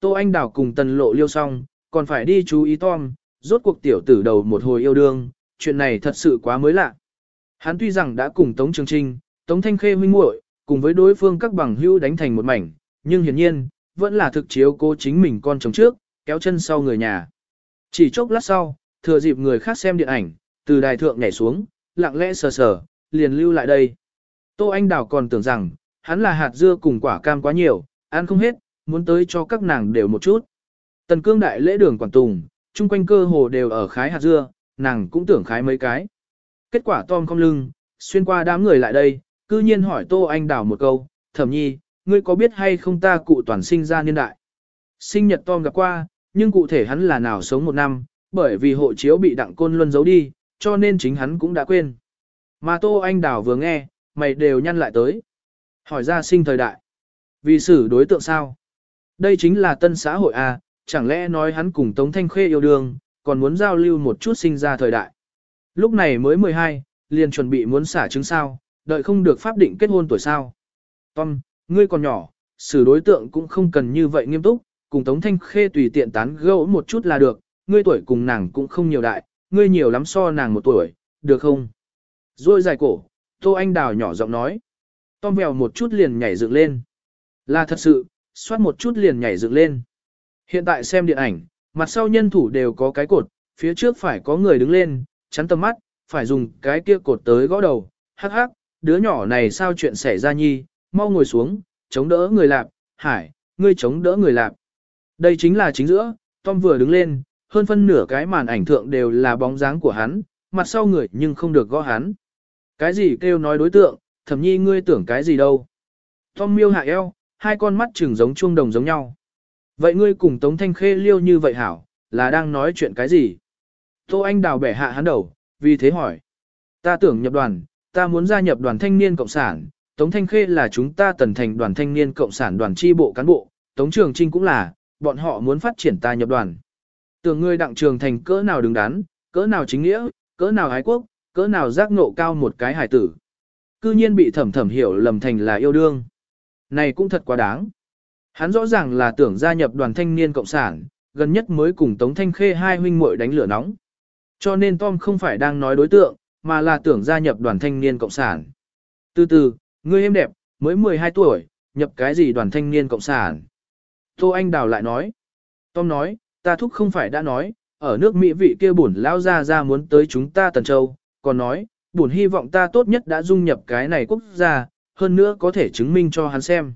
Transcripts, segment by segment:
Tô Anh Đào cùng tần lộ liêu xong, còn phải đi chú ý Tom, rốt cuộc tiểu tử đầu một hồi yêu đương, chuyện này thật sự quá mới lạ. Hắn tuy rằng đã cùng Tống Trường Trinh, Tống Thanh Khê huynh muội cùng với đối phương các bằng hữu đánh thành một mảnh, nhưng hiển nhiên, vẫn là thực chiếu cô chính mình con chồng trước, kéo chân sau người nhà. Chỉ chốc lát sau, thừa dịp người khác xem điện ảnh, từ đài thượng nhảy xuống, lặng lẽ sờ sờ, liền lưu lại đây. Tô Anh Đào còn tưởng rằng, hắn là hạt dưa cùng quả cam quá nhiều, ăn không hết, muốn tới cho các nàng đều một chút. Tần cương đại lễ đường quản tùng, chung quanh cơ hồ đều ở khái hạt dưa, nàng cũng tưởng khái mấy cái. Kết quả Tom không lưng, xuyên qua đám người lại đây, cư nhiên hỏi Tô Anh Đào một câu, thẩm nhi, ngươi có biết hay không ta cụ toàn sinh ra niên đại. Sinh nhật Tom gặp qua, nhưng cụ thể hắn là nào sống một năm, bởi vì hộ chiếu bị đặng côn luân giấu đi, cho nên chính hắn cũng đã quên. Mà Tô Anh Đào vừa nghe, mày đều nhăn lại tới. Hỏi ra sinh thời đại. Vì xử đối tượng sao? Đây chính là tân xã hội A, chẳng lẽ nói hắn cùng Tống Thanh Khê yêu đương, còn muốn giao lưu một chút sinh ra thời đại. Lúc này mới 12, liền chuẩn bị muốn xả trứng sao, đợi không được pháp định kết hôn tuổi sao. Tom, ngươi còn nhỏ, xử đối tượng cũng không cần như vậy nghiêm túc, cùng Tống Thanh Khê tùy tiện tán gẫu một chút là được, ngươi tuổi cùng nàng cũng không nhiều đại, ngươi nhiều lắm so nàng một tuổi, được không? Rồi dài cổ, Tô Anh Đào nhỏ giọng nói. Tom vèo một chút liền nhảy dựng lên. Là thật sự, xoát một chút liền nhảy dựng lên. Hiện tại xem điện ảnh, mặt sau nhân thủ đều có cái cột, phía trước phải có người đứng lên, chắn tầm mắt, phải dùng cái kia cột tới gõ đầu. Hắc hắc, đứa nhỏ này sao chuyện xảy ra nhi, mau ngồi xuống, chống đỡ người lạp, hải, ngươi chống đỡ người lạp. Đây chính là chính giữa, Tom vừa đứng lên, hơn phân nửa cái màn ảnh thượng đều là bóng dáng của hắn, mặt sau người nhưng không được gõ hắn. Cái gì kêu nói đối tượng, thẩm nhi ngươi tưởng cái gì đâu. Tom miêu hạ eo, hai con mắt trừng giống chuông đồng giống nhau. Vậy ngươi cùng Tống Thanh Khê liêu như vậy hảo, là đang nói chuyện cái gì? Tô Anh đào bẻ hạ hắn đầu, vì thế hỏi. Ta tưởng nhập đoàn, ta muốn gia nhập đoàn thanh niên cộng sản, Tống Thanh Khê là chúng ta tần thành đoàn thanh niên cộng sản đoàn chi bộ cán bộ, Tống Trường Trinh cũng là, bọn họ muốn phát triển ta nhập đoàn. Tưởng ngươi đặng trường thành cỡ nào đứng đắn, cỡ nào chính nghĩa, cỡ nào ái quốc, cỡ nào giác ngộ cao một cái hải tử. Cư nhiên bị thẩm thẩm hiểu lầm thành là yêu đương. Này cũng thật quá đáng. Hắn rõ ràng là tưởng gia nhập đoàn thanh niên cộng sản, gần nhất mới cùng Tống Thanh Khê hai huynh muội đánh lửa nóng. Cho nên Tom không phải đang nói đối tượng, mà là tưởng gia nhập đoàn thanh niên cộng sản. Từ từ, ngươi em đẹp, mới 12 tuổi, nhập cái gì đoàn thanh niên cộng sản. Tô Anh Đào lại nói. Tom nói, ta thúc không phải đã nói, ở nước Mỹ vị kia bổn lao ra ra muốn tới chúng ta Tần Châu, còn nói, bổn hy vọng ta tốt nhất đã dung nhập cái này quốc gia, hơn nữa có thể chứng minh cho hắn xem.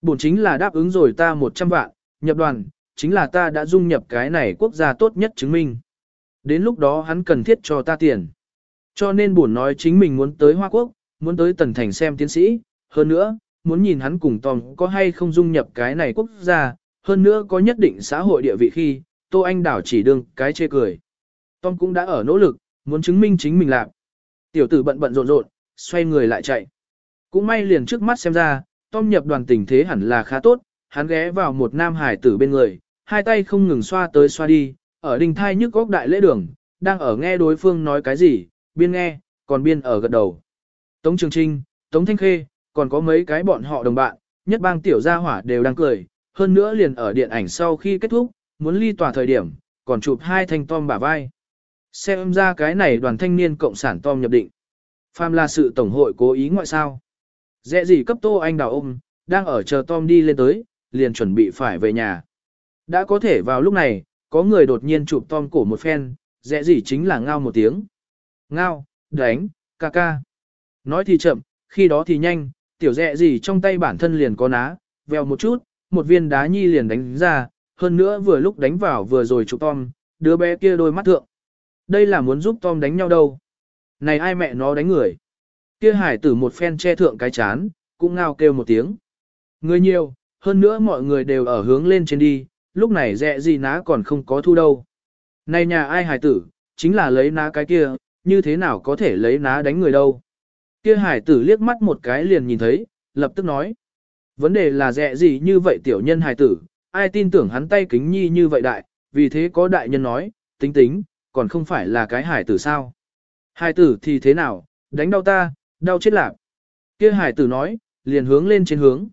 Bổn chính là đáp ứng rồi ta 100 vạn, nhập đoàn, chính là ta đã dung nhập cái này quốc gia tốt nhất chứng minh. Đến lúc đó hắn cần thiết cho ta tiền. Cho nên bổn nói chính mình muốn tới Hoa Quốc, muốn tới Tần Thành xem tiến sĩ, hơn nữa, muốn nhìn hắn cùng Tom có hay không dung nhập cái này quốc gia, hơn nữa có nhất định xã hội địa vị khi, Tô Anh Đảo chỉ đương cái chê cười. Tom cũng đã ở nỗ lực, muốn chứng minh chính mình làm. Tiểu tử bận bận rộn rộn, xoay người lại chạy. Cũng may liền trước mắt xem ra, Tom nhập đoàn tình thế hẳn là khá tốt, hắn ghé vào một nam hải tử bên người, hai tay không ngừng xoa tới xoa đi, ở đình thai nhức góc đại lễ đường, đang ở nghe đối phương nói cái gì, biên nghe, còn biên ở gật đầu. Tống Trường Trinh, Tống Thanh Khê, còn có mấy cái bọn họ đồng bạn, nhất bang tiểu gia hỏa đều đang cười, hơn nữa liền ở điện ảnh sau khi kết thúc, muốn ly tòa thời điểm, còn chụp hai thanh Tom bả vai. Xem ra cái này đoàn thanh niên cộng sản Tom nhập định. Pham là sự tổng hội cố ý ngoại sao. Dẹ gì cấp tô anh đào ôm, đang ở chờ Tom đi lên tới, liền chuẩn bị phải về nhà. Đã có thể vào lúc này, có người đột nhiên chụp Tom cổ một phen, dẹ gì chính là ngao một tiếng. Ngao, đánh, ca ca. Nói thì chậm, khi đó thì nhanh, tiểu dẹ gì trong tay bản thân liền có ná, vèo một chút, một viên đá nhi liền đánh ra, hơn nữa vừa lúc đánh vào vừa rồi chụp Tom, đứa bé kia đôi mắt thượng. Đây là muốn giúp Tom đánh nhau đâu. Này ai mẹ nó đánh người. Kia hải tử một phen che thượng cái chán, cũng ngao kêu một tiếng. Người nhiều, hơn nữa mọi người đều ở hướng lên trên đi, lúc này dẹ gì ná còn không có thu đâu. Này nhà ai hải tử, chính là lấy ná cái kia, như thế nào có thể lấy ná đánh người đâu. Kia hải tử liếc mắt một cái liền nhìn thấy, lập tức nói. Vấn đề là dẹ gì như vậy tiểu nhân hải tử, ai tin tưởng hắn tay kính nhi như vậy đại, vì thế có đại nhân nói, tính tính, còn không phải là cái hải tử sao. Hải tử thì thế nào, đánh đau ta, đau chết lạc. Kia hải tử nói, liền hướng lên trên hướng.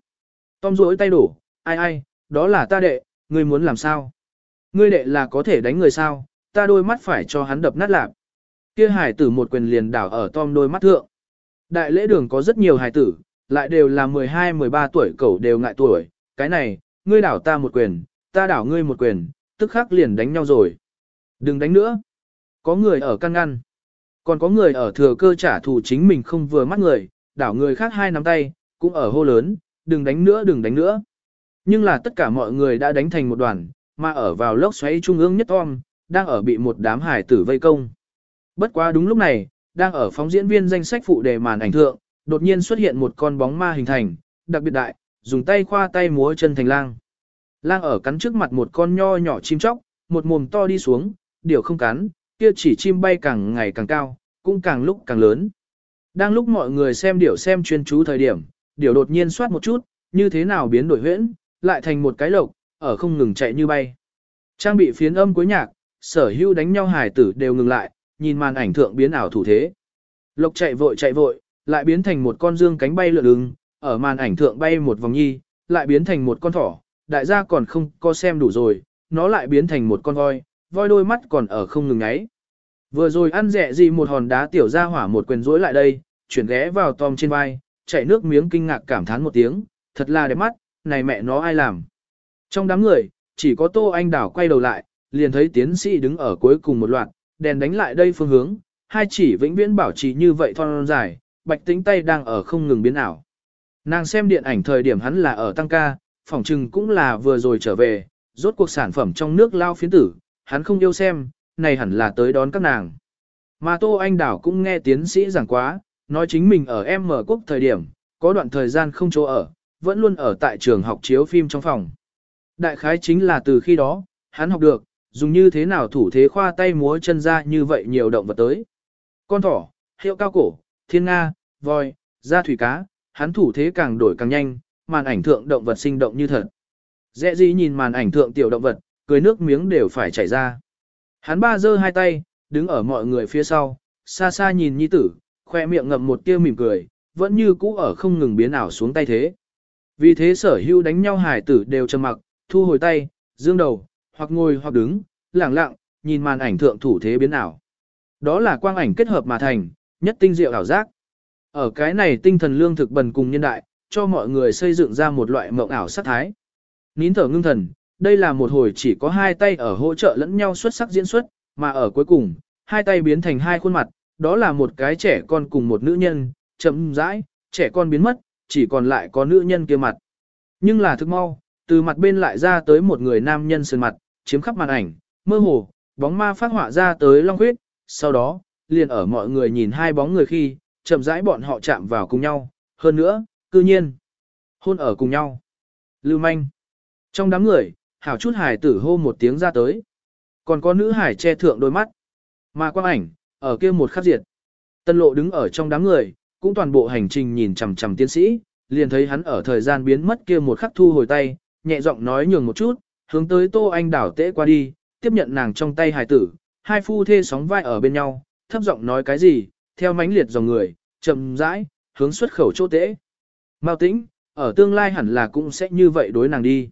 Tom rỗi tay đổ, ai ai, đó là ta đệ, ngươi muốn làm sao? Ngươi đệ là có thể đánh người sao, ta đôi mắt phải cho hắn đập nát lạp. Kia hải tử một quyền liền đảo ở Tom đôi mắt thượng. Đại lễ đường có rất nhiều hải tử, lại đều là 12-13 tuổi cậu đều ngại tuổi, cái này, ngươi đảo ta một quyền, ta đảo ngươi một quyền, tức khắc liền đánh nhau rồi. Đừng đánh nữa. Có người ở căn ngăn. Còn có người ở thừa cơ trả thù chính mình không vừa mắt người, đảo người khác hai nắm tay, cũng ở hô lớn, đừng đánh nữa đừng đánh nữa. Nhưng là tất cả mọi người đã đánh thành một đoàn, mà ở vào lốc xoáy trung ương nhất om, đang ở bị một đám hải tử vây công. Bất quá đúng lúc này, đang ở phóng diễn viên danh sách phụ đề màn ảnh thượng, đột nhiên xuất hiện một con bóng ma hình thành, đặc biệt đại, dùng tay khoa tay múa chân thành lang. Lang ở cắn trước mặt một con nho nhỏ chim chóc, một mồm to đi xuống, điều không cắn, kia chỉ chim bay càng ngày càng cao, cũng càng lúc càng lớn. Đang lúc mọi người xem điểu xem chuyên chú thời điểm, điểu đột nhiên soát một chút, như thế nào biến đổi huyễn, lại thành một cái lộc, ở không ngừng chạy như bay. Trang bị phiến âm cuối nhạc, sở hữu đánh nhau hài tử đều ngừng lại, nhìn màn ảnh thượng biến ảo thủ thế. Lộc chạy vội chạy vội, lại biến thành một con dương cánh bay lượn ứng, ở màn ảnh thượng bay một vòng nhi, lại biến thành một con thỏ, đại gia còn không có xem đủ rồi, nó lại biến thành một con voi, voi đôi mắt còn ở không ngừng ngáy. Vừa rồi ăn rẻ gì một hòn đá tiểu ra hỏa một quyền rối lại đây, chuyển ghé vào Tom trên vai, chảy nước miếng kinh ngạc cảm thán một tiếng, thật là đẹp mắt, này mẹ nó ai làm. Trong đám người, chỉ có Tô Anh Đảo quay đầu lại, liền thấy tiến sĩ đứng ở cuối cùng một loạt, đèn đánh lại đây phương hướng, hai chỉ vĩnh viễn bảo trì như vậy thon dài, bạch tính tay đang ở không ngừng biến ảo. Nàng xem điện ảnh thời điểm hắn là ở tăng ca, phỏng chừng cũng là vừa rồi trở về, rốt cuộc sản phẩm trong nước lao phiến tử, hắn không yêu xem, này hẳn là tới đón các nàng. Mà Tô Anh Đảo cũng nghe tiến sĩ giảng quá, nói chính mình ở em mở quốc thời điểm, có đoạn thời gian không chỗ ở, vẫn luôn ở tại trường học chiếu phim trong phòng. Đại khái chính là từ khi đó, hắn học được, dùng như thế nào thủ thế khoa tay múa chân ra như vậy nhiều động vật tới. Con thỏ, hiệu cao cổ, thiên nga, voi, da thủy cá, hắn thủ thế càng đổi càng nhanh, màn ảnh thượng động vật sinh động như thật. dễ gì nhìn màn ảnh thượng tiểu động vật, cười nước miếng đều phải chảy ra. Hắn ba giơ hai tay, đứng ở mọi người phía sau, xa xa nhìn nhi tử, khoe miệng ngậm một tia mỉm cười, vẫn như cũ ở không ngừng biến ảo xuống tay thế. Vì thế sở hữu đánh nhau hải tử đều trầm mặc, thu hồi tay, dương đầu, hoặc ngồi hoặc đứng, lẳng lặng, nhìn màn ảnh thượng thủ thế biến ảo. Đó là quang ảnh kết hợp mà thành, nhất tinh diệu ảo giác. Ở cái này tinh thần lương thực bần cùng nhân đại, cho mọi người xây dựng ra một loại mộng ảo sắc thái. Nín thở ngưng thần, đây là một hồi chỉ có hai tay ở hỗ trợ lẫn nhau xuất sắc diễn xuất, mà ở cuối cùng, hai tay biến thành hai khuôn mặt, đó là một cái trẻ con cùng một nữ nhân, chậm rãi, trẻ con biến mất, chỉ còn lại có nữ nhân kia mặt. Nhưng là thức mau, từ mặt bên lại ra tới một người nam nhân sườn mặt, chiếm khắp màn ảnh, mơ hồ, bóng ma phát họa ra tới long huyết, sau đó, liền ở mọi người nhìn hai bóng người khi, chậm rãi bọn họ chạm vào cùng nhau, hơn nữa, cư nhiên, hôn ở cùng nhau. Lưu manh. Trong đám người, hảo chút hải tử hô một tiếng ra tới. Còn có nữ hải che thượng đôi mắt. Mà quang ảnh, ở kia một khắc diệt. Tân lộ đứng ở trong đám người, cũng toàn bộ hành trình nhìn chằm chằm tiến sĩ, liền thấy hắn ở thời gian biến mất kia một khắc thu hồi tay, nhẹ giọng nói nhường một chút, hướng tới Tô Anh đảo tễ qua đi, tiếp nhận nàng trong tay hài tử, hai phu thê sóng vai ở bên nhau, thấp giọng nói cái gì, theo mãnh liệt dòng người, chậm rãi, hướng xuất khẩu chỗ tễ. Mao tĩnh, ở tương lai hẳn là cũng sẽ như vậy đối nàng đi.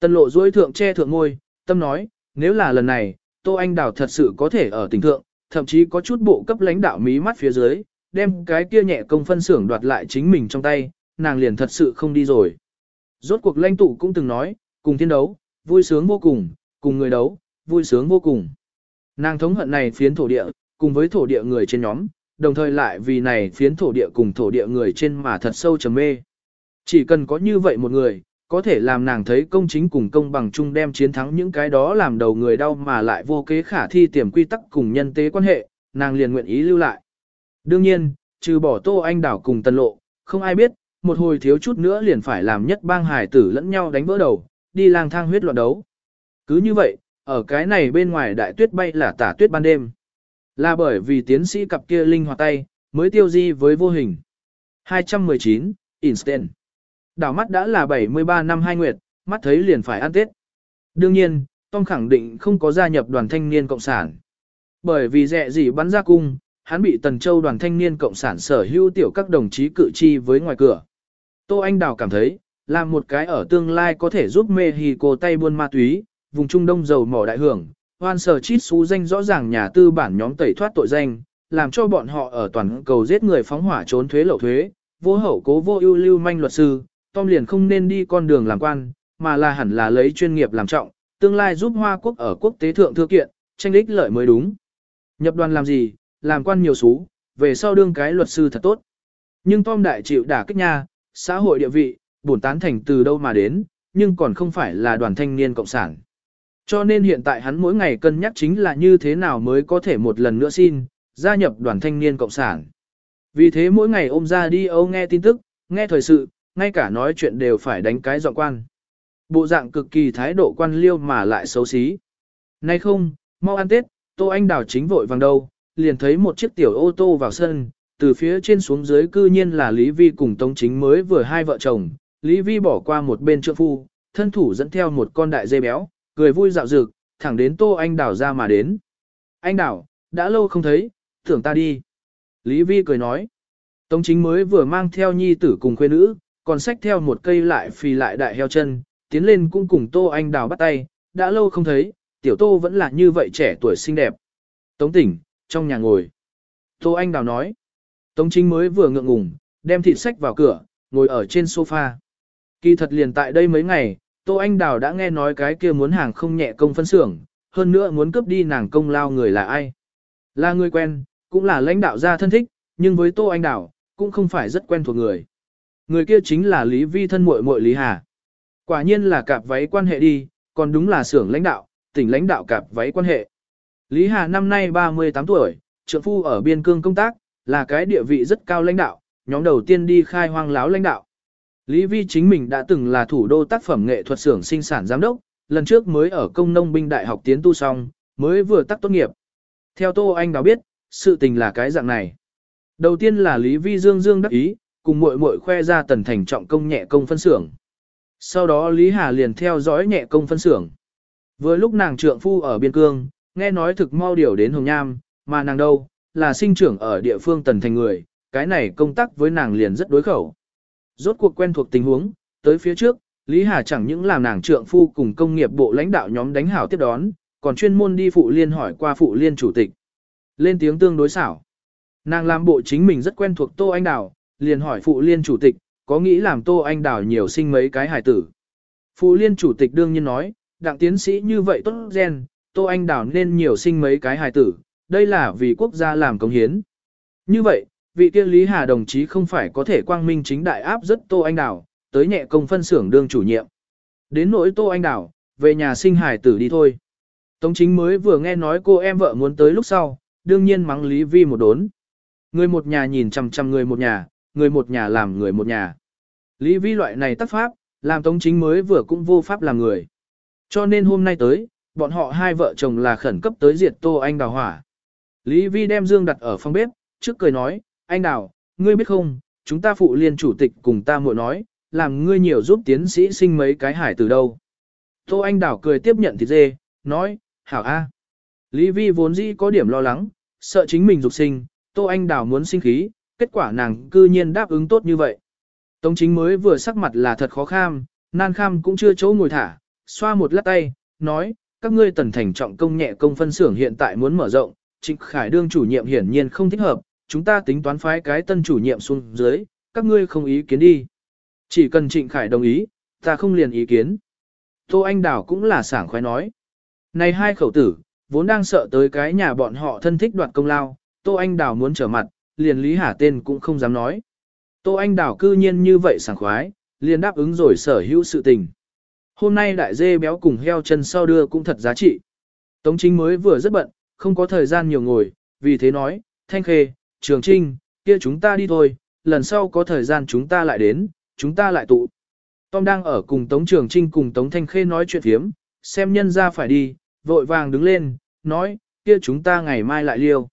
Tân lộ duỗi thượng che thượng ngôi, tâm nói, nếu là lần này, Tô Anh Đào thật sự có thể ở tỉnh thượng, thậm chí có chút bộ cấp lãnh đạo mí mắt phía dưới, đem cái kia nhẹ công phân xưởng đoạt lại chính mình trong tay, nàng liền thật sự không đi rồi. Rốt cuộc lãnh tụ cũng từng nói, cùng thiên đấu, vui sướng vô cùng, cùng người đấu, vui sướng vô cùng. Nàng thống hận này phiến thổ địa, cùng với thổ địa người trên nhóm, đồng thời lại vì này phiến thổ địa cùng thổ địa người trên mà thật sâu trầm mê. Chỉ cần có như vậy một người, có thể làm nàng thấy công chính cùng công bằng chung đem chiến thắng những cái đó làm đầu người đau mà lại vô kế khả thi tiềm quy tắc cùng nhân tế quan hệ, nàng liền nguyện ý lưu lại. Đương nhiên, trừ bỏ Tô Anh Đảo cùng Tân Lộ, không ai biết, một hồi thiếu chút nữa liền phải làm nhất bang hải tử lẫn nhau đánh vỡ đầu, đi lang thang huyết loạn đấu. Cứ như vậy, ở cái này bên ngoài đại tuyết bay là tả tuyết ban đêm. Là bởi vì tiến sĩ cặp kia linh hoạt tay, mới tiêu di với vô hình. 219, Instant. Đảo mắt đã là 73 năm hai nguyệt, mắt thấy liền phải ăn Tết. Đương nhiên, Tom khẳng định không có gia nhập đoàn thanh niên cộng sản. Bởi vì dẹ gì bắn ra cung, hắn bị Tần Châu đoàn thanh niên cộng sản sở hữu tiểu các đồng chí cử tri với ngoài cửa. Tô Anh Đào cảm thấy, làm một cái ở tương lai có thể giúp Mexico tay buôn ma túy, vùng Trung Đông giàu mỏ đại hưởng, hoan sở chít xú danh rõ ràng nhà tư bản nhóm tẩy thoát tội danh, làm cho bọn họ ở toàn cầu giết người phóng hỏa trốn thuế lậu thuế, vô hậu cố vô ưu lưu manh luật sư, Tom liền không nên đi con đường làm quan, mà là hẳn là lấy chuyên nghiệp làm trọng, tương lai giúp Hoa Quốc ở quốc tế thượng thư kiện, tranh đích lợi mới đúng. Nhập đoàn làm gì, làm quan nhiều xú, về sau đương cái luật sư thật tốt. Nhưng Tom đại chịu đả kích nha, xã hội địa vị, bổn tán thành từ đâu mà đến, nhưng còn không phải là đoàn thanh niên cộng sản. Cho nên hiện tại hắn mỗi ngày cân nhắc chính là như thế nào mới có thể một lần nữa xin, gia nhập đoàn thanh niên cộng sản. Vì thế mỗi ngày ôm ra đi âu nghe tin tức, nghe thời sự, ngay cả nói chuyện đều phải đánh cái dọn quan. Bộ dạng cực kỳ thái độ quan liêu mà lại xấu xí. Nay không, mau ăn Tết, Tô Anh Đào chính vội vàng đâu, liền thấy một chiếc tiểu ô tô vào sân, từ phía trên xuống dưới cư nhiên là Lý Vi cùng Tống Chính mới vừa hai vợ chồng. Lý Vi bỏ qua một bên trượng phu, thân thủ dẫn theo một con đại dê béo, cười vui dạo dực, thẳng đến Tô Anh Đào ra mà đến. Anh Đào, đã lâu không thấy, tưởng ta đi. Lý Vi cười nói. Tống chính mới vừa mang theo nhi tử cùng khuê nữ, còn xách theo một cây lại phì lại đại heo chân, tiến lên cũng cùng Tô Anh Đào bắt tay, đã lâu không thấy, tiểu Tô vẫn là như vậy trẻ tuổi xinh đẹp. Tống tỉnh, trong nhà ngồi. Tô Anh Đào nói. Tống chính mới vừa ngượng ngùng, đem thịt sách vào cửa, ngồi ở trên sofa. Kỳ thật liền tại đây mấy ngày, Tô Anh Đào đã nghe nói cái kia muốn hàng không nhẹ công phân xưởng, hơn nữa muốn cướp đi nàng công lao người là ai. Là người quen, cũng là lãnh đạo gia thân thích, nhưng với Tô Anh Đào, cũng không phải rất quen thuộc người. Người kia chính là Lý Vi thân muội muội Lý Hà. Quả nhiên là cạp váy quan hệ đi, còn đúng là xưởng lãnh đạo, tỉnh lãnh đạo cạp váy quan hệ. Lý Hà năm nay 38 tuổi, trượng phu ở biên cương công tác, là cái địa vị rất cao lãnh đạo, nhóm đầu tiên đi khai hoang láo lãnh đạo. Lý Vi chính mình đã từng là thủ đô tác phẩm nghệ thuật xưởng sinh sản giám đốc, lần trước mới ở công nông binh đại học tiến tu xong, mới vừa tác tốt nghiệp. Theo Tô Anh đã biết, sự tình là cái dạng này. Đầu tiên là Lý Vi Dương Dương đắc ý, cùng muội muội khoe ra tần thành trọng công nhẹ công phân xưởng. Sau đó Lý Hà liền theo dõi nhẹ công phân xưởng. Vừa lúc nàng trượng phu ở biên cương, nghe nói thực mau điều đến Hồng Nham, mà nàng đâu, là sinh trưởng ở địa phương tần thành người, cái này công tác với nàng liền rất đối khẩu. Rốt cuộc quen thuộc tình huống, tới phía trước, Lý Hà chẳng những làm nàng trượng phu cùng công nghiệp bộ lãnh đạo nhóm đánh hảo tiếp đón, còn chuyên môn đi phụ liên hỏi qua phụ liên chủ tịch. Lên tiếng tương đối xảo. Nàng làm bộ chính mình rất quen thuộc Tô Anh Đào, liền hỏi phụ liên chủ tịch, có nghĩ làm Tô Anh Đào nhiều sinh mấy cái hài tử. Phụ liên chủ tịch đương nhiên nói, đặng tiến sĩ như vậy tốt gen, Tô Anh Đào nên nhiều sinh mấy cái hài tử, đây là vì quốc gia làm công hiến. Như vậy, vị kia Lý Hà đồng chí không phải có thể quang minh chính đại áp rất Tô Anh Đào, tới nhẹ công phân xưởng đương chủ nhiệm. Đến nỗi Tô Anh Đào, về nhà sinh hài tử đi thôi. Tống chính mới vừa nghe nói cô em vợ muốn tới lúc sau, đương nhiên mắng Lý Vi một đốn. Người một nhà nhìn chằm chằm người một nhà, người một nhà làm người một nhà. Lý Vi loại này tác pháp, làm tống chính mới vừa cũng vô pháp làm người. Cho nên hôm nay tới, bọn họ hai vợ chồng là khẩn cấp tới diệt Tô Anh Đào hỏa. Lý Vi đem dương đặt ở phòng bếp, trước cười nói, anh Đào, ngươi biết không, chúng ta phụ liên chủ tịch cùng ta muội nói, làm ngươi nhiều giúp tiến sĩ sinh mấy cái hải từ đâu. Tô Anh Đào cười tiếp nhận thịt dê, nói, hảo a. Lý Vi vốn dĩ có điểm lo lắng, sợ chính mình dục sinh, Tô Anh Đào muốn sinh khí, kết quả nàng cư nhiên đáp ứng tốt như vậy. Tống chính mới vừa sắc mặt là thật khó kham, nan kham cũng chưa chỗ ngồi thả, xoa một lát tay, nói, các ngươi tần thành trọng công nhẹ công phân xưởng hiện tại muốn mở rộng, Trịnh Khải đương chủ nhiệm hiển nhiên không thích hợp, chúng ta tính toán phái cái tân chủ nhiệm xuống dưới, các ngươi không ý kiến đi. Chỉ cần Trịnh Khải đồng ý, ta không liền ý kiến. Tô Anh Đào cũng là sảng khoái nói. Này hai khẩu tử, vốn đang sợ tới cái nhà bọn họ thân thích đoạt công lao, Tô Anh Đào muốn trở mặt, liền Lý Hà tên cũng không dám nói. Tô Anh Đào cư nhiên như vậy sảng khoái, liền đáp ứng rồi sở hữu sự tình. Hôm nay đại dê béo cùng heo chân sau đưa cũng thật giá trị. Tống chính mới vừa rất bận, không có thời gian nhiều ngồi, vì thế nói, Thanh Khê, Trường Trinh, kia chúng ta đi thôi, lần sau có thời gian chúng ta lại đến, chúng ta lại tụ. Tom đang ở cùng Tống Trường Trinh cùng Tống Thanh Khê nói chuyện hiếm xem nhân ra phải đi, vội vàng đứng lên, nói, kia chúng ta ngày mai lại liêu.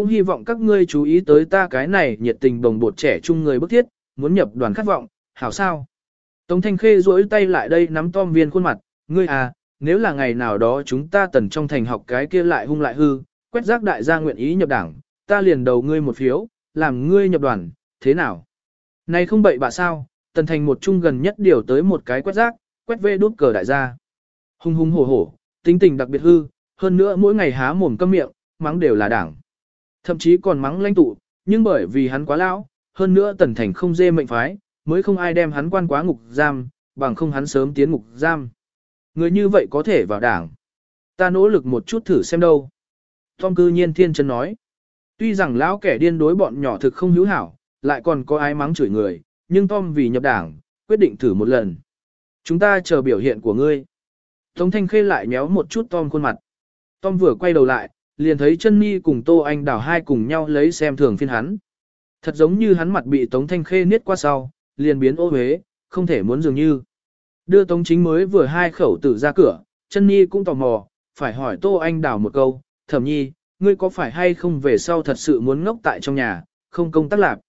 Cũng hy vọng các ngươi chú ý tới ta cái này nhiệt tình đồng bột trẻ chung người bức thiết, muốn nhập đoàn khát vọng, hảo sao. Tống Thanh Khê duỗi tay lại đây nắm Tom viên khuôn mặt, ngươi à, nếu là ngày nào đó chúng ta tần trong thành học cái kia lại hung lại hư, quét rác đại gia nguyện ý nhập đảng, ta liền đầu ngươi một phiếu, làm ngươi nhập đoàn, thế nào? Này không bậy bạ sao, tần thành một chung gần nhất điều tới một cái quét rác, quét vê đút cờ đại gia. Hung hung hổ hổ, tính tình đặc biệt hư, hơn nữa mỗi ngày há mồm câm miệng, mắng đều là đảng. Thậm chí còn mắng lãnh tụ, nhưng bởi vì hắn quá lão, hơn nữa tần thành không dê mệnh phái, mới không ai đem hắn quan quá ngục giam, bằng không hắn sớm tiến ngục giam. Người như vậy có thể vào đảng. Ta nỗ lực một chút thử xem đâu. Tom cư nhiên thiên chân nói. Tuy rằng lão kẻ điên đối bọn nhỏ thực không hữu hảo, lại còn có ai mắng chửi người, nhưng Tom vì nhập đảng, quyết định thử một lần. Chúng ta chờ biểu hiện của ngươi. Tống Thanh Khê lại méo một chút Tom khuôn mặt. Tom vừa quay đầu lại, liền thấy chân Nhi cùng Tô Anh đảo hai cùng nhau lấy xem thường phiên hắn. Thật giống như hắn mặt bị Tống Thanh Khê niết qua sau, liền biến ô huế, không thể muốn dường như. Đưa Tống Chính mới vừa hai khẩu tử ra cửa, chân Nhi cũng tò mò, phải hỏi Tô Anh đảo một câu, thẩm nhi, ngươi có phải hay không về sau thật sự muốn ngốc tại trong nhà, không công tác lạp.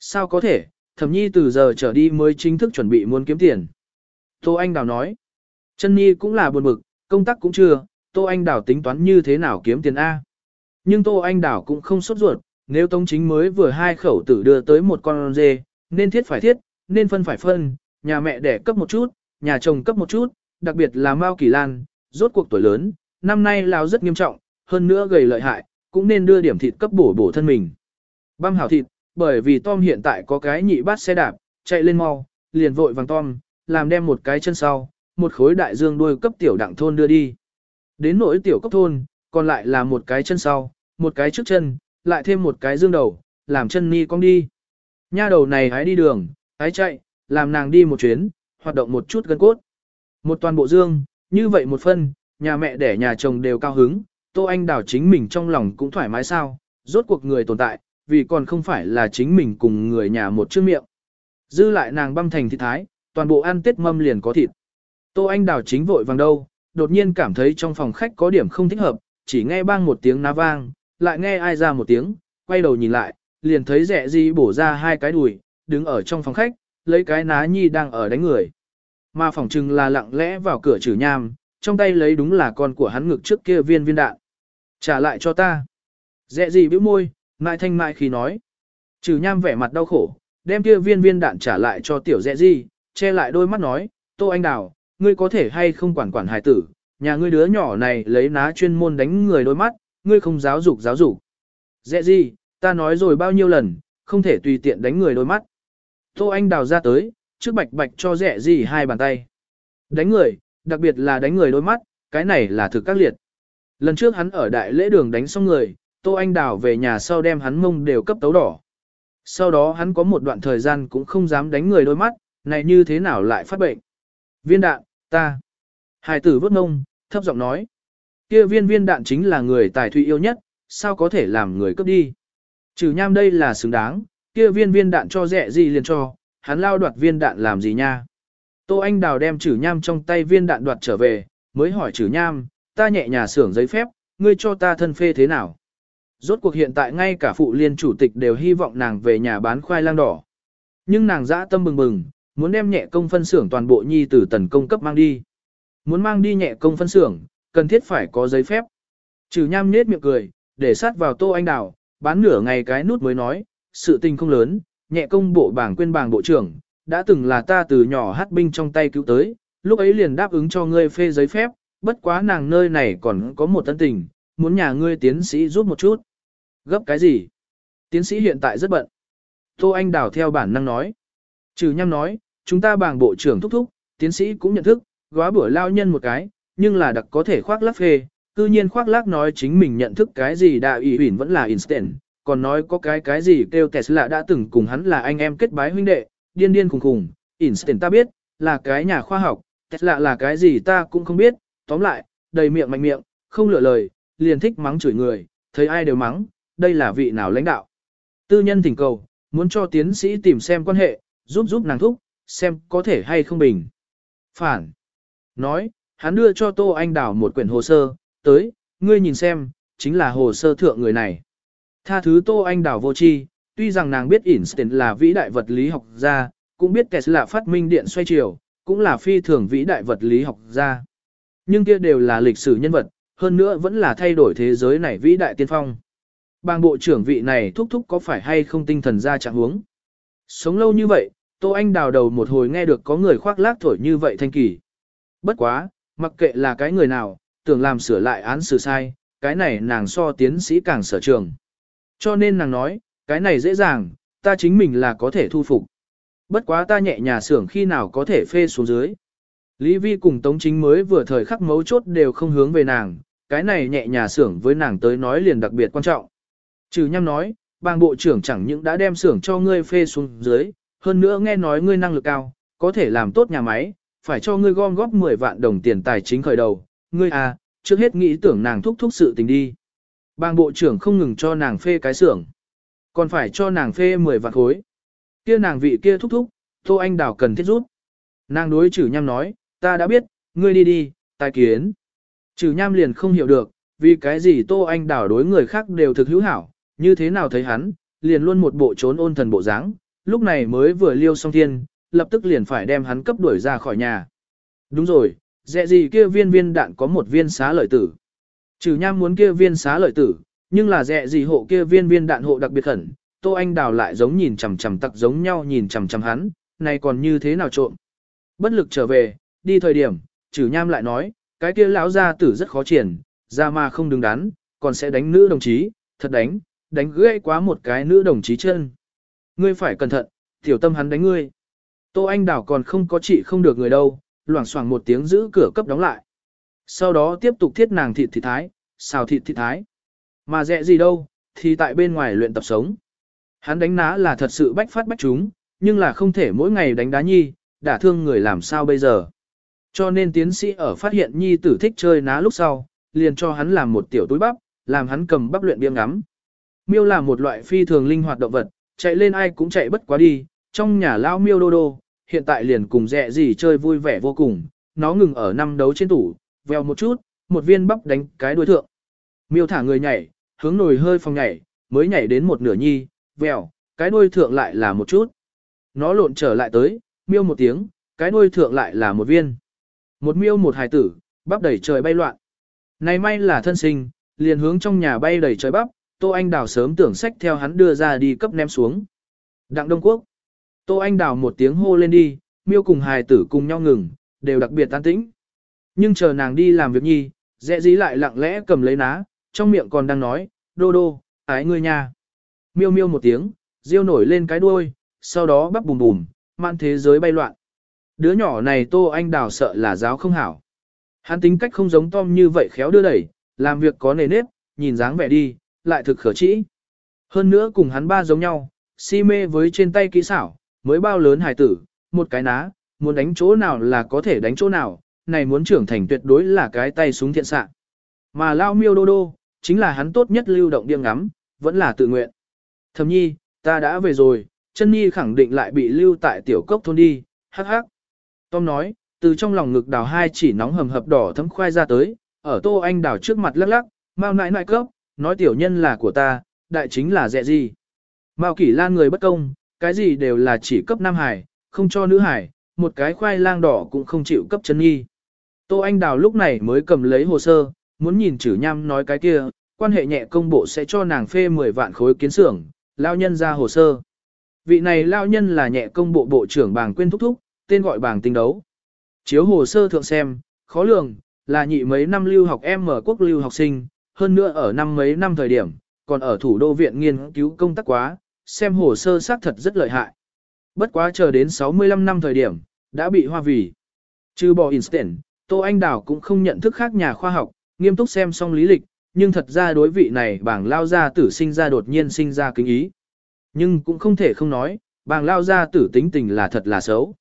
Sao có thể, thẩm nhi từ giờ trở đi mới chính thức chuẩn bị muốn kiếm tiền. Tô Anh Đào nói, chân nhi cũng là buồn bực, công tác cũng chưa, Tô Anh Đào tính toán như thế nào kiếm tiền A. Nhưng Tô Anh Đào cũng không sốt ruột, nếu Tống Chính mới vừa hai khẩu tử đưa tới một con dê, nên thiết phải thiết, nên phân phải phân, nhà mẹ đẻ cấp một chút, nhà chồng cấp một chút, đặc biệt là Mao Kỳ Lan, rốt cuộc tuổi lớn, năm nay lao rất nghiêm trọng, hơn nữa gầy lợi hại, cũng nên đưa điểm thịt cấp bổ bổ thân mình. Băm hảo thịt, bởi vì Tom hiện tại có cái nhị bát xe đạp, chạy lên mau, liền vội vàng Tom, làm đem một cái chân sau, một khối đại dương đuôi cấp tiểu đặng thôn đưa đi. Đến nỗi tiểu cấp thôn, còn lại là một cái chân sau, một cái trước chân, lại thêm một cái dương đầu, làm chân ni cong đi. Nha đầu này hái đi đường, hái chạy, làm nàng đi một chuyến, hoạt động một chút gân cốt. Một toàn bộ dương, như vậy một phân, nhà mẹ đẻ nhà chồng đều cao hứng, Tô Anh Đào chính mình trong lòng cũng thoải mái sao, rốt cuộc người tồn tại, vì còn không phải là chính mình cùng người nhà một chiếc miệng. Dư lại nàng băm thành thịt thái, toàn bộ ăn tết mâm liền có thịt. Tô Anh Đào chính vội vàng đâu, đột nhiên cảm thấy trong phòng khách có điểm không thích hợp, chỉ nghe bang một tiếng ná vang, lại nghe ai ra một tiếng, quay đầu nhìn lại, liền thấy rẻ gì bổ ra hai cái đùi, đứng ở trong phòng khách, lấy cái ná nhi đang ở đánh người. Mà phòng trừng là lặng lẽ vào cửa trừ nham, trong tay lấy đúng là con của hắn ngực trước kia viên viên đạn. Trả lại cho ta. Rẻ gì bĩu môi, mại thanh mại khi nói. Trừ nham vẻ mặt đau khổ, đem kia viên viên đạn trả lại cho tiểu rẻ gì, che lại đôi mắt nói, Tô Anh Đào, ngươi có thể hay không quản quản hài tử, nhà ngươi đứa nhỏ này lấy ná chuyên môn đánh người đôi mắt, ngươi không giáo dục giáo dục. Dẹ gì, ta nói rồi bao nhiêu lần, không thể tùy tiện đánh người đôi mắt. Tô Anh Đào ra tới, trước bạch bạch cho dẹ gì hai bàn tay. Đánh người, đặc biệt là đánh người đôi mắt, cái này là thực các liệt. Lần trước hắn ở đại lễ đường đánh xong người, Tô Anh Đào về nhà sau đem hắn mông đều cấp tấu đỏ. Sau đó hắn có một đoạn thời gian cũng không dám đánh người đôi mắt, này như thế nào lại phát bệnh. Viên đạn, ta. Hải tử vớt ngông, thấp giọng nói. kia viên viên đạn chính là người tài thụy yêu nhất, sao có thể làm người cướp đi. Trừ nham đây là xứng đáng, kia viên viên đạn cho rẻ gì liền cho, hắn lao đoạt viên đạn làm gì nha. Tô Anh Đào đem trừ nham trong tay viên đạn đoạt trở về, mới hỏi trừ nham, ta nhẹ nhà xưởng giấy phép, ngươi cho ta thân phê thế nào? Rốt cuộc hiện tại ngay cả phụ liên chủ tịch đều hy vọng nàng về nhà bán khoai lang đỏ. Nhưng nàng dã tâm bừng bừng, muốn đem nhẹ công phân xưởng toàn bộ nhi tử tần công cấp mang đi. Muốn mang đi nhẹ công phân xưởng, cần thiết phải có giấy phép. Trừ nham nết miệng cười, để sát vào tô anh đào, bán nửa ngày cái nút mới nói, sự tình không lớn, nhẹ công bộ bảng quên bảng bộ trưởng, đã từng là ta từ nhỏ hát binh trong tay cứu tới, lúc ấy liền đáp ứng cho ngươi phê giấy phép, bất quá nàng nơi này còn có một tân tình, muốn nhà ngươi tiến sĩ giúp một chút. Gấp cái gì? Tiến sĩ hiện tại rất bận. Tô Anh Đào theo bản năng nói. Trừ nhăm nói, chúng ta bảng bộ trưởng thúc thúc, tiến sĩ cũng nhận thức, góa bữa lao nhân một cái, nhưng là đặc có thể khoác lác phê, cư nhiên khoác lác nói chính mình nhận thức cái gì đạo ủy ủy vẫn là instant, còn nói có cái cái gì kêu Tesla đã từng cùng hắn là anh em kết bái huynh đệ, điên điên khùng khùng, instant ta biết, là cái nhà khoa học, Tesla là cái gì ta cũng không biết, tóm lại, đầy miệng mạnh miệng, không lựa lời, liền thích mắng chửi người, thấy ai đều mắng, đây là vị nào lãnh đạo. Tư nhân thỉnh cầu, muốn cho tiến sĩ tìm xem quan hệ, giúp giúp nàng thúc, xem có thể hay không bình. Phản. Nói, hắn đưa cho Tô Anh Đào một quyển hồ sơ, tới, ngươi nhìn xem, chính là hồ sơ thượng người này. Tha thứ Tô Anh Đào vô tri tuy rằng nàng biết Einstein là vĩ đại vật lý học gia, cũng biết Tesla phát minh điện xoay chiều, cũng là phi thường vĩ đại vật lý học gia. Nhưng kia đều là lịch sử nhân vật, hơn nữa vẫn là thay đổi thế giới này vĩ đại tiên phong. Bang bộ trưởng vị này thúc thúc có phải hay không tinh thần ra trạng huống. Sống lâu như vậy, Tô Anh đào đầu một hồi nghe được có người khoác lác thổi như vậy thanh kỳ. Bất quá, mặc kệ là cái người nào, tưởng làm sửa lại án xử sai, cái này nàng so tiến sĩ càng sở trường. Cho nên nàng nói, cái này dễ dàng, ta chính mình là có thể thu phục. Bất quá ta nhẹ nhà xưởng khi nào có thể phê xuống dưới. Lý Vi cùng Tống Chính mới vừa thời khắc mấu chốt đều không hướng về nàng, cái này nhẹ nhà xưởng với nàng tới nói liền đặc biệt quan trọng. Trừ nhăm nói, bang bộ trưởng chẳng những đã đem xưởng cho ngươi phê xuống dưới, hơn nữa nghe nói ngươi năng lực cao, có thể làm tốt nhà máy, phải cho ngươi gom góp 10 vạn đồng tiền tài chính khởi đầu, ngươi à, trước hết nghĩ tưởng nàng thúc thúc sự tình đi. Bang bộ trưởng không ngừng cho nàng phê cái xưởng, còn phải cho nàng phê 10 vạn khối. Kia nàng vị kia thúc thúc, Tô Anh Đào cần thiết rút. Nàng đối chử nhăm nói, ta đã biết, ngươi đi đi, tài kiến. Chử nham liền không hiểu được, vì cái gì Tô Anh Đào đối người khác đều thực hữu hảo, như thế nào thấy hắn, liền luôn một bộ trốn ôn thần bộ dáng, lúc này mới vừa liêu xong thiên, lập tức liền phải đem hắn cấp đuổi ra khỏi nhà. Đúng rồi, dẹ gì kia viên viên đạn có một viên xá lợi tử. Trừ nham muốn kia viên xá lợi tử, nhưng là dẹ gì hộ kia viên viên đạn hộ đặc biệt khẩn, Tô Anh Đào lại giống nhìn chằm chằm tặc giống nhau nhìn chằm chằm hắn, này còn như thế nào trộm. Bất lực trở về, đi thời điểm, trừ nham lại nói, cái kia lão gia tử rất khó triển, ra mà không đứng đắn, còn sẽ đánh nữ đồng chí, thật đánh, đánh gãy quá một cái nữ đồng chí chân. Ngươi phải cẩn thận, tiểu tâm hắn đánh ngươi. Tô Anh Đảo còn không có trị không được người đâu, loảng xoảng một tiếng giữ cửa cấp đóng lại. Sau đó tiếp tục thiết nàng thịt thịt thái, xào thịt thịt thái. Mà dẹ gì đâu, thì tại bên ngoài luyện tập sống. Hắn đánh ná là thật sự bách phát bách chúng, nhưng là không thể mỗi ngày đánh đá nhi, đả thương người làm sao bây giờ. Cho nên tiến sĩ ở phát hiện nhi tử thích chơi ná lúc sau, liền cho hắn làm một tiểu túi bắp, làm hắn cầm bắp luyện biếng ngắm. Miêu là một loại phi thường linh hoạt động vật, chạy lên ai cũng chạy bất quá đi, trong nhà lao miêu đô đô, hiện tại liền cùng dẹ gì chơi vui vẻ vô cùng, nó ngừng ở năm đấu trên tủ, veo một chút, một viên bắp đánh cái đuôi thượng. Miêu thả người nhảy, hướng nồi hơi phòng nhảy, mới nhảy đến một nửa nhi, vèo, cái đuôi thượng lại là một chút. Nó lộn trở lại tới, miêu một tiếng, cái đuôi thượng lại là một viên. Một miêu một hài tử, bắp đẩy trời bay loạn. Này may là thân sinh, liền hướng trong nhà bay đẩy trời bắp, Tô Anh Đào sớm tưởng sách theo hắn đưa ra đi cấp ném xuống. Đặng Đông Quốc. Tô Anh Đào một tiếng hô lên đi, miêu cùng hài tử cùng nhau ngừng, đều đặc biệt tan tĩnh. Nhưng chờ nàng đi làm việc nhi, dễ dí lại lặng lẽ cầm lấy ná, trong miệng còn đang nói, đô đô, ái ngươi nha. Miêu miêu một tiếng, riêu nổi lên cái đuôi, sau đó bắp bùm bùm, man thế giới bay loạn. Đứa nhỏ này Tô Anh Đào sợ là giáo không hảo. Hắn tính cách không giống Tom như vậy khéo đưa đẩy, làm việc có nề nếp, nhìn dáng vẻ đi, lại thực khở trĩ. Hơn nữa cùng hắn ba giống nhau, si mê với trên tay kỹ xảo, mới bao lớn hài tử, một cái ná, muốn đánh chỗ nào là có thể đánh chỗ nào, này muốn trưởng thành tuyệt đối là cái tay súng thiện xạ. Mà lao miêu đô đô, chính là hắn tốt nhất lưu động điên ngắm, vẫn là tự nguyện. Thầm nhi, ta đã về rồi, chân nhi khẳng định lại bị lưu tại tiểu cốc thôn đi, hắc hắc. Tom nói, từ trong lòng ngực đào hai chỉ nóng hầm hập đỏ thấm khoai ra tới, ở tô anh đào trước mặt lắc lắc, mau nại nại cấp, nói tiểu nhân là của ta, đại chính là dẹ gì. Mao kỷ lan người bất công, cái gì đều là chỉ cấp nam hải, không cho nữ hải, một cái khoai lang đỏ cũng không chịu cấp chân nhi. Tô Anh Đào lúc này mới cầm lấy hồ sơ, muốn nhìn chử nham nói cái kia, quan hệ nhẹ công bộ sẽ cho nàng phê 10 vạn khối kiến xưởng, lao nhân ra hồ sơ. Vị này lao nhân là nhẹ công bộ bộ trưởng bàng quyên thúc thúc, tên gọi bàng tinh đấu. Chiếu hồ sơ thượng xem, khó lường, là nhị mấy năm lưu học em mở quốc lưu học sinh, hơn nữa ở năm mấy năm thời điểm, còn ở thủ đô viện nghiên cứu công tác quá, xem hồ sơ xác thật rất lợi hại. Bất quá chờ đến 65 năm thời điểm, đã bị hoa vì. Trừ bỏ Einstein, Tô Anh Đào cũng không nhận thức khác nhà khoa học, nghiêm túc xem xong lý lịch, nhưng thật ra đối vị này bảng lao gia tử sinh ra đột nhiên sinh ra kính ý. Nhưng cũng không thể không nói, bảng lao gia tử tính tình là thật là xấu.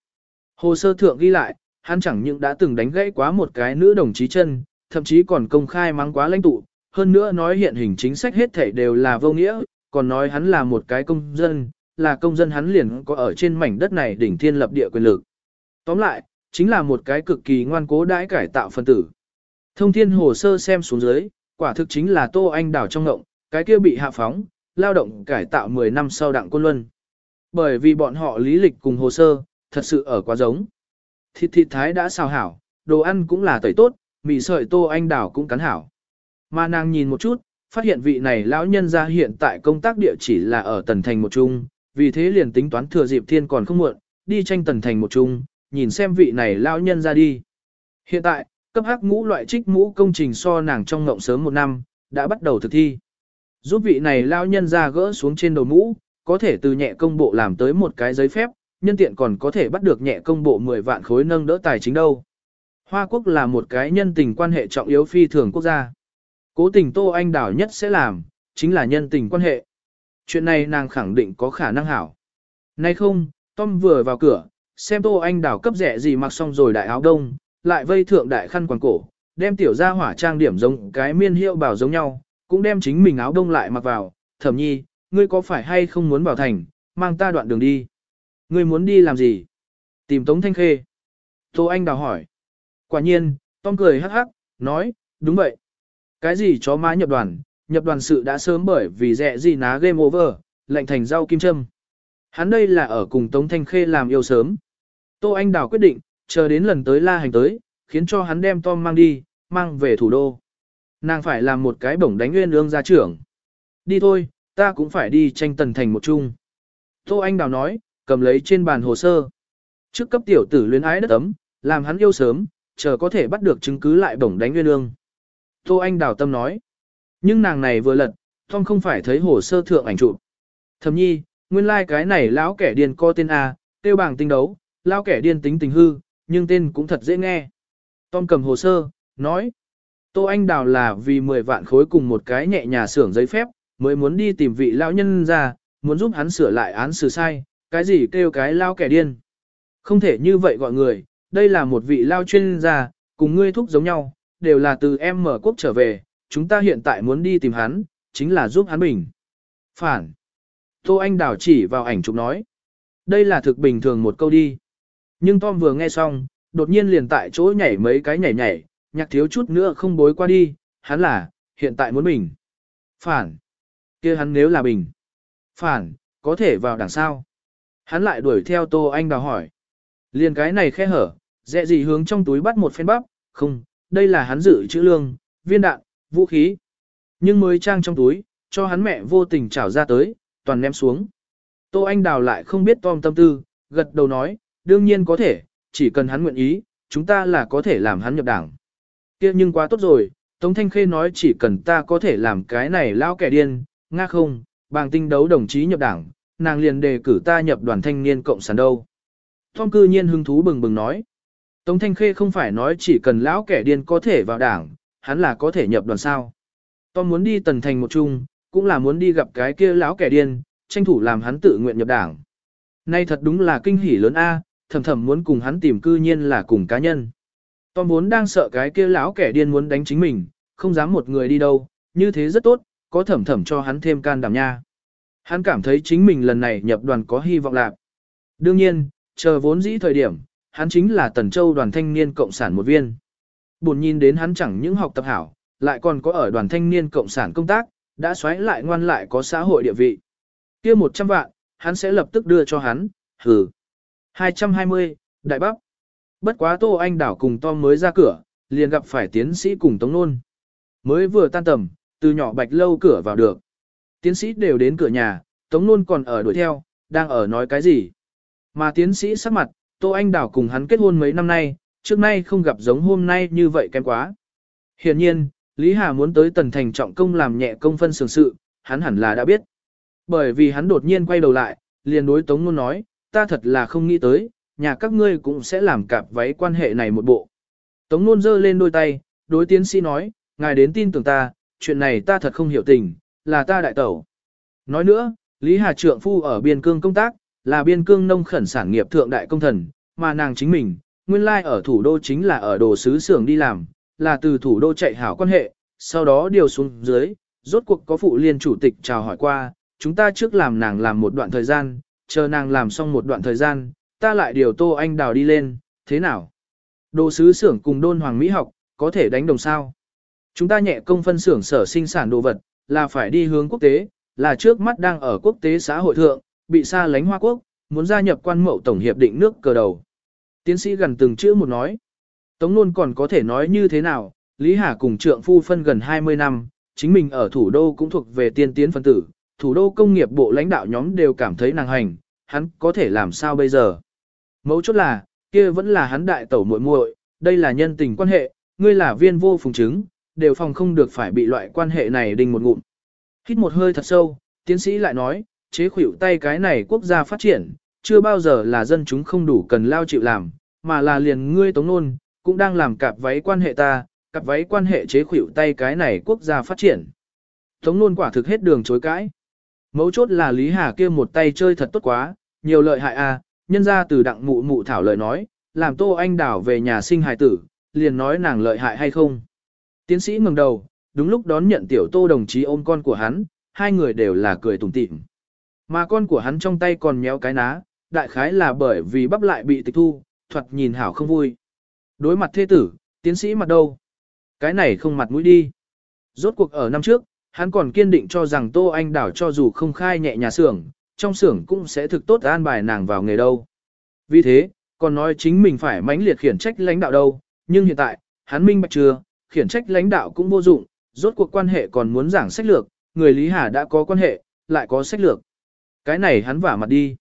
Hồ sơ thượng ghi lại, hắn chẳng những đã từng đánh gãy quá một cái nữ đồng chí chân, thậm chí còn công khai mắng quá lãnh tụ, hơn nữa nói hiện hình chính sách hết thảy đều là vô nghĩa, còn nói hắn là một cái công dân, là công dân hắn liền có ở trên mảnh đất này đỉnh thiên lập địa quyền lực. Tóm lại, chính là một cái cực kỳ ngoan cố đãi cải tạo phân tử. Thông thiên hồ sơ xem xuống dưới, quả thực chính là Tô Anh đảo trong ngộng, cái kia bị hạ phóng, lao động cải tạo 10 năm sau đặng quân luân. Bởi vì bọn họ lý lịch cùng hồ sơ, thật sự ở quá giống. Thịt thịt thái đã xào hảo, đồ ăn cũng là tẩy tốt, mì sợi Tô Anh đảo cũng cắn hảo. Mà nàng nhìn một chút, phát hiện vị này lão nhân ra hiện tại công tác địa chỉ là ở tần thành một trung, vì thế liền tính toán thừa dịp thiên còn không muộn, đi tranh tần thành một chung, nhìn xem vị này lão nhân ra đi. Hiện tại, cấp hắc ngũ loại trích mũ công trình so nàng trong ngộng sớm một năm, đã bắt đầu thực thi. Giúp vị này lão nhân ra gỡ xuống trên đầu mũ, có thể từ nhẹ công bộ làm tới một cái giấy phép, nhân tiện còn có thể bắt được nhẹ công bộ 10 vạn khối nâng đỡ tài chính đâu. Hoa quốc là một cái nhân tình quan hệ trọng yếu phi thường quốc gia. Cố tình Tô Anh đào nhất sẽ làm, chính là nhân tình quan hệ. Chuyện này nàng khẳng định có khả năng hảo. Nay không, Tom vừa vào cửa, xem Tô Anh đào cấp rẻ gì mặc xong rồi đại áo đông, lại vây thượng đại khăn quàng cổ, đem tiểu ra hỏa trang điểm giống cái miên hiệu bảo giống nhau, cũng đem chính mình áo đông lại mặc vào, thẩm nhi, ngươi có phải hay không muốn vào thành, mang ta đoạn đường đi. Ngươi muốn đi làm gì? Tìm Tống Thanh Khê. Tô Anh Đào hỏi. Quả nhiên, Tom cười hắc hắc, nói, đúng vậy. Cái gì chó má nhập đoàn, nhập đoàn sự đã sớm bởi vì rẻ gì ná game over, lệnh thành rau kim châm. Hắn đây là ở cùng Tống Thanh Khê làm yêu sớm. Tô Anh Đào quyết định, chờ đến lần tới la hành tới, khiến cho hắn đem Tom mang đi, mang về thủ đô. Nàng phải làm một cái bổng đánh nguyên ương gia trưởng. Đi thôi, ta cũng phải đi tranh tần thành một chung. Tô Anh Đào nói, cầm lấy trên bàn hồ sơ. Trước cấp tiểu tử luyến ái đất ấm, làm hắn yêu sớm, chờ có thể bắt được chứng cứ lại bổng đánh nguyên ương. Tô Anh Đào tâm nói. Nhưng nàng này vừa lật, Tom không phải thấy hồ sơ thượng ảnh chụp. Thầm nhi, nguyên lai like cái này lão kẻ điên co tên A, tiêu bảng tinh đấu, lão kẻ điên tính tình hư, nhưng tên cũng thật dễ nghe. Tom cầm hồ sơ, nói. Tô Anh Đào là vì 10 vạn khối cùng một cái nhẹ nhà xưởng giấy phép, mới muốn đi tìm vị lão nhân ra, muốn giúp hắn sửa lại án xử sai, cái gì kêu cái lao kẻ điên. Không thể như vậy gọi người, đây là một vị lao chuyên gia, cùng ngươi thúc giống nhau, đều là từ em mở quốc trở về, chúng ta hiện tại muốn đi tìm hắn, chính là giúp hắn bình. Phản. Tô Anh đảo chỉ vào ảnh chụp nói. Đây là thực bình thường một câu đi. Nhưng Tom vừa nghe xong, đột nhiên liền tại chỗ nhảy mấy cái nhảy nhảy, nhạc thiếu chút nữa không bối qua đi, hắn là, hiện tại muốn bình. Phản. kia hắn nếu là bình. Phản, có thể vào đằng sau. Hắn lại đuổi theo Tô Anh Đào hỏi. Liền cái này khe hở, dẹ gì hướng trong túi bắt một phen bắp, không, đây là hắn dự trữ lương, viên đạn, vũ khí. Nhưng mới trang trong túi, cho hắn mẹ vô tình trảo ra tới, toàn ném xuống. Tô Anh Đào lại không biết Tom tâm tư, gật đầu nói, đương nhiên có thể, chỉ cần hắn nguyện ý, chúng ta là có thể làm hắn nhập đảng. kia nhưng quá tốt rồi, Tống Thanh Khê nói chỉ cần ta có thể làm cái này lao kẻ điên, nga không, bàng tinh đấu đồng chí nhập đảng, nàng liền đề cử ta nhập đoàn thanh niên cộng sản đâu. Tom cư nhiên hứng thú bừng bừng nói. Tống Thanh Khê không phải nói chỉ cần lão kẻ điên có thể vào đảng, hắn là có thể nhập đoàn sao. Tom muốn đi tần thành một chung, cũng là muốn đi gặp cái kia lão kẻ điên, tranh thủ làm hắn tự nguyện nhập đảng. Nay thật đúng là kinh hỉ lớn A, thầm thầm muốn cùng hắn tìm cư nhiên là cùng cá nhân. Tom vốn đang sợ cái kia lão kẻ điên muốn đánh chính mình, không dám một người đi đâu, như thế rất tốt, có thầm thầm cho hắn thêm can đảm nha. Hắn cảm thấy chính mình lần này nhập đoàn có hy vọng lạc. Đương nhiên, chờ vốn dĩ thời điểm, hắn chính là Tần Châu đoàn thanh niên cộng sản một viên. Buồn nhìn đến hắn chẳng những học tập hảo, lại còn có ở đoàn thanh niên cộng sản công tác, đã xoáy lại ngoan lại có xã hội địa vị. kia 100 vạn, hắn sẽ lập tức đưa cho hắn, hừ. 220, Đại bắc Bất quá Tô Anh Đảo cùng Tom mới ra cửa, liền gặp phải tiến sĩ cùng Tống Nôn. Mới vừa tan tầm, từ nhỏ bạch lâu cửa vào được. Tiến sĩ đều đến cửa nhà, Tống Nôn còn ở đuổi theo, đang ở nói cái gì. Mà tiến sĩ sắc mặt, Tô Anh Đảo cùng hắn kết hôn mấy năm nay, trước nay không gặp giống hôm nay như vậy kém quá. Hiện nhiên, Lý Hà muốn tới Tần Thành trọng công làm nhẹ công phân sường sự, hắn hẳn là đã biết. Bởi vì hắn đột nhiên quay đầu lại, liền đối Tống Nôn nói, ta thật là không nghĩ tới, nhà các ngươi cũng sẽ làm cạp váy quan hệ này một bộ. Tống Nôn giơ lên đôi tay, đối tiến sĩ nói, ngài đến tin tưởng ta, chuyện này ta thật không hiểu tình, là ta đại tẩu. Nói nữa, Lý Hà Trượng Phu ở biên cương công tác, là biên cương nông khẩn sản nghiệp thượng đại công thần, mà nàng chính mình, nguyên lai ở thủ đô chính là ở đồ sứ xưởng đi làm, là từ thủ đô chạy hảo quan hệ, sau đó điều xuống dưới, rốt cuộc có phụ liên chủ tịch chào hỏi qua, chúng ta trước làm nàng làm một đoạn thời gian, chờ nàng làm xong một đoạn thời gian, ta lại điều Tô Anh Đào đi lên, thế nào? Đồ sứ xưởng cùng đôn hoàng Mỹ học, có thể đánh đồng sao? Chúng ta nhẹ công phân xưởng sở sinh sản đồ vật, là phải đi hướng quốc tế, là trước mắt đang ở quốc tế xã hội thượng, bị xa lánh Hoa Quốc, muốn gia nhập quan mậu tổng hiệp định nước cờ đầu. Tiến sĩ gần từng chữ một nói. Tống luôn còn có thể nói như thế nào, Lý Hà cùng trượng phu phân gần 20 năm, chính mình ở thủ đô cũng thuộc về tiên tiến phân tử, thủ đô công nghiệp bộ lãnh đạo nhóm đều cảm thấy nàng hành, hắn có thể làm sao bây giờ. Mấu chốt là, kia vẫn là hắn đại tẩu muội muội, đây là nhân tình quan hệ, ngươi là viên vô phùng chứng, đều phòng không được phải bị loại quan hệ này đình một ngụm. Hít một hơi thật sâu, tiến sĩ lại nói, chế khuỷu tay cái này quốc gia phát triển, chưa bao giờ là dân chúng không đủ cần lao chịu làm, mà là liền ngươi tống nôn, cũng đang làm cặp váy quan hệ ta, cặp váy quan hệ chế khuỷu tay cái này quốc gia phát triển. Tống nôn quả thực hết đường chối cãi. Mấu chốt là Lý Hà kia một tay chơi thật tốt quá, nhiều lợi hại a, à, nhân ra từ đặng mụ mụ thảo lời nói, làm Tô Anh Đảo về nhà sinh hài tử, liền nói nàng lợi hại hay không. Tiến sĩ ngẩng đầu, đúng lúc đón nhận tiểu Tô đồng chí ôm con của hắn, hai người đều là cười tủm tỉm. Mà con của hắn trong tay còn méo cái ná, đại khái là bởi vì bắp lại bị tịch thu, thuật nhìn hảo không vui. Đối mặt thê tử, tiến sĩ mặt đâu? Cái này không mặt mũi đi. Rốt cuộc ở năm trước, hắn còn kiên định cho rằng Tô Anh Đảo cho dù không khai nhẹ nhà xưởng, trong xưởng cũng sẽ thực tốt an bài nàng vào nghề đâu. Vì thế, còn nói chính mình phải mãnh liệt khiển trách lãnh đạo đâu, nhưng hiện tại, hắn minh bạch chưa, khiển trách lãnh đạo cũng vô dụng, rốt cuộc quan hệ còn muốn giảng sách lược, người Lý Hà đã có quan hệ, lại có sách lược. Cái này hắn vả mặt đi.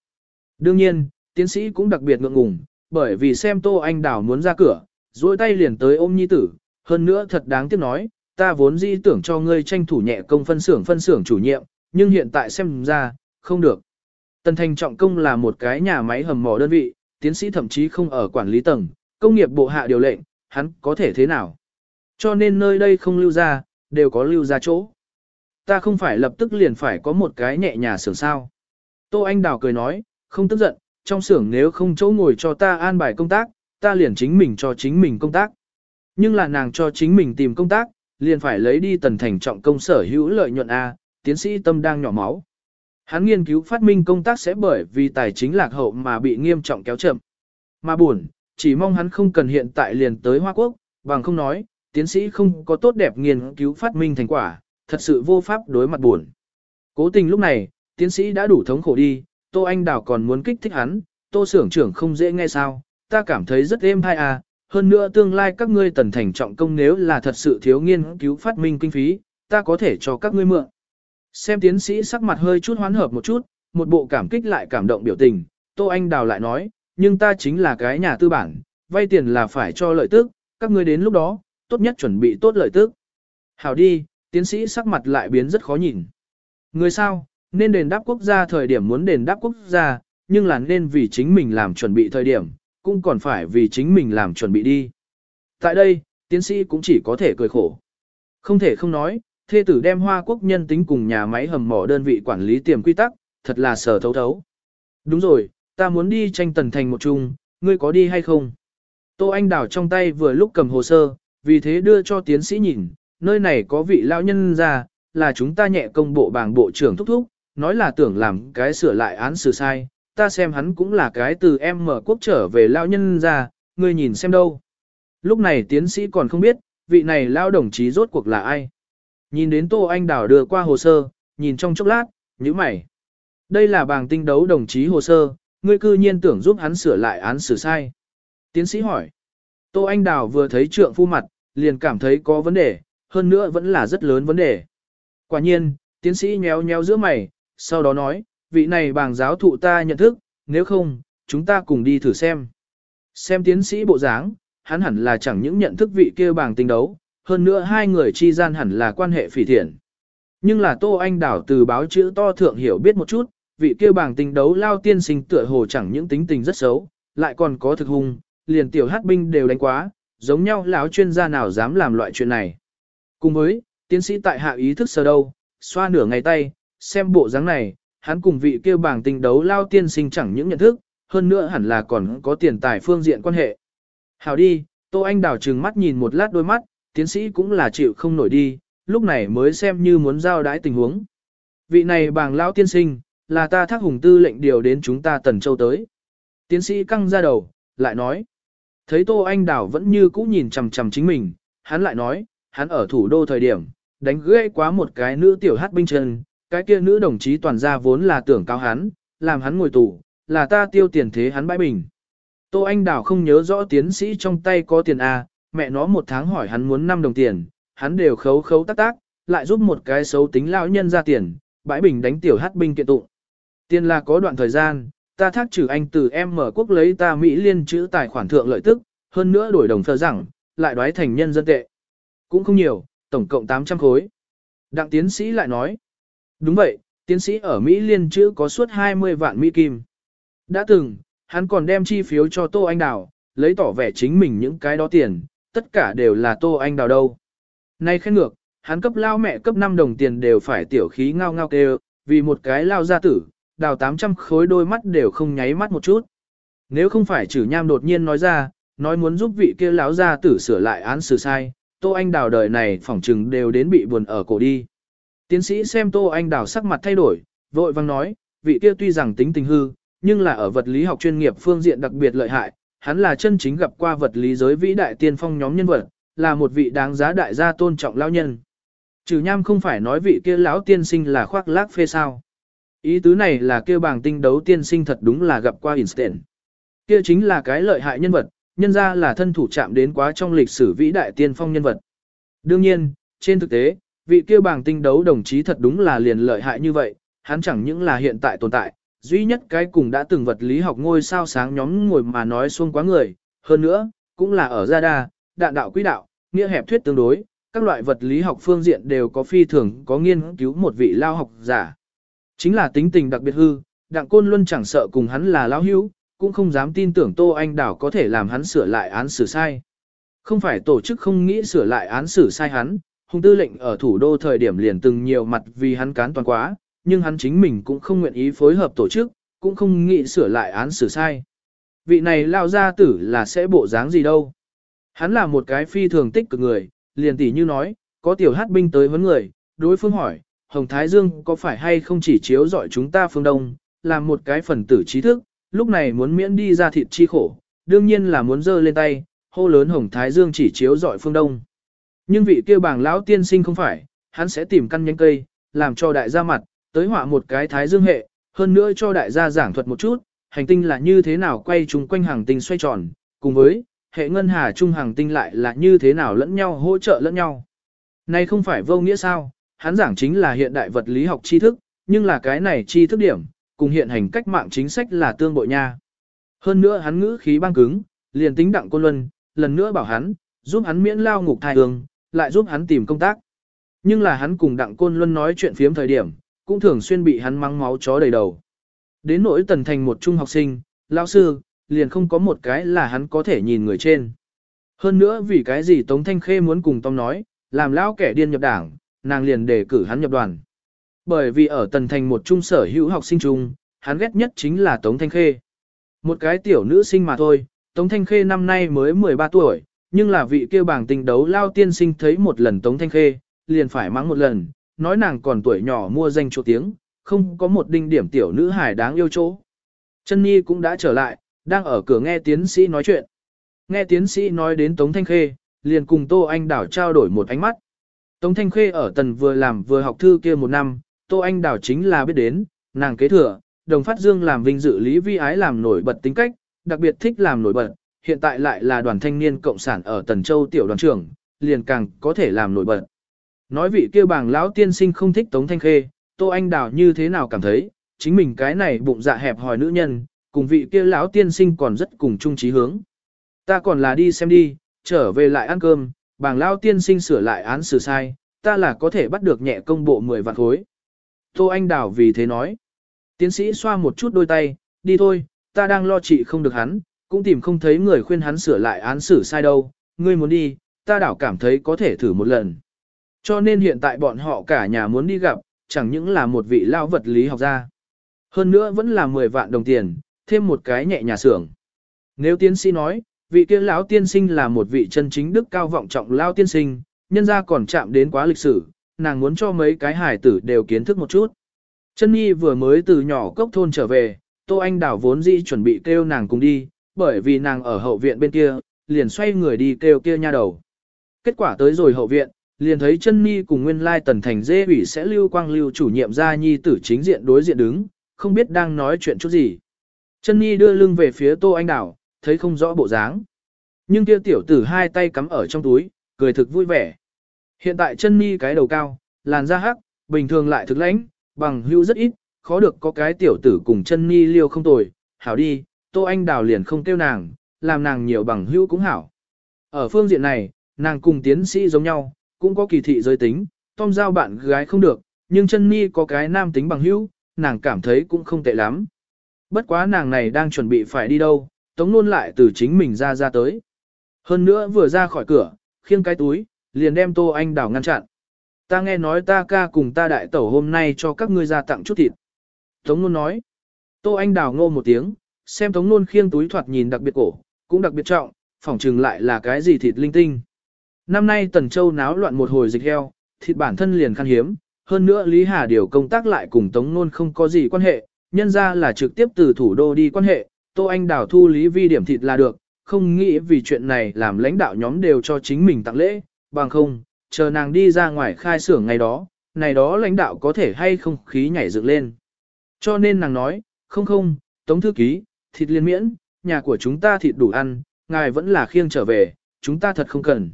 Đương nhiên, tiến sĩ cũng đặc biệt ngượng ngùng, bởi vì xem Tô Anh Đào muốn ra cửa, duỗi tay liền tới ôm nhi tử, hơn nữa thật đáng tiếc nói, ta vốn di tưởng cho ngươi tranh thủ nhẹ công phân xưởng phân xưởng chủ nhiệm, nhưng hiện tại xem ra, không được. tân Thành Trọng Công là một cái nhà máy hầm mỏ đơn vị, tiến sĩ thậm chí không ở quản lý tầng, công nghiệp bộ hạ điều lệnh, hắn có thể thế nào? Cho nên nơi đây không lưu ra, đều có lưu ra chỗ. Ta không phải lập tức liền phải có một cái nhẹ nhà xưởng sao. Tô Anh Đào cười nói, không tức giận, trong xưởng nếu không chỗ ngồi cho ta an bài công tác, ta liền chính mình cho chính mình công tác. Nhưng là nàng cho chính mình tìm công tác, liền phải lấy đi tần thành trọng công sở hữu lợi nhuận A, tiến sĩ tâm đang nhỏ máu. Hắn nghiên cứu phát minh công tác sẽ bởi vì tài chính lạc hậu mà bị nghiêm trọng kéo chậm. Mà buồn, chỉ mong hắn không cần hiện tại liền tới Hoa Quốc, bằng không nói, tiến sĩ không có tốt đẹp nghiên cứu phát minh thành quả, thật sự vô pháp đối mặt buồn. Cố tình lúc này, tiến sĩ đã đủ thống khổ đi, Tô Anh Đào còn muốn kích thích hắn, Tô xưởng trưởng không dễ nghe sao, ta cảm thấy rất êm hay à, hơn nữa tương lai các ngươi tần thành trọng công nếu là thật sự thiếu nghiên cứu phát minh kinh phí, ta có thể cho các ngươi mượn. Xem tiến sĩ sắc mặt hơi chút hoán hợp một chút, một bộ cảm kích lại cảm động biểu tình, Tô Anh Đào lại nói, nhưng ta chính là cái nhà tư bản, vay tiền là phải cho lợi tức, các ngươi đến lúc đó, tốt nhất chuẩn bị tốt lợi tức. Hảo đi, tiến sĩ sắc mặt lại biến rất khó nhìn. Người sao, nên đền đáp quốc gia thời điểm muốn đền đáp quốc gia, nhưng là nên vì chính mình làm chuẩn bị thời điểm, cũng còn phải vì chính mình làm chuẩn bị đi. Tại đây, tiến sĩ cũng chỉ có thể cười khổ. Không thể không nói, thê tử đem hoa quốc nhân tính cùng nhà máy hầm mỏ đơn vị quản lý tiềm quy tắc, thật là sở thấu thấu. Đúng rồi, ta muốn đi tranh tần thành một chung, ngươi có đi hay không? Tô Anh Đào trong tay vừa lúc cầm hồ sơ, vì thế đưa cho tiến sĩ nhìn, nơi này có vị lão nhân ra, là chúng ta nhẹ công bộ bảng bộ trưởng thúc thúc, nói là tưởng làm cái sửa lại án xử sai, ta xem hắn cũng là cái từ em mở quốc trở về lao nhân ra, ngươi nhìn xem đâu. Lúc này tiến sĩ còn không biết, vị này lao đồng chí rốt cuộc là ai. Nhìn đến Tô Anh Đào đưa qua hồ sơ, nhìn trong chốc lát, nhíu mày. Đây là bảng tinh đấu đồng chí hồ sơ, ngươi cư nhiên tưởng giúp hắn sửa lại án xử sai. Tiến sĩ hỏi. Tô Anh Đào vừa thấy trượng phu mặt, liền cảm thấy có vấn đề, hơn nữa vẫn là rất lớn vấn đề. Quả nhiên, tiến sĩ nhéo nhéo giữa mày, sau đó nói, vị này bảng giáo thụ ta nhận thức, nếu không, chúng ta cùng đi thử xem. Xem tiến sĩ bộ dáng, hắn hẳn là chẳng những nhận thức vị kia bảng tinh đấu, hơn nữa hai người chi gian hẳn là quan hệ phỉ thiện. Nhưng là Tô Anh Đảo từ báo chữ to thượng hiểu biết một chút, vị kia bảng tình đấu lao tiên sinh tựa hồ chẳng những tính tình rất xấu, lại còn có thực hung, liền tiểu hát binh đều đánh quá, giống nhau lão chuyên gia nào dám làm loại chuyện này. Cùng với, tiến sĩ tại hạ ý thức sơ đâu, xoa nửa ngày tay, xem bộ dáng này, hắn cùng vị kêu bảng tình đấu lao tiên sinh chẳng những nhận thức, hơn nữa hẳn là còn có tiền tài phương diện quan hệ. Hào đi, Tô Anh đảo trừng mắt nhìn một lát đôi mắt, tiến sĩ cũng là chịu không nổi đi, lúc này mới xem như muốn giao đái tình huống. Vị này bảng lao tiên sinh, là ta thác hùng tư lệnh điều đến chúng ta Tần Châu tới. Tiến sĩ căng ra đầu, lại nói. Thấy Tô Anh Đảo vẫn như cũ nhìn chằm chằm chính mình, hắn lại nói, hắn ở thủ đô thời điểm, đánh ghê quá một cái nữ tiểu hát binh chân, cái kia nữ đồng chí toàn gia vốn là tưởng cao hắn, làm hắn ngồi tù, là ta tiêu tiền thế hắn bãi bình. Tô Anh Đảo không nhớ rõ tiến sĩ trong tay có tiền A, mẹ nó một tháng hỏi hắn muốn 5 đồng tiền, hắn đều khấu khấu tác tác, lại giúp một cái xấu tính lão nhân ra tiền, bãi bình đánh tiểu hát binh kiện tụng. Tiền là có đoạn thời gian, ta thác trừ anh từ em mở quốc lấy ta Mỹ liên chữ tài khoản thượng lợi tức, hơn nữa đổi đồng thờ rằng, lại đoái thành nhân dân tệ. Cũng không nhiều, tổng cộng 800 khối. Đặng tiến sĩ lại nói, đúng vậy, tiến sĩ ở Mỹ liên chữ có suốt 20 vạn Mỹ Kim. Đã từng, hắn còn đem chi phiếu cho Tô Anh Đào, lấy tỏ vẻ chính mình những cái đó tiền, tất cả đều là Tô Anh Đào đâu. Nay khen ngược, hắn cấp lao mẹ cấp 5 đồng tiền đều phải tiểu khí ngao ngao kêu, vì một cái lao gia tử, đào 800 khối đôi mắt đều không nháy mắt một chút. Nếu không phải chử nham đột nhiên nói ra, nói muốn giúp vị kia lão gia tử sửa lại án xử sai, Tô Anh Đào đời này phỏng chừng đều đến bị buồn ở cổ đi. Tiến sĩ xem Tô Anh Đào sắc mặt thay đổi, vội vang nói, vị kia tuy rằng tính tình hư, nhưng là ở vật lý học chuyên nghiệp phương diện đặc biệt lợi hại, hắn là chân chính gặp qua vật lý giới vĩ đại tiên phong nhóm nhân vật, là một vị đáng giá đại gia tôn trọng lão nhân. Trừ nham không phải nói vị kia lão tiên sinh là khoác lác phê sao. Ý tứ này là kêu bảng tinh đấu tiên sinh thật đúng là gặp qua Einstein. Kia chính là cái lợi hại nhân vật, nhân ra là thân thủ chạm đến quá trong lịch sử vĩ đại tiên phong nhân vật. Đương nhiên, trên thực tế, vị kia bảng tinh đấu đồng chí thật đúng là liền lợi hại như vậy, hắn chẳng những là hiện tại tồn tại, duy nhất cái cùng đã từng vật lý học ngôi sao sáng nhóm ngồi mà nói xuông quá người, hơn nữa, cũng là ở gia đa, đạn đạo quỹ đạo, nghĩa hẹp thuyết tương đối, các loại vật lý học phương diện đều có phi thường có nghiên cứu một vị lao học giả. Chính là tính tình đặc biệt hư, đặng côn luôn chẳng sợ cùng hắn là lao hữu, cũng không dám tin tưởng Tô Anh Đảo có thể làm hắn sửa lại án xử sai. Không phải tổ chức không nghĩ sửa lại án xử sai hắn, hùng tư lệnh ở thủ đô thời điểm liền từng nhiều mặt vì hắn cán toàn quá, nhưng hắn chính mình cũng không nguyện ý phối hợp tổ chức, cũng không nghĩ sửa lại án xử sai. Vị này lao gia tử là sẽ bộ dáng gì đâu. Hắn là một cái phi thường tích cực người, liền tỉ như nói, có tiểu hát binh tới vấn người, đối phương hỏi, Hồng Thái Dương có phải hay không chỉ chiếu dọi chúng ta phương Đông, làm một cái phần tử trí thức, lúc này muốn miễn đi ra thịt chi khổ, đương nhiên là muốn dơ lên tay, hô lớn Hồng Thái Dương chỉ chiếu dọi phương Đông. Nhưng vị kia bảng lão tiên sinh không phải, hắn sẽ tìm căn nhánh cây, làm cho đại gia mặt, tới họa một cái Thái Dương hệ, hơn nữa cho đại gia giảng thuật một chút, hành tinh là như thế nào quay chung quanh hàng tinh xoay tròn, cùng với hệ ngân hà trung hàng tinh lại là như thế nào lẫn nhau hỗ trợ lẫn nhau. Này không phải vô nghĩa sao, hắn giảng chính là hiện đại vật lý học tri thức, nhưng là cái này tri thức điểm, cùng hiện hành cách mạng chính sách là tương bội nha. Hơn nữa hắn ngữ khí băng cứng, liền tính đặng côn luân, lần nữa bảo hắn, giúp hắn miễn lao ngục thai hương, lại giúp hắn tìm công tác. Nhưng là hắn cùng đặng côn luân nói chuyện phiếm thời điểm, cũng thường xuyên bị hắn mắng máu chó đầy đầu. Đến nỗi tần thành một trung học sinh, lão sư, liền không có một cái là hắn có thể nhìn người trên. Hơn nữa vì cái gì Tống Thanh Khê muốn cùng Tông nói, làm lão kẻ điên nhập đảng, nàng liền đề cử hắn nhập đoàn. Bởi vì ở tần thành một trung sở hữu học sinh trung, hắn ghét nhất chính là Tống Thanh Khê. Một cái tiểu nữ sinh mà thôi, Tống Thanh Khê năm nay mới 13 tuổi, nhưng là vị kêu bảng tình đấu lao tiên sinh thấy một lần Tống Thanh Khê, liền phải mắng một lần, nói nàng còn tuổi nhỏ mua danh chỗ tiếng, không có một đinh điểm tiểu nữ hài đáng yêu chỗ. Chân Nhi cũng đã trở lại, đang ở cửa nghe tiến sĩ nói chuyện. Nghe tiến sĩ nói đến Tống Thanh Khê, liền cùng Tô Anh Đảo trao đổi một ánh mắt. Tống Thanh Khê ở tần vừa làm vừa học thư kia một năm, Tô Anh Đảo chính là biết đến, nàng kế thừa, đồng phát dương làm vinh dự lý vi ái làm nổi bật tính cách, đặc biệt thích làm nổi bật, hiện tại lại là đoàn thanh niên cộng sản ở Tần Châu tiểu đoàn trưởng, liền càng có thể làm nổi bật. Nói vị kia bảng lão tiên sinh không thích Tống Thanh Khê, Tô Anh Đào như thế nào cảm thấy, chính mình cái này bụng dạ hẹp hòi nữ nhân, cùng vị kia lão tiên sinh còn rất cùng chung trí hướng. Ta còn là đi xem đi, trở về lại ăn cơm, bảng lão tiên sinh sửa lại án xử sai, ta là có thể bắt được nhẹ công bộ 10 vạn khối. Tô Anh Đào vì thế nói. Tiến sĩ xoa một chút đôi tay, đi thôi, ta đang lo trị không được hắn, cũng tìm không thấy người khuyên hắn sửa lại án xử sai đâu, ngươi muốn đi, ta đảo cảm thấy có thể thử một lần. Cho nên hiện tại bọn họ cả nhà muốn đi gặp, chẳng những là một vị lao vật lý học gia. Hơn nữa vẫn là 10 vạn đồng tiền, thêm một cái nhẹ nhà xưởng. Nếu tiến sĩ nói, vị kia lão tiên sinh là một vị chân chính đức cao vọng trọng lao tiên sinh, nhân ra còn chạm đến quá lịch sử, nàng muốn cho mấy cái hải tử đều kiến thức một chút. Chân Nhi vừa mới từ nhỏ cốc thôn trở về, Tô Anh Đảo vốn dĩ chuẩn bị kêu nàng cùng đi, bởi vì nàng ở hậu viện bên kia, liền xoay người đi kêu kia nha đầu. Kết quả tới rồi hậu viện, liền thấy chân Nhi cùng nguyên lai tần thành dê ủy sẽ lưu quang lưu chủ nhiệm gia nhi tử chính diện đối diện đứng, không biết đang nói chuyện chút gì. Chân Nhi đưa lưng về phía Tô Anh Đảo, thấy không rõ bộ dáng. Nhưng kia tiểu tử hai tay cắm ở trong túi, cười thực vui vẻ. Hiện tại chân Nhi cái đầu cao, làn da hắc, bình thường lại thực lãnh, bằng hưu rất ít, khó được có cái tiểu tử cùng chân Nhi liêu không tồi, hảo đi, Tô Anh Đào liền không kêu nàng, làm nàng nhiều bằng hữu cũng hảo. Ở phương diện này, nàng cùng tiến sĩ giống nhau, cũng có kỳ thị giới tính, Tom giao bạn gái không được, nhưng chân ni có cái nam tính bằng hữu, nàng cảm thấy cũng không tệ lắm. Bất quá nàng này đang chuẩn bị phải đi đâu, tống luôn lại từ chính mình ra ra tới. Hơn nữa vừa ra khỏi cửa, khiêng cái túi, liền đem Tô Anh Đào ngăn chặn. Ta nghe nói ta ca cùng ta đại tẩu hôm nay cho các ngươi ra tặng chút thịt. Tống luôn nói. Tô Anh Đào ngô một tiếng, xem tống nôn khiêng túi thoạt nhìn đặc biệt cổ, cũng đặc biệt trọng, phỏng chừng lại là cái gì thịt linh tinh. Năm nay Tần Châu náo loạn một hồi dịch heo, thịt bản thân liền khan hiếm, hơn nữa Lý Hà điều công tác lại cùng Tống Nôn không có gì quan hệ, nhân ra là trực tiếp từ thủ đô đi quan hệ, Tô Anh đảo thu Lý Vi điểm thịt là được, không nghĩ vì chuyện này làm lãnh đạo nhóm đều cho chính mình tặng lễ, bằng không, chờ nàng đi ra ngoài khai xưởng ngày đó, này đó lãnh đạo có thể hay không khí nhảy dựng lên. Cho nên nàng nói, không không, Tống Thư Ký, thịt liên miễn, nhà của chúng ta thịt đủ ăn, ngài vẫn là khiêng trở về, chúng ta thật không cần.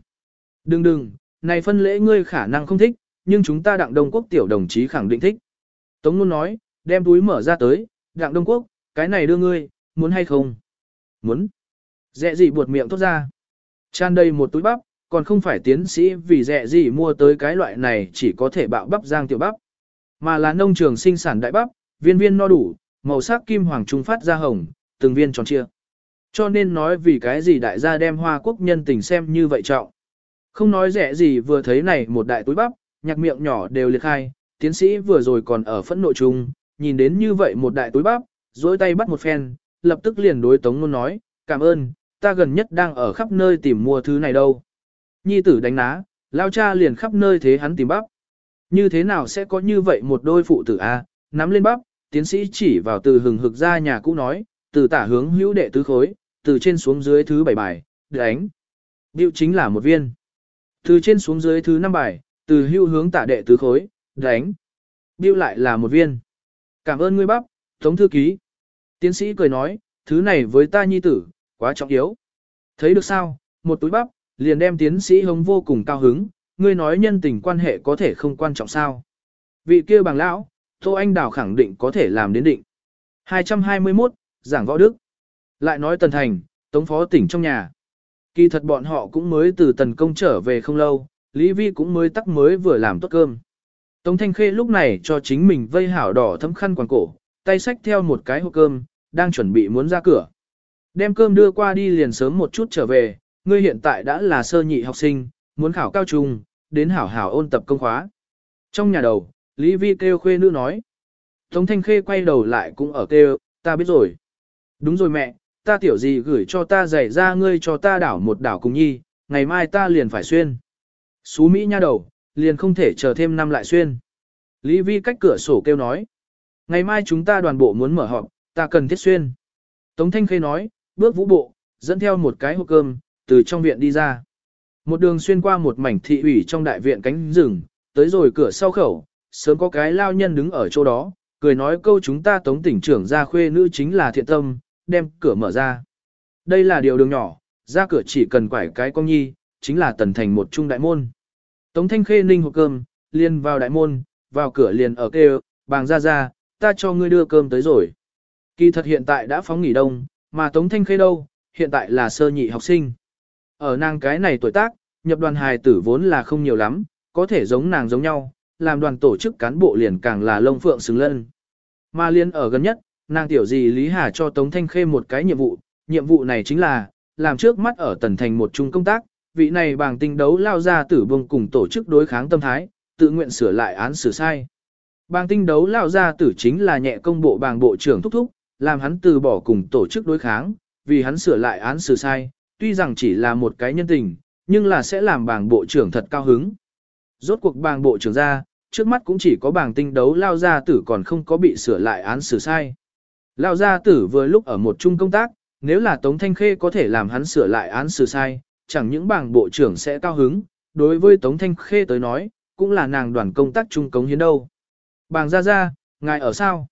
Đừng đừng, này phân lễ ngươi khả năng không thích, nhưng chúng ta đặng Đông Quốc tiểu đồng chí khẳng định thích. Tống Nôn nói, đem túi mở ra tới, đặng Đông Quốc, cái này đưa ngươi, muốn hay không? Muốn. Dẹ gì buột miệng tốt ra. Tràn đầy một túi bắp, còn không phải tiến sĩ vì dẹ gì mua tới cái loại này chỉ có thể bạo bắp giang tiểu bắp. Mà là nông trường sinh sản đại bắp, viên viên no đủ, màu sắc kim hoàng trung phát ra hồng, từng viên tròn chia. Cho nên nói vì cái gì đại gia đem hoa quốc nhân tình xem như vậy trọng. Không nói rẻ gì vừa thấy này một đại túi bắp, nhạc miệng nhỏ đều liệt khai, tiến sĩ vừa rồi còn ở phẫn nộ chung, nhìn đến như vậy một đại túi bắp, dối tay bắt một phen, lập tức liền đối tống luôn nói, cảm ơn, ta gần nhất đang ở khắp nơi tìm mua thứ này đâu. Nhi tử đánh ná, lao cha liền khắp nơi thế hắn tìm bắp. Như thế nào sẽ có như vậy một đôi phụ tử a nắm lên bắp, tiến sĩ chỉ vào từ hừng hực ra nhà cũ nói, từ tả hướng hữu đệ tứ khối, từ trên xuống dưới thứ bảy bài, đánh. Điệu chính là một viên. Từ trên xuống dưới thứ năm bài, từ hữu hướng tả đệ tứ khối, đánh. Điệu lại là một viên. Cảm ơn ngươi bắp, Tống Thư Ký. Tiến sĩ cười nói, thứ này với ta nhi tử, quá trọng yếu. Thấy được sao, một túi bắp, liền đem tiến sĩ hống vô cùng cao hứng, ngươi nói nhân tình quan hệ có thể không quan trọng sao. Vị kia bằng lão, Tô Anh Đào khẳng định có thể làm đến định. 221, giảng võ đức. Lại nói Tần Thành, Tống Phó tỉnh trong nhà. Kỳ thật bọn họ cũng mới từ tần công trở về không lâu, Lý Vi cũng mới tắc mới vừa làm tốt cơm. Tống Thanh Khê lúc này cho chính mình vây hảo đỏ thấm khăn quàng cổ, tay xách theo một cái hộp cơm, đang chuẩn bị muốn ra cửa. Đem cơm đưa qua đi liền sớm một chút trở về, ngươi hiện tại đã là sơ nhị học sinh, muốn khảo cao trung, đến hảo hảo ôn tập công khóa. Trong nhà đầu, Lý Vi kêu khuê nữ nói. Tống Thanh Khê quay đầu lại cũng ở kêu, ta biết rồi. Đúng rồi mẹ, ta tiểu gì gửi cho ta giày ra ngươi cho ta đảo một đảo cùng nhi, ngày mai ta liền phải xuyên. Xú Mỹ nha đầu, liền không thể chờ thêm năm lại xuyên. Lý Vi cách cửa sổ kêu nói. Ngày mai chúng ta đoàn bộ muốn mở họp, ta cần thiết xuyên. Tống Thanh Khê nói, bước vũ bộ, dẫn theo một cái hộp cơm, từ trong viện đi ra. Một đường xuyên qua một mảnh thị ủy trong đại viện cánh rừng, tới rồi cửa sau khẩu, sớm có cái lao nhân đứng ở chỗ đó, cười nói câu chúng ta tống tỉnh trưởng ra khuê nữ chính là thiện tâm, đem cửa mở ra. Đây là điều đường nhỏ, ra cửa chỉ cần quải cái con nhi, chính là tần thành một trung đại môn. Tống thanh khê ninh hộp cơm, liền vào đại môn, vào cửa liền ở kêu, bàng ra ra, ta cho ngươi đưa cơm tới rồi. Kỳ thật hiện tại đã phóng nghỉ đông, mà tống thanh khê đâu, hiện tại là sơ nhị học sinh. Ở nàng cái này tuổi tác, nhập đoàn hài tử vốn là không nhiều lắm, có thể giống nàng giống nhau, làm đoàn tổ chức cán bộ liền càng là lông phượng xứng lân. Mà liên ở gần nhất, nàng tiểu gì Lý Hà cho Tống Thanh Khê một cái nhiệm vụ, nhiệm vụ này chính là, làm trước mắt ở tần thành một chung công tác, vị này bàng tinh đấu lao ra tử bông cùng tổ chức đối kháng tâm thái, tự nguyện sửa lại án xử sai. Bàng tinh đấu lao ra tử chính là nhẹ công bộ bàng bộ trưởng thúc thúc, làm hắn từ bỏ cùng tổ chức đối kháng, vì hắn sửa lại án xử sai, tuy rằng chỉ là một cái nhân tình, nhưng là sẽ làm bàng bộ trưởng thật cao hứng. Rốt cuộc bàng bộ trưởng ra, trước mắt cũng chỉ có bàng tinh đấu lao ra tử còn không có bị sửa lại án xử sai. Lao gia tử vừa lúc ở một chung công tác, nếu là Tống Thanh Khê có thể làm hắn sửa lại án xử sai, chẳng những bảng bộ trưởng sẽ cao hứng, đối với Tống Thanh Khê tới nói, cũng là nàng đoàn công tác chung cống hiến đâu. Bàng ra ra, ngài ở sao?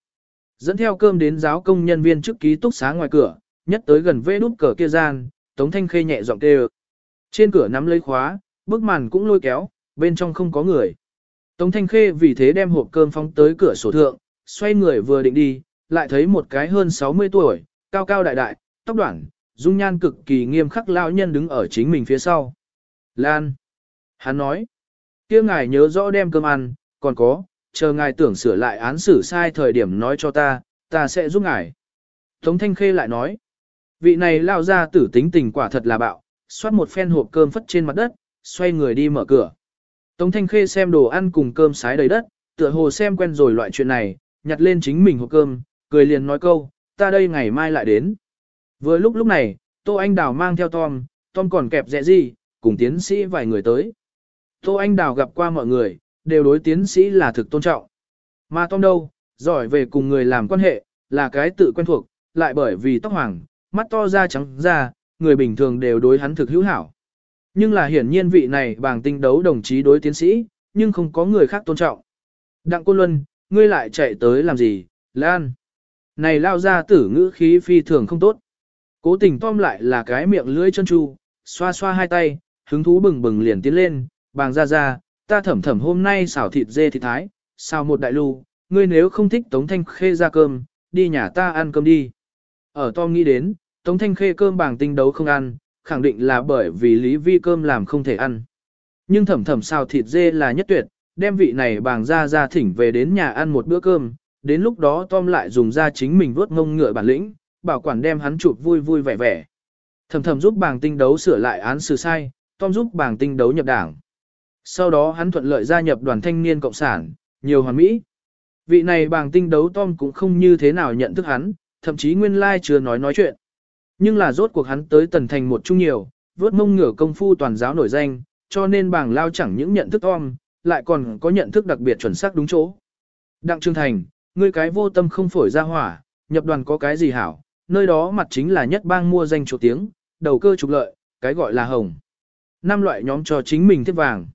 Dẫn theo cơm đến giáo công nhân viên trước ký túc xá ngoài cửa, nhất tới gần vê đút cờ kia gian, Tống Thanh Khê nhẹ giọng kêu. Trên cửa nắm lấy khóa, bức màn cũng lôi kéo, bên trong không có người. Tống Thanh Khê vì thế đem hộp cơm phóng tới cửa sổ thượng, xoay người vừa định đi, lại thấy một cái hơn 60 tuổi, cao cao đại đại, tóc đoạn, dung nhan cực kỳ nghiêm khắc lão nhân đứng ở chính mình phía sau. Lan. Hắn nói. kia ngài nhớ rõ đem cơm ăn, còn có, chờ ngài tưởng sửa lại án xử sai thời điểm nói cho ta, ta sẽ giúp ngài. Tống Thanh Khê lại nói. Vị này lao ra tử tính tình quả thật là bạo, xoát một phen hộp cơm phất trên mặt đất, xoay người đi mở cửa. Tống Thanh Khê xem đồ ăn cùng cơm sái đầy đất, tựa hồ xem quen rồi loại chuyện này, nhặt lên chính mình hộp cơm, cười liền nói câu, ta đây ngày mai lại đến. Vừa lúc lúc này, Tô Anh Đào mang theo Tom, Tom còn kẹp dẹ gì, cùng tiến sĩ vài người tới. Tô Anh Đào gặp qua mọi người, đều đối tiến sĩ là thực tôn trọng. Mà Tom đâu, giỏi về cùng người làm quan hệ, là cái tự quen thuộc, lại bởi vì tóc hoàng, mắt to da trắng da, người bình thường đều đối hắn thực hữu hảo. Nhưng là hiển nhiên vị này bàng tinh đấu đồng chí đối tiến sĩ, nhưng không có người khác tôn trọng. Đặng Côn Luân, ngươi lại chạy tới làm gì, Lan? Này lao ra tử ngữ khí phi thường không tốt. Cố tình Tom lại là cái miệng lưỡi chân chu, xoa xoa hai tay, hứng thú bừng bừng liền tiến lên, bàng ra ra, ta thẩm thẩm hôm nay xào thịt dê thịt thái, xào một đại lưu, ngươi nếu không thích Tống Thanh Khê ra cơm, đi nhà ta ăn cơm đi. Ở Tom nghĩ đến, Tống Thanh Khê cơm bàng tinh đấu không ăn, khẳng định là bởi vì Lý Vi cơm làm không thể ăn. Nhưng thẩm thẩm xào thịt dê là nhất tuyệt, đem vị này bàng ra ra thỉnh về đến nhà ăn một bữa cơm, đến lúc đó Tom lại dùng ra chính mình vuốt ngông ngựa bản lĩnh, bảo quản đem hắn chụp vui vui vẻ vẻ. Thầm thầm giúp bàng tinh đấu sửa lại án xử sai, Tom giúp bàng tinh đấu nhập đảng. Sau đó hắn thuận lợi gia nhập đoàn thanh niên cộng sản, nhiều hoàn mỹ. Vị này bàng tinh đấu Tom cũng không như thế nào nhận thức hắn, thậm chí nguyên lai chưa nói nói chuyện. Nhưng là rốt cuộc hắn tới tần thành một chung nhiều, vớt mông ngửa công phu toàn giáo nổi danh, cho nên bàng lao chẳng những nhận thức Tom, lại còn có nhận thức đặc biệt chuẩn xác đúng chỗ. Đặng Trương Thành, ngươi cái vô tâm không phổi ra hỏa, nhập đoàn có cái gì hảo, nơi đó mặt chính là nhất bang mua danh chỗ tiếng, đầu cơ trục lợi, cái gọi là hồng. Năm loại nhóm cho chính mình thiết vàng.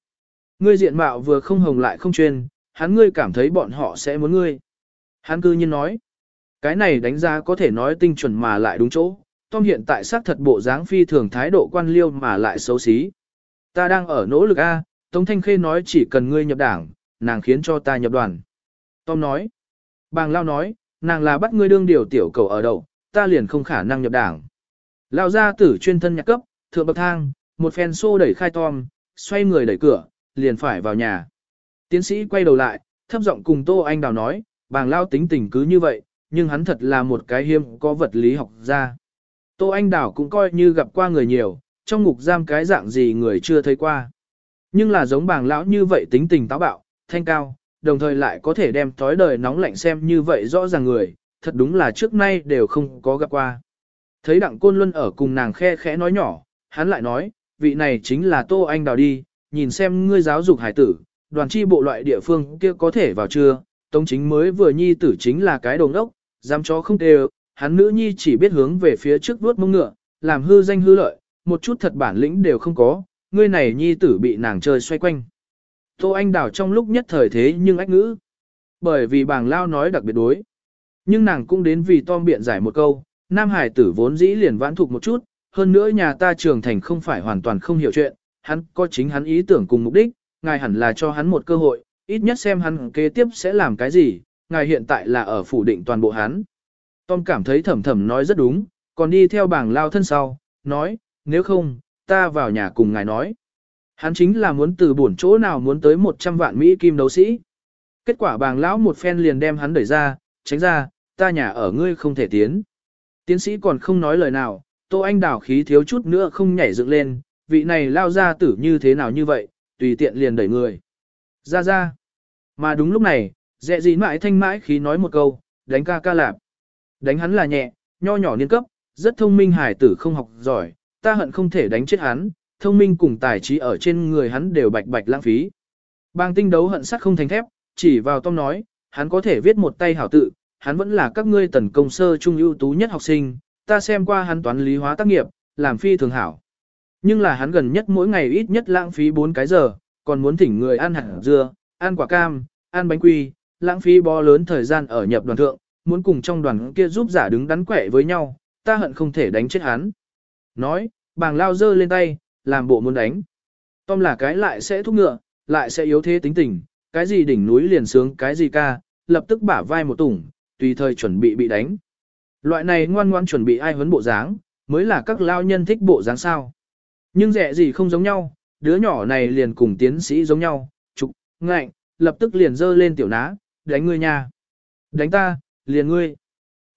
Ngươi diện mạo vừa không hồng lại không chuyên, hắn ngươi cảm thấy bọn họ sẽ muốn ngươi. Hắn cư nhiên nói, cái này đánh giá có thể nói tinh chuẩn mà lại đúng chỗ, Tom hiện tại xác thật bộ dáng phi thường thái độ quan liêu mà lại xấu xí. Ta đang ở nỗ lực A, Tống Thanh Khê nói chỉ cần ngươi nhập đảng, nàng khiến cho ta nhập đoàn. Tom nói, bàng lao nói, nàng là bắt ngươi đương điều tiểu cầu ở đầu, ta liền không khả năng nhập đảng. Lao ra tử chuyên thân nhạc cấp, thượng bậc thang, một phen xô đẩy khai Tom, xoay người đẩy cửa, liền phải vào nhà. Tiến sĩ quay đầu lại, thấp giọng cùng Tô Anh Đào nói, bàng lao tính tình cứ như vậy, nhưng hắn thật là một cái hiếm có vật lý học ra. Tô Anh Đào cũng coi như gặp qua người nhiều, trong ngục giam cái dạng gì người chưa thấy qua. Nhưng là giống bàng lão như vậy tính tình táo bạo, thanh cao, đồng thời lại có thể đem thói đời nóng lạnh xem như vậy rõ ràng người, thật đúng là trước nay đều không có gặp qua. Thấy đặng côn luân ở cùng nàng khe khẽ nói nhỏ, hắn lại nói, vị này chính là Tô Anh Đào đi, nhìn xem ngươi giáo dục hải tử, đoàn chi bộ loại địa phương kia có thể vào chưa, tống chính mới vừa nhi tử chính là cái đồng ốc, dám chó không đều, hắn nữ nhi chỉ biết hướng về phía trước vuốt mông ngựa, làm hư danh hư lợi, một chút thật bản lĩnh đều không có, ngươi này nhi tử bị nàng chơi xoay quanh. Tô Anh Đào trong lúc nhất thời thế nhưng ách ngữ. Bởi vì bàng lao nói đặc biệt đối. Nhưng nàng cũng đến vì Tom biện giải một câu, Nam Hải tử vốn dĩ liền vãn thục một chút, hơn nữa nhà ta trưởng thành không phải hoàn toàn không hiểu chuyện, hắn có chính hắn ý tưởng cùng mục đích, ngài hẳn là cho hắn một cơ hội, ít nhất xem hắn kế tiếp sẽ làm cái gì, ngài hiện tại là ở phủ định toàn bộ hắn. Tom cảm thấy thầm thầm nói rất đúng, còn đi theo bảng lao thân sau, nói, nếu không, ta vào nhà cùng ngài nói. Hắn chính là muốn từ bổn chỗ nào muốn tới 100 vạn Mỹ kim đấu sĩ. Kết quả bàng lão một phen liền đem hắn đẩy ra, tránh ra, ta nhà ở ngươi không thể tiến. Tiến sĩ còn không nói lời nào, Tô Anh đảo khí thiếu chút nữa không nhảy dựng lên, vị này lao ra tử như thế nào như vậy, tùy tiện liền đẩy người. Ra ra. Mà đúng lúc này, dẹ gì mãi thanh mãi khí nói một câu, đánh ca ca lạp. Đánh hắn là nhẹ, nho nhỏ niên cấp, rất thông minh hải tử không học giỏi, ta hận không thể đánh chết hắn, thông minh cùng tài trí ở trên người hắn đều bạch bạch lãng phí. Bang tinh đấu hận sắc không thành thép, chỉ vào Tom nói, hắn có thể viết một tay hảo tự, hắn vẫn là các ngươi tần công sơ trung ưu tú nhất học sinh, ta xem qua hắn toán lý hóa tác nghiệp, làm phi thường hảo. Nhưng là hắn gần nhất mỗi ngày ít nhất lãng phí 4 cái giờ, còn muốn thỉnh người ăn hạt dưa, ăn quả cam, ăn bánh quy, lãng phí bo lớn thời gian ở nhập đoàn thượng, muốn cùng trong đoàn kia giúp giả đứng đắn quẻ với nhau, ta hận không thể đánh chết hắn. Nói, bàng lao dơ lên tay, làm bộ muốn đánh. Tom là cái lại sẽ thúc ngựa, lại sẽ yếu thế tính tình, cái gì đỉnh núi liền sướng cái gì ca, lập tức bả vai một tủng, tùy thời chuẩn bị bị đánh. Loại này ngoan ngoan chuẩn bị ai huấn bộ dáng, mới là các lao nhân thích bộ dáng sao. Nhưng rẻ gì không giống nhau, đứa nhỏ này liền cùng tiến sĩ giống nhau, trục, ngạnh, lập tức liền dơ lên tiểu ná, đánh ngươi nha. Đánh ta, liền ngươi.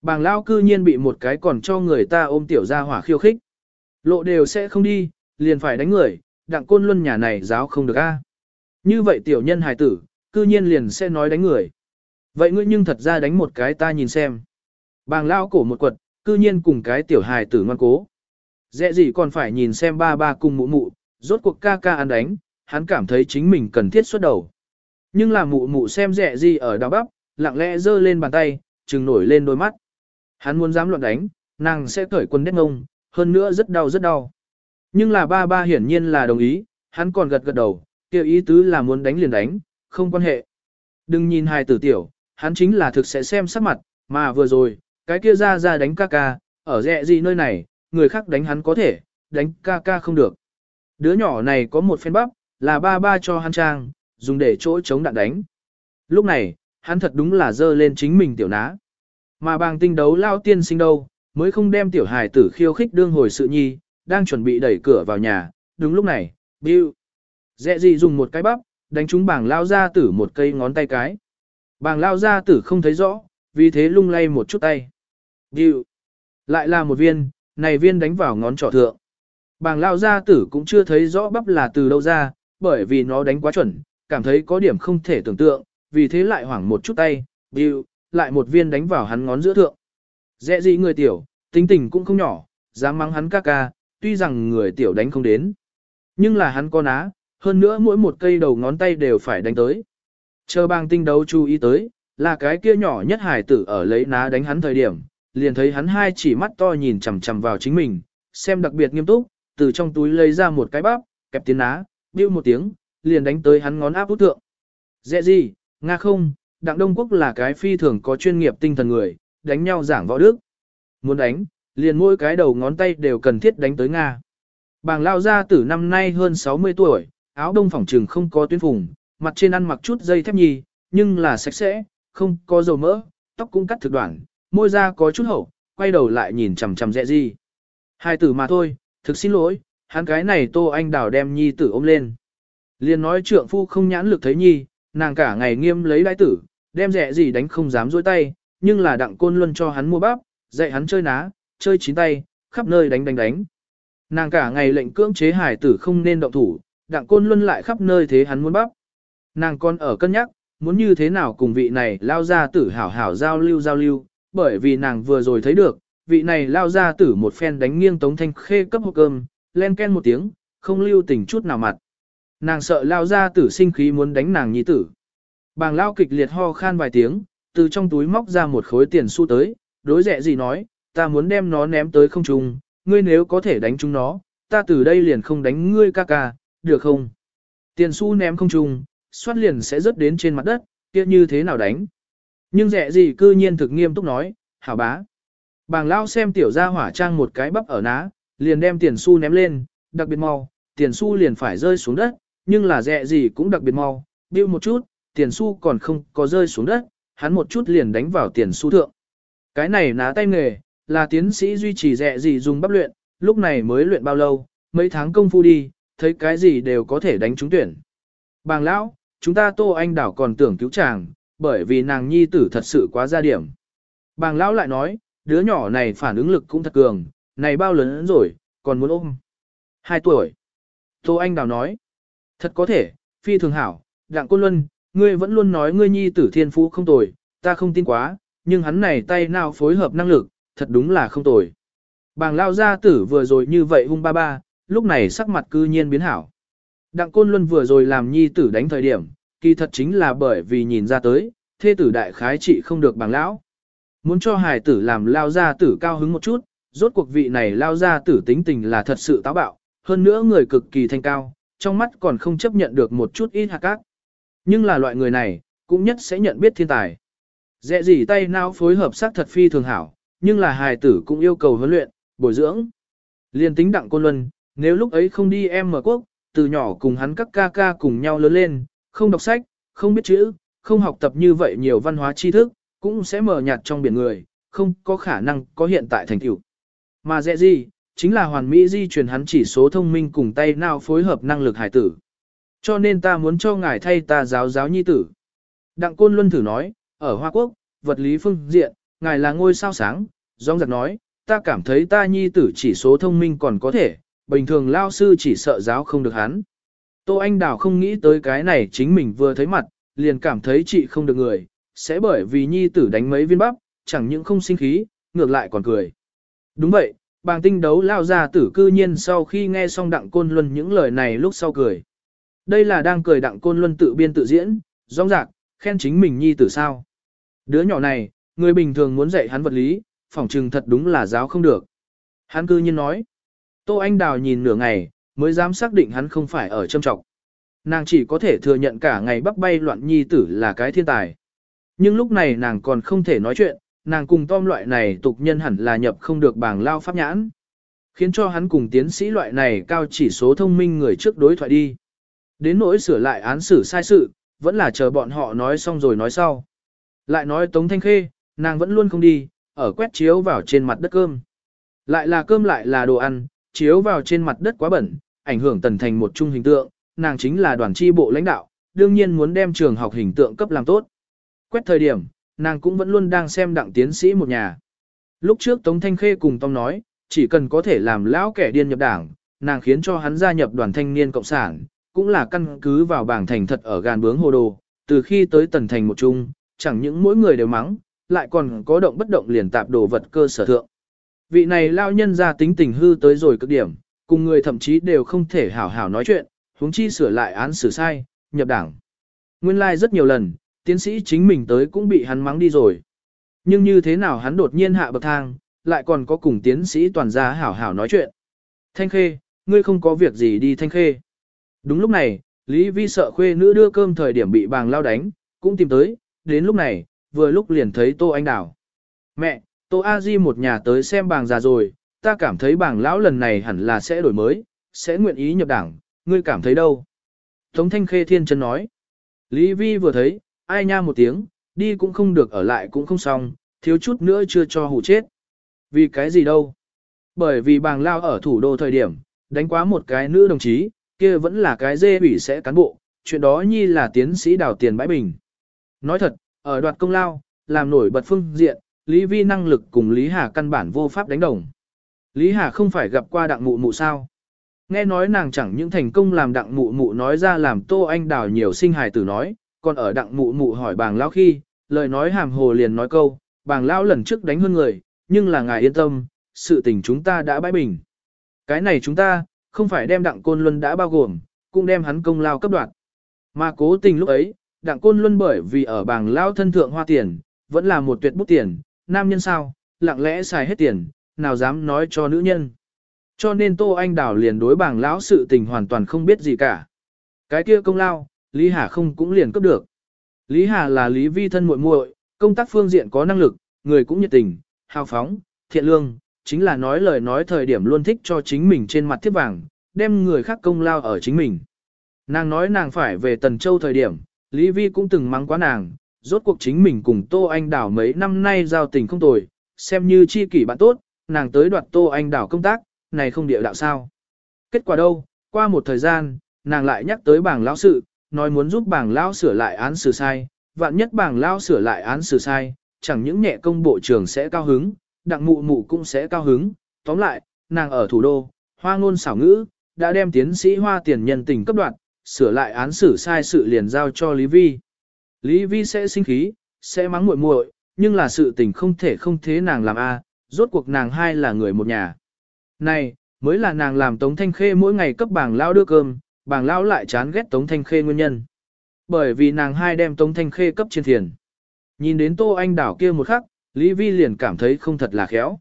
Bàng lao cư nhiên bị một cái còn cho người ta ôm tiểu ra hỏa khiêu khích. Lộ đều sẽ không đi, liền phải đánh người, đặng côn luân nhà này giáo không được a. Như vậy tiểu nhân hài tử, cư nhiên liền sẽ nói đánh người. Vậy ngươi nhưng thật ra đánh một cái ta nhìn xem. Bàng lao cổ một quật, cư nhiên cùng cái tiểu hài tử ngoan cố. Dẹ gì còn phải nhìn xem ba ba cùng mụ mụ, rốt cuộc ca ca ăn đánh, hắn cảm thấy chính mình cần thiết xuất đầu. Nhưng là mụ mụ xem dẹ gì ở đào bắp, lặng lẽ giơ lên bàn tay, trừng nổi lên đôi mắt. Hắn muốn dám loạn đánh, nàng sẽ cởi quần đét ngông, hơn nữa rất đau rất đau. Nhưng là ba ba hiển nhiên là đồng ý, hắn còn gật gật đầu, kêu ý tứ là muốn đánh liền đánh, không quan hệ. Đừng nhìn hài tử tiểu, hắn chính là thực sẽ xem sắc mặt, mà vừa rồi, cái kia ra ra đánh ca ca, ở rẹ gì nơi này, người khác đánh hắn có thể, đánh ca ca không được. Đứa nhỏ này có một phen bắp, là ba ba cho hắn trang, dùng để chỗ chống đạn đánh. Lúc này, hắn thật đúng là dơ lên chính mình tiểu ná. Mà bàng tinh đấu lao tiên sinh đâu, mới không đem tiểu hài tử khiêu khích đương hồi sự nhi, đang chuẩn bị đẩy cửa vào nhà, đúng lúc này, Bill. Dẹ gì dùng một cái bắp, đánh trúng bảng lao ra tử một cây ngón tay cái. Bàng lao ra tử không thấy rõ, vì thế lung lay một chút tay. Bill. Lại là một viên, này viên đánh vào ngón trỏ thượng. Bàng lao ra tử cũng chưa thấy rõ bắp là từ đâu ra, bởi vì nó đánh quá chuẩn, cảm thấy có điểm không thể tưởng tượng, vì thế lại hoảng một chút tay, biu, lại một viên đánh vào hắn ngón giữa thượng. Dẹ gì người tiểu, tính tình cũng không nhỏ, dám mắng hắn ca ca, tuy rằng người tiểu đánh không đến. Nhưng là hắn có ná, hơn nữa mỗi một cây đầu ngón tay đều phải đánh tới. Chờ bang tinh đấu chú ý tới, là cái kia nhỏ nhất hải tử ở lấy ná đánh hắn thời điểm, liền thấy hắn hai chỉ mắt to nhìn chằm chằm vào chính mình, xem đặc biệt nghiêm túc, từ trong túi lấy ra một cái bắp, kẹp tiến ná, bưu một tiếng, liền đánh tới hắn ngón áp út thượng. Dẹ gì, Nga không, Đặng Đông Quốc là cái phi thường có chuyên nghiệp tinh thần người, đánh nhau giảng võ đức. Muốn đánh, liền mỗi cái đầu ngón tay đều cần thiết đánh tới Nga. Bàng lao ra tử năm nay hơn 60 tuổi, áo đông phỏng trừng không có tuyến phùng, mặt trên ăn mặc chút dây thép nhì, nhưng là sạch sẽ, không có dầu mỡ, tóc cũng cắt thực đoạn, môi da có chút hậu, quay đầu lại nhìn chằm chằm dạ dẹ gì. Hai tử mà thôi, thực xin lỗi, hắn cái này tô anh đào đem nhi tử ôm lên. Liền nói trượng phu không nhãn lực thấy nhi, nàng cả ngày nghiêm lấy đại tử, đem dạ rẻ gì đánh không dám dối tay, nhưng là đặng côn luân cho hắn mua bắp, dạy hắn chơi ná, chơi chín tay, khắp nơi đánh đánh đánh. Nàng cả ngày lệnh cưỡng chế hải tử không nên động thủ, đặng côn luân lại khắp nơi thế hắn muốn bắp. Nàng còn ở cân nhắc, muốn như thế nào cùng vị này lao ra tử hảo hảo giao lưu giao lưu, bởi vì nàng vừa rồi thấy được, vị này lao ra tử một phen đánh nghiêng tống thanh khê cấp hộp cơm, len ken một tiếng, không lưu tình chút nào mặt. Nàng sợ lao ra tử sinh khí muốn đánh nàng nhi tử. Bàng lao kịch liệt ho khan vài tiếng, từ trong túi móc ra một khối tiền xu tới, đối rẻ gì nói, ta muốn đem nó ném tới không trung, ngươi nếu có thể đánh chúng nó, ta từ đây liền không đánh ngươi ca ca, được không? Tiền xu ném không trung, xoát liền sẽ rớt đến trên mặt đất, kia như thế nào đánh? Nhưng dẹ gì cư nhiên thực nghiêm túc nói, hảo bá. Bàng lao xem tiểu gia hỏa trang một cái bắp ở ná, liền đem tiền xu ném lên, đặc biệt mau, tiền xu liền phải rơi xuống đất, nhưng là dẹ gì cũng đặc biệt mau, điêu một chút, tiền xu còn không có rơi xuống đất, hắn một chút liền đánh vào tiền xu thượng. Cái này ná tay nghề, là tiến sĩ duy trì rẻ gì dùng bắp luyện, lúc này mới luyện bao lâu, mấy tháng công phu đi, thấy cái gì đều có thể đánh trúng tuyển. Bàng lão, chúng ta tô anh đảo còn tưởng cứu chàng, bởi vì nàng nhi tử thật sự quá ra điểm. Bàng lão lại nói, đứa nhỏ này phản ứng lực cũng thật cường, này bao lớn rồi, còn muốn ôm. Hai tuổi. Tô Anh Đào nói, thật có thể, phi thường hảo, đặng côn luân, ngươi vẫn luôn nói ngươi nhi tử thiên phú không tồi, ta không tin quá, nhưng hắn này tay nào phối hợp năng lực, thật đúng là không tồi. Bàng lao gia tử vừa rồi như vậy hung ba ba, lúc này sắc mặt cư nhiên biến hảo. Đặng Côn Luân vừa rồi làm nhi tử đánh thời điểm, kỳ thật chính là bởi vì nhìn ra tới, thê tử đại khái trị không được bằng lão. Muốn cho hài tử làm lao gia tử cao hứng một chút, rốt cuộc vị này lao gia tử tính tình là thật sự táo bạo, hơn nữa người cực kỳ thanh cao, trong mắt còn không chấp nhận được một chút ít hạt cát. Nhưng là loại người này, cũng nhất sẽ nhận biết thiên tài. Dẹ gì tay não phối hợp sắc thật phi thường hảo, nhưng là hài tử cũng yêu cầu huấn luyện, bồi dưỡng. Liên tính đặng côn luân, nếu lúc ấy không đi em mở quốc, từ nhỏ cùng hắn các ca ca cùng nhau lớn lên, không đọc sách, không biết chữ, không học tập như vậy nhiều văn hóa tri thức, cũng sẽ mở nhạt trong biển người, không có khả năng có hiện tại thành tựu. Mà dễ gì, chính là hoàn mỹ di truyền hắn chỉ số thông minh cùng tay nào phối hợp năng lực hải tử. Cho nên ta muốn cho ngài thay ta giáo giáo nhi tử. Đặng Côn Luân thử nói, ở Hoa Quốc, vật lý phương diện, ngài là ngôi sao sáng, Dòng giặc nói, ta cảm thấy ta nhi tử chỉ số thông minh còn có thể, bình thường lao sư chỉ sợ giáo không được hắn. Tô Anh Đào không nghĩ tới cái này chính mình vừa thấy mặt, liền cảm thấy chị không được người, sẽ bởi vì nhi tử đánh mấy viên bắp, chẳng những không sinh khí, ngược lại còn cười. Đúng vậy, bàng tinh đấu lao ra tử cư nhiên sau khi nghe xong đặng côn luân những lời này lúc sau cười. Đây là đang cười đặng côn luân tự biên tự diễn, rong rạc, khen chính mình nhi tử sao. Đứa nhỏ này, người bình thường muốn dạy hắn vật lý, phỏng trừng thật đúng là giáo không được. Hắn cư nhiên nói. Tô Anh Đào nhìn nửa ngày, mới dám xác định hắn không phải ở châm trọng. Nàng chỉ có thể thừa nhận cả ngày bắc bay loạn nhi tử là cái thiên tài. Nhưng lúc này nàng còn không thể nói chuyện, nàng cùng Tom loại này tục nhân hẳn là nhập không được bảng lao pháp nhãn. Khiến cho hắn cùng tiến sĩ loại này cao chỉ số thông minh người trước đối thoại đi. Đến nỗi sửa lại án xử sai sự, vẫn là chờ bọn họ nói xong rồi nói sau. Lại nói Tống Thanh Khê, nàng vẫn luôn không đi, ở quét chiếu vào trên mặt đất cơm. Lại là cơm lại là đồ ăn, chiếu vào trên mặt đất quá bẩn, ảnh hưởng tần thành một chung hình tượng, nàng chính là đoàn chi bộ lãnh đạo, đương nhiên muốn đem trường học hình tượng cấp làm tốt. Quét thời điểm, nàng cũng vẫn luôn đang xem đặng tiến sĩ một nhà. Lúc trước Tống Thanh Khê cùng Tông nói, chỉ cần có thể làm lão kẻ điên nhập đảng, nàng khiến cho hắn gia nhập đoàn thanh niên cộng sản, cũng là căn cứ vào bảng thành thật ở gàn bướng hồ đồ, từ khi tới tần thành một chung, chẳng những mỗi người đều mắng, lại còn có động bất động liền tạp đồ vật cơ sở thượng. Vị này lao nhân ra tính tình hư tới rồi cực điểm, cùng người thậm chí đều không thể hảo hảo nói chuyện, huống chi sửa lại án xử sai, nhập đảng. Nguyên lai like rất nhiều lần, tiến sĩ chính mình tới cũng bị hắn mắng đi rồi. Nhưng như thế nào hắn đột nhiên hạ bậc thang, lại còn có cùng tiến sĩ toàn gia hảo hảo nói chuyện. Thanh Khê, ngươi không có việc gì đi Thanh Khê. Đúng lúc này, Lý Vi sợ khuê nữ đưa cơm thời điểm bị bàng lao đánh, cũng tìm tới, đến lúc này, vừa lúc liền thấy Tô Anh Đào. Mẹ, Tô A Di một nhà tới xem bàng già rồi, ta cảm thấy bàng lão lần này hẳn là sẽ đổi mới, sẽ nguyện ý nhập đảng, ngươi cảm thấy đâu? Tống Thanh Khê Thiên Trân nói. Lý Vi vừa thấy, ai nha một tiếng, đi cũng không được ở lại cũng không xong, thiếu chút nữa chưa cho hủ chết. Vì cái gì đâu? Bởi vì bàng lao ở thủ đô thời điểm, đánh quá một cái nữ đồng chí, kia vẫn là cái dê ủy sẽ cán bộ, chuyện đó nhi là tiến sĩ đào tiền bãi bình. Nói thật, ở đoạt công lao, làm nổi bật phương diện, Lý Vi năng lực cùng Lý Hà căn bản vô pháp đánh đồng. Lý Hà không phải gặp qua đặng mụ mụ sao. Nghe nói nàng chẳng những thành công làm đặng mụ mụ nói ra làm Tô Anh Đào nhiều sinh hài tử nói, còn ở đặng mụ mụ hỏi bàng lão khi, lời nói hàm hồ liền nói câu, bàng lão lần trước đánh hơn người, nhưng là ngài yên tâm, sự tình chúng ta đã bãi bình. Cái này chúng ta, không phải đem đặng côn luân đã bao gồm, cũng đem hắn công lao cấp đoạt. Mà cố tình lúc ấy, đặng côn luân bởi vì ở bảng lão thân thượng hoa tiền, vẫn là một tuyệt bút tiền, nam nhân sao, lặng lẽ xài hết tiền, nào dám nói cho nữ nhân. Cho nên Tô Anh Đào liền đối bảng lão sự tình hoàn toàn không biết gì cả. Cái kia công lao, Lý Hà không cũng liền cấp được. Lý Hà là Lý Vi thân muội muội, công tác phương diện có năng lực, người cũng nhiệt tình, hào phóng, thiện lương, chính là nói lời nói thời điểm luôn thích cho chính mình trên mặt thiết vàng, đem người khác công lao ở chính mình. Nàng nói nàng phải về Tần Châu thời điểm, Lý Vi cũng từng mắng quá nàng, rốt cuộc chính mình cùng Tô Anh Đảo mấy năm nay giao tình không tồi, xem như chi kỷ bạn tốt, nàng tới đoạt Tô Anh Đảo công tác, này không địa đạo sao. Kết quả đâu, qua một thời gian, nàng lại nhắc tới bảng lão sự, nói muốn giúp bảng lão sửa lại án xử sai, vạn nhất bảng lão sửa lại án xử sai, chẳng những nhẹ công bộ trưởng sẽ cao hứng, đặng mụ mụ cũng sẽ cao hứng, tóm lại, nàng ở thủ đô, hoa ngôn xảo ngữ, đã đem tiến sĩ hoa tiền nhân tình cấp đoạn, sửa lại án xử sai sự liền giao cho Lý Vi. Lý Vi sẽ sinh khí, sẽ mắng muội muội, nhưng là sự tình không thể không thế nàng làm a, rốt cuộc nàng hai là người một nhà. Này, mới là nàng làm Tống Thanh Khê mỗi ngày cấp bảng lao đưa cơm, bảng lao lại chán ghét Tống Thanh Khê nguyên nhân. Bởi vì nàng hai đem Tống Thanh Khê cấp trên thiền. Nhìn đến Tô Anh đảo kia một khắc, Lý Vi liền cảm thấy không thật là khéo.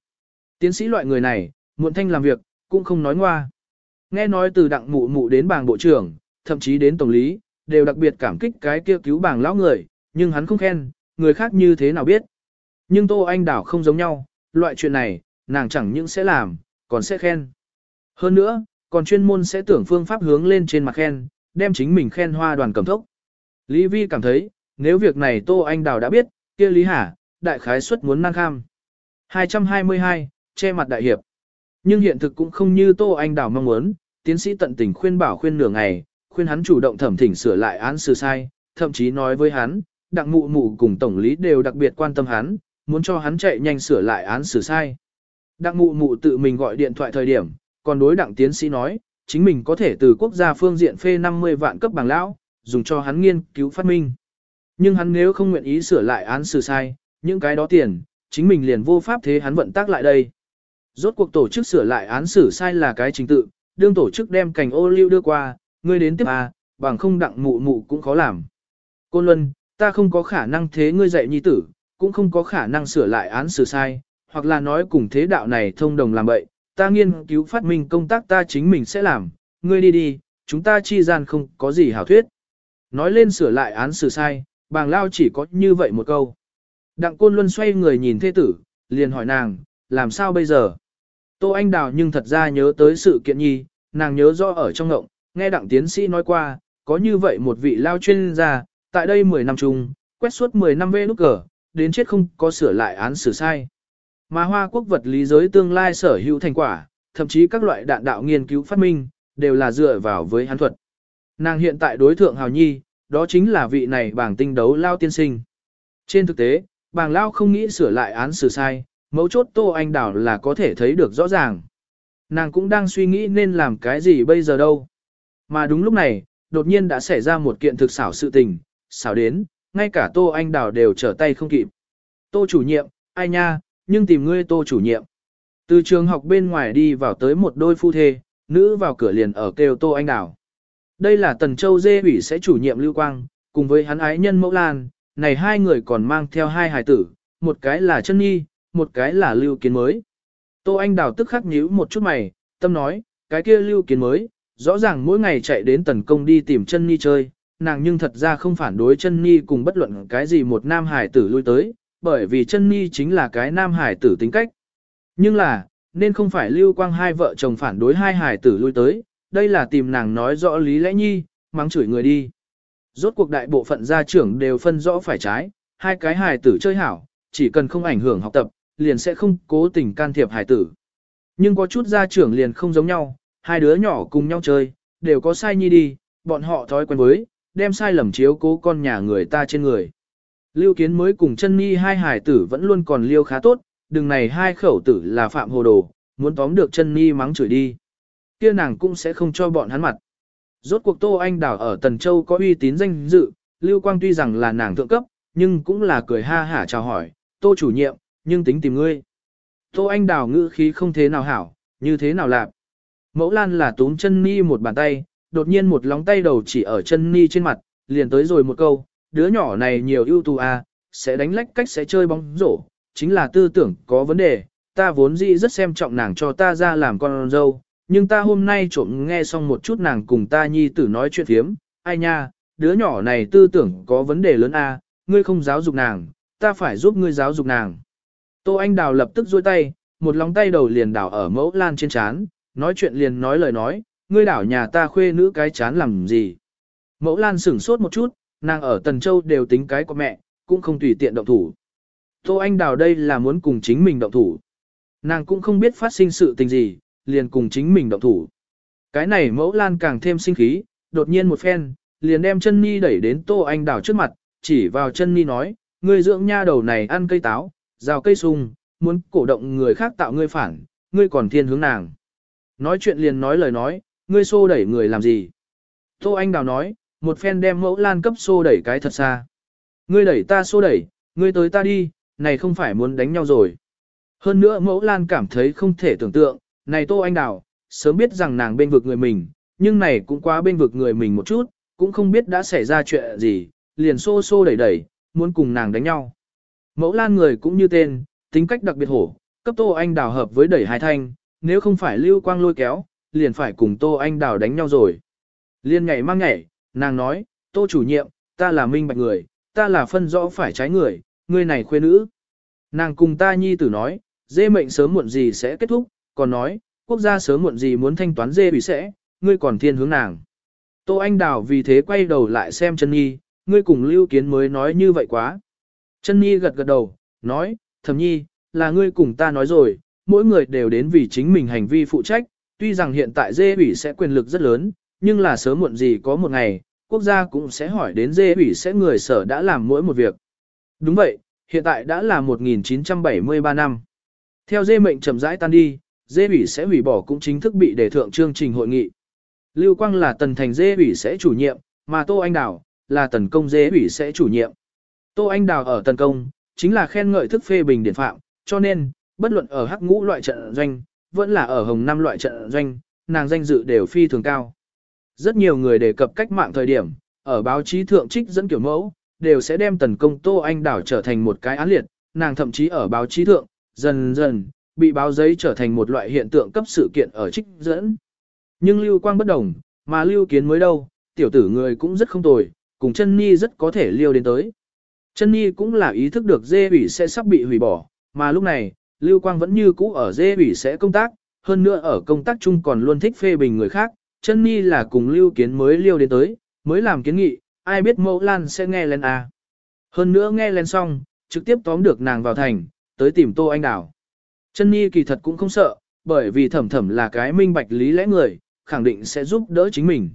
Tiến sĩ loại người này, muộn thanh làm việc, cũng không nói ngoa. Nghe nói từ đặng mụ mụ đến bảng bộ trưởng, thậm chí đến tổng lý, đều đặc biệt cảm kích cái kia cứu bảng lão người, nhưng hắn không khen, người khác như thế nào biết. Nhưng Tô Anh Đảo không giống nhau, loại chuyện này, nàng chẳng những sẽ làm, còn sẽ khen. Hơn nữa, còn chuyên môn sẽ tưởng phương pháp hướng lên trên mặt khen, đem chính mình khen hoa đoàn cầm thốc. Lý Vi cảm thấy, nếu việc này Tô Anh Đào đã biết, kia Lý Hà, đại khái suất muốn năng kham. 222, che mặt đại hiệp. Nhưng hiện thực cũng không như Tô Anh Đào mong muốn, tiến sĩ tận tình khuyên bảo khuyên nửa ngày, khuyên hắn chủ động thẩm thỉnh sửa lại án xử sai, thậm chí nói với hắn, đặng mụ mụ cùng tổng lý đều đặc biệt quan tâm hắn, muốn cho hắn chạy nhanh sửa lại án xử sai. Đặng mụ mụ tự mình gọi điện thoại thời điểm, còn đối đặng tiến sĩ nói, chính mình có thể từ quốc gia phương diện phê 50 vạn cấp bằng lão, dùng cho hắn nghiên cứu phát minh. Nhưng hắn nếu không nguyện ý sửa lại án xử sai, những cái đó tiền, chính mình liền vô pháp thế hắn vận tác lại đây. Rốt cuộc tổ chức sửa lại án xử sai là cái trình tự, đương tổ chức đem cành ô lưu đưa qua, ngươi đến tiếp à, bằng không đặng mụ mụ cũng khó làm. Côn Luân, ta không có khả năng thế ngươi dạy nhi tử, cũng không có khả năng sửa lại án xử sai, hoặc là nói cùng thế đạo này thông đồng làm bậy, ta nghiên cứu phát minh công tác ta chính mình sẽ làm, ngươi đi đi, chúng ta chi gian không có gì hảo thuyết. Nói lên sửa lại án xử sai, bàng lao chỉ có như vậy một câu. Đặng Côn Luân xoay người nhìn Thế tử, liền hỏi nàng, làm sao bây giờ? Tô Anh Đào nhưng thật ra nhớ tới sự kiện nhi, nàng nhớ rõ ở trong ngộng, nghe đặng tiến sĩ nói qua, có như vậy một vị lao chuyên gia, tại đây 10 năm chung, quét suốt 10 năm về nút cờ, đến chết không có sửa lại án xử sai. Mà hoa quốc vật lý giới tương lai sở hữu thành quả, thậm chí các loại đạn đạo nghiên cứu phát minh, đều là dựa vào với hắn thuật. Nàng hiện tại đối thượng Hào Nhi, đó chính là vị này bảng tinh đấu lao tiên sinh. Trên thực tế, bảng lao không nghĩ sửa lại án xử sai, mấu chốt Tô Anh Đảo là có thể thấy được rõ ràng. Nàng cũng đang suy nghĩ nên làm cái gì bây giờ đâu. Mà đúng lúc này, đột nhiên đã xảy ra một kiện thực xảo sự tình, xảo đến, ngay cả Tô Anh Đào đều trở tay không kịp. Tô chủ nhiệm, ai nha, nhưng tìm ngươi Tô chủ nhiệm. Từ trường học bên ngoài đi vào tới một đôi phu thê, nữ vào cửa liền ở kêu Tô Anh Đào. Đây là Tần Châu Dê ủy sẽ chủ nhiệm Lưu Quang, cùng với hắn ái nhân Mẫu Lan, này hai người còn mang theo hai hài tử, một cái là chân nhi, một cái là Lưu Kiến mới. Tô Anh Đào tức khắc nhíu một chút mày, tâm nói, cái kia Lưu Kiến mới, rõ ràng mỗi ngày chạy đến tần công đi tìm chân nhi chơi, nàng nhưng thật ra không phản đối chân nhi cùng bất luận cái gì một nam hải tử lui tới, bởi vì chân nhi chính là cái nam hải tử tính cách. Nhưng là, nên không phải lưu quang hai vợ chồng phản đối hai hải tử lui tới, đây là tìm nàng nói rõ lý lẽ nhi, mắng chửi người đi. Rốt cuộc đại bộ phận gia trưởng đều phân rõ phải trái, hai cái hài tử chơi hảo, chỉ cần không ảnh hưởng học tập, liền sẽ không cố tình can thiệp hài tử. Nhưng có chút gia trưởng liền không giống nhau, hai đứa nhỏ cùng nhau chơi, đều có sai nhi đi, bọn họ thói quen với, đem sai lầm chiếu cố con nhà người ta trên người. Lưu Kiến mới cùng chân nhi hai hải tử vẫn luôn còn liêu khá tốt, đừng này hai khẩu tử là phạm hồ đồ, muốn tóm được chân nhi mắng chửi đi. kia nàng cũng sẽ không cho bọn hắn mặt. Rốt cuộc Tô Anh Đảo ở Tần Châu có uy tín danh dự, Lưu Quang tuy rằng là nàng thượng cấp, nhưng cũng là cười ha hả chào hỏi, Tô chủ nhiệm, nhưng tính tìm ngươi. Tô Anh Đảo ngữ khí không thế nào hảo, như thế nào lạp. Mẫu Lan là túm chân Ni một bàn tay, đột nhiên một lóng tay đầu chỉ ở chân Ni trên mặt, liền tới rồi một câu, đứa nhỏ này nhiều ưu tú à, sẽ đánh lách cách sẽ chơi bóng rổ, chính là tư tưởng có vấn đề, ta vốn dĩ rất xem trọng nàng cho ta ra làm con dâu, nhưng ta hôm nay trộm nghe xong một chút nàng cùng ta nhi tử nói chuyện phiếm, ai nha, đứa nhỏ này tư tưởng có vấn đề lớn a, à, ngươi không giáo dục nàng, ta phải giúp ngươi giáo dục nàng. Tô Anh Đào lập tức duỗi tay, một lòng tay đầu liền đảo ở mẫu lan trên chán, nói chuyện liền nói lời nói, ngươi đảo nhà ta khuê nữ cái chán làm gì. Mẫu Lan sửng sốt một chút, nàng ở Tần Châu đều tính cái của mẹ, cũng không tùy tiện động thủ. Tô Anh Đào đây là muốn cùng chính mình động thủ. Nàng cũng không biết phát sinh sự tình gì, liền cùng chính mình động thủ. Cái này mẫu Lan càng thêm sinh khí, đột nhiên một phen, liền đem chân ni đẩy đến Tô Anh Đào trước mặt, chỉ vào chân ni nói, ngươi dưỡng nha đầu này ăn cây táo, rào cây sung, muốn cổ động người khác tạo ngươi phản, ngươi còn thiên hướng nàng. Nói chuyện liền nói lời nói, ngươi xô đẩy người làm gì? Tô Anh Đào nói, một phen đem mẫu lan cấp xô đẩy cái thật xa. Ngươi đẩy ta xô đẩy, ngươi tới ta đi, này không phải muốn đánh nhau rồi. Hơn nữa mẫu lan cảm thấy không thể tưởng tượng, này Tô Anh Đào, sớm biết rằng nàng bên vực người mình, nhưng này cũng quá bên vực người mình một chút, cũng không biết đã xảy ra chuyện gì, liền xô xô đẩy đẩy, muốn cùng nàng đánh nhau. Mẫu lan người cũng như tên, tính cách đặc biệt hổ, cấp Tô Anh Đào hợp với đẩy hai thanh, nếu không phải lưu quang lôi kéo, liền phải cùng Tô Anh Đào đánh nhau rồi. Liên nhảy mang nhảy, nàng nói, Tô chủ nhiệm, ta là minh bạch người, ta là phân rõ phải trái người, người này khuê nữ. Nàng cùng ta nhi tử nói, dê mệnh sớm muộn gì sẽ kết thúc, còn nói, quốc gia sớm muộn gì muốn thanh toán dê bị sẽ, ngươi còn thiên hướng nàng. Tô Anh Đào vì thế quay đầu lại xem chân nhi, ngươi cùng lưu kiến mới nói như vậy quá. Chân nhi gật gật đầu, nói, thầm nhi, là ngươi cùng ta nói rồi, mỗi người đều đến vì chính mình hành vi phụ trách, tuy rằng hiện tại dê ủy sẽ quyền lực rất lớn, nhưng là sớm muộn gì có một ngày, quốc gia cũng sẽ hỏi đến dê ủy sẽ người sở đã làm mỗi một việc. Đúng vậy, hiện tại đã là 1973 năm. Theo dê mệnh chậm rãi tan đi, dê ủy sẽ hủy bỏ cũng chính thức bị đề thượng chương trình hội nghị. Lưu Quang là tần thành dê ủy sẽ chủ nhiệm, mà Tô Anh Đào là tần công dê ủy sẽ chủ nhiệm. Tô Anh Đào ở tần công, chính là khen ngợi thức phê bình điển phạm, cho nên, bất luận ở hắc ngũ loại trận doanh, vẫn là ở hồng năm loại trận doanh, nàng danh dự đều phi thường cao. Rất nhiều người đề cập cách mạng thời điểm, ở báo chí thượng trích dẫn kiểu mẫu, đều sẽ đem tần công Tô Anh Đảo trở thành một cái án liệt, nàng thậm chí ở báo chí thượng, dần dần, bị báo giấy trở thành một loại hiện tượng cấp sự kiện ở trích dẫn. Nhưng Lưu Quang bất đồng, mà Lưu Kiến mới đâu, tiểu tử người cũng rất không tồi, cùng chân Ni rất có thể liêu đến tới. Chân Ni cũng là ý thức được dê ủy sẽ sắp bị hủy bỏ, mà lúc này, Lưu Quang vẫn như cũ ở dê ủy sẽ công tác, hơn nữa ở công tác chung còn luôn thích phê bình người khác, chân Ni là cùng Lưu Kiến mới liêu đến tới, mới làm kiến nghị, ai biết mẫu lan sẽ nghe lên à. Hơn nữa nghe lên xong, trực tiếp tóm được nàng vào thành, tới tìm Tô Anh Đảo. Chân Nhi kỳ thật cũng không sợ, bởi vì thẩm thẩm là cái minh bạch lý lẽ người, khẳng định sẽ giúp đỡ chính mình.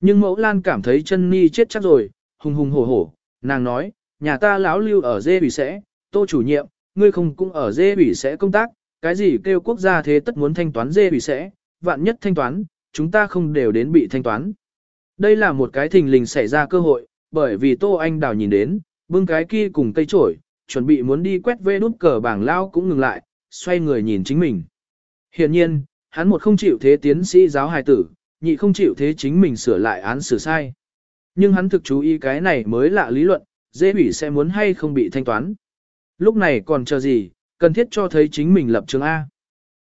Nhưng mẫu lan cảm thấy chân Nhi chết chắc rồi, hùng hùng hổ hổ, nàng nói, nhà ta lão lưu ở dê ủy sẽ, tô chủ nhiệm, ngươi không cũng ở dê ủy sẽ công tác, cái gì kêu quốc gia thế tất muốn thanh toán dê ủy sẽ, vạn nhất thanh toán, chúng ta không đều đến bị thanh toán. Đây là một cái thình lình xảy ra cơ hội, bởi vì Tô Anh Đào nhìn đến, bưng cái kia cùng cây trổi, chuẩn bị muốn đi quét vê nút cờ bảng lao cũng ngừng lại, xoay người nhìn chính mình. Hiện nhiên, hắn một không chịu thế tiến sĩ giáo hài tử, nhị không chịu thế chính mình sửa lại án xử sai. Nhưng hắn thực chú ý cái này mới lạ lý luận, dễ ủy sẽ muốn hay không bị thanh toán. Lúc này còn chờ gì, cần thiết cho thấy chính mình lập trường A.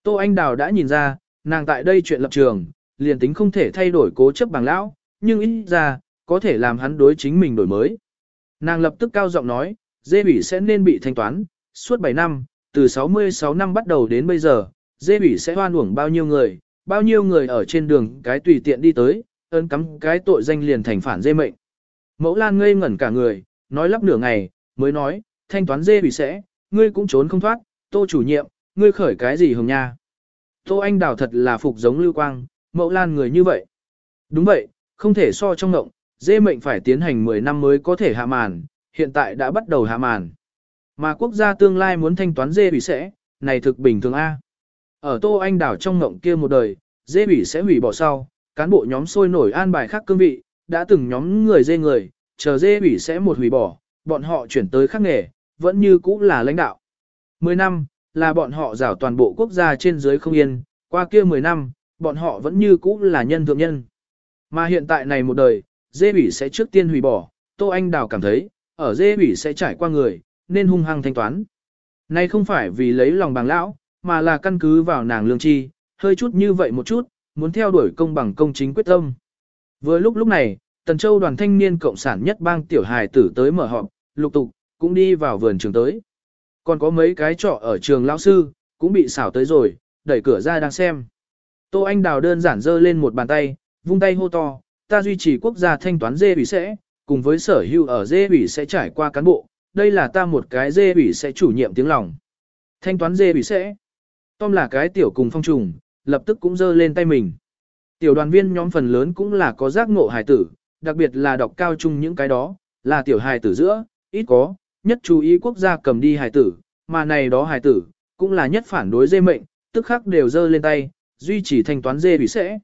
Tô Anh Đào đã nhìn ra, nàng tại đây chuyện lập trường, liền tính không thể thay đổi cố chấp bằng lão, nhưng ít ra, có thể làm hắn đối chính mình đổi mới. Nàng lập tức cao giọng nói, dê bỉ sẽ nên bị thanh toán, suốt 7 năm, từ 66 năm bắt đầu đến bây giờ, dê bỉ sẽ hoan uổng bao nhiêu người, bao nhiêu người ở trên đường cái tùy tiện đi tới, ơn cắm cái tội danh liền thành phản dê mệnh. Mẫu Lan ngây ngẩn cả người, nói lắp nửa ngày, mới nói, thanh toán dê bị sẽ, ngươi cũng trốn không thoát, tô chủ nhiệm, ngươi khởi cái gì hồng nha. Tô Anh Đào thật là phục giống lưu quang, mẫu Lan người như vậy. Đúng vậy, không thể so trong ngộng, dê mệnh phải tiến hành 10 năm mới có thể hạ màn, hiện tại đã bắt đầu hạ màn. Mà quốc gia tương lai muốn thanh toán dê bị sẽ, này thực bình thường A. Ở Tô Anh đảo trong ngộng kia một đời, dê bị sẽ hủy bỏ sau, cán bộ nhóm sôi nổi an bài khác cương vị, đã từng nhóm người dê người, chờ dê bị sẽ một hủy bỏ, bọn họ chuyển tới khác nghề, vẫn như cũ là lãnh đạo. 10 năm, là bọn họ rảo toàn bộ quốc gia trên dưới không yên, qua kia 10 năm, bọn họ vẫn như cũ là nhân thượng nhân. Mà hiện tại này một đời, dê bỉ sẽ trước tiên hủy bỏ, Tô Anh Đào cảm thấy, ở dê bỉ sẽ trải qua người, nên hung hăng thanh toán. Này không phải vì lấy lòng bằng lão, mà là căn cứ vào nàng lương chi, hơi chút như vậy một chút, muốn theo đuổi công bằng công chính quyết tâm. Vừa lúc lúc này, Tần Châu đoàn thanh niên cộng sản nhất bang tiểu hài tử tới mở họp, lục tục, cũng đi vào vườn trường tới. Còn có mấy cái trọ ở trường lão sư, cũng bị xảo tới rồi, đẩy cửa ra đang xem. Tô Anh Đào đơn giản giơ lên một bàn tay, vung tay hô to, ta duy trì quốc gia thanh toán dê ủy sẽ, cùng với sở hữu ở dê ủy sẽ trải qua cán bộ, đây là ta một cái dê ủy sẽ chủ nhiệm tiếng lòng. Thanh toán dê ủy sẽ. Tom là cái tiểu cùng phong trùng, lập tức cũng giơ lên tay mình. Tiểu đoàn viên nhóm phần lớn cũng là có giác ngộ hài tử, đặc biệt là đọc cao trung những cái đó, là tiểu hài tử giữa, ít có, nhất chú ý quốc gia cầm đi hài tử, mà này đó hài tử, cũng là nhất phản đối dê mệnh, tức khắc đều dơ lên tay, duy trì thanh toán dê bị sẽ.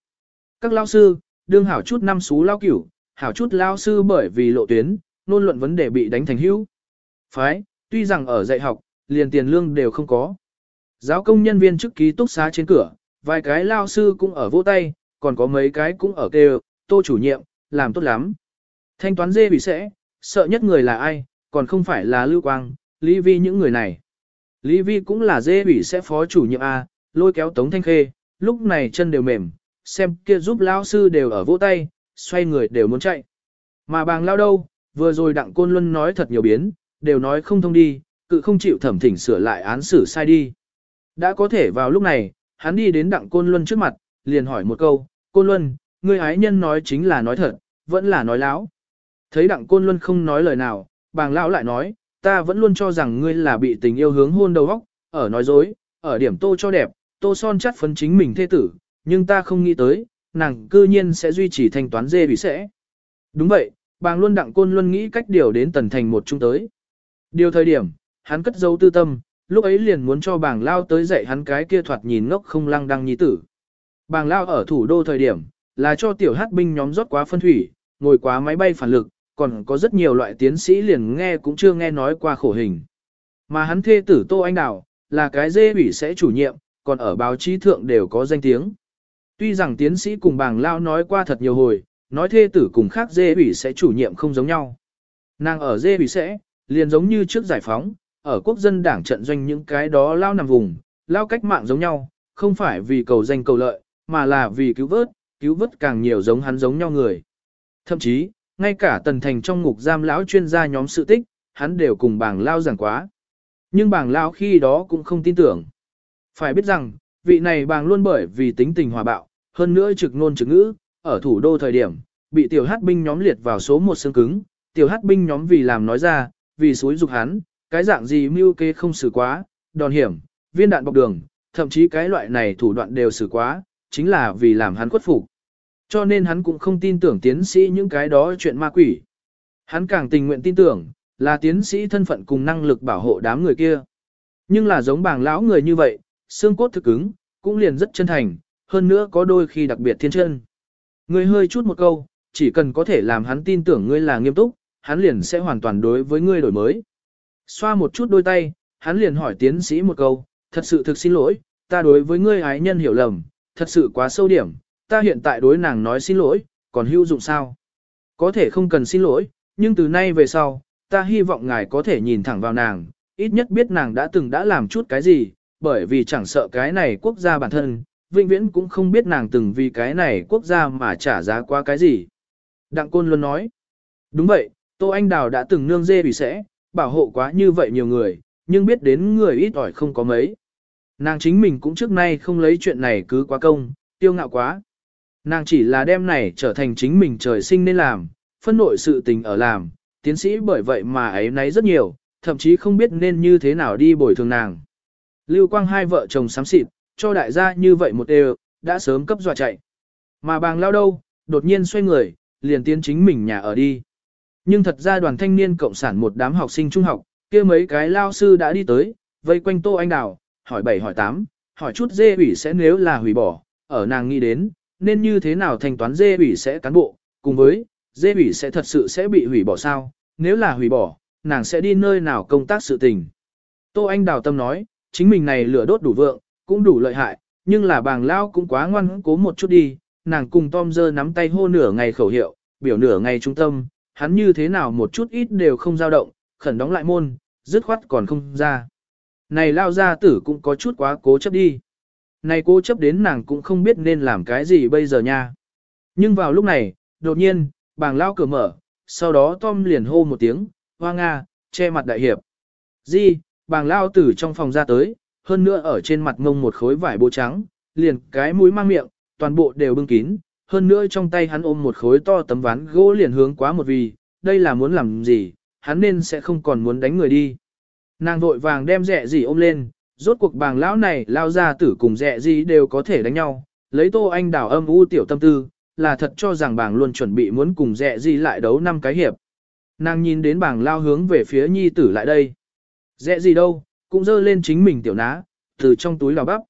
Các lao sư, đương hảo chút năm xú lao cửu, hảo chút lao sư bởi vì lộ tuyến, nôn luận vấn đề bị đánh thành hữu. Phái, tuy rằng ở dạy học, liền tiền lương đều không có. Giáo công nhân viên chức ký túc xá trên cửa, vài cái lao sư cũng ở vỗ tay, còn có mấy cái cũng ở kêu, tô chủ nhiệm, làm tốt lắm. Thanh toán dê bị sẽ, sợ nhất người là ai, còn không phải là Lưu Quang, Lý Vi những người này. Lý Vi cũng là dê bị sẽ phó chủ nhiệm A, lôi kéo Tống Thanh Khê, lúc này chân đều mềm, xem kia giúp lão sư đều ở vỗ tay, xoay người đều muốn chạy. Mà bàng lao đâu, vừa rồi đặng côn luân nói thật nhiều biến, đều nói không thông đi, cự không chịu thẩm thỉnh sửa lại án xử sai đi. Đã có thể vào lúc này, hắn đi đến đặng côn luân trước mặt, liền hỏi một câu, côn luân, ngươi ái nhân nói chính là nói thật, vẫn là nói láo. Thấy đặng côn luân không nói lời nào, bàng lão lại nói, ta vẫn luôn cho rằng ngươi là bị tình yêu hướng hôn đầu óc, ở nói dối, ở điểm tô cho đẹp, tô son chắt phấn chính mình thê tử, nhưng ta không nghĩ tới, nàng cư nhiên sẽ duy trì thanh toán dê bị sẽ. Đúng vậy, bàng luôn đặng côn luôn nghĩ cách điều đến tần thành một chung tới. Điều thời điểm, hắn cất dấu tư tâm, lúc ấy liền muốn cho bàng lao tới dạy hắn cái kia thoạt nhìn ngốc không lăng đăng nhi tử. Bàng lao ở thủ đô thời điểm, là cho tiểu hát binh nhóm rót quá phân thủy, ngồi quá máy bay phản lực, còn có rất nhiều loại tiến sĩ liền nghe cũng chưa nghe nói qua khổ hình. Mà hắn thê tử Tô Anh Đào, là cái dê ủy sẽ chủ nhiệm, còn ở báo chí thượng đều có danh tiếng. Tuy rằng tiến sĩ cùng bàng lao nói qua thật nhiều hồi, nói thê tử cùng khác dê ủy sẽ chủ nhiệm không giống nhau. Nàng ở dê ủy sẽ, liền giống như trước giải phóng, ở quốc dân đảng trận doanh những cái đó lao nằm vùng, lao cách mạng giống nhau, không phải vì cầu danh cầu lợi, mà là vì cứu vớt, cứu vớt càng nhiều giống hắn giống nhau người. Thậm chí, ngay cả tần thành trong ngục giam lão chuyên gia nhóm sự tích, hắn đều cùng bảng lao giảng quá. Nhưng bảng lao khi đó cũng không tin tưởng. Phải biết rằng, vị này bàng luôn bởi vì tính tình hòa bạo, hơn nữa trực ngôn trực ngữ, ở thủ đô thời điểm, bị tiểu hát binh nhóm liệt vào số một xương cứng, tiểu hát binh nhóm vì làm nói ra, vì suối dục hắn, cái dạng gì mưu kê không xử quá, đòn hiểm, viên đạn bọc đường, thậm chí cái loại này thủ đoạn đều xử quá, chính là vì làm hắn khuất phục. Cho nên hắn cũng không tin tưởng tiến sĩ những cái đó chuyện ma quỷ. Hắn càng tình nguyện tin tưởng, là tiến sĩ thân phận cùng năng lực bảo hộ đám người kia. Nhưng là giống bàng lão người như vậy, xương cốt thực cứng, cũng liền rất chân thành, hơn nữa có đôi khi đặc biệt thiên chân. Ngươi hơi chút một câu, chỉ cần có thể làm hắn tin tưởng ngươi là nghiêm túc, hắn liền sẽ hoàn toàn đối với ngươi đổi mới. Xoa một chút đôi tay, hắn liền hỏi tiến sĩ một câu, thật sự thực xin lỗi, ta đối với ngươi ái nhân hiểu lầm, thật sự quá sâu điểm, ta hiện tại đối nàng nói xin lỗi, còn hữu dụng sao? Có thể không cần xin lỗi, nhưng từ nay về sau, ta hy vọng ngài có thể nhìn thẳng vào nàng, ít nhất biết nàng đã từng đã làm chút cái gì, bởi vì chẳng sợ cái này quốc gia bản thân, vĩnh viễn cũng không biết nàng từng vì cái này quốc gia mà trả giá qua cái gì. Đặng Côn luôn nói, đúng vậy, Tô Anh Đào đã từng nương dê bị sẽ, bảo hộ quá như vậy nhiều người, nhưng biết đến người ít ỏi không có mấy. Nàng chính mình cũng trước nay không lấy chuyện này cứ quá công, tiêu ngạo quá. Nàng chỉ là đem này trở thành chính mình trời sinh nên làm, phân nội sự tình ở làm, tiến sĩ bởi vậy mà ấy nấy rất nhiều, thậm chí không biết nên như thế nào đi bồi thường nàng. Lưu Quang hai vợ chồng sám xịt, cho đại gia như vậy một đều, đã sớm cấp dọa chạy. Mà bàng lao đâu, đột nhiên xoay người, liền tiến chính mình nhà ở đi. Nhưng thật ra đoàn thanh niên cộng sản một đám học sinh trung học, kia mấy cái lao sư đã đi tới, vây quanh Tô Anh Đào, hỏi bảy hỏi tám, hỏi chút dê ủy sẽ nếu là hủy bỏ, ở nàng nghĩ đến, nên như thế nào thanh toán dê ủy sẽ cán bộ, cùng với, dê ủy sẽ thật sự sẽ bị hủy bỏ sao, nếu là hủy bỏ, nàng sẽ đi nơi nào công tác sự tình. Tô Anh Đào Tâm nói, chính mình này lửa đốt đủ vượng, cũng đủ lợi hại, nhưng là bàng lao cũng quá ngoan cố một chút đi, nàng cùng Tom dơ nắm tay hô nửa ngày khẩu hiệu, biểu nửa ngày trung tâm, hắn như thế nào một chút ít đều không dao động, khẩn đóng lại môn, dứt khoát còn không ra. Này lao ra tử cũng có chút quá cố chấp đi. Này cố chấp đến nàng cũng không biết nên làm cái gì bây giờ nha. Nhưng vào lúc này, đột nhiên, bàng lao cửa mở, sau đó Tom liền hô một tiếng, hoa nga, che mặt đại hiệp. Di, bàng lao tử trong phòng ra tới, hơn nữa ở trên mặt ngông một khối vải bố trắng, liền cái mũi mang miệng, toàn bộ đều bưng kín, hơn nữa trong tay hắn ôm một khối to tấm ván gỗ liền hướng quá một vì, đây là muốn làm gì, hắn nên sẽ không còn muốn đánh người đi. Nàng vội vàng đem rẻ gì ôm lên, rốt cuộc bàng lão này lao ra tử cùng dẹ gì đều có thể đánh nhau, lấy tô anh đảo âm u tiểu tâm tư, là thật cho rằng bàng luôn chuẩn bị muốn cùng dẹ gì lại đấu năm cái hiệp. Nàng nhìn đến bàng lao hướng về phía nhi tử lại đây. Dẹ gì đâu, cũng dơ lên chính mình tiểu ná, từ trong túi lào bắp.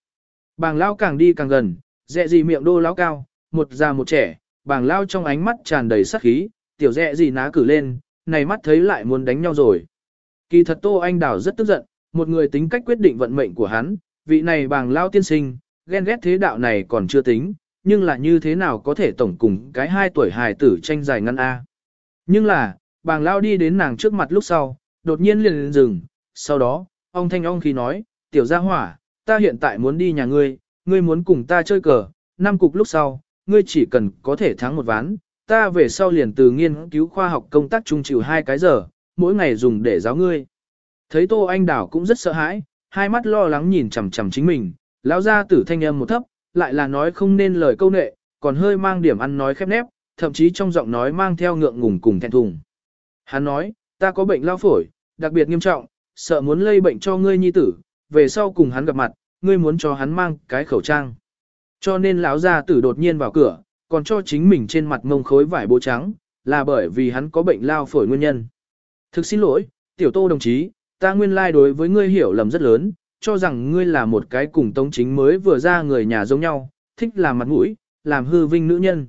Bàng lao càng đi càng gần, dẹ gì miệng đô lão cao, một già một trẻ, bàng lao trong ánh mắt tràn đầy sắc khí, tiểu dẹ gì ná cử lên, này mắt thấy lại muốn đánh nhau rồi. Kỳ thật Tô Anh Đào rất tức giận, một người tính cách quyết định vận mệnh của hắn, vị này bàng lao tiên sinh, ghen ghét thế đạo này còn chưa tính, nhưng là như thế nào có thể tổng cùng cái hai tuổi hài tử tranh dài ngăn A. Nhưng là, bàng lao đi đến nàng trước mặt lúc sau, đột nhiên liền lên rừng, sau đó, ông thanh ông khi nói, tiểu gia hỏa, ta hiện tại muốn đi nhà ngươi, ngươi muốn cùng ta chơi cờ, năm cục lúc sau, ngươi chỉ cần có thể thắng một ván, ta về sau liền từ nghiên cứu khoa học công tác trung chịu hai cái giờ, mỗi ngày dùng để giáo ngươi. Thấy Tô Anh Đảo cũng rất sợ hãi, hai mắt lo lắng nhìn chằm chằm chính mình, lão ra tử thanh âm một thấp, lại là nói không nên lời câu nệ, còn hơi mang điểm ăn nói khép nép, thậm chí trong giọng nói mang theo ngượng ngùng cùng thẹn thùng. Hắn nói, ta có bệnh lao phổi, đặc biệt nghiêm trọng, sợ muốn lây bệnh cho ngươi nhi tử, về sau cùng hắn gặp mặt, ngươi muốn cho hắn mang cái khẩu trang. Cho nên lão gia tử đột nhiên vào cửa, còn cho chính mình trên mặt ngông khối vải bố trắng, là bởi vì hắn có bệnh lao phổi nguyên nhân. Thực xin lỗi, tiểu tô đồng chí, ta nguyên lai đối với ngươi hiểu lầm rất lớn, cho rằng ngươi là một cái cùng tống chính mới vừa ra người nhà giống nhau, thích làm mặt mũi, làm hư vinh nữ nhân.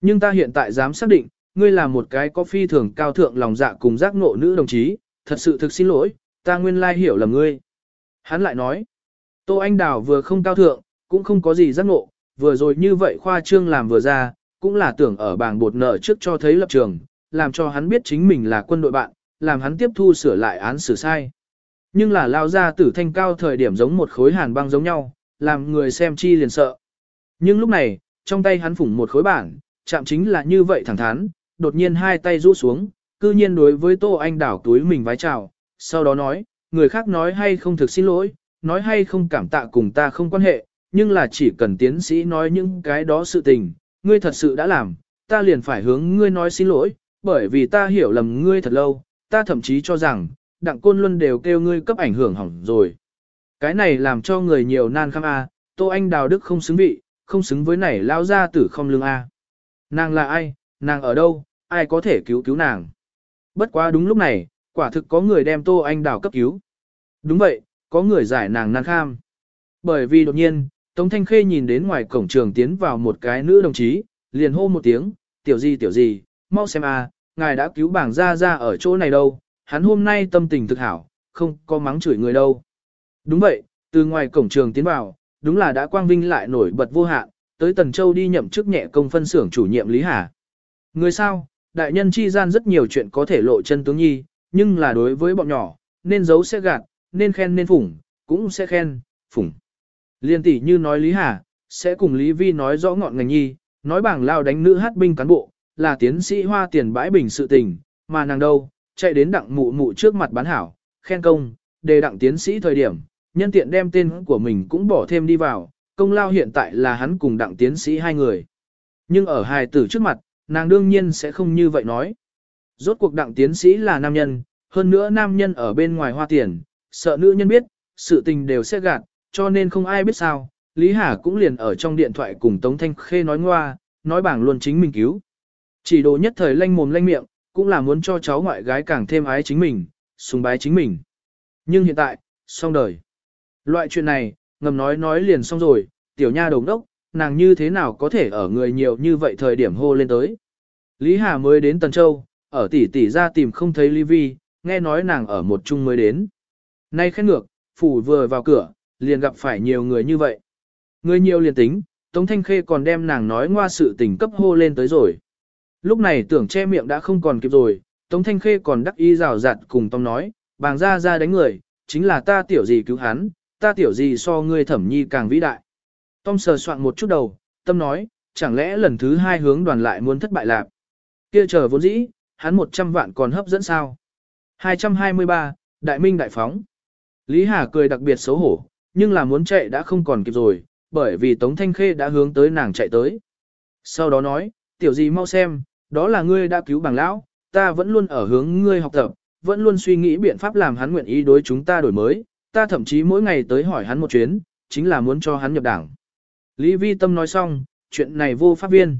Nhưng ta hiện tại dám xác định, ngươi là một cái có phi thường cao thượng lòng dạ cùng giác ngộ nữ đồng chí, thật sự thực xin lỗi, ta nguyên lai hiểu lầm ngươi. Hắn lại nói, Tô Anh Đào vừa không cao thượng, cũng không có gì giác ngộ, vừa rồi như vậy khoa trương làm vừa ra, cũng là tưởng ở bảng bột nợ trước cho thấy lập trường, làm cho hắn biết chính mình là quân đội bạn, làm hắn tiếp thu sửa lại án xử sai. Nhưng là lao ra tử thanh cao thời điểm giống một khối hàn băng giống nhau, làm người xem chi liền sợ. Nhưng lúc này, trong tay hắn phủng một khối bản, chạm chính là như vậy thẳng thắn, đột nhiên hai tay rũ xuống, cư nhiên đối với Tô Anh đảo túi mình vái chào, sau đó nói, người khác nói hay không thực xin lỗi, nói hay không cảm tạ cùng ta không quan hệ, nhưng là chỉ cần tiến sĩ nói những cái đó sự tình, ngươi thật sự đã làm, ta liền phải hướng ngươi nói xin lỗi, bởi vì ta hiểu lầm ngươi thật lâu, ta thậm chí cho rằng, đặng côn luân đều kêu ngươi cấp ảnh hưởng hỏng rồi. Cái này làm cho người nhiều nan khăm a, Tô Anh Đào Đức không xứng vị, không xứng với này lao ra tử không lương a. Nàng là ai, nàng ở đâu, ai có thể cứu cứu nàng. Bất quá đúng lúc này, quả thực có người đem Tô Anh Đào cấp cứu. Đúng vậy, có người giải nàng nan kham. Bởi vì đột nhiên, Tống Thanh Khê nhìn đến ngoài cổng trường tiến vào một cái nữ đồng chí, liền hô một tiếng, tiểu gì tiểu gì, mau xem a, ngài đã cứu bảng ra ra ở chỗ này đâu, hắn hôm nay tâm tình thực hảo, không có mắng chửi người đâu. Đúng vậy, từ ngoài cổng trường tiến vào, đúng là đã quang vinh lại nổi bật vô hạn, tới Tần Châu đi nhậm chức nhẹ công phân xưởng chủ nhiệm Lý Hà. Người sao, đại nhân chi gian rất nhiều chuyện có thể lộ chân tướng nhi, nhưng là đối với bọn nhỏ, nên giấu sẽ gạt, nên khen nên phủng, cũng sẽ khen, phủng. Liên tỷ như nói Lý Hà, sẽ cùng Lý Vi nói rõ ngọn ngành nhi, nói bảng lao đánh nữ hát binh cán bộ, là tiến sĩ hoa tiền bãi bình sự tình, mà nàng đâu, chạy đến đặng mụ mụ trước mặt bán hảo, khen công, đề đặng tiến sĩ thời điểm, nhân tiện đem tên của mình cũng bỏ thêm đi vào, công lao hiện tại là hắn cùng đặng tiến sĩ hai người. Nhưng ở hài tử trước mặt, nàng đương nhiên sẽ không như vậy nói. Rốt cuộc đặng tiến sĩ là nam nhân, hơn nữa nam nhân ở bên ngoài hoa tiền, sợ nữ nhân biết, sự tình đều sẽ gạt, cho nên không ai biết sao. Lý Hà cũng liền ở trong điện thoại cùng Tống Thanh Khê nói ngoa, nói bảng luôn chính mình cứu. Chỉ đồ nhất thời lanh mồm lanh miệng, cũng là muốn cho cháu ngoại gái càng thêm ái chính mình, sùng bái chính mình. Nhưng hiện tại, xong đời. Loại chuyện này, ngầm nói nói liền xong rồi, tiểu nha đồng đốc, nàng như thế nào có thể ở người nhiều như vậy thời điểm hô lên tới. Lý Hà mới đến Tần Châu, ở tỷ tỷ ra tìm không thấy Lý Vi, nghe nói nàng ở một chung mới đến. Nay khét ngược, phủ vừa vào cửa, liền gặp phải nhiều người như vậy. Người nhiều liền tính, Tống Thanh Khê còn đem nàng nói ngoa sự tình cấp hô lên tới rồi. Lúc này tưởng che miệng đã không còn kịp rồi, Tống Thanh Khê còn đắc ý rào rạt cùng Tông nói, bàng ra ra đánh người, chính là ta tiểu gì cứu hắn, ta tiểu gì so ngươi thẩm nhi càng vĩ đại. Tom sờ soạn một chút đầu, tâm nói, chẳng lẽ lần thứ hai hướng đoàn lại muốn thất bại lạc. Kia chờ vốn dĩ, hắn 100 vạn còn hấp dẫn sao. 223, Đại Minh Đại Phóng. Lý Hà cười đặc biệt xấu hổ, nhưng là muốn chạy đã không còn kịp rồi, bởi vì Tống Thanh Khê đã hướng tới nàng chạy tới. Sau đó nói, tiểu gì mau xem, đó là ngươi đã cứu bằng lão, ta vẫn luôn ở hướng ngươi học tập, vẫn luôn suy nghĩ biện pháp làm hắn nguyện ý đối chúng ta đổi mới, ta thậm chí mỗi ngày tới hỏi hắn một chuyến, chính là muốn cho hắn nhập đảng. Lý Vi Tâm nói xong, chuyện này vô pháp viên.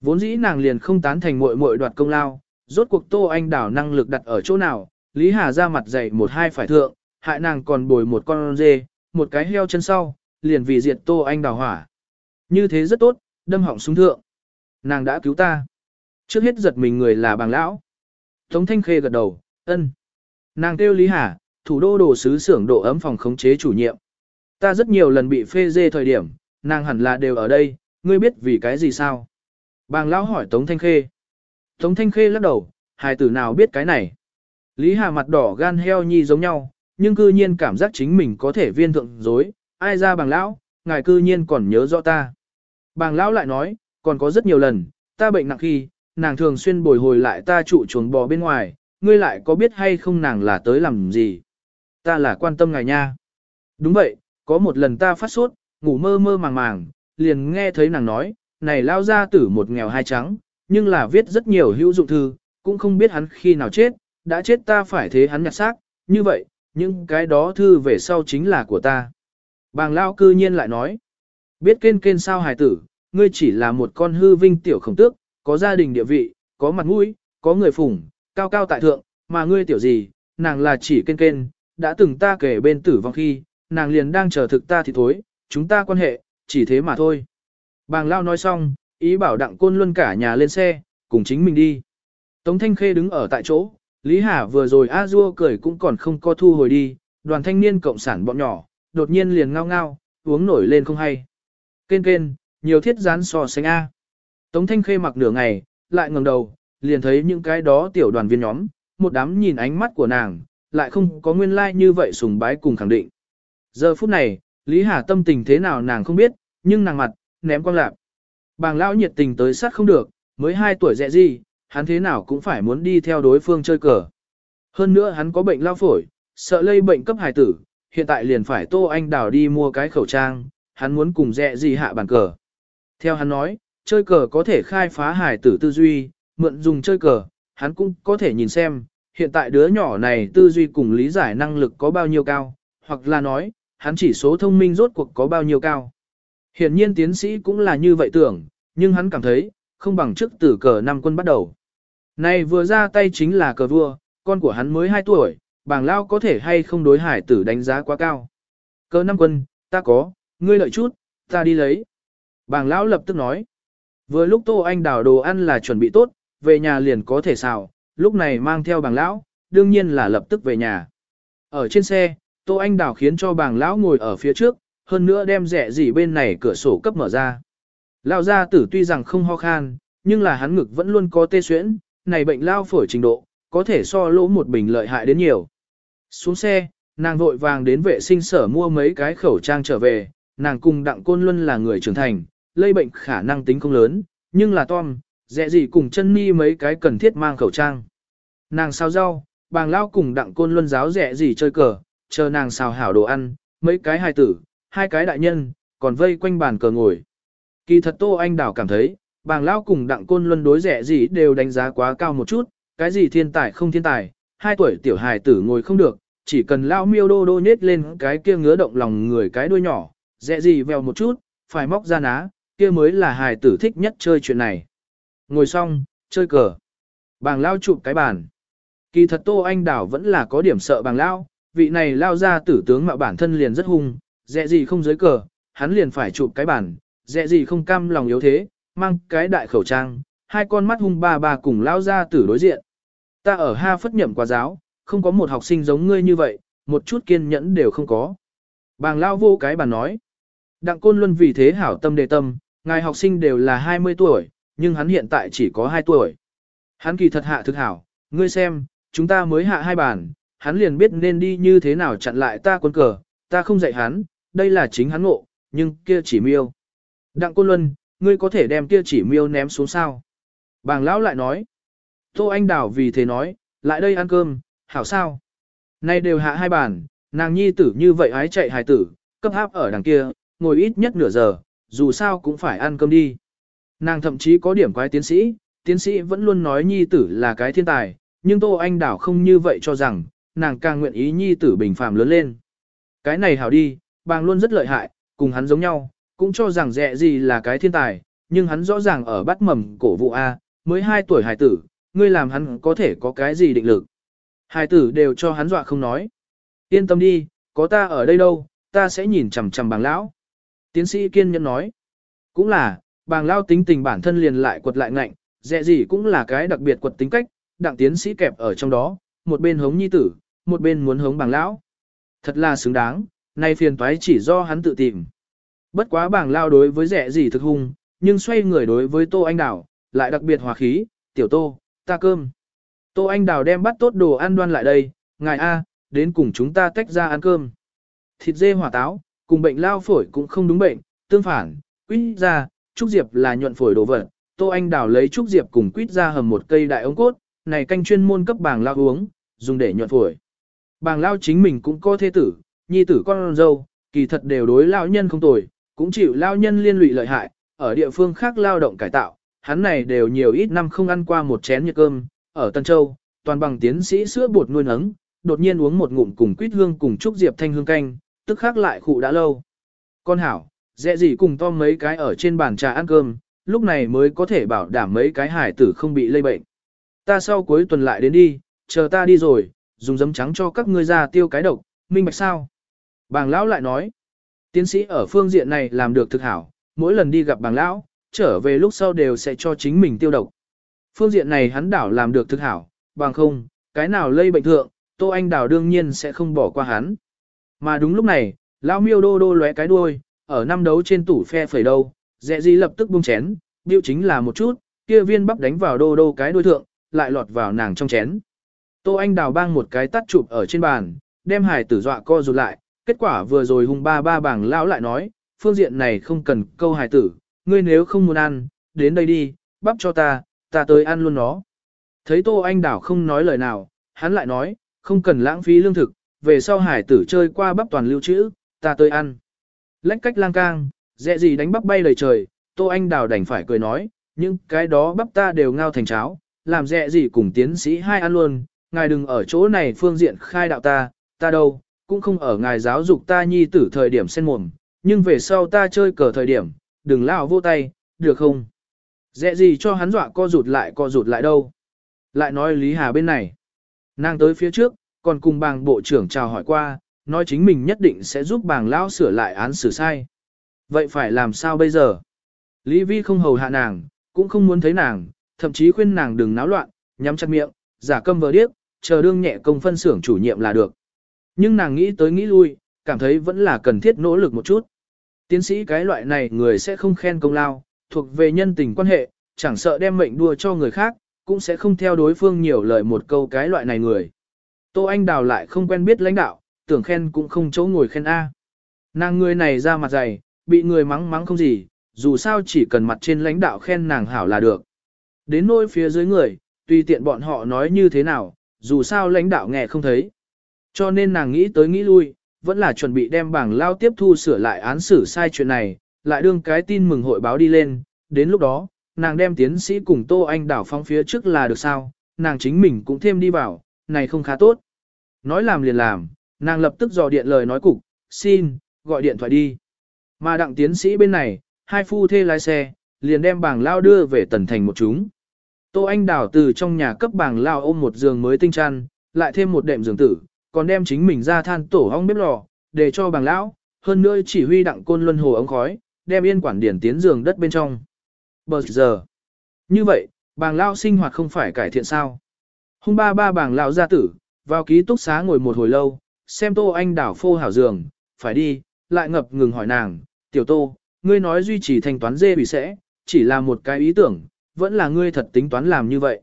Vốn dĩ nàng liền không tán thành muội muội đoạt công lao, rốt cuộc Tô Anh đảo năng lực đặt ở chỗ nào, Lý Hà ra mặt dày một hai phải thượng, hại nàng còn bồi một con dê, một cái heo chân sau, liền vì diệt Tô Anh đảo hỏa. Như thế rất tốt, đâm hỏng súng thượng. Nàng đã cứu ta. Trước hết giật mình người là bàng lão. Tống Thanh Khê gật đầu, ân. Nàng kêu Lý Hà, thủ đô đồ sứ xưởng độ ấm phòng khống chế chủ nhiệm. Ta rất nhiều lần bị phê dê thời điểm, nàng hẳn là đều ở đây, ngươi biết vì cái gì sao? Bàng lão hỏi Tống Thanh Khê. Tống Thanh Khê lắc đầu, hài tử nào biết cái này? Lý Hà mặt đỏ gan heo nhi giống nhau, nhưng cư nhiên cảm giác chính mình có thể viên thượng dối, ai ra bàng lão, ngài cư nhiên còn nhớ rõ ta. Bàng lão lại nói, còn có rất nhiều lần, ta bệnh nặng khi, nàng thường xuyên bồi hồi lại ta trụ chuồng bò bên ngoài, ngươi lại có biết hay không nàng là tới làm gì? Ta là quan tâm ngài nha. Đúng vậy, có một lần ta phát sốt, ngủ mơ mơ màng màng, liền nghe thấy nàng nói, này lao ra tử một nghèo hai trắng, nhưng là viết rất nhiều hữu dụng thư, cũng không biết hắn khi nào chết, đã chết ta phải thế hắn nhặt xác, như vậy, những cái đó thư về sau chính là của ta. Bàng lao cư nhiên lại nói, biết kên kên sao hài tử, ngươi chỉ là một con hư vinh tiểu khổng tước, có gia đình địa vị, có mặt mũi, có người phủng, cao cao tại thượng, mà ngươi tiểu gì, nàng là chỉ kên kên, đã từng ta kể bên tử vong khi, nàng liền đang chờ thực ta thì thối, chúng ta quan hệ, chỉ thế mà thôi. Bàng lao nói xong, ý bảo đặng côn luân cả nhà lên xe, cùng chính mình đi. Tống Thanh Khê đứng ở tại chỗ, Lý Hà vừa rồi a dua cười cũng còn không có thu hồi đi, đoàn thanh niên cộng sản bọn nhỏ, đột nhiên liền ngao ngao, uống nổi lên không hay. Kên kên, nhiều thiết rán so sánh A. Tống Thanh Khê mặc nửa ngày, lại ngẩng đầu, liền thấy những cái đó tiểu đoàn viên nhóm, một đám nhìn ánh mắt của nàng, lại không có nguyên lai like như vậy sùng bái cùng khẳng định. Giờ phút này, Lý Hà tâm tình thế nào nàng không biết, nhưng nàng mặt, ném quang lạc. Bàng lão nhiệt tình tới sát không được, mới 2 tuổi dẹ gì, hắn thế nào cũng phải muốn đi theo đối phương chơi cờ. Hơn nữa hắn có bệnh lao phổi, sợ lây bệnh cấp hài tử, hiện tại liền phải Tô Anh Đào đi mua cái khẩu trang, hắn muốn cùng dẹ gì hạ bàn cờ. Theo hắn nói, chơi cờ có thể khai phá hải tử tư duy, mượn dùng chơi cờ, hắn cũng có thể nhìn xem, hiện tại đứa nhỏ này tư duy cùng lý giải năng lực có bao nhiêu cao, hoặc là nói, hắn chỉ số thông minh rốt cuộc có bao nhiêu cao. Hiện nhiên tiến sĩ cũng là như vậy tưởng, nhưng hắn cảm thấy, không bằng trước tử cờ năm quân bắt đầu. Này vừa ra tay chính là cờ vua, con của hắn mới 2 tuổi, bảng lao có thể hay không đối hải tử đánh giá quá cao. Cờ năm quân, ta có, ngươi lợi chút, ta đi lấy. Bàng lão lập tức nói. Vừa lúc Tô Anh đào đồ ăn là chuẩn bị tốt, về nhà liền có thể xào, lúc này mang theo bàng lão, đương nhiên là lập tức về nhà. Ở trên xe, Tô Anh đào khiến cho bàng lão ngồi ở phía trước, hơn nữa đem rẻ gì bên này cửa sổ cấp mở ra. Lão gia tử tuy rằng không ho khan, nhưng là hắn ngực vẫn luôn có tê xuyễn, này bệnh lao phổi trình độ, có thể so lỗ một bình lợi hại đến nhiều. Xuống xe, nàng vội vàng đến vệ sinh sở mua mấy cái khẩu trang trở về, nàng cùng đặng côn luân là người trưởng thành, lây bệnh khả năng tính không lớn, nhưng là Tom, dẹ gì cùng chân ni mấy cái cần thiết mang khẩu trang. Nàng xào rau, bàng lao cùng đặng côn luân giáo dẹ gì chơi cờ, chờ nàng xào hảo đồ ăn, mấy cái hài tử, hai cái đại nhân, còn vây quanh bàn cờ ngồi. Kỳ thật Tô Anh Đảo cảm thấy, bàng lao cùng đặng côn luân đối rẻ gì đều đánh giá quá cao một chút, cái gì thiên tài không thiên tài, hai tuổi tiểu hài tử ngồi không được, chỉ cần lao miêu đô đô nhét lên cái kia ngứa động lòng người cái đuôi nhỏ, rẻ gì vèo một chút, phải móc ra ná, kia mới là hài tử thích nhất chơi chuyện này. Ngồi xong, chơi cờ. Bàng lao chụp cái bàn. Kỳ thật Tô Anh Đảo vẫn là có điểm sợ bàng lao, vị này lao ra tử tướng mà bản thân liền rất hung, dẹ gì không dưới cờ, hắn liền phải chụp cái bàn, dẹ gì không cam lòng yếu thế, mang cái đại khẩu trang, hai con mắt hung ba ba cùng lao ra tử đối diện. Ta ở Ha phất nhậm quá giáo, không có một học sinh giống ngươi như vậy, một chút kiên nhẫn đều không có. Bàng lao vô cái bàn nói. Đặng Côn Luân vì thế hảo tâm đề tâm, ngài học sinh đều là 20 tuổi, nhưng hắn hiện tại chỉ có 2 tuổi. Hắn kỳ thật hạ thực hảo, ngươi xem, chúng ta mới hạ hai bàn, hắn liền biết nên đi như thế nào chặn lại ta quân cờ, ta không dạy hắn, đây là chính hắn ngộ, nhưng kia chỉ miêu. Đặng Côn Luân, ngươi có thể đem kia chỉ miêu ném xuống sao? Bàng lão lại nói. Tô Anh Đào vì thế nói, lại đây ăn cơm, hảo sao? Nay đều hạ hai bàn, nàng nhi tử như vậy ái chạy hài tử, cấp áp ở đằng kia, ngồi ít nhất nửa giờ, dù sao cũng phải ăn cơm đi. Nàng thậm chí có điểm quái tiến sĩ, tiến sĩ vẫn luôn nói nhi tử là cái thiên tài, nhưng Tô Anh Đảo không như vậy cho rằng, nàng càng nguyện ý nhi tử bình phàm lớn lên. Cái này hảo đi, bàng luôn rất lợi hại, cùng hắn giống nhau, cũng cho rằng dẹ gì là cái thiên tài, nhưng hắn rõ ràng ở bắt mầm cổ vụ A, mới 2 tuổi hài tử, ngươi làm hắn có thể có cái gì định lực. Hài tử đều cho hắn dọa không nói. Yên tâm đi, có ta ở đây đâu, ta sẽ nhìn chằm chằm bàng lão. Tiến sĩ kiên nhẫn nói. Cũng là, bàng lão tính tình bản thân liền lại quật lại ngạnh, dẹ gì cũng là cái đặc biệt quật tính cách, đặng tiến sĩ kẹp ở trong đó, một bên hống nhi tử, một bên muốn hống bàng lão. Thật là xứng đáng, nay phiền toái chỉ do hắn tự tìm. Bất quá bàng lao đối với rẻ gì thực hung, nhưng xoay người đối với Tô Anh Đào, lại đặc biệt hòa khí, tiểu Tô, ta cơm. Tô Anh Đào đem bắt tốt đồ ăn đoan lại đây, ngài A, đến cùng chúng ta tách ra ăn cơm. Thịt dê hỏa táo, cùng bệnh lao phổi cũng không đúng bệnh, tương phản, quýt ra, trúc diệp là nhuận phổi đồ vật. Tô Anh Đào lấy trúc diệp cùng quýt ra hầm một cây đại ống cốt, này canh chuyên môn cấp bàng lao uống, dùng để nhuận phổi. Bàng lao chính mình cũng có thế tử, nhi tử con dâu, kỳ thật đều đối lao nhân không tồi, cũng chịu lao nhân liên lụy lợi hại, ở địa phương khác lao động cải tạo, hắn này đều nhiều ít năm không ăn qua một chén như cơm, ở Tân Châu, toàn bằng tiến sĩ sữa bột nuôi nấng, đột nhiên uống một ngụm cùng quýt hương cùng trúc diệp thanh hương canh, tức khắc lại khụ đã lâu. Con hảo, dẹ gì cùng tom mấy cái ở trên bàn trà ăn cơm, lúc này mới có thể bảo đảm mấy cái hải tử không bị lây bệnh. Ta sau cuối tuần lại đến đi, chờ ta đi rồi, dùng giấm trắng cho các ngươi ra tiêu cái độc, minh bạch sao? Bàng lão lại nói, tiến sĩ ở phương diện này làm được thực hảo, mỗi lần đi gặp bàng lão, trở về lúc sau đều sẽ cho chính mình tiêu độc. Phương diện này hắn đảo làm được thực hảo, bằng không, cái nào lây bệnh thượng, Tô Anh đảo đương nhiên sẽ không bỏ qua hắn. Mà đúng lúc này, lão miêu đô đô lóe cái đuôi, ở năm đấu trên tủ phe phẩy đâu, dẹ gì lập tức buông chén, biểu chính là một chút, kia viên bắp đánh vào đô đô cái đuôi thượng, lại lọt vào nàng trong chén. Tô Anh đào bang một cái tắt chụp ở trên bàn, đem hải tử dọa co rụt lại, kết quả vừa rồi hung ba ba bảng lão lại nói, phương diện này không cần câu hải tử, ngươi nếu không muốn ăn, đến đây đi, bắp cho ta, ta tới ăn luôn nó. Thấy Tô Anh đào không nói lời nào, hắn lại nói, không cần lãng phí lương thực, về sau hải tử chơi qua bắp toàn lưu trữ, ta tới ăn. Lách cách lang cang, dẹ gì đánh bắp bay lời trời, Tô Anh đào đành phải cười nói, nhưng cái đó bắp ta đều ngao thành cháo, làm dẹ gì cùng tiến sĩ hai ăn luôn, ngài đừng ở chỗ này phương diện khai đạo ta, ta đâu, cũng không ở ngài giáo dục ta nhi tử thời điểm sen mồm, nhưng về sau ta chơi cờ thời điểm, đừng lao vô tay, được không? Dẹ gì cho hắn dọa co rụt lại co rụt lại đâu? Lại nói Lý Hà bên này. Nàng tới phía trước, còn cùng bàng bộ trưởng chào hỏi qua, nói chính mình nhất định sẽ giúp bàng lão sửa lại án xử sai. Vậy phải làm sao bây giờ? Lý Vi không hầu hạ nàng, cũng không muốn thấy nàng, thậm chí khuyên nàng đừng náo loạn, nhắm chặt miệng, giả câm vờ điếc, chờ đương nhẹ công phân xưởng chủ nhiệm là được. Nhưng nàng nghĩ tới nghĩ lui, cảm thấy vẫn là cần thiết nỗ lực một chút. Tiến sĩ cái loại này người sẽ không khen công lao, thuộc về nhân tình quan hệ, chẳng sợ đem mệnh đua cho người khác, cũng sẽ không theo đối phương nhiều lời một câu cái loại này người. Tô Anh Đào lại không quen biết lãnh đạo, tưởng khen cũng không chỗ ngồi khen A. Nàng người này ra mặt dày, bị người mắng mắng không gì, dù sao chỉ cần mặt trên lãnh đạo khen nàng hảo là được. Đến nôi phía dưới người, tùy tiện bọn họ nói như thế nào, dù sao lãnh đạo nghe không thấy. Cho nên nàng nghĩ tới nghĩ lui, vẫn là chuẩn bị đem bảng lao tiếp thu sửa lại án xử sai chuyện này, lại đương cái tin mừng hội báo đi lên, đến lúc đó, nàng đem tiến sĩ cùng Tô Anh đảo phong phía trước là được sao, nàng chính mình cũng thêm đi vào, này không khá tốt. Nói làm liền làm, nàng lập tức dò điện lời nói cục, xin, gọi điện thoại đi. Mà đặng tiến sĩ bên này, hai phu thê lái xe, liền đem bảng lao đưa về tần thành một chúng. Tô Anh Đào từ trong nhà cấp bảng lao ôm một giường mới tinh chăn, lại thêm một đệm giường tử, còn đem chính mình ra than tổ hong bếp lò, để cho bảng lão, hơn nữa chỉ huy đặng côn luân hồ ống khói, đem yên quản điển tiến giường đất bên trong. Bờ giờ. Như vậy, bảng lao sinh hoạt không phải cải thiện sao. Hung ba ba bảng lão gia tử, vào ký túc xá ngồi một hồi lâu, xem Tô Anh Đào phô hảo giường, phải đi, lại ngập ngừng hỏi nàng, tiểu Tô, ngươi nói duy trì thanh toán dê bị sẽ, chỉ là một cái ý tưởng, vẫn là ngươi thật tính toán làm như vậy.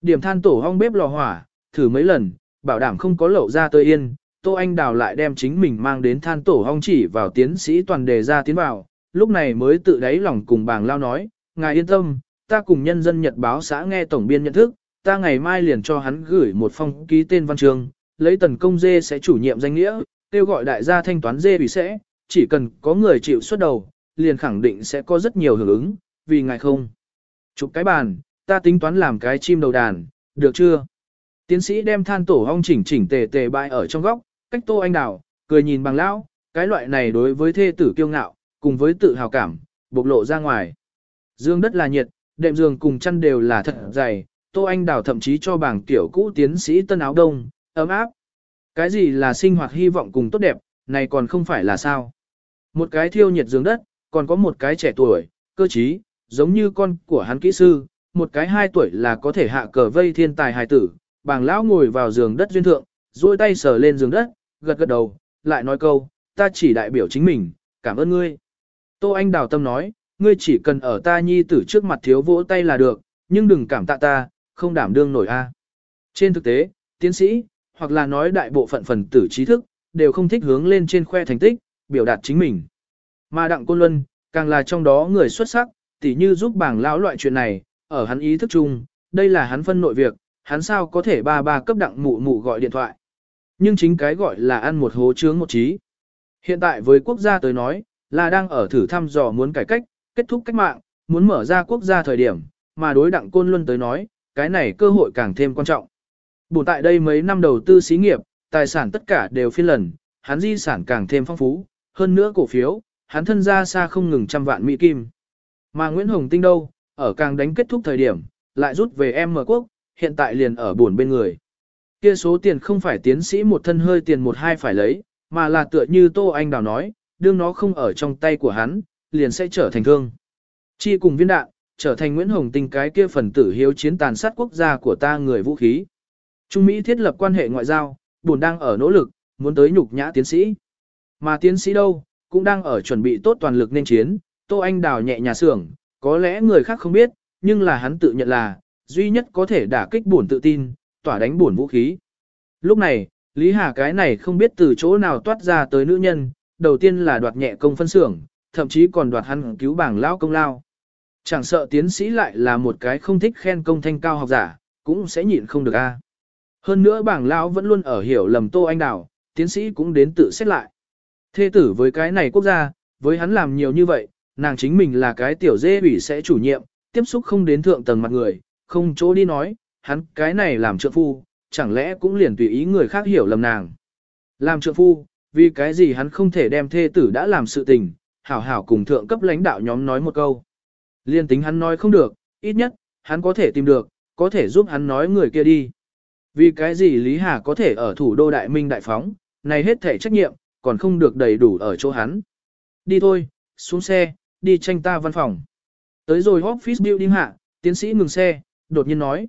Điểm than tổ hong bếp lò hỏa, thử mấy lần, bảo đảm không có lậu ra tơi yên, Tô Anh Đào lại đem chính mình mang đến than tổ hong chỉ vào tiến sĩ toàn đề ra tiến vào, lúc này mới tự đáy lòng cùng bảng lao nói, ngài yên tâm, ta cùng nhân dân nhật báo xã nghe tổng biên nhận thức, ta ngày mai liền cho hắn gửi một phong ký tên văn chương, lấy tần công dê sẽ chủ nhiệm danh nghĩa, kêu gọi đại gia thanh toán dê bị sẽ, chỉ cần có người chịu xuất đầu, liền khẳng định sẽ có rất nhiều hưởng ứng, vì ngài không. Chụp cái bàn, ta tính toán làm cái chim đầu đàn, được chưa? Tiến sĩ đem than tổ ong chỉnh chỉnh tề tề bại ở trong góc, cách tô anh đào, cười nhìn bằng lão, cái loại này đối với thê tử kiêu ngạo, cùng với tự hào cảm, bộc lộ ra ngoài. Dương đất là nhiệt, đệm giường cùng chăn đều là thật dày, tô anh đào thậm chí cho bảng tiểu cũ tiến sĩ tân áo đông, ấm áp. Cái gì là sinh hoạt hy vọng cùng tốt đẹp, này còn không phải là sao. Một cái thiêu nhiệt giường đất, còn có một cái trẻ tuổi, cơ trí, giống như con của hắn kỹ sư, một cái hai tuổi là có thể hạ cờ vây thiên tài hài tử, bàng lão ngồi vào giường đất duyên thượng, duỗi tay sờ lên giường đất, gật gật đầu, lại nói câu, ta chỉ đại biểu chính mình, cảm ơn ngươi. Tô Anh đào tâm nói, ngươi chỉ cần ở ta nhi tử trước mặt thiếu vỗ tay là được, nhưng đừng cảm tạ ta, không đảm đương nổi a. Trên thực tế, tiến sĩ, hoặc là nói đại bộ phận phần tử trí thức, đều không thích hướng lên trên khoe thành tích, biểu đạt chính mình. Mà Đặng Côn Luân, càng là trong đó người xuất sắc, tỉ như giúp bảng lão loại chuyện này, ở hắn ý thức chung, đây là hắn phân nội việc, hắn sao có thể ba ba cấp đặng mụ mụ gọi điện thoại. Nhưng chính cái gọi là ăn một hố chướng một trí. Hiện tại với quốc gia tới nói, là đang ở thử thăm dò muốn cải cách, kết thúc cách mạng, muốn mở ra quốc gia thời điểm, mà đối đặng côn luân tới nói, cái này cơ hội càng thêm quan trọng. Bù tại đây mấy năm đầu tư xí nghiệp, tài sản tất cả đều phiên lần, hắn di sản càng thêm phong phú, hơn nữa cổ phiếu, hắn thân ra xa không ngừng trăm vạn mỹ kim. Mà Nguyễn Hồng Tinh đâu, ở càng đánh kết thúc thời điểm, lại rút về em mở quốc, hiện tại liền ở buồn bên người. Kia số tiền không phải tiến sĩ một thân hơi tiền một hai phải lấy, mà là tựa như Tô Anh Đào nói, đương nó không ở trong tay của hắn, liền sẽ trở thành thương. Chi cùng viên đạn, trở thành Nguyễn Hồng Tinh cái kia phần tử hiếu chiến tàn sát quốc gia của ta người vũ khí. Trung Mỹ thiết lập quan hệ ngoại giao, buồn đang ở nỗ lực, muốn tới nhục nhã tiến sĩ. Mà tiến sĩ đâu, cũng đang ở chuẩn bị tốt toàn lực nên chiến, Tô Anh Đào nhẹ nhà xưởng, có lẽ người khác không biết, nhưng là hắn tự nhận là, duy nhất có thể đả kích buồn tự tin, tỏa đánh buồn vũ khí. Lúc này, Lý Hà cái này không biết từ chỗ nào toát ra tới nữ nhân, đầu tiên là đoạt nhẹ công phân xưởng, thậm chí còn đoạt hắn cứu bảng lao công lao. Chẳng sợ tiến sĩ lại là một cái không thích khen công thanh cao học giả, cũng sẽ nhịn không được a. Hơn nữa bảng lão vẫn luôn ở hiểu lầm Tô Anh Đào, tiến sĩ cũng đến tự xét lại. Thê tử với cái này quốc gia, với hắn làm nhiều như vậy, nàng chính mình là cái tiểu dê ủy sẽ chủ nhiệm, tiếp xúc không đến thượng tầng mặt người, không chỗ đi nói, hắn cái này làm trượng phu, chẳng lẽ cũng liền tùy ý người khác hiểu lầm nàng. Làm trượng phu, vì cái gì hắn không thể đem thê tử đã làm sự tình, hảo hảo cùng thượng cấp lãnh đạo nhóm nói một câu. Liên tính hắn nói không được, ít nhất, hắn có thể tìm được, có thể giúp hắn nói người kia đi. Vì cái gì Lý Hà có thể ở thủ đô Đại Minh Đại Phóng, này hết thể trách nhiệm, còn không được đầy đủ ở chỗ hắn. Đi thôi, xuống xe, đi tranh ta văn phòng. Tới rồi office building hạ, tiến sĩ ngừng xe, đột nhiên nói.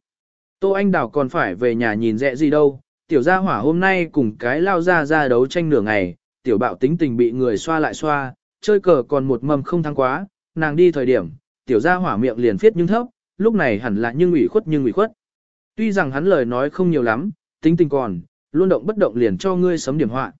Tô Anh Đào còn phải về nhà nhìn rẽ gì đâu, tiểu gia hỏa hôm nay cùng cái lao ra ra đấu tranh nửa ngày, tiểu bạo tính tình bị người xoa lại xoa, chơi cờ còn một mầm không thắng quá, nàng đi thời điểm, tiểu gia hỏa miệng liền phiết nhưng thấp, lúc này hẳn là nhưng ủy khuất nhưng ủy khuất. Tuy rằng hắn lời nói không nhiều lắm, tính tình còn, luôn động bất động liền cho ngươi sấm điểm họa.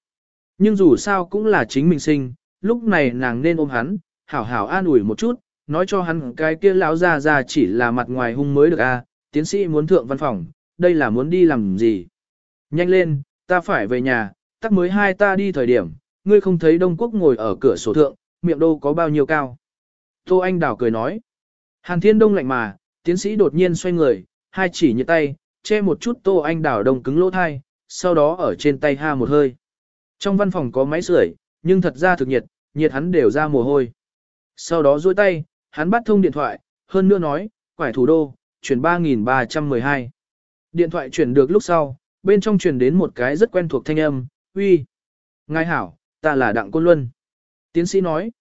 Nhưng dù sao cũng là chính mình sinh, lúc này nàng nên ôm hắn, hảo hảo an ủi một chút, nói cho hắn cái kia lão ra ra chỉ là mặt ngoài hung mới được a, à, tiến sĩ muốn thượng văn phòng, đây là muốn đi làm gì. Nhanh lên, ta phải về nhà, tắc mới hai ta đi thời điểm, ngươi không thấy Đông Quốc ngồi ở cửa sổ thượng, miệng đô có bao nhiêu cao. Tô Anh Đào cười nói. Hàn Thiên Đông lạnh mà, tiến sĩ đột nhiên xoay người, hai chỉ như tay, che một chút Tô Anh Đào đông cứng lỗ thai, sau đó ở trên tay ha một hơi. Trong văn phòng có máy sưởi, nhưng thật ra thực nhiệt, nhiệt hắn đều ra mồ hôi. Sau đó duỗi tay, hắn bắt thông điện thoại, hơn nữa nói, quải thủ đô, chuyển 3312. Điện thoại chuyển được lúc sau, bên trong chuyển đến một cái rất quen thuộc thanh âm, uy. Ngài hảo, ta là Đặng Côn Luân. Tiến sĩ nói,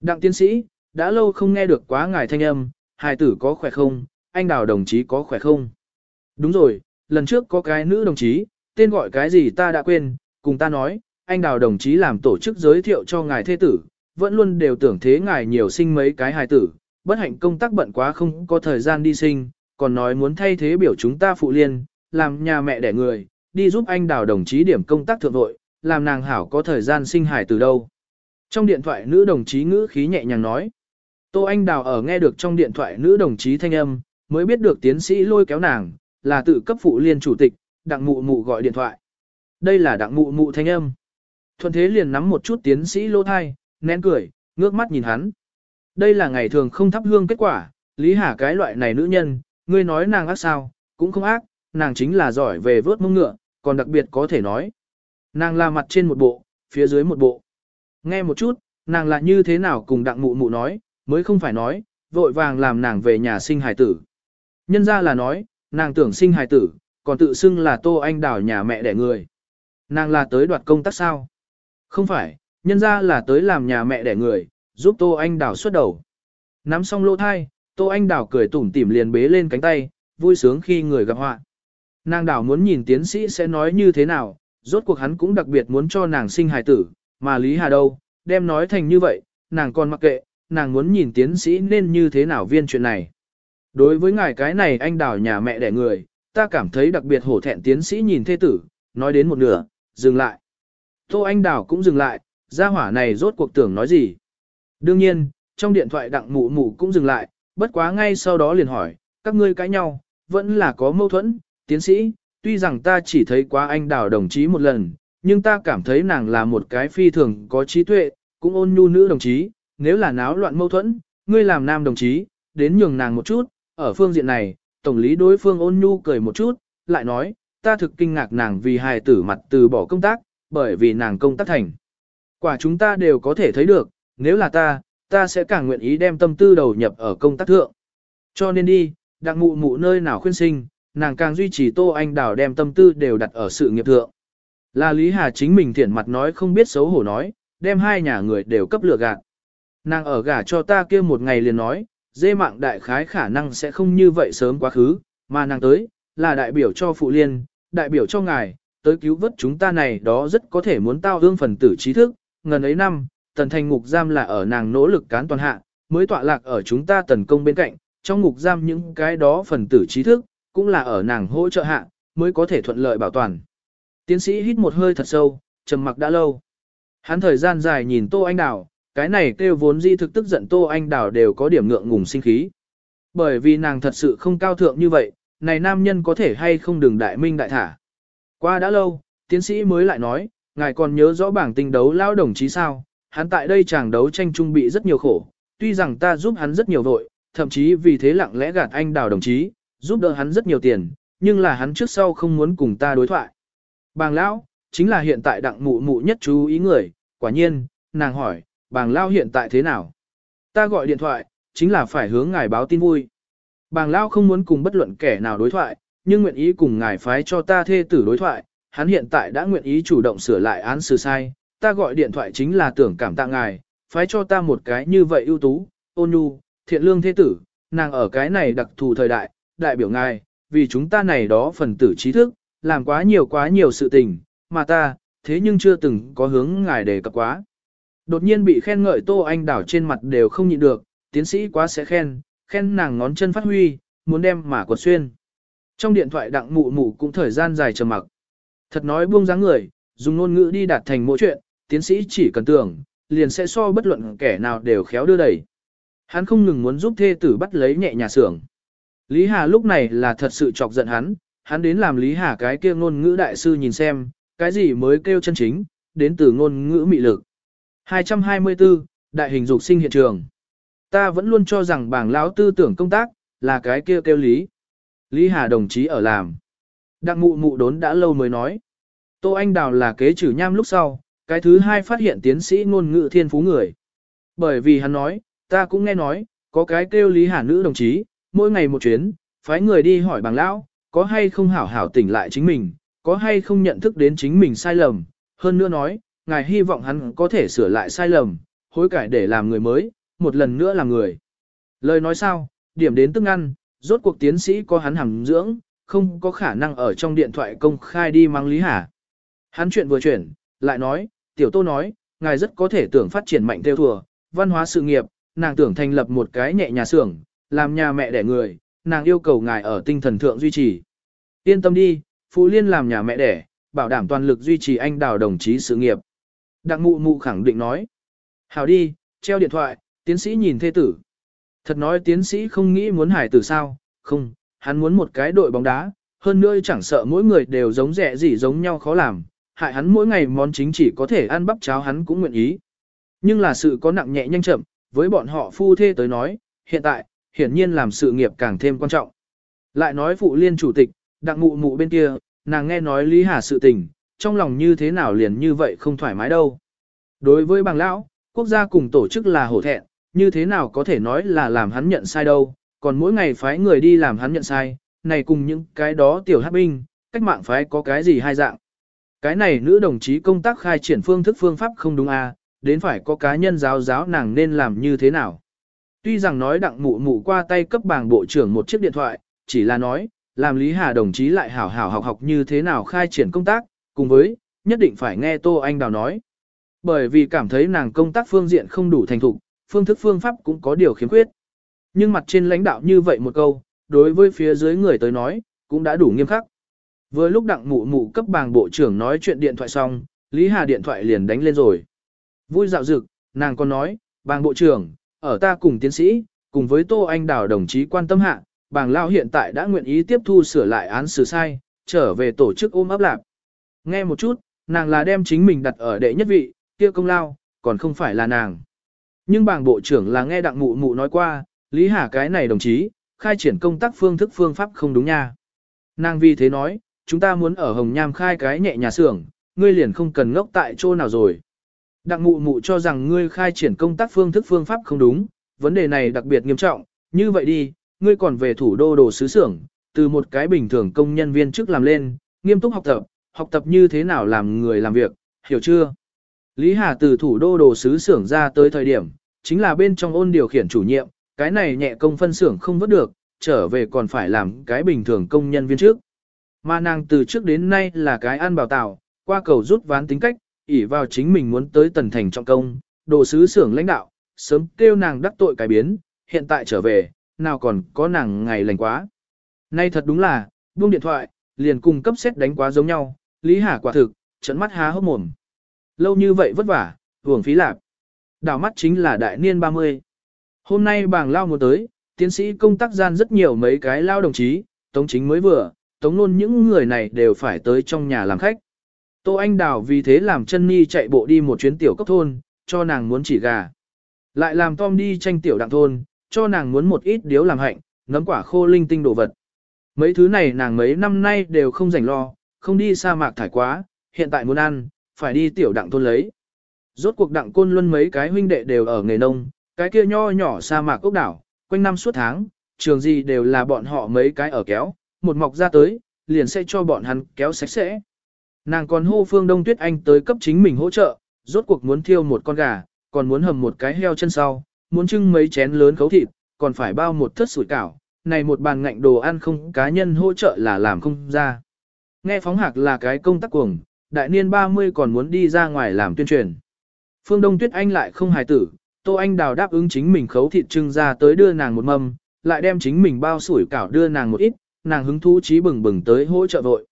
Đặng tiến sĩ, đã lâu không nghe được quá ngài thanh âm, hài tử có khỏe không, anh đào đồng chí có khỏe không. Đúng rồi, lần trước có cái nữ đồng chí, tên gọi cái gì ta đã quên, cùng ta nói, anh đào đồng chí làm tổ chức giới thiệu cho ngài thế tử, vẫn luôn đều tưởng thế ngài nhiều sinh mấy cái hài tử, bất hạnh công tác bận quá không có thời gian đi sinh, còn nói muốn thay thế biểu chúng ta phụ liên, làm nhà mẹ đẻ người, đi giúp anh đào đồng chí điểm công tác thượng vội, làm nàng hảo có thời gian sinh hài từ đâu. Trong điện thoại nữ đồng chí ngữ khí nhẹ nhàng nói. Tô Anh Đào ở nghe được trong điện thoại nữ đồng chí thanh âm, mới biết được tiến sĩ lôi kéo nàng, là tự cấp phụ liên chủ tịch, đặng mụ mụ gọi điện thoại. Đây là đặng mụ mụ thanh âm. Thuận thế liền nắm một chút tiến sĩ lô thai, nén cười, ngước mắt nhìn hắn. Đây là ngày thường không thắp hương kết quả, Lý Hà cái loại này nữ nhân, ngươi nói nàng ác sao, cũng không ác, nàng chính là giỏi về vớt mông ngựa, còn đặc biệt có thể nói. Nàng là mặt trên một bộ, phía dưới một bộ. Nghe một chút, nàng là như thế nào cùng đặng mụ mụ nói, mới không phải nói, vội vàng làm nàng về nhà sinh hài tử. Nhân ra là nói, nàng tưởng sinh hài tử, còn tự xưng là tô anh đảo nhà mẹ đẻ người. Nàng là tới đoạt công tác sao? Không phải, nhân ra là tới làm nhà mẹ đẻ người, giúp tô anh đảo xuất đầu. Nắm xong lỗ thai, tô anh đảo cười tủm tỉm liền bế lên cánh tay, vui sướng khi người gặp họa. Nàng đảo muốn nhìn tiến sĩ sẽ nói như thế nào, rốt cuộc hắn cũng đặc biệt muốn cho nàng sinh hài tử, mà Lý Hà đâu, đem nói thành như vậy, nàng còn mặc kệ, nàng muốn nhìn tiến sĩ nên như thế nào viên chuyện này. Đối với ngài cái này anh đào nhà mẹ đẻ người, ta cảm thấy đặc biệt hổ thẹn tiến sĩ nhìn thê tử, nói đến một nửa, dừng lại. Tô anh đào cũng dừng lại, gia hỏa này rốt cuộc tưởng nói gì. Đương nhiên, trong điện thoại đặng mụ mụ cũng dừng lại, bất quá ngay sau đó liền hỏi, các ngươi cãi nhau, vẫn là có mâu thuẫn, tiến sĩ, tuy rằng ta chỉ thấy quá anh đào đồng chí một lần, nhưng ta cảm thấy nàng là một cái phi thường có trí tuệ, cũng ôn nhu nữ đồng chí, nếu là náo loạn mâu thuẫn, ngươi làm nam đồng chí, đến nhường nàng một chút, ở phương diện này, tổng lý đối phương ôn nhu cười một chút, lại nói, ta thực kinh ngạc nàng vì hài tử mặt từ bỏ công tác, bởi vì nàng công tác thành. Quả chúng ta đều có thể thấy được, nếu là ta, ta sẽ càng nguyện ý đem tâm tư đầu nhập ở công tác thượng. Cho nên đi, đặng mụ mụ nơi nào khuyên sinh, nàng càng duy trì Tô Anh Đào đem tâm tư đều đặt ở sự nghiệp thượng. Là Lý Hà chính mình thiện mặt nói không biết xấu hổ nói, đem hai nhà người đều cấp lừa gạt. Nàng ở gả cho ta kia một ngày liền nói, dê mạng đại khái khả năng sẽ không như vậy sớm quá khứ, mà nàng tới, là đại biểu cho phụ liên, đại biểu cho ngài, tới cứu vớt chúng ta này đó rất có thể muốn tao hương phần tử trí thức, ngần ấy năm, tần thành ngục giam là ở nàng nỗ lực cán toàn hạ, mới tọa lạc ở chúng ta tần công bên cạnh, trong ngục giam những cái đó phần tử trí thức, cũng là ở nàng hỗ trợ hạ, mới có thể thuận lợi bảo toàn. Tiến sĩ hít một hơi thật sâu, trầm mặc đã lâu. Hắn thời gian dài nhìn Tô Anh Đào, cái này kêu vốn di thực tức giận Tô Anh Đào đều có điểm ngượng ngùng sinh khí. Bởi vì nàng thật sự không cao thượng như vậy, này nam nhân có thể hay không đừng đại minh đại thả. Qua đã lâu, tiến sĩ mới lại nói, ngài còn nhớ rõ bảng tinh đấu lao đồng chí sao, hắn tại đây chàng đấu tranh trung bị rất nhiều khổ, tuy rằng ta giúp hắn rất nhiều vội, thậm chí vì thế lặng lẽ gạt anh đào đồng chí, giúp đỡ hắn rất nhiều tiền, nhưng là hắn trước sau không muốn cùng ta đối thoại. Bàng lão, chính là hiện tại đặng mụ mụ nhất chú ý người, quả nhiên, nàng hỏi, bàng lão hiện tại thế nào? Ta gọi điện thoại, chính là phải hướng ngài báo tin vui. Bàng lão không muốn cùng bất luận kẻ nào đối thoại, nhưng nguyện ý cùng ngài phái cho ta thê tử đối thoại, hắn hiện tại đã nguyện ý chủ động sửa lại án xử sai, ta gọi điện thoại chính là tưởng cảm tạ ngài, phái cho ta một cái như vậy ưu tú, ôn nhu, thiện lương thế tử, nàng ở cái này đặc thù thời đại, đại biểu ngài, vì chúng ta này đó phần tử trí thức, làm quá nhiều quá nhiều sự tình, mà ta, thế nhưng chưa từng có hướng ngài đề cập quá. Đột nhiên bị khen ngợi Tô Anh đảo trên mặt đều không nhịn được, tiến sĩ quá sẽ khen, khen nàng ngón chân phát huy, muốn đem mà quật xuyên. Trong điện thoại đặng mụ mụ cũng thời gian dài trầm mặc. Thật nói buông dáng người, dùng ngôn ngữ đi đạt thành mỗi chuyện, tiến sĩ chỉ cần tưởng, liền sẽ so bất luận kẻ nào đều khéo đưa đẩy. Hắn không ngừng muốn giúp thê tử bắt lấy nhẹ nhà xưởng. Lý Hà lúc này là thật sự chọc giận hắn, hắn đến làm Lý Hà cái kia ngôn ngữ đại sư nhìn xem, cái gì mới kêu chân chính, đến từ ngôn ngữ mị lực. 224, Đại hình dục sinh hiện trường. Ta vẫn luôn cho rằng bảng lão tư tưởng công tác, là cái kia kêu lý. Lý Hà đồng chí ở làm. Đặng mụ mụ đốn đã lâu mới nói. Tô Anh Đào là kế trừ nham lúc sau, cái thứ hai phát hiện tiến sĩ ngôn ngữ thiên phú người. Bởi vì hắn nói, ta cũng nghe nói, có cái kêu Lý Hà nữ đồng chí, mỗi ngày một chuyến, phái người đi hỏi bảng lão, có hay không hảo hảo tỉnh lại chính mình, có hay không nhận thức đến chính mình sai lầm, hơn nữa nói, ngài hy vọng hắn có thể sửa lại sai lầm, hối cải để làm người mới, một lần nữa làm người. Lời nói sao, điểm đến tức ăn, rốt cuộc tiến sĩ có hắn hằng dưỡng, không có khả năng ở trong điện thoại công khai đi mang Lý Hà. Hắn chuyện vừa chuyển, lại nói, tiểu tô nói, ngài rất có thể tưởng phát triển mạnh theo thùa, văn hóa sự nghiệp, nàng tưởng thành lập một cái nhẹ nhà xưởng, làm nhà mẹ đẻ người, nàng yêu cầu ngài ở tinh thần thượng duy trì. Yên tâm đi, Phụ Liên làm nhà mẹ đẻ, bảo đảm toàn lực duy trì anh đào đồng chí sự nghiệp. Đặng mụ mụ khẳng định nói. Hào đi, treo điện thoại, tiến sĩ nhìn thê tử. Thật nói tiến sĩ không nghĩ muốn hải tử sao, không, hắn muốn một cái đội bóng đá, hơn nữa chẳng sợ mỗi người đều giống rẻ gì giống nhau khó làm, hại hắn mỗi ngày món chính chỉ có thể ăn bắp cháo hắn cũng nguyện ý. Nhưng là sự có nặng nhẹ nhanh chậm, với bọn họ phu thê tới nói, hiện tại, hiển nhiên làm sự nghiệp càng thêm quan trọng. Lại nói phụ liên chủ tịch, đặng mụ mụ bên kia, nàng nghe nói Lý Hà sự tình, trong lòng như thế nào liền như vậy không thoải mái đâu. Đối với bằng lão, quốc gia cùng tổ chức là hổ thẹn, như thế nào có thể nói là làm hắn nhận sai đâu, còn mỗi ngày phái người đi làm hắn nhận sai, này cùng những cái đó tiểu hát binh, cách mạng phái có cái gì hai dạng. Cái này nữ đồng chí công tác khai triển phương thức phương pháp không đúng à, đến phải có cá nhân giáo giáo nàng nên làm như thế nào. Tuy rằng nói đặng mụ mụ qua tay cấp bảng bộ trưởng một chiếc điện thoại, chỉ là nói, làm Lý Hà đồng chí lại hảo hảo học học như thế nào khai triển công tác, cùng với, nhất định phải nghe Tô Anh Đào nói. Bởi vì cảm thấy nàng công tác phương diện không đủ thành thục, phương thức phương pháp cũng có điều khiếm khuyết. Nhưng mặt trên lãnh đạo như vậy một câu, đối với phía dưới người tới nói, cũng đã đủ nghiêm khắc. Vừa lúc đặng mụ mụ cấp bàng bộ trưởng nói chuyện điện thoại xong, Lý Hà điện thoại liền đánh lên rồi. Vui dạo dực, nàng còn nói, bàng bộ trưởng, ở ta cùng tiến sĩ, cùng với Tô Anh Đào đồng chí quan tâm hạ, bàng lao hiện tại đã nguyện ý tiếp thu sửa lại án xử sai, trở về tổ chức ôm ấp lạc. Nghe một chút, nàng là đem chính mình đặt ở đệ nhất vị, kia công lao, còn không phải là nàng. Nhưng bảng bộ trưởng là nghe đặng mụ mụ nói qua, Lý Hà cái này đồng chí, khai triển công tác phương thức phương pháp không đúng nha. Nàng vì thế nói, chúng ta muốn ở Hồng Nham khai cái nhẹ nhà xưởng, ngươi liền không cần ngốc tại chỗ nào rồi. Đặng mụ mụ cho rằng ngươi khai triển công tác phương thức phương pháp không đúng, vấn đề này đặc biệt nghiêm trọng, như vậy đi, ngươi còn về thủ đô đồ sứ xưởng, từ một cái bình thường công nhân viên trước làm lên, nghiêm túc học tập, học tập như thế nào làm người làm việc, hiểu chưa? Lý Hà từ thủ đô đồ sứ xưởng ra tới thời điểm, chính là bên trong ôn điều khiển chủ nhiệm, cái này nhẹ công phân xưởng không vớt được, trở về còn phải làm cái bình thường công nhân viên trước. Mà nàng từ trước đến nay là cái ăn bảo tạo, qua cầu rút ván tính cách, ỷ vào chính mình muốn tới tần thành trọng công, đồ sứ xưởng lãnh đạo, sớm kêu nàng đắc tội cái biến, hiện tại trở về, nào còn có nàng ngày lành quá. Nay thật đúng là, buông điện thoại, liền cùng cấp xét đánh quá giống nhau, Lý Hà quả thực, trận mắt há hốc mồm. Lâu như vậy vất vả, hưởng phí lạp. Đảo mắt chính là đại niên 30. Hôm nay bảng lao muốn tới, tiến sĩ công tác gian rất nhiều mấy cái lao đồng chí, tống chính mới vừa, tống luôn những người này đều phải tới trong nhà làm khách. Tô Anh Đào vì thế làm chân ni chạy bộ đi một chuyến tiểu cấp thôn, cho nàng muốn chỉ gà. Lại làm Tom đi tranh tiểu đặng thôn, cho nàng muốn một ít điếu làm hạnh, nấm quả khô linh tinh đồ vật. Mấy thứ này nàng mấy năm nay đều không rảnh lo, không đi sa mạc thải quá, hiện tại muốn ăn, phải đi tiểu đặng thôn lấy. Rốt cuộc đặng côn luân mấy cái huynh đệ đều ở nghề nông, cái kia nho nhỏ sa mạc ốc đảo, quanh năm suốt tháng, trường gì đều là bọn họ mấy cái ở kéo, một mọc ra tới, liền sẽ cho bọn hắn kéo sạch sẽ. Nàng còn hô phương Đông Tuyết Anh tới cấp chính mình hỗ trợ, rốt cuộc muốn thiêu một con gà, còn muốn hầm một cái heo chân sau, muốn trưng mấy chén lớn khấu thịt, còn phải bao một thất sủi cảo, này một bàn ngạnh đồ ăn không cá nhân hỗ trợ là làm không ra. Nghe phóng hạc là cái công tác cuồng, đại niên 30 còn muốn đi ra ngoài làm tuyên truyền. Phương Đông Tuyết Anh lại không hài tử, Tô Anh Đào đáp ứng chính mình khấu thịt trưng ra tới đưa nàng một mâm, lại đem chính mình bao sủi cảo đưa nàng một ít, nàng hứng thú trí bừng bừng tới hỗ trợ vội.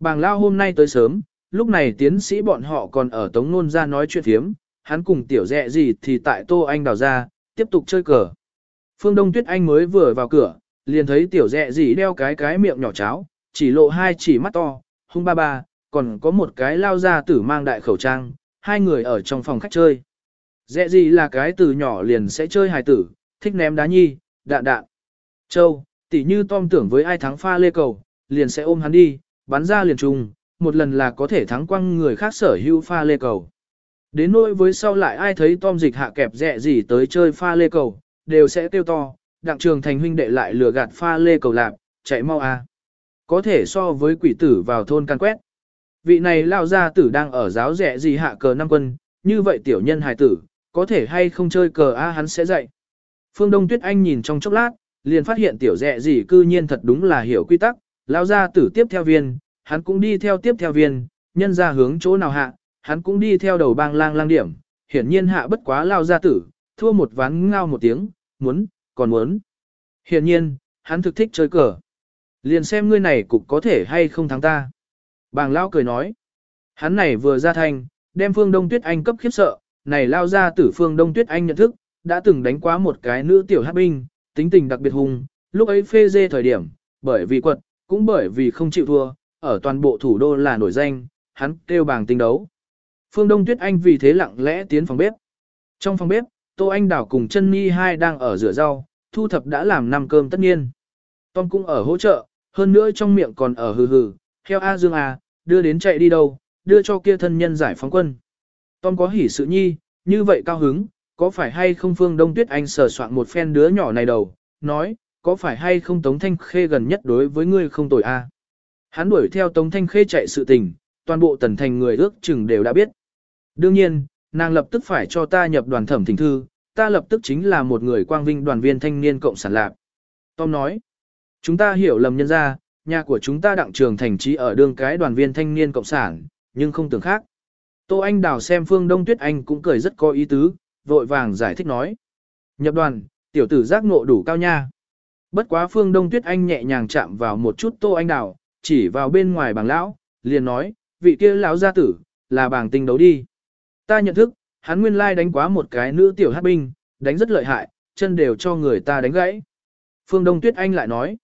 Bàng lao hôm nay tới sớm, lúc này tiến sĩ bọn họ còn ở tống nôn ra nói chuyện thiếm, hắn cùng tiểu dẹ gì thì tại Tô Anh Đào ra, tiếp tục chơi cờ. Phương Đông Tuyết Anh mới vừa vào cửa, liền thấy tiểu dẹ gì đeo cái cái miệng nhỏ cháo, chỉ lộ hai chỉ mắt to, hung ba ba, còn có một cái lao ra tử mang đại khẩu trang, hai người ở trong phòng khách chơi. Dẹ gì là cái từ nhỏ liền sẽ chơi hài tử, thích ném đá nhi, đạn đạn. Châu, tỉ như Tom tưởng với ai thắng pha lê cầu, liền sẽ ôm hắn đi, bắn ra liền trùng, một lần là có thể thắng quăng người khác sở hữu pha lê cầu. Đến nỗi với sau lại ai thấy Tom dịch hạ kẹp dẹ gì tới chơi pha lê cầu, đều sẽ tiêu to, đặng trường thành huynh đệ lại lừa gạt pha lê cầu lạp, chạy mau a. Có thể so với quỷ tử vào thôn can quét. Vị này lao gia tử đang ở giáo rẻ gì hạ cờ năm quân, như vậy tiểu nhân hài tử, có thể hay không chơi cờ a hắn sẽ dạy. Phương Đông Tuyết Anh nhìn trong chốc lát, liền phát hiện tiểu rẻ gì cư nhiên thật đúng là hiểu quy tắc, lao gia tử tiếp theo viên, hắn cũng đi theo tiếp theo viên, nhân ra hướng chỗ nào hạ, hắn cũng đi theo đầu bang lang lang điểm, hiển nhiên hạ bất quá lao gia tử, thua một ván ngao một tiếng, muốn, còn muốn. Hiển nhiên, hắn thực thích chơi cờ. Liền xem ngươi này cục có thể hay không thắng ta. Bàng lao cười nói. Hắn này vừa ra thành, đem phương Đông Tuyết Anh cấp khiếp sợ, này lao ra tử phương Đông Tuyết Anh nhận thức, đã từng đánh quá một cái nữ tiểu hát binh, tính tình đặc biệt hùng, lúc ấy phê dê thời điểm, bởi vì quật, cũng bởi vì không chịu thua, ở toàn bộ thủ đô là nổi danh, hắn kêu bàng tinh đấu. Phương Đông Tuyết Anh vì thế lặng lẽ tiến phòng bếp. Trong phòng bếp, Tô Anh Đảo cùng chân Nhi hai đang ở rửa rau, thu thập đã làm năm cơm tất nhiên. Tom cũng ở hỗ trợ, hơn nữa trong miệng còn ở hừ hừ, theo A Dương à, đưa đến chạy đi đâu, đưa cho kia thân nhân giải phóng quân. Tom có hỉ sự nhi, như vậy cao hứng, có phải hay không Phương Đông Tuyết Anh sờ soạn một phen đứa nhỏ này đầu, nói, có phải hay không Tống Thanh Khê gần nhất đối với ngươi không tội a? Hắn đuổi theo Tống Thanh Khê chạy sự tình, toàn bộ tần thành người ước chừng đều đã biết. Đương nhiên, nàng lập tức phải cho ta nhập đoàn thẩm thỉnh thư, ta lập tức chính là một người quang vinh đoàn viên thanh niên cộng sản lạc. Tom nói, chúng ta hiểu lầm nhân ra, nhà của chúng ta đặng trường thành trí ở đương cái đoàn viên thanh niên cộng sản, nhưng không tưởng khác. Tô Anh Đào xem Phương Đông Tuyết Anh cũng cười rất có ý tứ, vội vàng giải thích nói. Nhập đoàn, tiểu tử giác ngộ đủ cao nha. Bất quá Phương Đông Tuyết Anh nhẹ nhàng chạm vào một chút Tô Anh Đào, chỉ vào bên ngoài bảng lão, liền nói, vị kia lão gia tử, là bảng tinh đấu đi. Ta nhận thức, hắn nguyên lai đánh quá một cái nữ tiểu hát binh, đánh rất lợi hại, chân đều cho người ta đánh gãy. Phương Đông Tuyết Anh lại nói,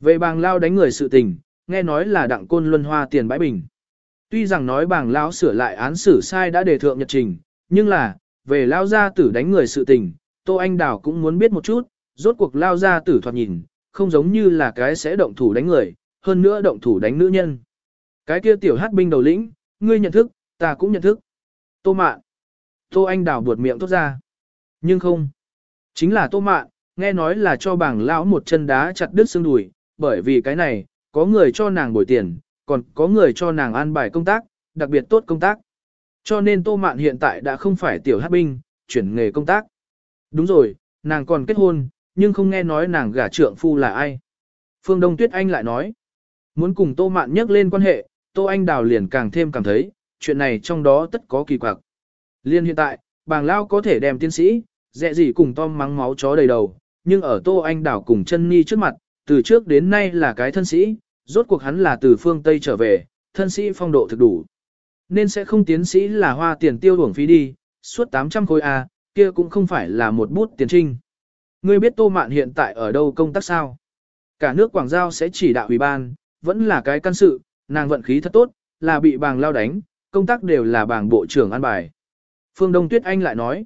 về bàng lao đánh người sự tình, nghe nói là đặng côn luân hoa tiền bãi bình. Tuy rằng nói bàng lão sửa lại án xử sai đã đề thượng nhật trình, nhưng là, về lao gia tử đánh người sự tình, Tô Anh Đào cũng muốn biết một chút, rốt cuộc lao gia tử thoạt nhìn, không giống như là cái sẽ động thủ đánh người, hơn nữa động thủ đánh nữ nhân. Cái kia tiểu hát binh đầu lĩnh, ngươi nhận thức, ta cũng nhận thức. Tô mạn. Tô anh đào buột miệng tốt ra. Nhưng không. Chính là tô mạn, nghe nói là cho bảng lão một chân đá chặt đứt xương đùi, bởi vì cái này, có người cho nàng bồi tiền, còn có người cho nàng an bài công tác, đặc biệt tốt công tác. Cho nên tô mạn hiện tại đã không phải tiểu hát binh, chuyển nghề công tác. Đúng rồi, nàng còn kết hôn, nhưng không nghe nói nàng gả trượng phu là ai. Phương Đông Tuyết Anh lại nói, muốn cùng Tô Mạn nhắc lên quan hệ, Tô Anh Đào liền càng thêm cảm thấy, chuyện này trong đó tất có kỳ quặc. Liên hiện tại, bàng lao có thể đem tiến sĩ, dẹ gì cùng Tom mắng máu chó đầy đầu, nhưng ở Tô Anh Đào cùng chân Ni trước mặt, từ trước đến nay là cái thân sĩ, rốt cuộc hắn là từ phương Tây trở về, thân sĩ phong độ thực đủ. Nên sẽ không tiến sĩ là hoa tiền tiêu uổng phí đi, suốt 800 khối A, kia cũng không phải là một bút tiền trinh. Ngươi biết Tô Mạn hiện tại ở đâu công tác sao? Cả nước Quảng Giao sẽ chỉ đạo ủy ban, vẫn là cái căn sự, nàng vận khí thật tốt, là bị bàng lao đánh, công tác đều là bàng bộ trưởng an bài. Phương Đông Tuyết Anh lại nói.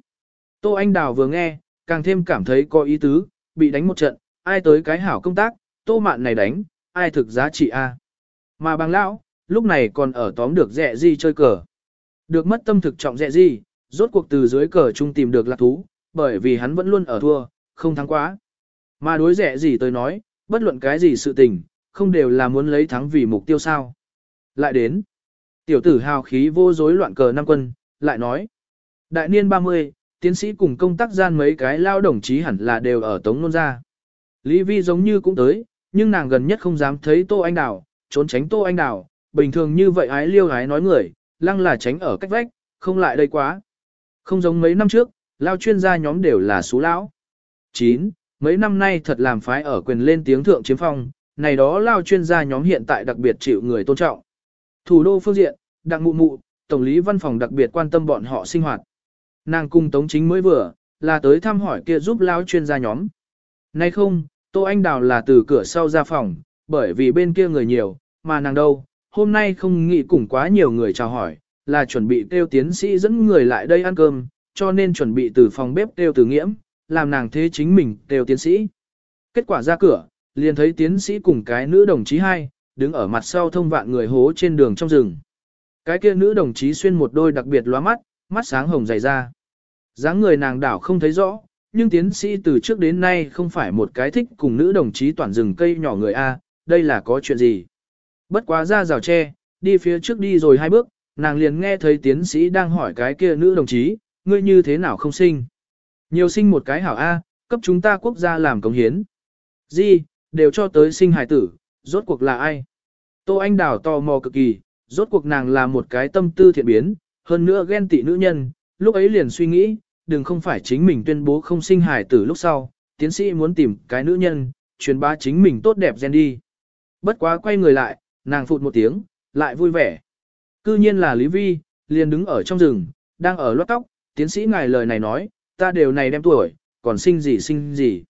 Tô Anh Đào vừa nghe, càng thêm cảm thấy có ý tứ, bị đánh một trận, ai tới cái hảo công tác, Tô Mạn này đánh, ai thực giá trị a? Mà bằng lão, lúc này còn ở tóm được rẻ gì chơi cờ. Được mất tâm thực trọng rẻ gì, rốt cuộc từ dưới cờ chung tìm được lạc thú, bởi vì hắn vẫn luôn ở thua, không thắng quá. Mà đối rẻ gì tới nói, bất luận cái gì sự tình, không đều là muốn lấy thắng vì mục tiêu sao. Lại đến, tiểu tử hào khí vô rối loạn cờ năm quân, lại nói, đại niên 30, tiến sĩ cùng công tác gian mấy cái lao đồng chí hẳn là đều ở Tống Nôn ra. Lý Vi giống như cũng tới, nhưng nàng gần nhất không dám thấy Tô Anh Đào, trốn tránh Tô Anh Đào, bình thường như vậy ái liêu ái nói người, lăng là tránh ở cách vách, không lại đây quá. Không giống mấy năm trước, lao chuyên gia nhóm đều là xú lão. 9. Mấy năm nay thật làm phái ở quyền lên tiếng thượng chiếm phong, này đó lao chuyên gia nhóm hiện tại đặc biệt chịu người tôn trọng. Thủ đô phương diện, đặng mụ mụ, tổng lý văn phòng đặc biệt quan tâm bọn họ sinh hoạt. Nàng cung tống chính mới vừa, là tới thăm hỏi kia giúp lao chuyên gia nhóm. Nay không, Tô Anh Đào là từ cửa sau ra phòng, bởi vì bên kia người nhiều, mà nàng đâu, hôm nay không nghĩ cùng quá nhiều người chào hỏi, là chuẩn bị tiêu tiến sĩ dẫn người lại đây ăn cơm, cho nên chuẩn bị từ phòng bếp tiêu từ nghiễm, làm nàng thế chính mình tiêu tiến sĩ. Kết quả ra cửa, liền thấy tiến sĩ cùng cái nữ đồng chí hai, đứng ở mặt sau thông vạn người hố trên đường trong rừng. Cái kia nữ đồng chí xuyên một đôi đặc biệt lóa mắt, mắt sáng hồng dày ra. dáng người nàng đảo không thấy rõ, nhưng tiến sĩ từ trước đến nay không phải một cái thích cùng nữ đồng chí toàn rừng cây nhỏ người A, đây là có chuyện gì. Bất quá ra rào tre, đi phía trước đi rồi hai bước, nàng liền nghe thấy tiến sĩ đang hỏi cái kia nữ đồng chí, ngươi như thế nào không sinh. Nhiều sinh một cái hảo A, cấp chúng ta quốc gia làm công hiến. Gì, đều cho tới sinh hải tử, rốt cuộc là ai? Tô Anh Đào tò mò cực kỳ, rốt cuộc nàng là một cái tâm tư thiện biến, hơn nữa ghen tị nữ nhân, lúc ấy liền suy nghĩ, đừng không phải chính mình tuyên bố không sinh hải tử lúc sau, tiến sĩ muốn tìm cái nữ nhân, truyền bá chính mình tốt đẹp gen đi. Bất quá quay người lại, nàng phụt một tiếng, lại vui vẻ. Cư nhiên là Lý Vi, liền đứng ở trong rừng, đang ở lót tóc, tiến sĩ ngài lời này nói, ta đều này đem tuổi, còn sinh gì sinh gì.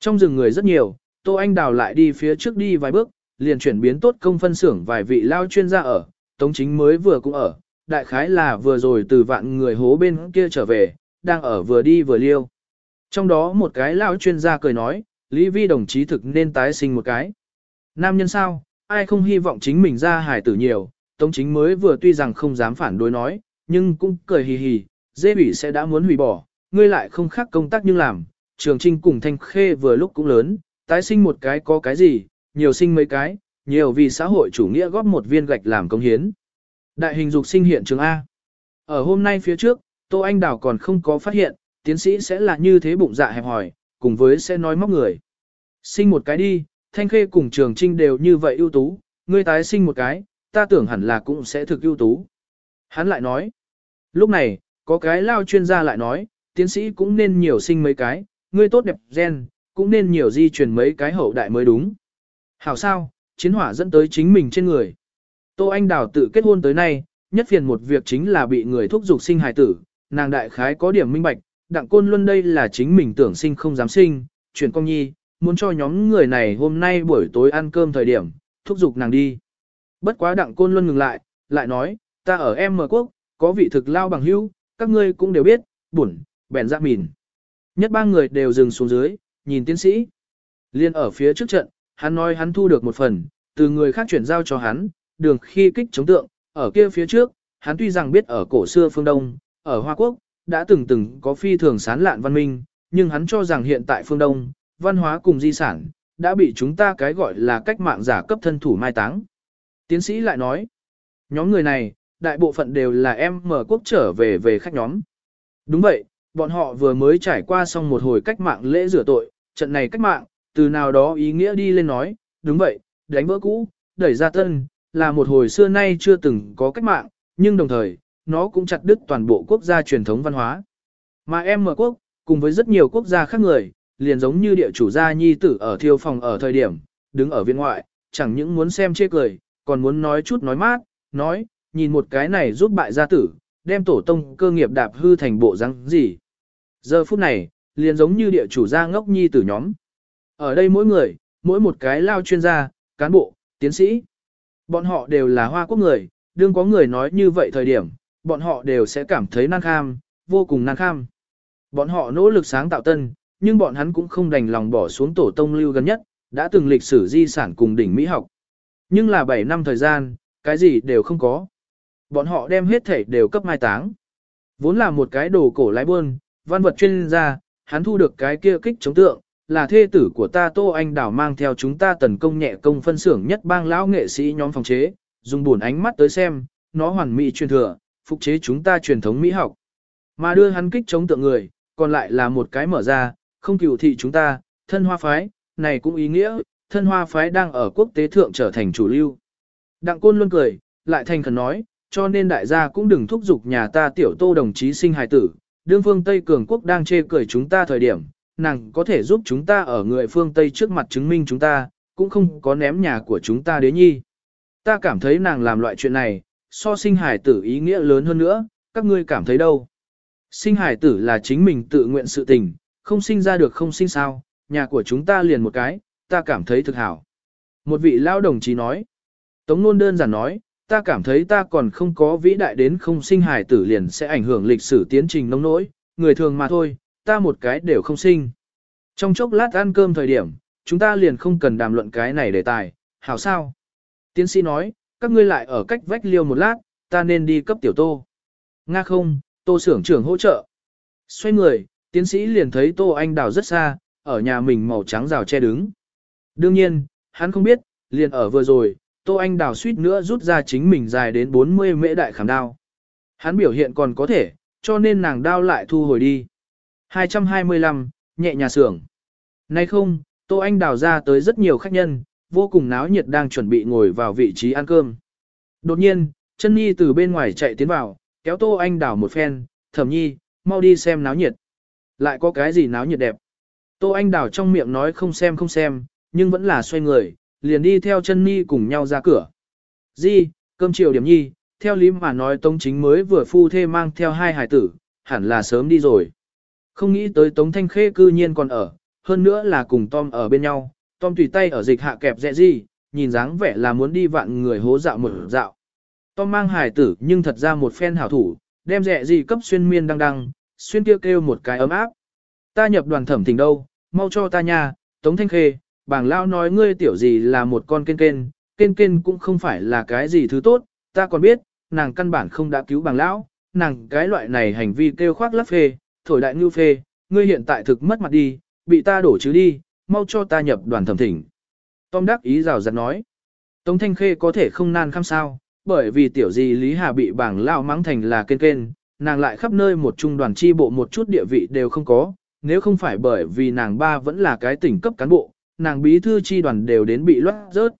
Trong rừng người rất nhiều, Tô Anh Đào lại đi phía trước đi vài bước, liền chuyển biến tốt công phân xưởng vài vị lao chuyên gia ở, Tống Chính mới vừa cũng ở, đại khái là vừa rồi từ vạn người hố bên kia trở về, đang ở vừa đi vừa liêu. Trong đó một cái lão chuyên gia cười nói, Lý Vi đồng chí thực nên tái sinh một cái. Nam nhân sao, ai không hy vọng chính mình ra hài tử nhiều, Tống Chính mới vừa tuy rằng không dám phản đối nói, nhưng cũng cười hì hì, dê bỉ sẽ đã muốn hủy bỏ, ngươi lại không khác công tác nhưng làm, trường trinh cùng thanh khê vừa lúc cũng lớn, tái sinh một cái có cái gì, nhiều sinh mấy cái, nhiều vì xã hội chủ nghĩa góp một viên gạch làm công hiến. Đại hình dục sinh hiện trường A. Ở hôm nay phía trước, Tô Anh Đào còn không có phát hiện, tiến sĩ sẽ là như thế bụng dạ hẹp hỏi, cùng với sẽ nói móc người. Sinh một cái đi, thanh khê cùng trường trinh đều như vậy ưu tú, ngươi tái sinh một cái, ta tưởng hẳn là cũng sẽ thực ưu tú. Hắn lại nói, lúc này, có cái lao chuyên gia lại nói, tiến sĩ cũng nên nhiều sinh mấy cái, ngươi tốt đẹp gen, cũng nên nhiều di truyền mấy cái hậu đại mới đúng. Hảo sao, chiến hỏa dẫn tới chính mình trên người. Tô Anh Đào tự kết hôn tới nay, nhất phiền một việc chính là bị người thúc giục sinh hài tử, nàng đại khái có điểm minh bạch, đặng côn luân đây là chính mình tưởng sinh không dám sinh, chuyển công nhi, muốn cho nhóm người này hôm nay buổi tối ăn cơm thời điểm, thúc giục nàng đi. Bất quá đặng côn luân ngừng lại, lại nói, ta ở em mở quốc, có vị thực lao bằng hữu, các ngươi cũng đều biết, buồn, bèn dạ mìn. Nhất ba người đều dừng xuống dưới, nhìn tiến sĩ. Liên ở phía trước trận, hắn nói hắn thu được một phần, từ người khác chuyển giao cho hắn, đường khi kích chống tượng, ở kia phía trước, hắn tuy rằng biết ở cổ xưa phương Đông, ở Hoa Quốc, đã từng từng có phi thường sán lạn văn minh, nhưng hắn cho rằng hiện tại phương Đông, văn hóa cùng di sản, đã bị chúng ta cái gọi là cách mạng giả cấp thân thủ mai táng. Tiến sĩ lại nói, nhóm người này, đại bộ phận đều là em mở quốc trở về về khách nhóm. Đúng vậy, bọn họ vừa mới trải qua xong một hồi cách mạng lễ rửa tội, trận này cách mạng, từ nào đó ý nghĩa đi lên nói, đúng vậy, đánh vỡ cũ, đẩy ra tân, là một hồi xưa nay chưa từng có cách mạng, nhưng đồng thời, nó cũng chặt đứt toàn bộ quốc gia truyền thống văn hóa. Mà em mở quốc, cùng với rất nhiều quốc gia khác người, liền giống như địa chủ gia nhi tử ở thiêu phòng ở thời điểm, đứng ở viện ngoại, chẳng những muốn xem chê cười, còn muốn nói chút nói mát, nói, nhìn một cái này giúp bại gia tử, đem tổ tông cơ nghiệp đạp hư thành bộ răng gì. Giờ phút này, liền giống như địa chủ gia ngốc nhi tử nhóm. Ở đây mỗi người, mỗi một cái lao chuyên gia, cán bộ, tiến sĩ. Bọn họ đều là hoa quốc người, đương có người nói như vậy thời điểm, bọn họ đều sẽ cảm thấy nan kham, vô cùng nan kham. Bọn họ nỗ lực sáng tạo tân, nhưng bọn hắn cũng không đành lòng bỏ xuống tổ tông lưu gần nhất, đã từng lịch sử di sản cùng đỉnh Mỹ học. Nhưng là 7 năm thời gian, cái gì đều không có. Bọn họ đem hết thể đều cấp mai táng. Vốn là một cái đồ cổ lái buôn, văn vật chuyên gia, hắn thu được cái kia kích chống tượng, là thê tử của ta Tô Anh Đảo mang theo chúng ta tấn công nhẹ công phân xưởng nhất bang lão nghệ sĩ nhóm phòng chế, dùng buồn ánh mắt tới xem, nó hoàn mỹ truyền thừa, phục chế chúng ta truyền thống mỹ học. Mà đưa hắn kích chống tượng người, còn lại là một cái mở ra, không cựu thị chúng ta, thân hoa phái, này cũng ý nghĩa, thân hoa phái đang ở quốc tế thượng trở thành chủ lưu. Đặng Côn luôn cười, lại thành khẩn nói, cho nên đại gia cũng đừng thúc giục nhà ta tiểu tô đồng chí sinh hài tử, đương phương Tây Cường Quốc đang chê cười chúng ta thời điểm, nàng có thể giúp chúng ta ở người phương Tây trước mặt chứng minh chúng ta, cũng không có ném nhà của chúng ta đế nhi. Ta cảm thấy nàng làm loại chuyện này, so sinh hải tử ý nghĩa lớn hơn nữa, các ngươi cảm thấy đâu? Sinh hải tử là chính mình tự nguyện sự tình, không sinh ra được không sinh sao, nhà của chúng ta liền một cái, ta cảm thấy thực hảo. Một vị lao đồng chí nói, Tống Nôn đơn giản nói, ta cảm thấy ta còn không có vĩ đại đến không sinh hải tử liền sẽ ảnh hưởng lịch sử tiến trình nông nỗi, người thường mà thôi, ta một cái đều không sinh. Trong chốc lát ăn cơm thời điểm, chúng ta liền không cần đàm luận cái này đề tài, hảo sao? Tiến sĩ nói, các ngươi lại ở cách vách liêu một lát, ta nên đi cấp tiểu tô. Nga không, tô xưởng trưởng hỗ trợ. Xoay người, tiến sĩ liền thấy tô anh đào rất xa, ở nhà mình màu trắng rào che đứng. Đương nhiên, hắn không biết, liền ở vừa rồi, tô anh đào suýt nữa rút ra chính mình dài đến 40 mễ đại khảm đao. Hắn biểu hiện còn có thể, cho nên nàng đao lại thu hồi đi. 225, nhẹ nhà xưởng. Nay không, Tô Anh đào ra tới rất nhiều khách nhân, vô cùng náo nhiệt đang chuẩn bị ngồi vào vị trí ăn cơm. Đột nhiên, chân nhi từ bên ngoài chạy tiến vào, kéo Tô Anh đào một phen, thẩm nhi, mau đi xem náo nhiệt. Lại có cái gì náo nhiệt đẹp. Tô Anh đào trong miệng nói không xem không xem, nhưng vẫn là xoay người, liền đi theo chân nhi cùng nhau ra cửa. Di, cơm chiều điểm nhi, theo lý mà nói Tống Chính mới vừa phu thê mang theo hai hải tử, hẳn là sớm đi rồi. Không nghĩ tới Tống Thanh Khê cư nhiên còn ở, hơn nữa là cùng Tom ở bên nhau, Tom tùy tay ở dịch hạ kẹp dẹ gì, nhìn dáng vẻ là muốn đi vạn người hố dạo một dạo. Tom mang hài tử nhưng thật ra một phen hảo thủ, đem dẹ gì cấp xuyên miên đăng đăng, xuyên kêu kêu một cái ấm áp. Ta nhập đoàn thẩm tình đâu, mau cho ta nha, Tống Thanh Khê, bảng lao nói ngươi tiểu gì là một con kên kên, kên kên cũng không phải là cái gì thứ tốt, ta còn biết, nàng căn bản không đã cứu bảng lão, nàng cái loại này hành vi kêu khoác lắp phê, thổi đại ngưu phê, ngươi hiện tại thực mất mặt đi, bị ta đổ chứ đi, mau cho ta nhập đoàn thẩm thỉnh. Tom đắc ý rào rạt nói, Tống Thanh Khê có thể không nan khăm sao, bởi vì tiểu gì Lý Hà bị bảng lao mắng thành là kên kên, nàng lại khắp nơi một trung đoàn chi bộ một chút địa vị đều không có, nếu không phải bởi vì nàng ba vẫn là cái tỉnh cấp cán bộ, nàng bí thư chi đoàn đều đến bị loát rớt.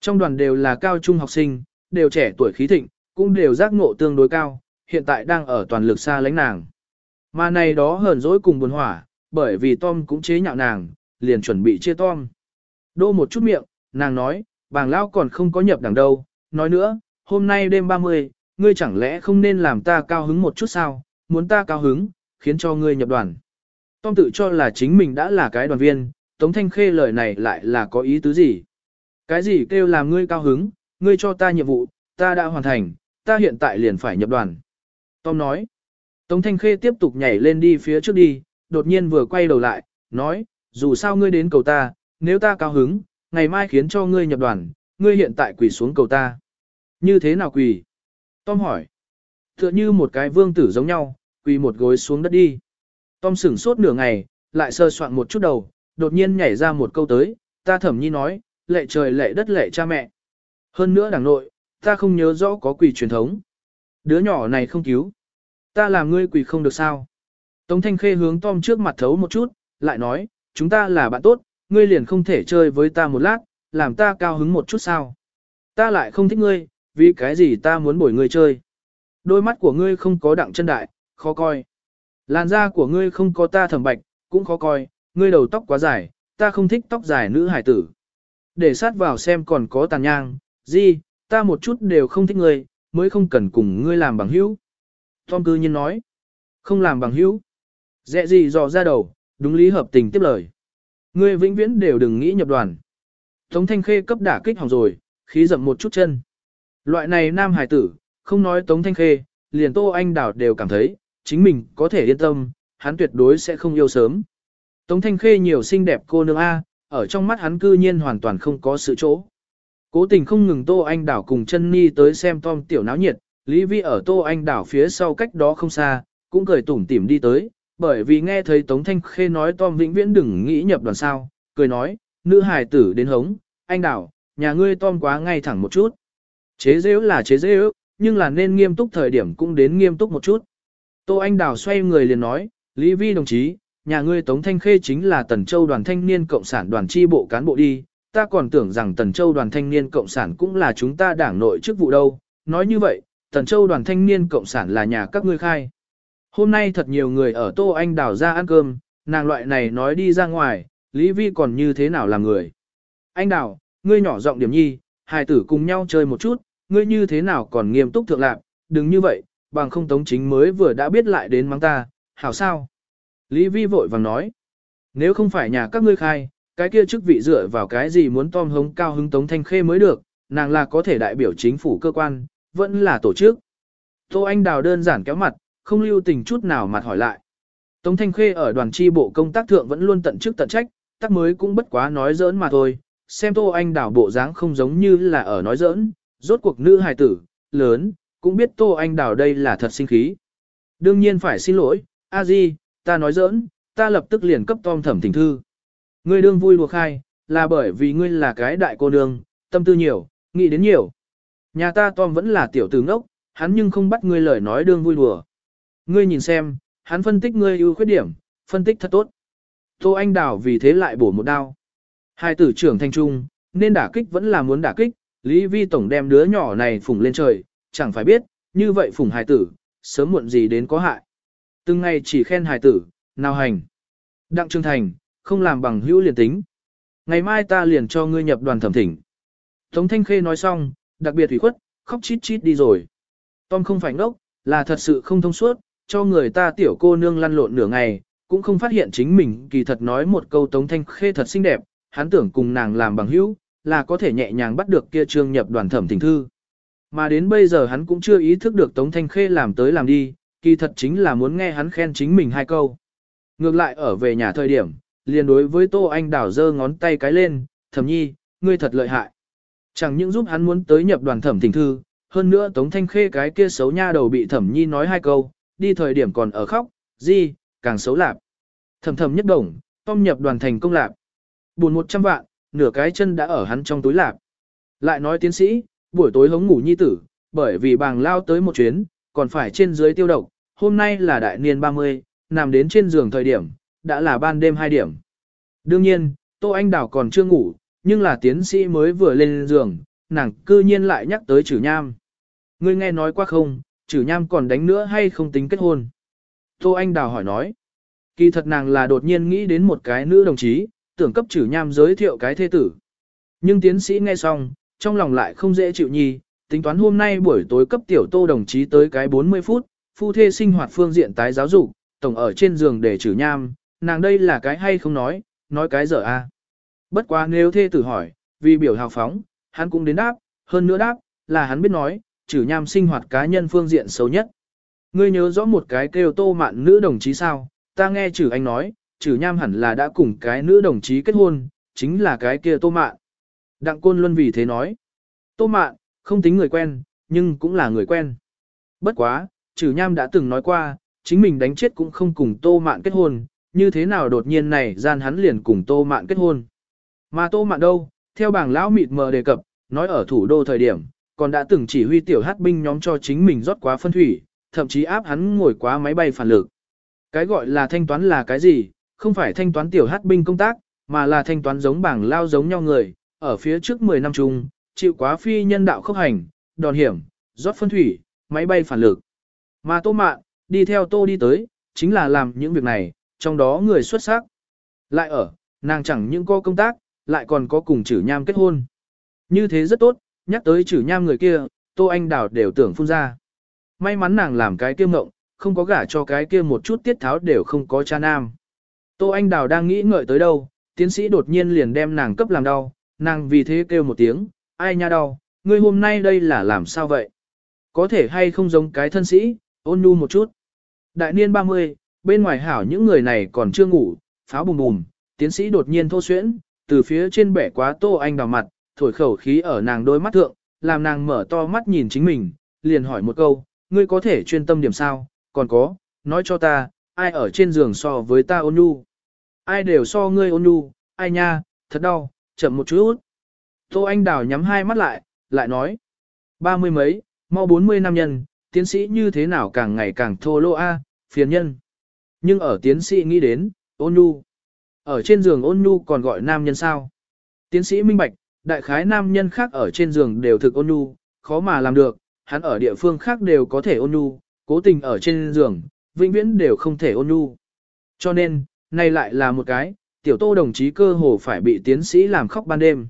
Trong đoàn đều là cao trung học sinh, đều trẻ tuổi khí thịnh, cũng đều giác ngộ tương đối cao, hiện tại đang ở toàn lực xa lánh nàng. Mà này đó hờn dỗi cùng buồn hỏa, bởi vì Tom cũng chế nhạo nàng, liền chuẩn bị chia Tom. Đô một chút miệng, nàng nói, bàng lão còn không có nhập đảng đâu, nói nữa, hôm nay đêm 30, ngươi chẳng lẽ không nên làm ta cao hứng một chút sao, muốn ta cao hứng, khiến cho ngươi nhập đoàn. Tom tự cho là chính mình đã là cái đoàn viên, Tống Thanh Khê lời này lại là có ý tứ gì? Cái gì kêu làm ngươi cao hứng, ngươi cho ta nhiệm vụ, ta đã hoàn thành, ta hiện tại liền phải nhập đoàn. Tom nói, Tống Thanh Khê tiếp tục nhảy lên đi phía trước đi, đột nhiên vừa quay đầu lại, nói, dù sao ngươi đến cầu ta, nếu ta cao hứng, ngày mai khiến cho ngươi nhập đoàn, ngươi hiện tại quỳ xuống cầu ta. Như thế nào quỳ? Tom hỏi. Tựa như một cái vương tử giống nhau, quỳ một gối xuống đất đi. Tom sửng sốt nửa ngày, lại sơ soạn một chút đầu, đột nhiên nhảy ra một câu tới, ta thẩm nhi nói, lệ trời lệ đất lệ cha mẹ. Hơn nữa đảng nội, ta không nhớ rõ có quỳ truyền thống. Đứa nhỏ này không cứu. Ta làm ngươi quỳ không được sao. Tống Thanh Khê hướng Tom trước mặt thấu một chút, lại nói, chúng ta là bạn tốt, ngươi liền không thể chơi với ta một lát, làm ta cao hứng một chút sao. Ta lại không thích ngươi, vì cái gì ta muốn bồi ngươi chơi. Đôi mắt của ngươi không có đặng chân đại, khó coi. Làn da của ngươi không có ta thẩm bạch, cũng khó coi, ngươi đầu tóc quá dài, ta không thích tóc dài nữ hải tử. Để sát vào xem còn có tàn nhang, gì, ta một chút đều không thích ngươi, mới không cần cùng ngươi làm bằng hữu. Tom cư nhiên nói, không làm bằng hữu. Dẹ gì dò ra đầu, đúng lý hợp tình tiếp lời. Ngươi vĩnh viễn đều đừng nghĩ nhập đoàn. Tống Thanh Khê cấp đả kích hỏng rồi, khí dậm một chút chân. Loại này nam hải tử, không nói Tống Thanh Khê, liền Tô Anh Đào đều cảm thấy, chính mình có thể yên tâm, hắn tuyệt đối sẽ không yêu sớm. Tống Thanh Khê nhiều xinh đẹp cô nương A, ở trong mắt hắn cư nhiên hoàn toàn không có sự chỗ. Cố tình không ngừng Tô Anh Đảo cùng chân Ni tới xem Tom tiểu náo nhiệt, Lý Vi ở Tô Anh Đảo phía sau cách đó không xa, cũng cười tủm tỉm đi tới, bởi vì nghe thấy Tống Thanh Khê nói Tom vĩnh viễn đừng nghĩ nhập đoàn sao, cười nói, nữ hài tử đến hống, anh Đảo, nhà ngươi Tom quá ngay thẳng một chút. Chế dễ là chế dễ nhưng là nên nghiêm túc thời điểm cũng đến nghiêm túc một chút. Tô Anh Đào xoay người liền nói, Lý Vi đồng chí, nhà ngươi Tống Thanh Khê chính là Tần Châu đoàn thanh niên cộng sản đoàn chi bộ cán bộ đi, ta còn tưởng rằng Tần Châu đoàn thanh niên cộng sản cũng là chúng ta đảng nội chức vụ đâu, nói như vậy, Tần Châu đoàn thanh niên cộng sản là nhà các ngươi khai. Hôm nay thật nhiều người ở Tô Anh Đào ra ăn cơm, nàng loại này nói đi ra ngoài, Lý Vi còn như thế nào làm người. Anh Đào, ngươi nhỏ giọng điểm nhi, hài tử cùng nhau chơi một chút, ngươi như thế nào còn nghiêm túc thượng lạc, đừng như vậy, bằng không tống chính mới vừa đã biết lại đến mắng ta, hảo sao? Lý Vi vội vàng nói, nếu không phải nhà các ngươi khai, cái kia chức vị dựa vào cái gì muốn tom hống cao hứng tống thanh khê mới được, nàng là có thể đại biểu chính phủ cơ quan, vẫn là tổ chức. Tô Anh Đào đơn giản kéo mặt, không lưu tình chút nào mặt hỏi lại. Tống Thanh Khê ở đoàn chi bộ công tác thượng vẫn luôn tận chức tận trách, tác mới cũng bất quá nói giỡn mà thôi, xem Tô Anh Đào bộ dáng không giống như là ở nói giỡn, rốt cuộc nữ hài tử, lớn, cũng biết Tô Anh Đào đây là thật sinh khí. Đương nhiên phải xin lỗi, a di, ta nói giỡn, ta lập tức liền cấp Tom thẩm thỉnh thư. Ngươi đương vui lùa khai, là bởi vì ngươi là cái đại cô nương, tâm tư nhiều, nghĩ đến nhiều. Nhà ta Tom vẫn là tiểu tử ngốc, hắn nhưng không bắt ngươi lời nói đương vui đùa. Ngươi nhìn xem, hắn phân tích ngươi ưu khuyết điểm, phân tích thật tốt. Tô Anh Đào vì thế lại bổ một đao. Hai tử trưởng thanh trung, nên đả kích vẫn là muốn đả kích, Lý Vi Tổng đem đứa nhỏ này phủng lên trời, chẳng phải biết, như vậy phủng hài tử, sớm muộn gì đến có hại. Từng ngày chỉ khen hài tử, nào hành. Đặng Trương Thành, không làm bằng hữu liền tính. Ngày mai ta liền cho ngươi nhập đoàn thẩm thỉnh. Tống Thanh Khê nói xong, đặc biệt ủy khuất, khóc chít chít đi rồi. Tom không phải ngốc, là thật sự không thông suốt, cho người ta tiểu cô nương lăn lộn nửa ngày, cũng không phát hiện chính mình kỳ thật nói một câu Tống Thanh Khê thật xinh đẹp, hắn tưởng cùng nàng làm bằng hữu, là có thể nhẹ nhàng bắt được kia trương nhập đoàn thẩm tình thư. Mà đến bây giờ hắn cũng chưa ý thức được Tống Thanh Khê làm tới làm đi, kỳ thật chính là muốn nghe hắn khen chính mình hai câu. Ngược lại ở về nhà thời điểm, liền đối với Tô Anh đảo giơ ngón tay cái lên, thẩm nhi, ngươi thật lợi hại. Chẳng những giúp hắn muốn tới nhập đoàn thẩm tình thư, hơn nữa Tống Thanh Khê cái kia xấu nha đầu bị thẩm nhi nói hai câu, đi thời điểm còn ở khóc, gì, càng xấu lạp. Thầm thầm nhất đồng, Tom nhập đoàn thành công lạp. Buồn một trăm vạn, nửa cái chân đã ở hắn trong túi lạp. Lại nói tiến sĩ, buổi tối hống ngủ nhi tử, bởi vì bàng lao tới một chuyến, còn phải trên dưới tiêu độc, hôm nay là đại niên 30, nằm đến trên giường thời điểm, đã là ban đêm 2 điểm. Đương nhiên, Tô Anh Đào còn chưa ngủ, nhưng là tiến sĩ mới vừa lên giường, nàng cư nhiên lại nhắc tới chữ nham. Ngươi nghe nói qua không, chử nham còn đánh nữa hay không tính kết hôn? Tô Anh Đào hỏi nói. Kỳ thật nàng là đột nhiên nghĩ đến một cái nữ đồng chí, tưởng cấp chử nham giới thiệu cái thế tử. Nhưng tiến sĩ nghe xong, trong lòng lại không dễ chịu nhi, tính toán hôm nay buổi tối cấp tiểu tô đồng chí tới cái 40 phút, phu thê sinh hoạt phương diện tái giáo dục, tổng ở trên giường để chử nham, nàng đây là cái hay không nói, nói cái dở a. Bất quá nếu thê tử hỏi, vì biểu hào phóng, hắn cũng đến đáp, hơn nữa đáp, là hắn biết nói, chử nham sinh hoạt cá nhân phương diện xấu nhất. Ngươi nhớ rõ một cái kêu tô mạn nữ đồng chí sao, ta nghe chử anh nói, chử nham hẳn là đã cùng cái nữ đồng chí kết hôn, chính là cái kia tô mạn. Đặng Côn Luân vì thế nói, tô mạn, không tính người quen, nhưng cũng là người quen. Bất quá, trừ nham đã từng nói qua, chính mình đánh chết cũng không cùng tô mạn kết hôn, như thế nào đột nhiên này gian hắn liền cùng tô mạn kết hôn. Mà tô mạn đâu, theo bảng lão mịt mờ đề cập, nói ở thủ đô thời điểm, còn đã từng chỉ huy tiểu hát binh nhóm cho chính mình rót quá phân thủy, thậm chí áp hắn ngồi quá máy bay phản lực. Cái gọi là thanh toán là cái gì, không phải thanh toán tiểu hát binh công tác, mà là thanh toán giống bảng lao giống nhau người, ở phía trước 10 năm chung, chịu quá phi nhân đạo khốc hành, đòn hiểm, rót phân thủy, máy bay phản lực. Mà tô mạn, đi theo tô đi tới, chính là làm những việc này, trong đó người xuất sắc. Lại ở, nàng chẳng những có công tác, lại còn có cùng chử nham kết hôn. Như thế rất tốt, nhắc tới chử nham người kia, tô anh đào đều tưởng phun ra. May mắn nàng làm cái kia mộng, không có gả cho cái kia một chút tiết tháo đều không có cha nam. Tô anh đào đang nghĩ ngợi tới đâu, tiến sĩ đột nhiên liền đem nàng cấp làm đau, nàng vì thế kêu một tiếng, ai nha đau, ngươi hôm nay đây là làm sao vậy? Có thể hay không giống cái thân sĩ, ôn nhu một chút. Đại niên 30, bên ngoài hảo những người này còn chưa ngủ, pháo bùm bùm, tiến sĩ đột nhiên thô xuyễn, từ phía trên bẻ quá tô anh đào mặt, thổi khẩu khí ở nàng đôi mắt thượng, làm nàng mở to mắt nhìn chính mình, liền hỏi một câu, ngươi có thể chuyên tâm điểm sao, còn có, nói cho ta, ai ở trên giường so với ta ôn nhu. Ai đều so ngươi ôn nhu, ai nha, thật đau, chậm một chút. Tô Anh Đào nhắm hai mắt lại, lại nói, ba mươi mấy, mau bốn mươi năm nhân, tiến sĩ như thế nào càng ngày càng thô lỗ a, phiền nhân. Nhưng ở tiến sĩ nghĩ đến, ôn nhu. Ở trên giường ôn nhu còn gọi nam nhân sao? Tiến sĩ minh bạch, đại khái nam nhân khác ở trên giường đều thực ôn nhu, khó mà làm được, hắn ở địa phương khác đều có thể ôn nhu, cố tình ở trên giường, vĩnh viễn đều không thể ôn nhu. Cho nên, này lại là một cái, tiểu tô đồng chí cơ hồ phải bị tiến sĩ làm khóc ban đêm.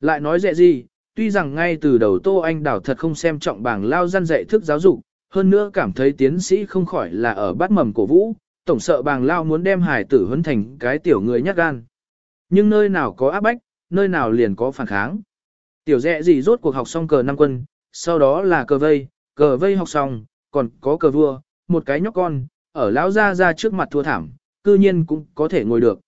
Lại nói dẹ gì, tuy rằng ngay từ đầu tô anh đảo thật không xem trọng bảng lao gian dạy thức giáo dục, hơn nữa cảm thấy tiến sĩ không khỏi là ở bát mầm cổ vũ, tổng sợ bàng lao muốn đem hải tử huấn thành cái tiểu người nhát gan. Nhưng nơi nào có áp bách, nơi nào liền có phản kháng. Tiểu dẹ gì rốt cuộc học xong cờ năm quân, sau đó là cờ vây, cờ vây học xong, còn có cờ vua, một cái nhóc con, ở lão ra ra trước mặt thua thảm, cư nhiên cũng có thể ngồi được.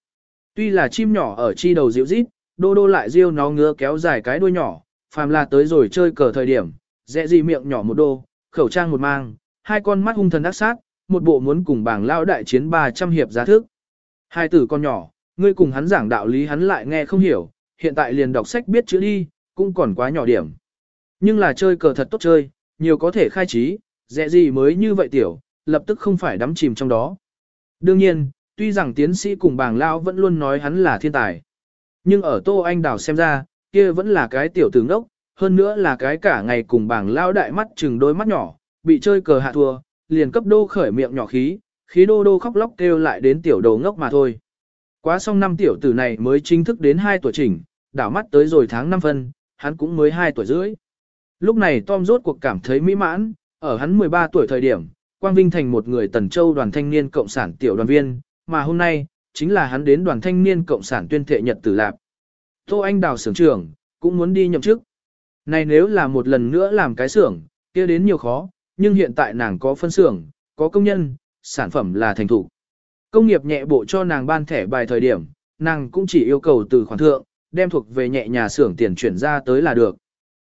Tuy là chim nhỏ ở chi đầu dịu rít, đô đô lại riêu nó ngứa kéo dài cái đuôi nhỏ, phàm là tới rồi chơi cờ thời điểm, dẹ gì miệng nhỏ một đô, khẩu trang một mang, hai con mắt hung thần ác sát, một bộ muốn cùng bảng lao đại chiến 300 hiệp giá thức. Hai tử con nhỏ, ngươi cùng hắn giảng đạo lý hắn lại nghe không hiểu, hiện tại liền đọc sách biết chữ đi, cũng còn quá nhỏ điểm. Nhưng là chơi cờ thật tốt chơi, nhiều có thể khai trí, dẹ gì mới như vậy tiểu, lập tức không phải đắm chìm trong đó. Đương nhiên, tuy rằng tiến sĩ cùng bảng lao vẫn luôn nói hắn là thiên tài. Nhưng ở Tô Anh Đào xem ra, kia vẫn là cái tiểu tướng đốc, hơn nữa là cái cả ngày cùng bảng lao đại mắt chừng đôi mắt nhỏ, bị chơi cờ hạ thua, liền cấp đô khởi miệng nhỏ khí, khí đô đô khóc lóc kêu lại đến tiểu đầu ngốc mà thôi. Quá xong năm tiểu tử này mới chính thức đến 2 tuổi chỉnh, đảo mắt tới rồi tháng 5 phân, hắn cũng mới 2 tuổi rưỡi. Lúc này Tom rốt cuộc cảm thấy mỹ mãn, ở hắn 13 tuổi thời điểm, Quang Vinh thành một người Tần Châu đoàn thanh niên cộng sản tiểu đoàn viên, mà hôm nay, chính là hắn đến đoàn thanh niên cộng sản tuyên thệ nhật tử lạp. Tô Anh Đào xưởng trưởng, cũng muốn đi nhậm chức. Này nếu là một lần nữa làm cái xưởng, kia đến nhiều khó, nhưng hiện tại nàng có phân xưởng, có công nhân, sản phẩm là thành thủ. Công nghiệp nhẹ bộ cho nàng ban thẻ bài thời điểm, nàng cũng chỉ yêu cầu từ khoản thượng, đem thuộc về nhẹ nhà xưởng tiền chuyển ra tới là được.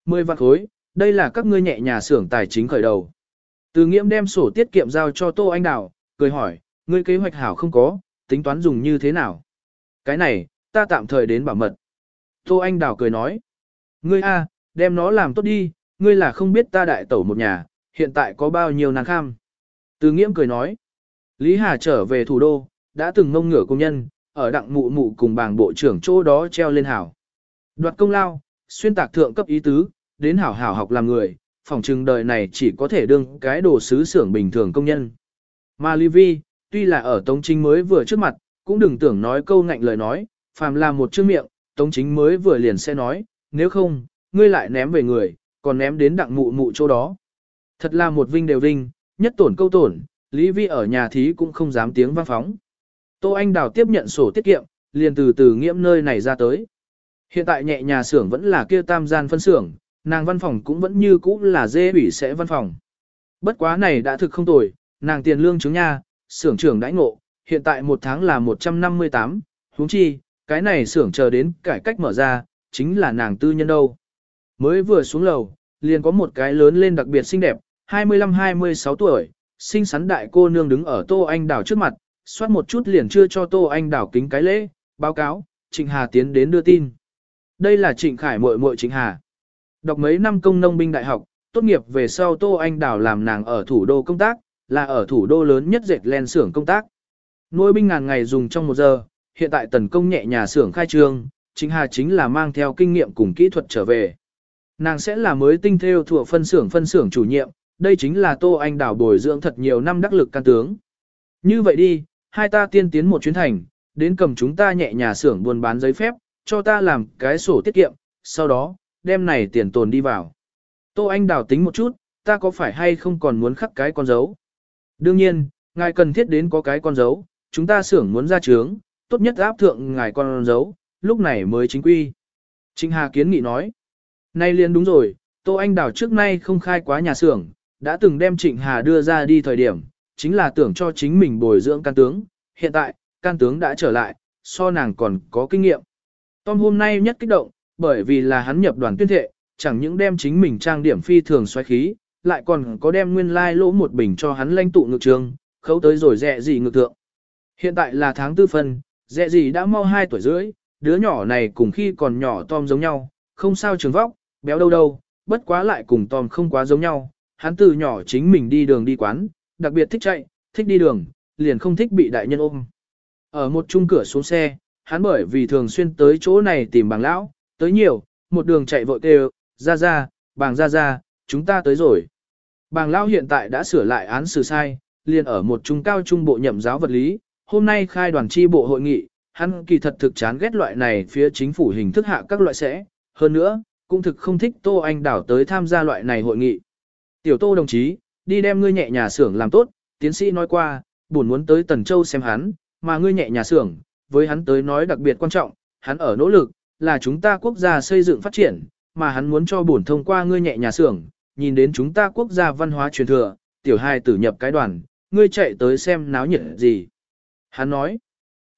Mười vạn khối, đây là các ngươi nhẹ nhà xưởng tài chính khởi đầu. Từ nghiễm đem sổ tiết kiệm giao cho Tô Anh Đào, cười hỏi, ngươi kế hoạch hảo không có, tính toán dùng như thế nào? Cái này, ta tạm thời đến bảo mật. Tô Anh Đào cười nói, ngươi a, đem nó làm tốt đi, ngươi là không biết ta đại tẩu một nhà, hiện tại có bao nhiêu nàng kham. Từ nghiễm cười nói, Lý Hà trở về thủ đô, đã từng ngông ngửa công nhân, ở đặng mụ mụ cùng bàng bộ trưởng chỗ đó treo lên hảo. Đoạt công lao, xuyên tạc thượng cấp ý tứ, đến hảo hảo học làm người, phòng trừng đời này chỉ có thể đương cái đồ sứ xưởng bình thường công nhân. Mà Lý Vi, tuy là ở Tống Chính mới vừa trước mặt, cũng đừng tưởng nói câu ngạnh lời nói, phàm là một chữ miệng, Tống Chính mới vừa liền sẽ nói, nếu không, ngươi lại ném về người, còn ném đến đặng mụ mụ chỗ đó. Thật là một vinh đều vinh, nhất tổn câu tổn, Lý Vi ở nhà thí cũng không dám tiếng vang phóng. Tô Anh Đào tiếp nhận sổ tiết kiệm, liền từ từ nghiễm nơi này ra tới. Hiện tại nhẹ nhà xưởng vẫn là kia tam gian phân xưởng, nàng văn phòng cũng vẫn như cũ là dê ủy sẽ văn phòng. Bất quá này đã thực không tồi, nàng tiền lương chứng nha, xưởng trưởng đãi ngộ, hiện tại một tháng là 158, huống chi, cái này xưởng chờ đến cải cách mở ra, chính là nàng tư nhân đâu. Mới vừa xuống lầu, liền có một cái lớn lên đặc biệt xinh đẹp, 25-26 tuổi, xinh xắn đại cô nương đứng ở Tô Anh Đào trước mặt, soát một chút liền chưa cho Tô Anh Đảo kính cái lễ, báo cáo, Trịnh Hà tiến đến đưa tin. Đây là Trịnh Khải muội muội Trịnh Hà. Đọc mấy năm công nông binh đại học, tốt nghiệp về sau Tô Anh Đảo làm nàng ở thủ đô công tác, là ở thủ đô lớn nhất dệt len xưởng công tác. Nuôi binh ngàn ngày dùng trong một giờ, hiện tại tần công nhẹ nhà xưởng khai trương, Trịnh Hà chính là mang theo kinh nghiệm cùng kỹ thuật trở về. Nàng sẽ là mới tinh theo thuộc phân xưởng phân xưởng chủ nhiệm, đây chính là Tô Anh Đảo bồi dưỡng thật nhiều năm đắc lực can tướng. Như vậy đi, hai ta tiên tiến một chuyến thành, đến cầm chúng ta nhẹ nhà xưởng buôn bán giấy phép, cho ta làm cái sổ tiết kiệm, sau đó, đem này tiền tồn đi vào. Tô Anh Đào tính một chút, ta có phải hay không còn muốn khắc cái con dấu? Đương nhiên, ngài cần thiết đến có cái con dấu, chúng ta xưởng muốn ra trướng, tốt nhất áp thượng ngài con dấu, lúc này mới chính quy. Trịnh Hà kiến nghị nói, nay liền đúng rồi, Tô Anh Đào trước nay không khai quá nhà xưởng, đã từng đem Trịnh Hà đưa ra đi thời điểm, chính là tưởng cho chính mình bồi dưỡng can tướng, hiện tại, can tướng đã trở lại, so nàng còn có kinh nghiệm. Tom hôm nay nhất kích động, bởi vì là hắn nhập đoàn tuyên thệ, chẳng những đem chính mình trang điểm phi thường xoáy khí, lại còn có đem nguyên lai lỗ một bình cho hắn lãnh tụ ngược trường, khấu tới rồi dẹ gì ngược thượng. Hiện tại là tháng tư phân, dẹ gì đã mau 2 tuổi rưỡi, đứa nhỏ này cùng khi còn nhỏ Tom giống nhau, không sao trường vóc, béo đâu đâu, bất quá lại cùng Tom không quá giống nhau, hắn từ nhỏ chính mình đi đường đi quán, đặc biệt thích chạy, thích đi đường, liền không thích bị đại nhân ôm. Ở một chung cửa xuống xe, hắn bởi vì thường xuyên tới chỗ này tìm bàng lão, tới nhiều, một đường chạy vội kêu, ra ra, bàng ra ra, chúng ta tới rồi. Bàng lão hiện tại đã sửa lại án xử sai, liền ở một trung cao trung bộ nhậm giáo vật lý, hôm nay khai đoàn chi bộ hội nghị, hắn kỳ thật thực chán ghét loại này phía chính phủ hình thức hạ các loại sẽ, hơn nữa, cũng thực không thích Tô Anh Đảo tới tham gia loại này hội nghị. Tiểu Tô đồng chí, đi đem ngươi nhẹ nhà xưởng làm tốt, tiến sĩ nói qua, buồn muốn tới Tần Châu xem hắn, mà ngươi nhẹ nhà xưởng, với hắn tới nói đặc biệt quan trọng, hắn ở nỗ lực, là chúng ta quốc gia xây dựng phát triển, mà hắn muốn cho bổn thông qua ngươi nhẹ nhà xưởng, nhìn đến chúng ta quốc gia văn hóa truyền thừa, tiểu hai tử nhập cái đoàn, ngươi chạy tới xem náo nhiệt gì. Hắn nói,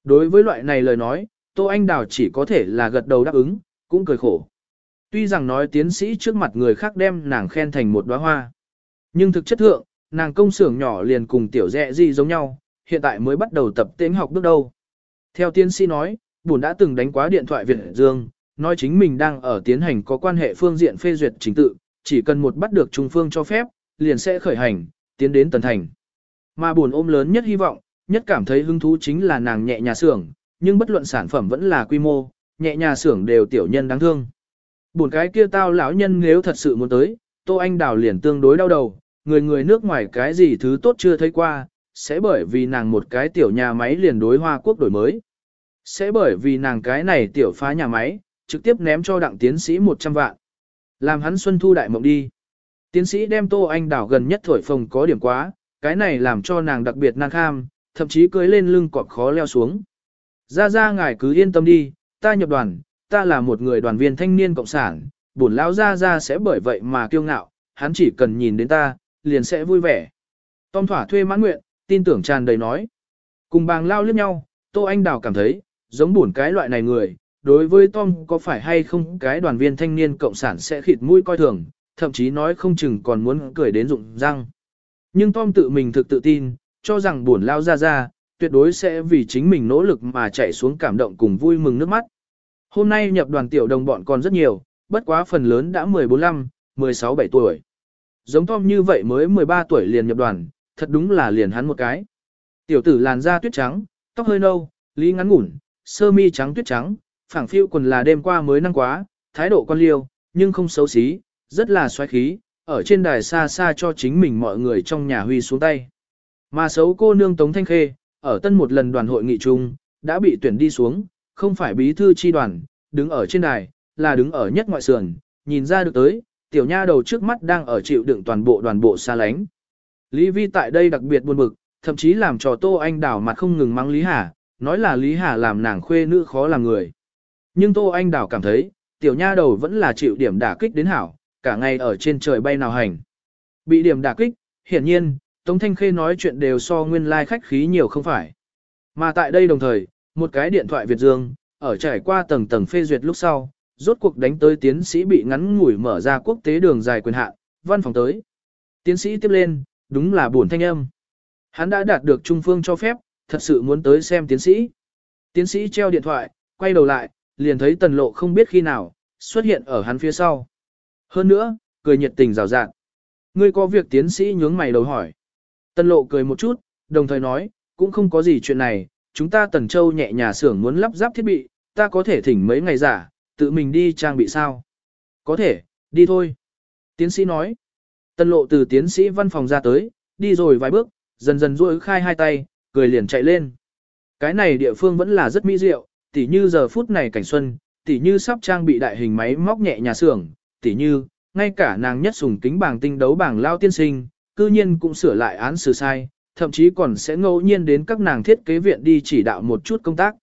đối với loại này lời nói, Tô Anh Đào chỉ có thể là gật đầu đáp ứng, cũng cười khổ. Tuy rằng nói tiến sĩ trước mặt người khác đem nàng khen thành một đóa hoa, nhưng thực chất thượng, nàng công xưởng nhỏ liền cùng tiểu dẹ gì giống nhau, hiện tại mới bắt đầu tập tiếng học bước đầu. Theo tiến sĩ nói, bùn đã từng đánh quá điện thoại Việt Dương, nói chính mình đang ở tiến hành có quan hệ phương diện phê duyệt chính tự, chỉ cần một bắt được trung phương cho phép, liền sẽ khởi hành, tiến đến tần thành. Mà buồn ôm lớn nhất hy vọng, nhất cảm thấy hứng thú chính là nàng nhẹ nhà xưởng, nhưng bất luận sản phẩm vẫn là quy mô, nhẹ nhà xưởng đều tiểu nhân đáng thương. Buồn cái kia tao lão nhân nếu thật sự muốn tới, Tô Anh Đào liền tương đối đau đầu, người người nước ngoài cái gì thứ tốt chưa thấy qua, sẽ bởi vì nàng một cái tiểu nhà máy liền đối Hoa Quốc đổi mới. Sẽ bởi vì nàng cái này tiểu phá nhà máy, trực tiếp ném cho đặng tiến sĩ 100 vạn. Làm hắn xuân thu đại mộng đi. Tiến sĩ đem Tô Anh đảo gần nhất thổi phồng có điểm quá, cái này làm cho nàng đặc biệt nan kham, thậm chí cưới lên lưng cọp khó leo xuống. Ra ra ngài cứ yên tâm đi, ta nhập đoàn, ta là một người đoàn viên thanh niên cộng sản, bổn lão ra ra sẽ bởi vậy mà kiêu ngạo, hắn chỉ cần nhìn đến ta, liền sẽ vui vẻ. Tom thỏa thuê mãn nguyện, tin tưởng tràn đầy nói. Cùng bàng lao liếc nhau, Tô Anh Đào cảm thấy, giống buồn cái loại này người, đối với Tom có phải hay không cái đoàn viên thanh niên cộng sản sẽ khịt mũi coi thường, thậm chí nói không chừng còn muốn cười đến rụng răng. Nhưng Tom tự mình thực tự tin, cho rằng buồn lao ra ra, tuyệt đối sẽ vì chính mình nỗ lực mà chạy xuống cảm động cùng vui mừng nước mắt. Hôm nay nhập đoàn tiểu đồng bọn còn rất nhiều, bất quá phần lớn đã 14-15, 16-17 tuổi. Giống Tom như vậy mới 13 tuổi liền nhập đoàn, thật đúng là liền hắn một cái. Tiểu tử làn da tuyết trắng, tóc hơi nâu, lý ngắn ngủn, sơ mi trắng tuyết trắng, phảng phiu quần là đêm qua mới năng quá, thái độ con liêu, nhưng không xấu xí, rất là xoáy khí, ở trên đài xa xa cho chính mình mọi người trong nhà huy xuống tay. Mà xấu cô nương Tống Thanh Khê, ở tân một lần đoàn hội nghị chung, đã bị tuyển đi xuống, không phải bí thư chi đoàn, đứng ở trên đài, là đứng ở nhất ngoại sườn, nhìn ra được tới, tiểu nha đầu trước mắt đang ở chịu đựng toàn bộ đoàn bộ xa lánh. Lý Vi tại đây đặc biệt buồn bực, thậm chí làm trò Tô Anh đảo mặt không ngừng mắng Lý Hà, nói là Lý Hà làm nàng khuê nữ khó làm người. Nhưng Tô Anh đảo cảm thấy, tiểu nha đầu vẫn là chịu điểm đả kích đến hảo, cả ngày ở trên trời bay nào hành. Bị điểm đả kích, hiển nhiên, Tống Thanh Khê nói chuyện đều so nguyên lai like khách khí nhiều không phải. Mà tại đây đồng thời, một cái điện thoại Việt Dương, ở trải qua tầng tầng phê duyệt lúc sau, rốt cuộc đánh tới tiến sĩ bị ngắn ngủi mở ra quốc tế đường dài quyền hạn, văn phòng tới. Tiến sĩ tiếp lên, đúng là buồn thanh âm. Hắn đã đạt được trung phương cho phép, thật sự muốn tới xem tiến sĩ. Tiến sĩ treo điện thoại, quay đầu lại, liền thấy tần lộ không biết khi nào, xuất hiện ở hắn phía sau. Hơn nữa, cười nhiệt tình rào rạng. Ngươi có việc tiến sĩ nhướng mày đầu hỏi. Tần lộ cười một chút, đồng thời nói, cũng không có gì chuyện này, chúng ta tần châu nhẹ nhà xưởng muốn lắp ráp thiết bị, ta có thể thỉnh mấy ngày giả, tự mình đi trang bị sao? Có thể, đi thôi. Tiến sĩ nói. Tần lộ từ tiến sĩ văn phòng ra tới, đi rồi vài bước, dần dần duỗi khai hai tay, cười liền chạy lên. Cái này địa phương vẫn là rất mỹ diệu, tỉ như giờ phút này cảnh xuân, tỉ như sắp trang bị đại hình máy móc nhẹ nhà xưởng, tỉ như, ngay cả nàng nhất sùng kính bảng tinh đấu bảng lao tiên sinh, cư nhiên cũng sửa lại án xử sai, thậm chí còn sẽ ngẫu nhiên đến các nàng thiết kế viện đi chỉ đạo một chút công tác.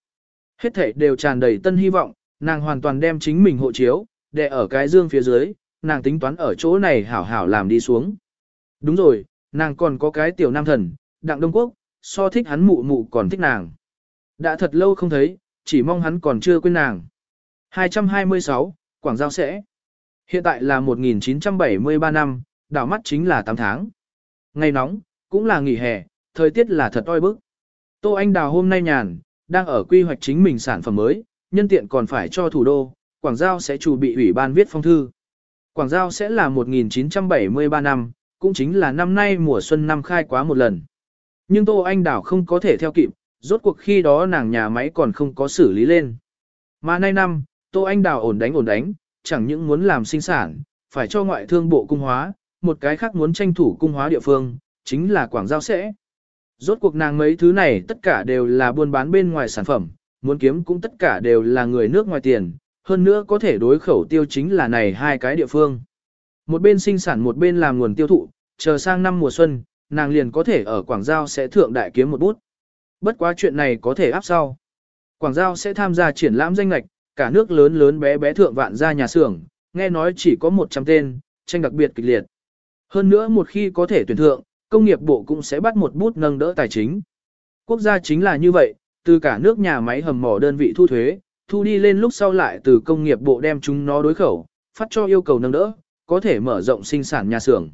Hết thể đều tràn đầy tân hy vọng, nàng hoàn toàn đem chính mình hộ chiếu, để ở cái dương phía dưới, nàng tính toán ở chỗ này hảo hảo làm đi xuống. Đúng rồi, nàng còn có cái tiểu nam thần, Đặng Đông Quốc, so thích hắn mụ mụ còn thích nàng. Đã thật lâu không thấy, chỉ mong hắn còn chưa quên nàng. 226, Quảng Giao sẽ. Hiện tại là 1973 năm, đảo mắt chính là 8 tháng. Ngày nóng, cũng là nghỉ hè, thời tiết là thật oi bức. Tô Anh Đào hôm nay nhàn, đang ở quy hoạch chính mình sản phẩm mới, nhân tiện còn phải cho thủ đô, Quảng Giao sẽ chủ bị ủy ban viết phong thư. Quảng Giao sẽ là 1973 năm, cũng chính là năm nay mùa xuân năm khai quá một lần. Nhưng Tô Anh Đảo không có thể theo kịp, rốt cuộc khi đó nàng nhà máy còn không có xử lý lên. Mà nay năm, Tô Anh Đảo ổn đánh ổn đánh, chẳng những muốn làm sinh sản, phải cho ngoại thương bộ cung hóa, một cái khác muốn tranh thủ cung hóa địa phương, chính là Quảng Giao sẽ. Rốt cuộc nàng mấy thứ này tất cả đều là buôn bán bên ngoài sản phẩm, muốn kiếm cũng tất cả đều là người nước ngoài tiền, hơn nữa có thể đối khẩu tiêu chính là này hai cái địa phương. Một bên sinh sản một bên làm nguồn tiêu thụ, chờ sang năm mùa xuân, nàng liền có thể ở Quảng Giao sẽ thượng đại kiếm một bút. Bất quá chuyện này có thể áp sau. Quảng Giao sẽ tham gia triển lãm danh lạch, cả nước lớn lớn bé bé thượng vạn ra nhà xưởng, nghe nói chỉ có 100 tên, tranh đặc biệt kịch liệt. Hơn nữa một khi có thể tuyển thượng, công nghiệp bộ cũng sẽ bắt một bút nâng đỡ tài chính. Quốc gia chính là như vậy, từ cả nước nhà máy hầm mỏ đơn vị thu thuế, thu đi lên lúc sau lại từ công nghiệp bộ đem chúng nó đối khẩu, phát cho yêu cầu nâng đỡ, có thể mở rộng sinh sản nhà xưởng.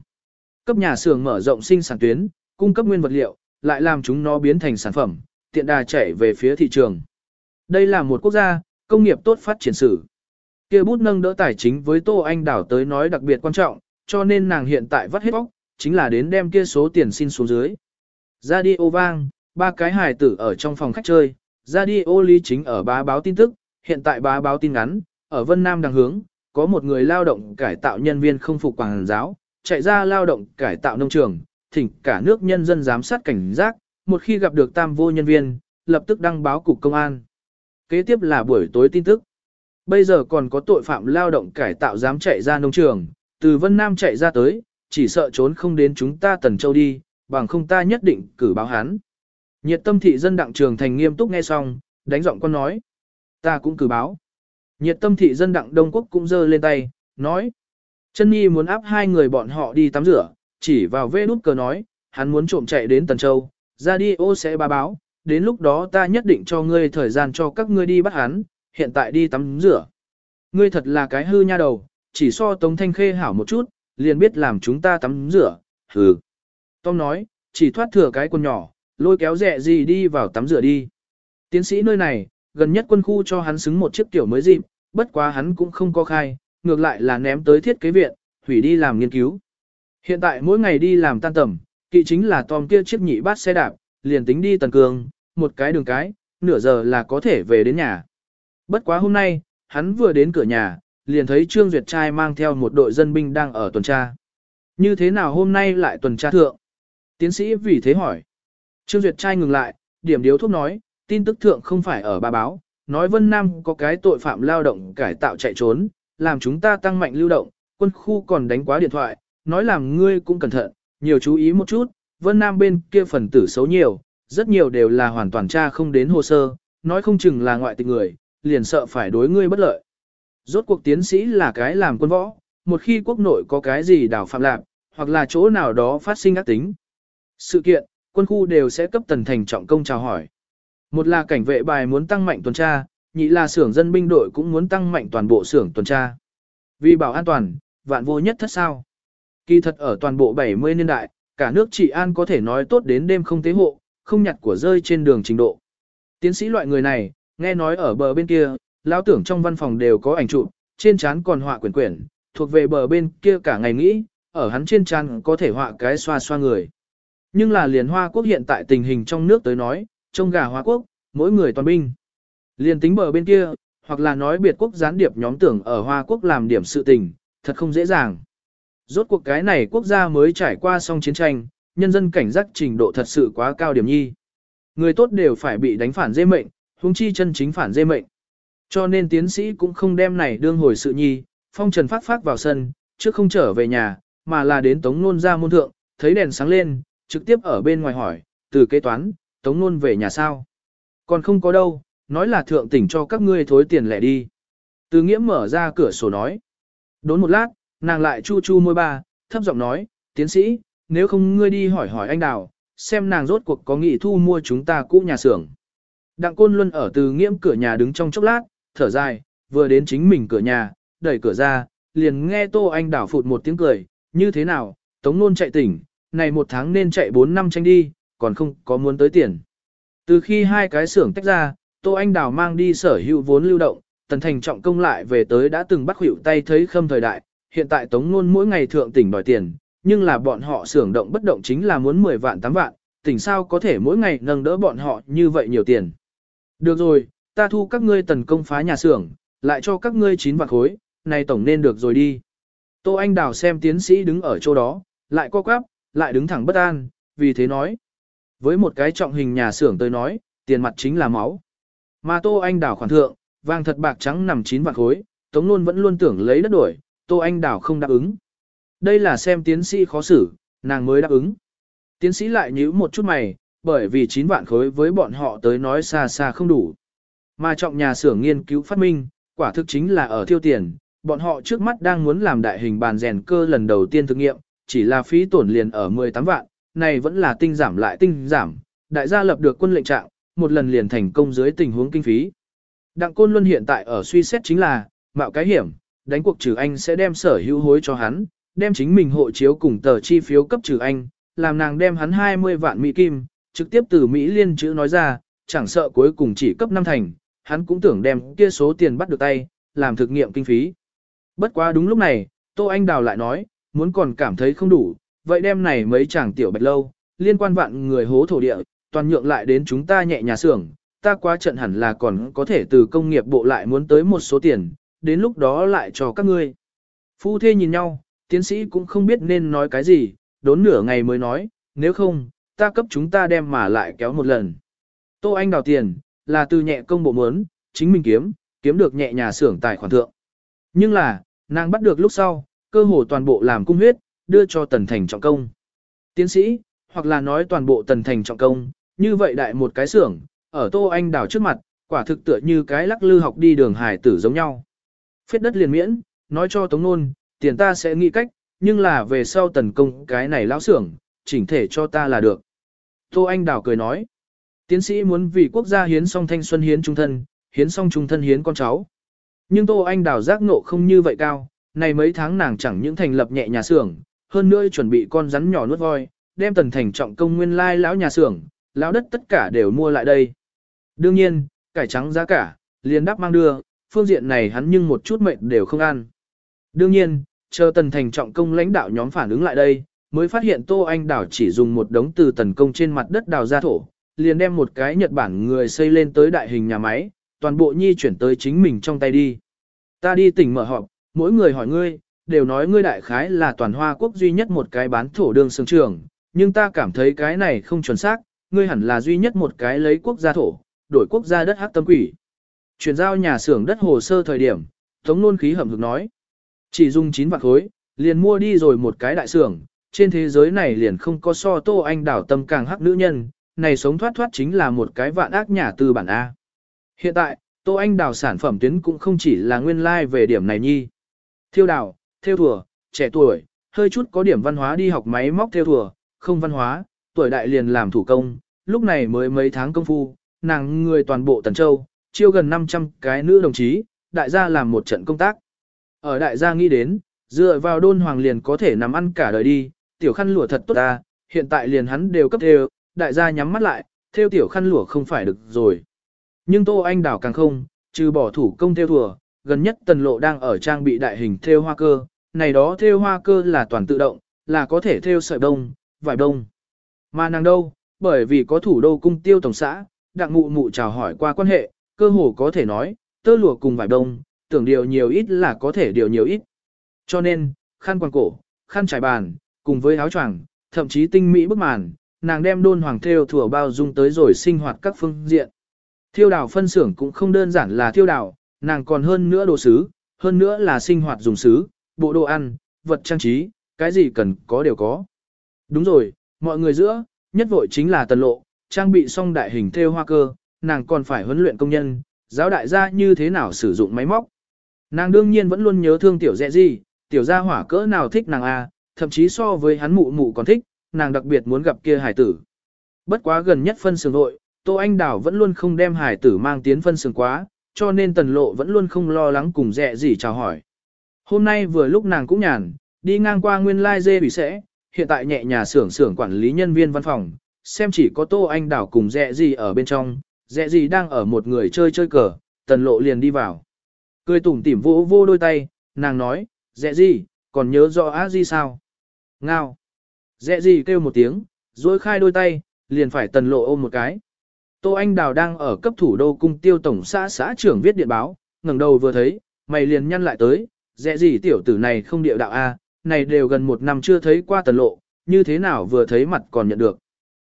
Cấp nhà xưởng mở rộng sinh sản tuyến, cung cấp nguyên vật liệu, lại làm chúng nó biến thành sản phẩm, tiện đà chạy về phía thị trường. Đây là một quốc gia, công nghiệp tốt phát triển sử. Kia bút nâng đỡ tài chính với Tô Anh Đảo tới nói đặc biệt quan trọng, cho nên nàng hiện tại vắt hết bóc, chính là đến đem kia số tiền xin xuống dưới. Radio vang, ba cái hài tử ở trong phòng khách chơi, radio lý chính ở bá báo tin tức, hiện tại bá báo tin ngắn, ở Vân Nam đang hướng, có một người lao động cải tạo nhân viên không phục quảng giáo, chạy ra lao động cải tạo nông trường, thỉnh cả nước nhân dân giám sát cảnh giác, một khi gặp được tam vô nhân viên, lập tức đăng báo cục công an. Kế tiếp là buổi tối tin tức. Bây giờ còn có tội phạm lao động cải tạo dám chạy ra nông trường, từ Vân Nam chạy ra tới, chỉ sợ trốn không đến chúng ta Tần Châu đi, bằng không ta nhất định cử báo hắn. Nhiệt tâm thị dân đặng trường thành nghiêm túc nghe xong, đánh giọng con nói. Ta cũng cử báo. Nhiệt tâm thị dân đặng Đông Quốc cũng giơ lên tay, nói. Chân Nhi muốn áp hai người bọn họ đi tắm rửa, chỉ vào vê nút cờ nói, hắn muốn trộm chạy đến Tần Châu, ra đi ô sẽ ba báo, đến lúc đó ta nhất định cho ngươi thời gian cho các ngươi đi bắt hắn, hiện tại đi tắm rửa. Ngươi thật là cái hư nha đầu, chỉ so Tống Thanh Khê hảo một chút, liền biết làm chúng ta tắm rửa, hừ. Tom nói, chỉ thoát thừa cái quần nhỏ, lôi kéo rẻ gì đi vào tắm rửa đi. Tiến sĩ nơi này, gần nhất quân khu cho hắn xứng một chiếc tiểu mới dịp, bất quá hắn cũng không có khai, ngược lại là ném tới thiết kế viện, hủy đi làm nghiên cứu. Hiện tại mỗi ngày đi làm tan tầm, kỵ chính là Tom kia chiếc nhị bát xe đạp, liền tính đi tần cường, một cái đường cái, nửa giờ là có thể về đến nhà. Bất quá hôm nay, hắn vừa đến cửa nhà, liền thấy Trương Duyệt trai mang theo một đội dân binh đang ở tuần tra. Như thế nào hôm nay lại tuần tra thượng? Tiến sĩ vì thế hỏi. Trương Duyệt trai ngừng lại, điểm điếu thuốc nói, tin tức thượng không phải ở ba báo, nói Vân Nam có cái tội phạm lao động cải tạo chạy trốn, làm chúng ta tăng mạnh lưu động, quân khu còn đánh quá điện thoại, nói làm ngươi cũng cẩn thận, nhiều chú ý một chút, Vân Nam bên kia phần tử xấu nhiều, rất nhiều đều là hoàn toàn tra không đến hồ sơ, nói không chừng là ngoại tình người, liền sợ phải đối ngươi bất lợi. Rốt cuộc tiến sĩ là cái làm quân võ, một khi quốc nội có cái gì đảo phạm lạc, hoặc là chỗ nào đó phát sinh ác tính. Sự kiện, quân khu đều sẽ cấp tần thành trọng công chào hỏi. Một là cảnh vệ bài muốn tăng mạnh tuần tra, nhị là xưởng dân binh đội cũng muốn tăng mạnh toàn bộ xưởng tuần tra. Vì bảo an toàn, vạn vô nhất thất sao. Kỳ thật ở toàn bộ 70 niên đại, cả nước trị an có thể nói tốt đến đêm không tế hộ, không nhặt của rơi trên đường trình độ. Tiến sĩ loại người này, nghe nói ở bờ bên kia, lão tưởng trong văn phòng đều có ảnh chụp, trên trán còn họa quyển quyển, thuộc về bờ bên kia cả ngày nghĩ, ở hắn trên trán có thể họa cái xoa xoa người. Nhưng là liền Hoa Quốc hiện tại tình hình trong nước tới nói, trông gà Hoa Quốc, mỗi người toàn binh. Liền tính bờ bên kia, hoặc là nói biệt quốc gián điệp nhóm tưởng ở Hoa Quốc làm điểm sự tình, thật không dễ dàng. Rốt cuộc cái này quốc gia mới trải qua xong chiến tranh, nhân dân cảnh giác trình độ thật sự quá cao điểm nhi. Người tốt đều phải bị đánh phản dê mệnh, huống chi chân chính phản dê mệnh. Cho nên tiến sĩ cũng không đem này đương hồi sự nhi, phong trần phát phát vào sân, trước không trở về nhà, mà là đến tống nôn ra môn thượng, thấy đèn sáng lên, trực tiếp ở bên ngoài hỏi, từ kế toán, tống nôn về nhà sao? Còn không có đâu, nói là thượng tỉnh cho các ngươi thối tiền lẻ đi. Từ nghiễm mở ra cửa sổ nói. Đốn một lát, nàng lại chu chu môi ba, thấp giọng nói, tiến sĩ, nếu không ngươi đi hỏi hỏi anh Đào, xem nàng rốt cuộc có nghị thu mua chúng ta cũ nhà xưởng. Đặng Côn Luân ở từ nghiễm cửa nhà đứng trong chốc lát, thở dài, vừa đến chính mình cửa nhà, đẩy cửa ra, liền nghe Tô Anh Đào phụt một tiếng cười, như thế nào, Tống Nôn chạy tỉnh, này một tháng nên chạy 4 năm tranh đi, còn không có muốn tới tiền. Từ khi hai cái xưởng tách ra, Tô Anh Đào mang đi sở hữu vốn lưu động, Tần Thành trọng công lại về tới đã từng bắt hữu tay thấy khâm thời đại, hiện tại Tống Nôn mỗi ngày thượng tỉnh đòi tiền, nhưng là bọn họ xưởng động bất động chính là muốn 10 vạn 8 vạn, tỉnh sao có thể mỗi ngày nâng đỡ bọn họ như vậy nhiều tiền. Được rồi, ta thu các ngươi tần công phá nhà xưởng, lại cho các ngươi 9 vạn khối, này tổng nên được rồi đi. Tô Anh Đào xem tiến sĩ đứng ở chỗ đó, lại co quắp, lại đứng thẳng bất an, vì thế nói. Với một cái trọng hình nhà xưởng tới nói, tiền mặt chính là máu. Mà Tô Anh Đào khoản thượng, vàng thật bạc trắng nằm chín vạn khối, Tống luôn vẫn luôn tưởng lấy đất đổi, Tô Anh Đào không đáp ứng. Đây là xem tiến sĩ khó xử, nàng mới đáp ứng. Tiến sĩ lại nhíu một chút mày, bởi vì 9 vạn khối với bọn họ tới nói xa xa không đủ. Mà trọng nhà xưởng nghiên cứu phát minh, quả thực chính là ở thiêu tiền, bọn họ trước mắt đang muốn làm đại hình bàn rèn cơ lần đầu tiên thử nghiệm, chỉ là phí tổn liền ở 18 vạn, này vẫn là tinh giảm lại tinh giảm, đại gia lập được quân lệnh trạng, một lần liền thành công dưới tình huống kinh phí. Đặng Côn Luân hiện tại ở suy xét chính là, mạo cái hiểm, đánh cuộc trừ anh sẽ đem sở hữu hối cho hắn, đem chính mình hộ chiếu cùng tờ chi phiếu cấp trừ anh, làm nàng đem hắn 20 vạn Mỹ Kim, trực tiếp từ Mỹ liên chữ nói ra, chẳng sợ cuối cùng chỉ cấp 5 thành, hắn cũng tưởng đem kia số tiền bắt được tay, làm thực nghiệm kinh phí. Bất quá đúng lúc này, Tô Anh Đào lại nói, muốn còn cảm thấy không đủ, vậy đem này mấy chàng tiểu bạch lâu, liên quan vạn người hố thổ địa, toàn nhượng lại đến chúng ta nhẹ nhà xưởng, ta quá trận hẳn là còn có thể từ công nghiệp bộ lại muốn tới một số tiền, đến lúc đó lại cho các ngươi. Phu thê nhìn nhau, tiến sĩ cũng không biết nên nói cái gì, đốn nửa ngày mới nói, nếu không, ta cấp chúng ta đem mà lại kéo một lần. Tô Anh đào tiền, là từ nhẹ công bộ muốn, chính mình kiếm, kiếm được nhẹ nhà xưởng tài khoản thượng. Nhưng là, nàng bắt được lúc sau, cơ hồ toàn bộ làm cung huyết, đưa cho tần thành trọng công. Tiến sĩ, hoặc là nói toàn bộ tần thành trọng công, như vậy đại một cái xưởng, ở Tô Anh đảo trước mặt, quả thực tựa như cái lắc lư học đi đường hải tử giống nhau. Phết đất liền miễn, nói cho Tống Nôn, tiền ta sẽ nghĩ cách, nhưng là về sau tần công cái này lão xưởng, chỉnh thể cho ta là được. Tô Anh đảo cười nói, tiến sĩ muốn vì quốc gia hiến song thanh xuân hiến trung thân, hiến song trung thân hiến con cháu. Nhưng Tô Anh Đào giác ngộ không như vậy cao, này mấy tháng nàng chẳng những thành lập nhẹ nhà xưởng, hơn nữa chuẩn bị con rắn nhỏ nuốt voi, đem tần thành trọng công nguyên lai lão nhà xưởng, lão đất tất cả đều mua lại đây. Đương nhiên, cải trắng giá cả, liền đáp mang đưa, phương diện này hắn nhưng một chút mệnh đều không ăn. Đương nhiên, chờ tần thành trọng công lãnh đạo nhóm phản ứng lại đây, mới phát hiện Tô Anh Đảo chỉ dùng một đống từ tần công trên mặt đất đào ra thổ, liền đem một cái Nhật Bản người xây lên tới đại hình nhà máy, toàn bộ nhi chuyển tới chính mình trong tay đi. Ta đi tỉnh mở họp, mỗi người hỏi ngươi, đều nói ngươi đại khái là toàn hoa quốc duy nhất một cái bán thổ đường sương trường, nhưng ta cảm thấy cái này không chuẩn xác, ngươi hẳn là duy nhất một cái lấy quốc gia thổ, đổi quốc gia đất hắc tâm quỷ. Chuyển giao nhà xưởng đất hồ sơ thời điểm, Tống Nôn khí hầm hực nói. Chỉ dùng 9 vạn khối, liền mua đi rồi một cái đại xưởng, trên thế giới này liền không có so Tô Anh đảo tâm càng hắc nữ nhân, này sống thoát thoát chính là một cái vạn ác nhà tư bản A. Hiện tại, Tô Anh đảo sản phẩm tuyến cũng không chỉ là nguyên lai like về điểm này nhi. Thiêu đảo, theo thùa, trẻ tuổi, hơi chút có điểm văn hóa đi học máy móc theo thùa, không văn hóa, tuổi đại liền làm thủ công, lúc này mới mấy tháng công phu, nàng người toàn bộ Tần Châu, chiêu gần 500 cái nữ đồng chí, đại gia làm một trận công tác. Ở đại gia nghĩ đến, dựa vào đôn hoàng liền có thể nằm ăn cả đời đi, tiểu khăn lụa thật tốt ta, hiện tại liền hắn đều cấp theo, đại gia nhắm mắt lại, theo tiểu khăn lụa không phải được rồi. Nhưng Tô Anh Đảo càng không, trừ bỏ thủ công theo thùa, gần nhất tần lộ đang ở trang bị đại hình thêu hoa cơ, này đó thêu hoa cơ là toàn tự động, là có thể thêu sợi đông, vải đông. Mà nàng đâu, bởi vì có thủ đô cung tiêu tổng xã, đặng mụ mụ chào hỏi qua quan hệ, cơ hồ có thể nói, tơ lụa cùng vải đông, tưởng điều nhiều ít là có thể điều nhiều ít. Cho nên, khăn quàng cổ, khăn trải bàn, cùng với áo choàng, thậm chí tinh mỹ bức màn, nàng đem đôn hoàng thêu thừa bao dung tới rồi sinh hoạt các phương diện. Thiêu đào phân xưởng cũng không đơn giản là thiêu đào, nàng còn hơn nữa đồ sứ, hơn nữa là sinh hoạt dùng sứ, bộ đồ ăn, vật trang trí, cái gì cần có đều có. Đúng rồi, mọi người giữa, nhất vội chính là tần lộ, trang bị xong đại hình theo hoa cơ, nàng còn phải huấn luyện công nhân, giáo đại gia như thế nào sử dụng máy móc. Nàng đương nhiên vẫn luôn nhớ thương tiểu dẹ gì, tiểu gia hỏa cỡ nào thích nàng a, thậm chí so với hắn mụ mụ còn thích, nàng đặc biệt muốn gặp kia hải tử. Bất quá gần nhất phân sường nội, Tô Anh Đào vẫn luôn không đem hải tử mang tiến phân sường quá, cho nên tần lộ vẫn luôn không lo lắng cùng dẹ gì chào hỏi. Hôm nay vừa lúc nàng cũng nhàn, đi ngang qua nguyên lai dê bị sẽ, hiện tại nhẹ nhà xưởng xưởng quản lý nhân viên văn phòng, xem chỉ có Tô Anh đảo cùng dẹ gì ở bên trong, dẹ gì đang ở một người chơi chơi cờ, tần lộ liền đi vào. Cười tủm tỉm vỗ vô đôi tay, nàng nói, dẹ gì, còn nhớ rõ á gì sao? Ngao. Dẹ gì kêu một tiếng, dối khai đôi tay, liền phải tần lộ ôm một cái. Tô Anh Đào đang ở cấp thủ đô cung tiêu tổng xã xã trưởng viết điện báo, ngẩng đầu vừa thấy, mày liền nhăn lại tới, dẹ gì tiểu tử này không địa đạo A, này đều gần một năm chưa thấy qua tần lộ, như thế nào vừa thấy mặt còn nhận được.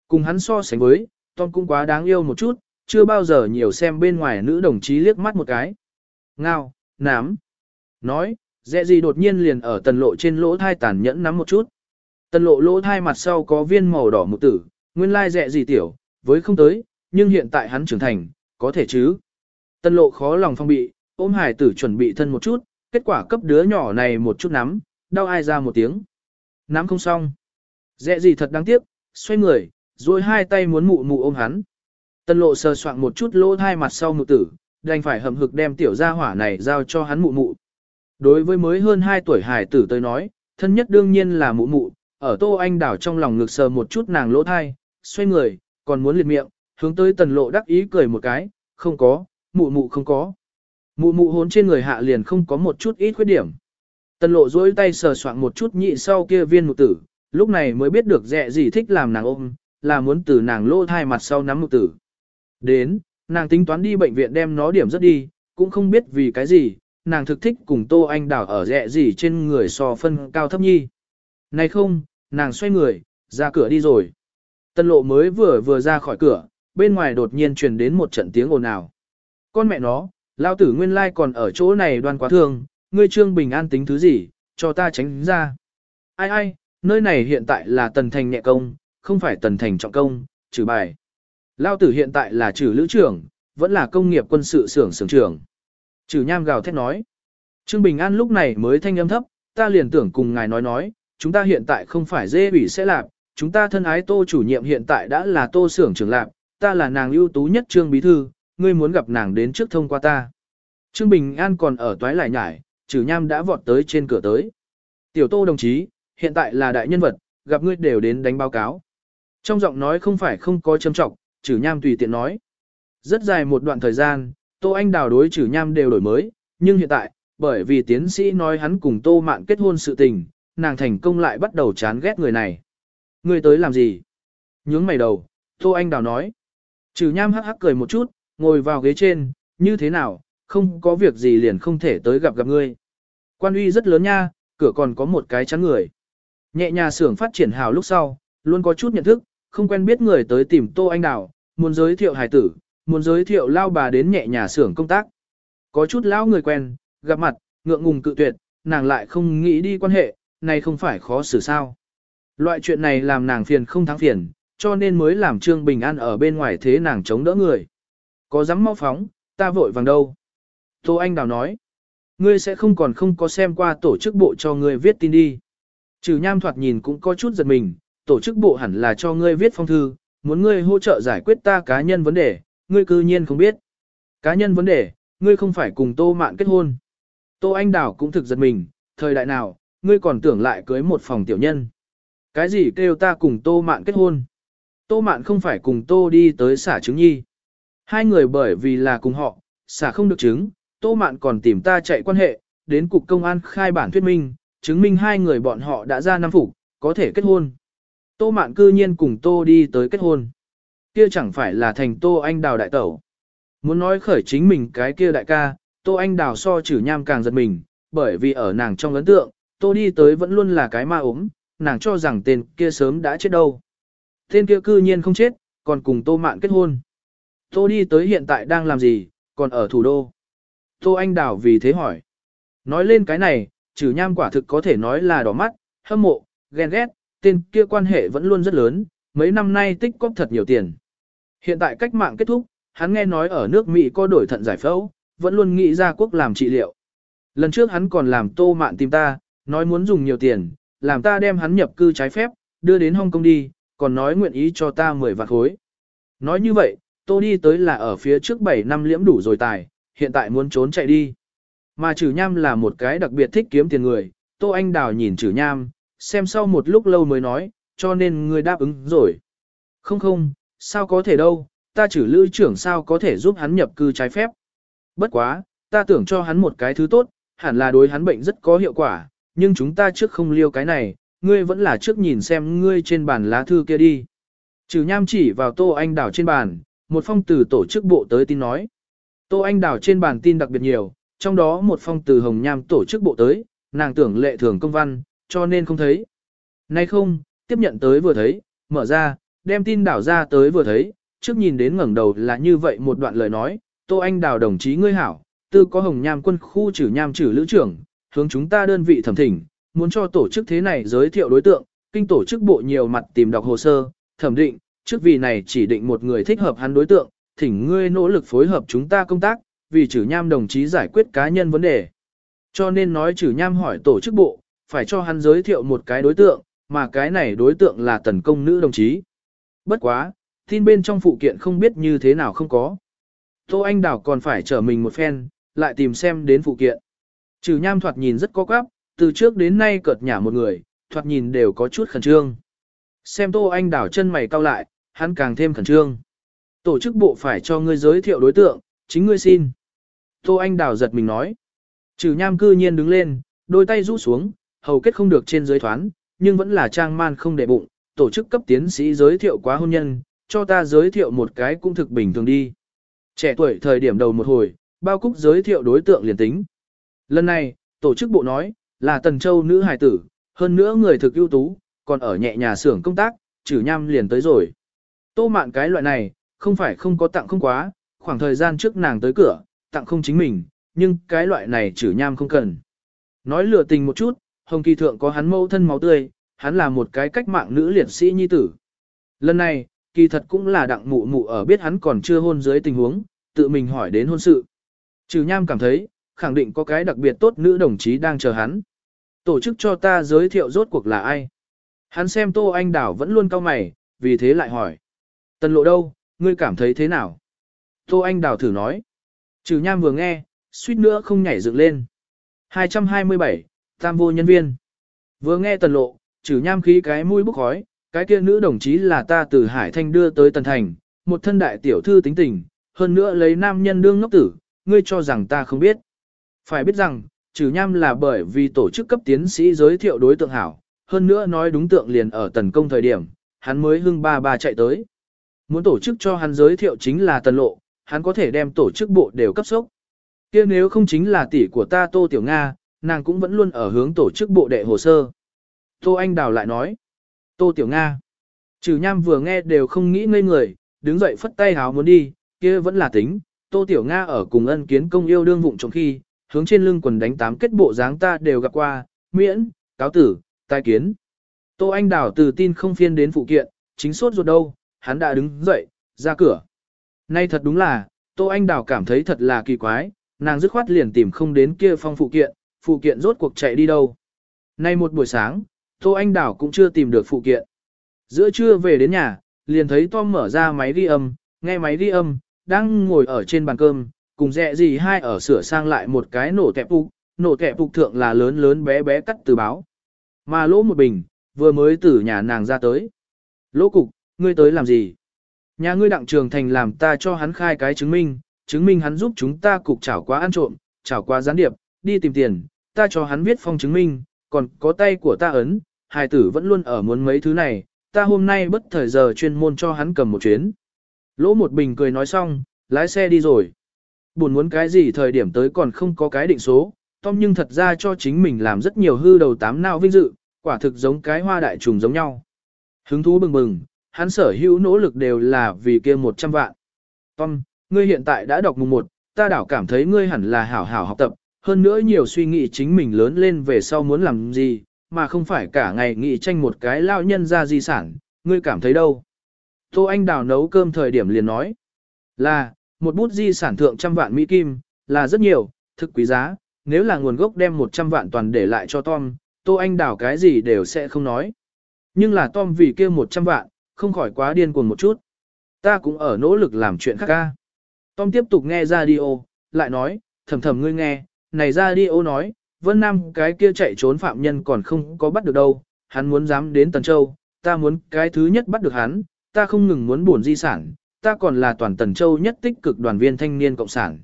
Cùng hắn so sánh với, Tom cũng quá đáng yêu một chút, chưa bao giờ nhiều xem bên ngoài nữ đồng chí liếc mắt một cái. Ngao, nám. Nói, dẹ gì đột nhiên liền ở tần lộ trên lỗ thai tàn nhẫn nắm một chút. Tần lộ lỗ thai mặt sau có viên màu đỏ một tử, nguyên lai dẹ gì tiểu, với không tới, nhưng hiện tại hắn trưởng thành, có thể chứ. Tần lộ khó lòng phong bị, ôm hải tử chuẩn bị thân một chút, kết quả cấp đứa nhỏ này một chút nắm, đau ai ra một tiếng. Nắm không xong. Dẹ gì thật đáng tiếc, xoay người, rồi hai tay muốn mụ mụ ôm hắn. Tần lộ sờ soạn một chút lỗ hai mặt sau mụ tử, đành phải hầm hực đem tiểu gia hỏa này giao cho hắn mụ mụ. Đối với mới hơn 2 tuổi hải tử tới nói, thân nhất đương nhiên là mụ mụ, ở tô anh đảo trong lòng ngực sờ một chút nàng lỗ thai, xoay người, còn muốn liệt miệng, hướng tới tần lộ đắc ý cười một cái, không có, mụ mụ không có. Mụ mụ hốn trên người hạ liền không có một chút ít khuyết điểm. Tần lộ dối tay sờ soạn một chút nhị sau kia viên mụ tử, lúc này mới biết được dẹ gì thích làm nàng ôm, là muốn từ nàng lỗ thai mặt sau nắm mụ tử. Đến, nàng tính toán đi bệnh viện đem nó điểm rất đi, cũng không biết vì cái gì, nàng thực thích cùng Tô Anh Đào ở dẹ gì trên người so phân cao thấp nhi. Này không, nàng xoay người, ra cửa đi rồi. Tân lộ mới vừa vừa ra khỏi cửa, bên ngoài đột nhiên truyền đến một trận tiếng ồn ào. Con mẹ nó, lao tử nguyên lai còn ở chỗ này đoan quá thương, ngươi trương bình an tính thứ gì, cho ta tránh ra. Ai ai, nơi này hiện tại là tần thành nhẹ công, không phải tần thành trọng công, trừ bài. Lao tử hiện tại là trừ lữ trưởng, vẫn là công nghiệp quân sự xưởng xưởng trưởng. Trừ nham gào thét nói. Trương Bình An lúc này mới thanh âm thấp, ta liền tưởng cùng ngài nói nói, chúng ta hiện tại không phải dê ủy sẽ làm, chúng ta thân ái tô chủ nhiệm hiện tại đã là tô xưởng trưởng lạp, ta là nàng ưu tú nhất trương bí thư, ngươi muốn gặp nàng đến trước thông qua ta. Trương Bình An còn ở toái lại nhải, trừ nham đã vọt tới trên cửa tới. Tiểu tô đồng chí, hiện tại là đại nhân vật, gặp ngươi đều đến đánh báo cáo. Trong giọng nói không phải không có châm trọng, trừ nham tùy tiện nói. Rất dài một đoạn thời gian, Tô Anh Đào đối trừ nham đều đổi mới, nhưng hiện tại, bởi vì tiến sĩ nói hắn cùng Tô Mạn kết hôn sự tình, nàng thành công lại bắt đầu chán ghét người này. ngươi tới làm gì? Nhướng mày đầu, Tô Anh Đào nói. Trừ nham hắc hắc cười một chút, ngồi vào ghế trên, như thế nào, không có việc gì liền không thể tới gặp gặp ngươi. Quan uy rất lớn nha, cửa còn có một cái chắn người. Nhẹ nhà xưởng phát triển hào lúc sau, luôn có chút nhận thức, không quen biết người tới tìm Tô Anh Đào, muốn giới thiệu hài tử, muốn giới thiệu lao bà đến nhẹ nhà xưởng công tác. Có chút lão người quen, gặp mặt, ngượng ngùng cự tuyệt, nàng lại không nghĩ đi quan hệ, này không phải khó xử sao. Loại chuyện này làm nàng phiền không thắng phiền, cho nên mới làm Trương Bình An ở bên ngoài thế nàng chống đỡ người. Có dám mau phóng, ta vội vàng đâu. Tô Anh Đào nói, ngươi sẽ không còn không có xem qua tổ chức bộ cho ngươi viết tin đi. Trừ nham thoạt nhìn cũng có chút giật mình, tổ chức bộ hẳn là cho ngươi viết phong thư, muốn ngươi hỗ trợ giải quyết ta cá nhân vấn đề, ngươi cư nhiên không biết. Cá nhân vấn đề, ngươi không phải cùng Tô Mạn kết hôn. Tô Anh Đào cũng thực giật mình, thời đại nào, ngươi còn tưởng lại cưới một phòng tiểu nhân. Cái gì kêu ta cùng Tô Mạn kết hôn? Tô Mạn không phải cùng Tô đi tới xả trứng nhi. Hai người bởi vì là cùng họ, xả không được trứng, Tô Mạn còn tìm ta chạy quan hệ, đến cục công an khai bản thuyết minh, chứng minh hai người bọn họ đã ra năm phục, có thể kết hôn. Tô Mạn cư nhiên cùng Tô đi tới kết hôn. Kia chẳng phải là thành Tô Anh Đào đại tẩu. Muốn nói khởi chính mình cái kia đại ca, Tô Anh Đào so chử nham càng giật mình, bởi vì ở nàng trong ấn tượng, Tô đi tới vẫn luôn là cái ma ốm, nàng cho rằng tên kia sớm đã chết đâu. Tên kia cư nhiên không chết, còn cùng Tô Mạn kết hôn. Tô đi tới hiện tại đang làm gì, còn ở thủ đô. Tô Anh Đào vì thế hỏi. Nói lên cái này, trừ nham quả thực có thể nói là đỏ mắt, hâm mộ, ghen ghét, tên kia quan hệ vẫn luôn rất lớn, mấy năm nay tích góp thật nhiều tiền. Hiện tại cách mạng kết thúc, hắn nghe nói ở nước Mỹ có đổi thận giải phẫu, vẫn luôn nghĩ ra quốc làm trị liệu. Lần trước hắn còn làm tô mạn tìm ta, nói muốn dùng nhiều tiền, làm ta đem hắn nhập cư trái phép, đưa đến Hong Kong đi, còn nói nguyện ý cho ta 10 vạn khối. Nói như vậy, tô đi tới là ở phía trước 7 năm liễm đủ rồi tài, hiện tại muốn trốn chạy đi. Mà trừ nham là một cái đặc biệt thích kiếm tiền người, tô anh đào nhìn trừ nham, xem sau một lúc lâu mới nói, cho nên người đáp ứng rồi. Không không, sao có thể đâu, ta trừ lữ trưởng sao có thể giúp hắn nhập cư trái phép. Bất quá, ta tưởng cho hắn một cái thứ tốt, hẳn là đối hắn bệnh rất có hiệu quả, nhưng chúng ta trước không liêu cái này, ngươi vẫn là trước nhìn xem ngươi trên bàn lá thư kia đi. Trừ nham chỉ vào Tô Anh Đảo trên bàn, một phong từ tổ chức bộ tới tin nói. Tô Anh Đảo trên bàn tin đặc biệt nhiều, trong đó một phong từ Hồng Nham tổ chức bộ tới, nàng tưởng lệ thường công văn, cho nên không thấy. Nay không, tiếp nhận tới vừa thấy, mở ra, đem tin đảo ra tới vừa thấy, trước nhìn đến ngẩng đầu là như vậy một đoạn lời nói, Tô Anh Đào đồng chí ngươi hảo, tư có Hồng Nham quân khu trừ nham trừ lữ trưởng, hướng chúng ta đơn vị thẩm thỉnh, muốn cho tổ chức thế này giới thiệu đối tượng, kinh tổ chức bộ nhiều mặt tìm đọc hồ sơ, thẩm định, trước vì này chỉ định một người thích hợp hắn đối tượng, thỉnh ngươi nỗ lực phối hợp chúng ta công tác, vì trừ nham đồng chí giải quyết cá nhân vấn đề. Cho nên nói trừ nham hỏi tổ chức bộ, phải cho hắn giới thiệu một cái đối tượng, mà cái này đối tượng là tần công nữ đồng chí. Bất quá, tin bên trong phụ kiện không biết như thế nào không có. Tô Anh Đào còn phải trở mình một phen, lại tìm xem đến phụ kiện. Trừ nham thoạt nhìn rất có quáp, từ trước đến nay cợt nhả một người, thoạt nhìn đều có chút khẩn trương. Xem Tô Anh đảo chân mày cau lại, hắn càng thêm khẩn trương. Tổ chức bộ phải cho ngươi giới thiệu đối tượng, chính ngươi xin. Tô Anh đảo giật mình nói. Trừ nham cư nhiên đứng lên, đôi tay rũ xuống, hầu kết không được trên dưới thoán, nhưng vẫn là trang man không để bụng, tổ chức cấp tiến sĩ giới thiệu quá hôn nhân, cho ta giới thiệu một cái cũng thực bình thường đi. Trẻ tuổi thời điểm đầu một hồi, bao cúc giới thiệu đối tượng liền tính. Lần này, tổ chức bộ nói, là Tần Châu nữ hài tử, hơn nữa người thực ưu tú, còn ở nhẹ nhà xưởng công tác, trừ nham liền tới rồi. Tô mạn cái loại này, không phải không có tặng không quá, khoảng thời gian trước nàng tới cửa, tặng không chính mình, nhưng cái loại này trừ nham không cần. Nói lừa tình một chút, Hồng Kỳ Thượng có hắn mâu thân máu tươi, hắn là một cái cách mạng nữ liệt sĩ nhi tử. Lần này, kỳ thật cũng là đặng mụ mụ ở biết hắn còn chưa hôn dưới tình huống, tự mình hỏi đến hôn sự. Trừ nham cảm thấy, khẳng định có cái đặc biệt tốt nữ đồng chí đang chờ hắn. Tổ chức cho ta giới thiệu rốt cuộc là ai. Hắn xem Tô Anh Đảo vẫn luôn cau mày, vì thế lại hỏi. Tần lộ đâu, ngươi cảm thấy thế nào? Tô Anh Đảo thử nói. Trừ nham vừa nghe, suýt nữa không nhảy dựng lên. 227, Tam vô nhân viên. Vừa nghe tần lộ, trừ nham khí cái mũi bốc khói, cái kia nữ đồng chí là ta từ Hải Thanh đưa tới Tần Thành, một thân đại tiểu thư tính tình, hơn nữa lấy nam nhân đương ngốc tử, ngươi cho rằng ta không biết. Phải biết rằng, trừ nham là bởi vì tổ chức cấp tiến sĩ giới thiệu đối tượng hảo, hơn nữa nói đúng tượng liền ở tần công thời điểm, hắn mới hưng ba ba chạy tới. Muốn tổ chức cho hắn giới thiệu chính là tần lộ, hắn có thể đem tổ chức bộ đều cấp sốc. kia nếu không chính là tỷ của ta Tô Tiểu Nga, nàng cũng vẫn luôn ở hướng tổ chức bộ đệ hồ sơ. Tô Anh Đào lại nói, Tô Tiểu Nga. Trừ nham vừa nghe đều không nghĩ ngây người, đứng dậy phất tay háo muốn đi, kia vẫn là tính. Tô Tiểu Nga ở cùng ân kiến công yêu đương vụng trong khi, hướng trên lưng quần đánh tám kết bộ dáng ta đều gặp qua, miễn, cáo tử, tai kiến. Tô Anh Đào từ tin không phiên đến phụ kiện, chính sốt ruột đâu, hắn đã đứng dậy, ra cửa. Nay thật đúng là, Tô Anh Đào cảm thấy thật là kỳ quái, nàng dứt khoát liền tìm không đến kia phong phụ kiện, phụ kiện rốt cuộc chạy đi đâu. Nay một buổi sáng, Tô Anh Đào cũng chưa tìm được phụ kiện. Giữa trưa về đến nhà, liền thấy Tom mở ra máy ghi âm, nghe máy ghi âm, đang ngồi ở trên bàn cơm, cùng dẹ gì hai ở sửa sang lại một cái nổ kẹp phục, nổ kẹp phục thượng là lớn lớn bé bé cắt từ báo. Mà lỗ một bình, vừa mới từ nhà nàng ra tới. Lỗ cục, ngươi tới làm gì? Nhà ngươi đặng trường thành làm ta cho hắn khai cái chứng minh, chứng minh hắn giúp chúng ta cục chảo quá ăn trộm, chảo quá gián điệp, đi tìm tiền, ta cho hắn viết phong chứng minh, còn có tay của ta ấn, hài tử vẫn luôn ở muốn mấy thứ này, ta hôm nay bất thời giờ chuyên môn cho hắn cầm một chuyến. Lỗ một bình cười nói xong, lái xe đi rồi. Buồn muốn cái gì thời điểm tới còn không có cái định số, Tom nhưng thật ra cho chính mình làm rất nhiều hư đầu tám nào vinh dự, quả thực giống cái hoa đại trùng giống nhau. Hứng thú bừng bừng, hắn sở hữu nỗ lực đều là vì kia 100 vạn. Tom, ngươi hiện tại đã đọc mùng 1, ta đảo cảm thấy ngươi hẳn là hảo hảo học tập, hơn nữa nhiều suy nghĩ chính mình lớn lên về sau muốn làm gì, mà không phải cả ngày nghĩ tranh một cái lao nhân ra di sản, ngươi cảm thấy đâu. Tô Anh Đào nấu cơm thời điểm liền nói, là, một bút di sản thượng trăm vạn Mỹ Kim, là rất nhiều, thực quý giá, nếu là nguồn gốc đem 100 vạn toàn để lại cho Tom, Tô Anh Đào cái gì đều sẽ không nói. Nhưng là Tom vì kia 100 vạn, không khỏi quá điên cuồng một chút. Ta cũng ở nỗ lực làm chuyện khác ca. Tom tiếp tục nghe radio, lại nói, thầm thầm ngươi nghe, này radio nói, Vân Nam cái kia chạy trốn phạm nhân còn không có bắt được đâu, hắn muốn dám đến Tần Châu, ta muốn cái thứ nhất bắt được hắn, ta không ngừng muốn buồn di sản, ta còn là toàn Tần Châu nhất tích cực đoàn viên thanh niên cộng sản.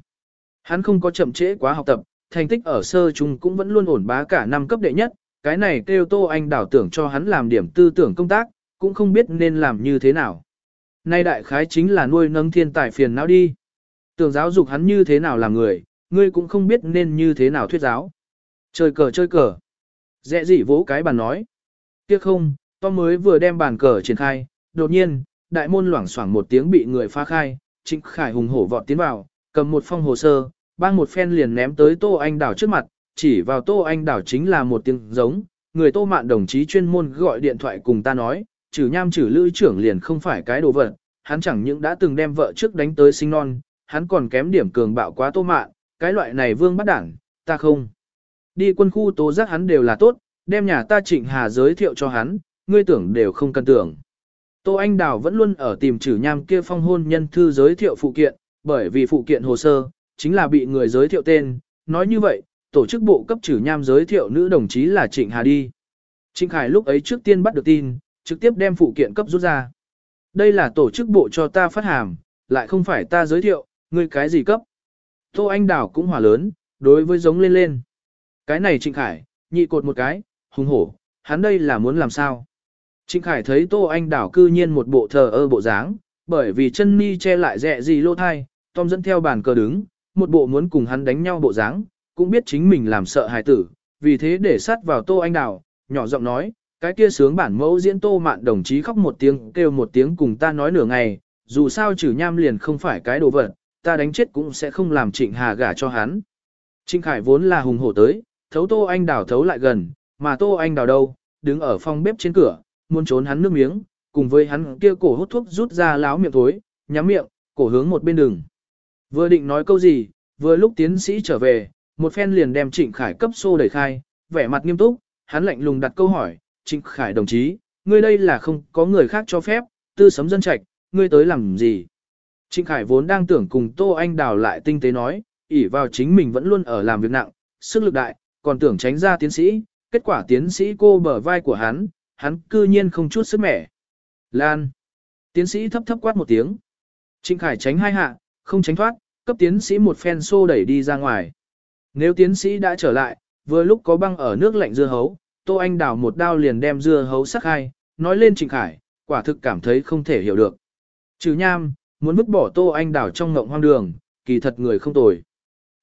Hắn không có chậm trễ quá học tập, thành tích ở sơ trung cũng vẫn luôn ổn bá cả năm cấp đệ nhất, cái này kêu Tô Anh đảo tưởng cho hắn làm điểm tư tưởng công tác, cũng không biết nên làm như thế nào. Nay đại khái chính là nuôi nâng thiên tài phiền não đi. Tưởng giáo dục hắn như thế nào làm người, ngươi cũng không biết nên như thế nào thuyết giáo. Chơi cờ chơi cờ. Dẹ dị vỗ cái bàn nói. Tiếc không, Tom mới vừa đem bàn cờ triển khai, đột nhiên, đại môn loảng xoảng một tiếng bị người phá khai, Trịnh Khải hùng hổ vọt tiến vào, cầm một phong hồ sơ, bang một phen liền ném tới Tô Anh Đảo trước mặt, chỉ vào Tô Anh Đảo chính là một tiếng giống, người Tô Mạn đồng chí chuyên môn gọi điện thoại cùng ta nói, trừ nham trừ lữ trưởng liền không phải cái đồ vật, hắn chẳng những đã từng đem vợ trước đánh tới sinh non, hắn còn kém điểm cường bạo quá Tô Mạn, cái loại này vương bắt đảng, ta không. Đi quân khu tố giác hắn đều là tốt, đem nhà ta Trịnh Hà giới thiệu cho hắn, ngươi tưởng đều không cần tưởng. Tô Anh Đào vẫn luôn ở tìm trừ nham kia phong hôn nhân thư giới thiệu phụ kiện, bởi vì phụ kiện hồ sơ, chính là bị người giới thiệu tên, nói như vậy, tổ chức bộ cấp trừ nham giới thiệu nữ đồng chí là Trịnh Hà đi. Trịnh Khải lúc ấy trước tiên bắt được tin, trực tiếp đem phụ kiện cấp rút ra. Đây là tổ chức bộ cho ta phát hàm, lại không phải ta giới thiệu, ngươi cái gì cấp. Tô Anh Đào cũng hỏa lớn, đối với giống lên lên. Cái này Trịnh Khải, nhị cột một cái, hùng hổ, hắn đây là muốn làm sao? Trịnh Khải thấy Tô Anh Đảo cư nhiên một bộ thờ ơ bộ dáng, bởi vì chân ni che lại rẻ gì lô thai, Tom dẫn theo bàn cờ đứng, một bộ muốn cùng hắn đánh nhau bộ dáng, cũng biết chính mình làm sợ hài tử, vì thế để sát vào Tô Anh Đảo, nhỏ giọng nói, cái kia sướng bản mẫu diễn Tô Mạn đồng chí khóc một tiếng kêu một tiếng cùng ta nói nửa ngày, dù sao chử nham liền không phải cái đồ vật, ta đánh chết cũng sẽ không làm Trịnh Hà gả cho hắn. Trịnh Khải vốn là hùng hổ tới, thấu Tô Anh Đảo thấu lại gần, mà Tô Anh Đảo đâu, đứng ở phòng bếp trên cửa, muốn trốn hắn nước miếng, cùng với hắn kia cổ hút thuốc rút ra láo miệng thối, nhắm miệng, cổ hướng một bên đường. Vừa định nói câu gì, vừa lúc tiến sĩ trở về, một phen liền đem Trịnh Khải cấp xô đẩy khai, vẻ mặt nghiêm túc, hắn lạnh lùng đặt câu hỏi, Trịnh Khải đồng chí, ngươi đây là không có người khác cho phép, tư sấm dân trạch, ngươi tới làm gì? Trịnh Khải vốn đang tưởng cùng Tô Anh đào lại tinh tế nói, ỷ vào chính mình vẫn luôn ở làm việc nặng, sức lực đại, còn tưởng tránh ra tiến sĩ, kết quả tiến sĩ cô bờ vai của hắn, hắn cư nhiên không chút sức mẻ. Lan. Tiến sĩ thấp thấp quát một tiếng. Trịnh Khải tránh hai hạ, không tránh thoát, cấp tiến sĩ một phen xô đẩy đi ra ngoài. Nếu tiến sĩ đã trở lại, vừa lúc có băng ở nước lạnh dưa hấu, Tô Anh đào một đao liền đem dưa hấu sắc hai, nói lên Trịnh Khải, quả thực cảm thấy không thể hiểu được. Trừ nham, muốn vứt bỏ Tô Anh đào trong ngộng hoang đường, kỳ thật người không tồi.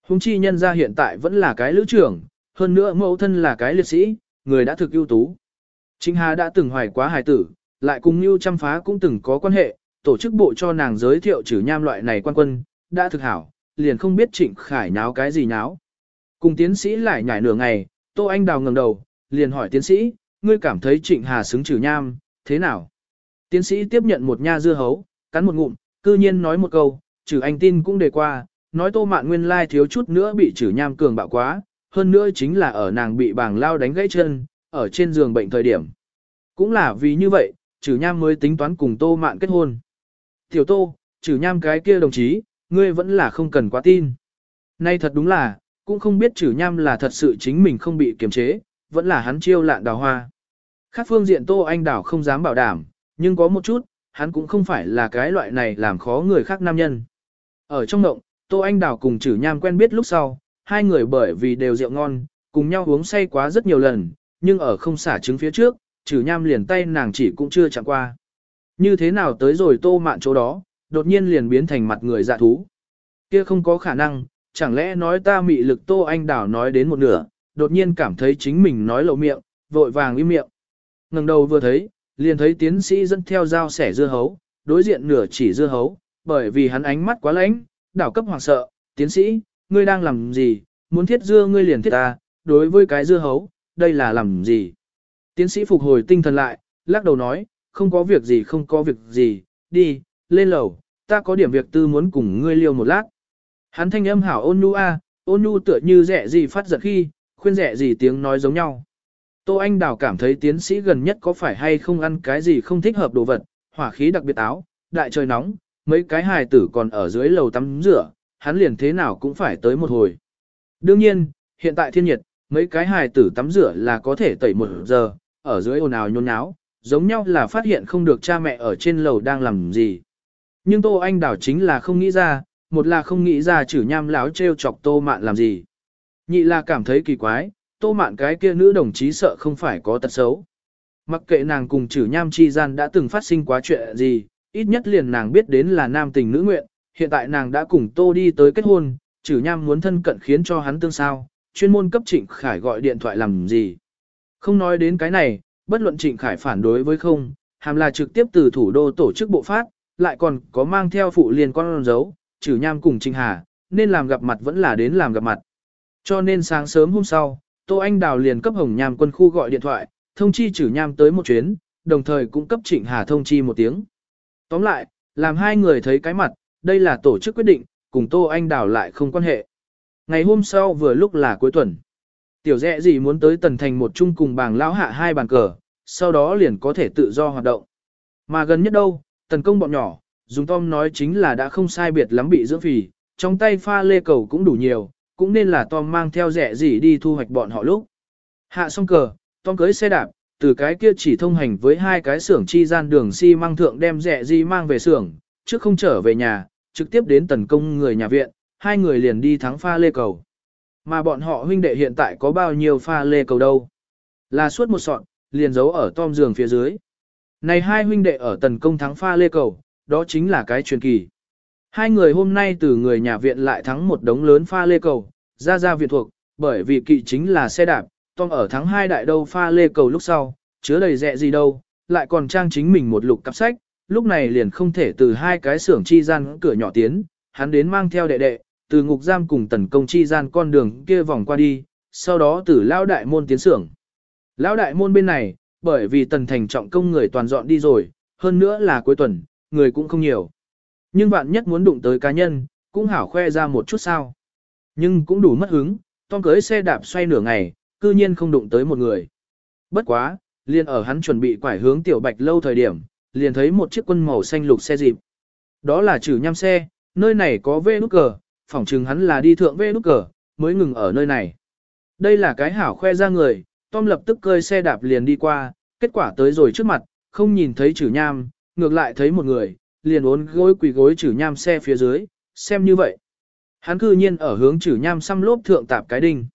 Hùng chi nhân ra hiện tại vẫn là cái lữ trưởng, hơn nữa mẫu thân là cái liệt sĩ, người đã thực ưu tú. Trịnh Hà đã từng hoài quá hài tử, lại cùng Nưu Trăm Phá cũng từng có quan hệ, tổ chức bộ cho nàng giới thiệu trừ nham loại này quan quân, đã thực hảo, liền không biết Trịnh Khải nháo cái gì nháo. Cùng tiến sĩ lại nhảy nửa ngày, Tô Anh Đào ngẩng đầu, liền hỏi tiến sĩ, ngươi cảm thấy Trịnh Hà xứng trừ nham, thế nào? Tiến sĩ tiếp nhận một nha dưa hấu, cắn một ngụm, cư nhiên nói một câu, trừ anh tin cũng đề qua, nói Tô Mạn nguyên lai thiếu chút nữa bị trừ nham cường bạo quá, hơn nữa chính là ở nàng bị bàng lao đánh gãy chân, ở trên giường bệnh thời điểm. Cũng là vì như vậy, trừ nham mới tính toán cùng tô mạn kết hôn. Tiểu tô, trừ nham cái kia đồng chí, ngươi vẫn là không cần quá tin. Nay thật đúng là, cũng không biết trừ nham là thật sự chính mình không bị kiềm chế, vẫn là hắn chiêu lạn đào hoa. Khác phương diện Tô Anh Đào không dám bảo đảm, nhưng có một chút, hắn cũng không phải là cái loại này làm khó người khác nam nhân. Ở trong động, Tô Anh Đào cùng trừ nham quen biết lúc sau, hai người bởi vì đều rượu ngon, cùng nhau uống say quá rất nhiều lần, nhưng ở không xả trứng phía trước, trừ nham liền tay nàng chỉ cũng chưa chạm qua. Như thế nào tới rồi tô mạn chỗ đó, đột nhiên liền biến thành mặt người dạ thú. Kia không có khả năng, chẳng lẽ nói ta mị lực tô anh đảo nói đến một nửa, đột nhiên cảm thấy chính mình nói lộ miệng, vội vàng im miệng. ngẩng đầu vừa thấy, liền thấy tiến sĩ dẫn theo dao sẻ dưa hấu, đối diện nửa chỉ dưa hấu, bởi vì hắn ánh mắt quá lãnh, đảo cấp hoàng sợ, tiến sĩ, ngươi đang làm gì, muốn thiết dưa ngươi liền thiết ta, đối với cái dưa hấu, đây là làm gì. Tiến sĩ phục hồi tinh thần lại, lắc đầu nói, không có việc gì không có việc gì, đi, lên lầu, ta có điểm việc tư muốn cùng ngươi liêu một lát. Hắn thanh âm hảo ôn nhu a, ôn nhu tựa như rẻ gì phát giật khi, khuyên rẻ gì tiếng nói giống nhau. Tô Anh Đào cảm thấy tiến sĩ gần nhất có phải hay không ăn cái gì không thích hợp đồ vật, hỏa khí đặc biệt áo, đại trời nóng, mấy cái hài tử còn ở dưới lầu tắm rửa, hắn liền thế nào cũng phải tới một hồi. Đương nhiên, hiện tại thiên nhiệt, mấy cái hài tử tắm rửa là có thể tẩy một giờ, ở dưới ồn ào nhôn nháo, giống nhau là phát hiện không được cha mẹ ở trên lầu đang làm gì. Nhưng Tô Anh Đảo chính là không nghĩ ra, một là không nghĩ ra chử nham láo treo chọc Tô Mạn làm gì. Nhị là cảm thấy kỳ quái, Tô Mạn cái kia nữ đồng chí sợ không phải có tật xấu. Mặc kệ nàng cùng chử nham chi gian đã từng phát sinh quá chuyện gì, ít nhất liền nàng biết đến là nam tình nữ nguyện, hiện tại nàng đã cùng Tô đi tới kết hôn, chử nham muốn thân cận khiến cho hắn tương sao, chuyên môn cấp Trịnh Khải gọi điện thoại làm gì. Không nói đến cái này, bất luận Trịnh Khải phản đối với không, hàm là trực tiếp từ thủ đô tổ chức bộ phát, lại còn có mang theo phụ liền con dấu, trừ nham cùng Trịnh Hà, nên làm gặp mặt vẫn là đến làm gặp mặt. Cho nên sáng sớm hôm sau, Tô Anh Đào liền cấp Hồng Nham quân khu gọi điện thoại, thông chi trừ nham tới một chuyến, đồng thời cũng cấp Trịnh Hà thông chi một tiếng. Tóm lại, làm hai người thấy cái mặt, đây là tổ chức quyết định, cùng Tô Anh Đào lại không quan hệ. Ngày hôm sau vừa lúc là cuối tuần. Tiểu dẹ gì muốn tới tần thành một chung cùng bảng lão hạ hai bàn cờ, sau đó liền có thể tự do hoạt động. Mà gần nhất đâu, tần công bọn nhỏ, dùng Tom nói chính là đã không sai biệt lắm bị dưỡng phì, trong tay pha lê cầu cũng đủ nhiều, cũng nên là Tom mang theo rẻ gì đi thu hoạch bọn họ lúc. Hạ xong cờ, Tom cưới xe đạp, từ cái kia chỉ thông hành với hai cái xưởng chi gian đường xi si mang thượng đem rẻ gì mang về xưởng, trước không trở về nhà, trực tiếp đến tần công người nhà viện, hai người liền đi thắng pha lê cầu. Mà bọn họ huynh đệ hiện tại có bao nhiêu pha lê cầu đâu? Là suốt một sọn, liền giấu ở tom giường phía dưới. Này hai huynh đệ ở tần công thắng pha lê cầu, đó chính là cái truyền kỳ. Hai người hôm nay từ người nhà viện lại thắng một đống lớn pha lê cầu, ra ra viện thuộc, bởi vì kỵ chính là xe đạp, Tom ở thắng hai đại đâu pha lê cầu lúc sau, chứa đầy rẹ gì đâu, lại còn trang chính mình một lục cặp sách, lúc này liền không thể từ hai cái xưởng chi gian cửa nhỏ tiến, hắn đến mang theo đệ đệ, từ ngục giam cùng tần công chi gian con đường kia vòng qua đi, sau đó từ lao đại môn tiến xưởng. Lão đại môn bên này, bởi vì tần thành trọng công người toàn dọn đi rồi, hơn nữa là cuối tuần, người cũng không nhiều. Nhưng bạn nhất muốn đụng tới cá nhân, cũng hảo khoe ra một chút sao. Nhưng cũng đủ mất hứng, Tom cưới xe đạp xoay nửa ngày, cư nhiên không đụng tới một người. Bất quá, liền ở hắn chuẩn bị quải hướng tiểu bạch lâu thời điểm, liền thấy một chiếc quân màu xanh lục xe dịp. Đó là trừ nhăm xe, nơi này có vê nút cờ, phỏng chừng hắn là đi thượng vê nút cờ, mới ngừng ở nơi này. Đây là cái hảo khoe ra người, Tom lập tức cơi xe đạp liền đi qua, kết quả tới rồi trước mặt, không nhìn thấy chử nham, ngược lại thấy một người, liền uốn gối quỳ gối chử nham xe phía dưới, xem như vậy. Hắn cư nhiên ở hướng chử nham xăm lốp thượng tạp cái đinh.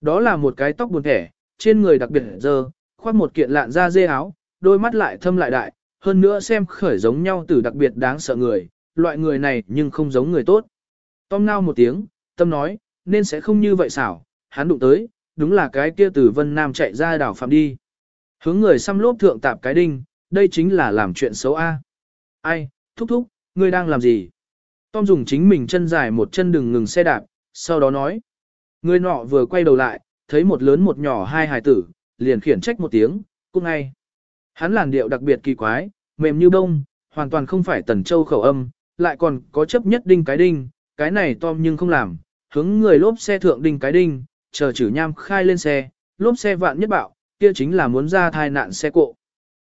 Đó là một cái tóc buồn thẻ, trên người đặc biệt dơ, khoác một kiện lạn da dê áo, đôi mắt lại thâm lại đại, hơn nữa xem khởi giống nhau từ đặc biệt đáng sợ người, loại người này nhưng không giống người tốt. Tom nao một tiếng, tâm nói, nên sẽ không như vậy xảo, hắn đụng tới, đúng là cái kia từ Vân Nam chạy ra đảo phạm đi. Hướng người xăm lốp thượng tạp cái đinh, đây chính là làm chuyện xấu A. Ai, thúc thúc, ngươi đang làm gì? Tom dùng chính mình chân dài một chân đừng ngừng xe đạp, sau đó nói. Người nọ vừa quay đầu lại, thấy một lớn một nhỏ hai hài tử, liền khiển trách một tiếng, cũng ngay. Hắn làn điệu đặc biệt kỳ quái, mềm như bông, hoàn toàn không phải tần châu khẩu âm, lại còn có chấp nhất đinh cái đinh, cái này Tom nhưng không làm, hướng người lốp xe thượng đinh cái đinh, chờ chử nham khai lên xe, lốp xe vạn nhất bạo, kia chính là muốn ra thai nạn xe cộ.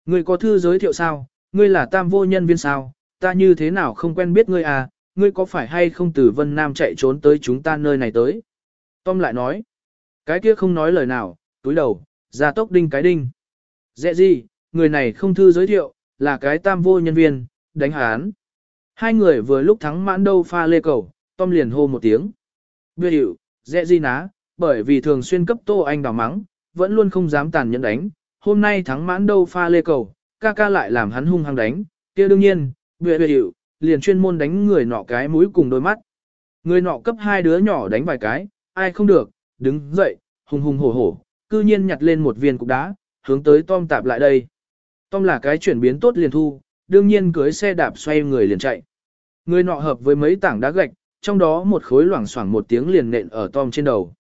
Ngươi có thư giới thiệu sao, ngươi là tam vô nhân viên sao, ta như thế nào không quen biết ngươi à, ngươi có phải hay không từ Vân Nam chạy trốn tới chúng ta nơi này tới? Tom lại nói, cái kia không nói lời nào, túi đầu, ra tốc đinh cái đinh. Dẹ gì, người này không thư giới thiệu, là cái tam vô nhân viên, đánh hán. Hai người vừa lúc thắng mãn đâu pha lê cầu, Tom liền hô một tiếng. Biệt hiệu, dẹ gì ná, bởi vì thường xuyên cấp tô anh đào mắng, vẫn luôn không dám tàn nhẫn đánh. Hôm nay thắng mãn đâu pha lê cầu, ca ca lại làm hắn hung hăng đánh, kia đương nhiên, biệt hiệu, liền chuyên môn đánh người nọ cái mũi cùng đôi mắt. Người nọ cấp hai đứa nhỏ đánh vài cái, ai không được, đứng dậy, hùng hùng hổ hổ, cư nhiên nhặt lên một viên cục đá, hướng tới Tom tạp lại đây. Tom là cái chuyển biến tốt liền thu, đương nhiên cưới xe đạp xoay người liền chạy. Người nọ hợp với mấy tảng đá gạch, trong đó một khối loảng xoảng một tiếng liền nện ở Tom trên đầu.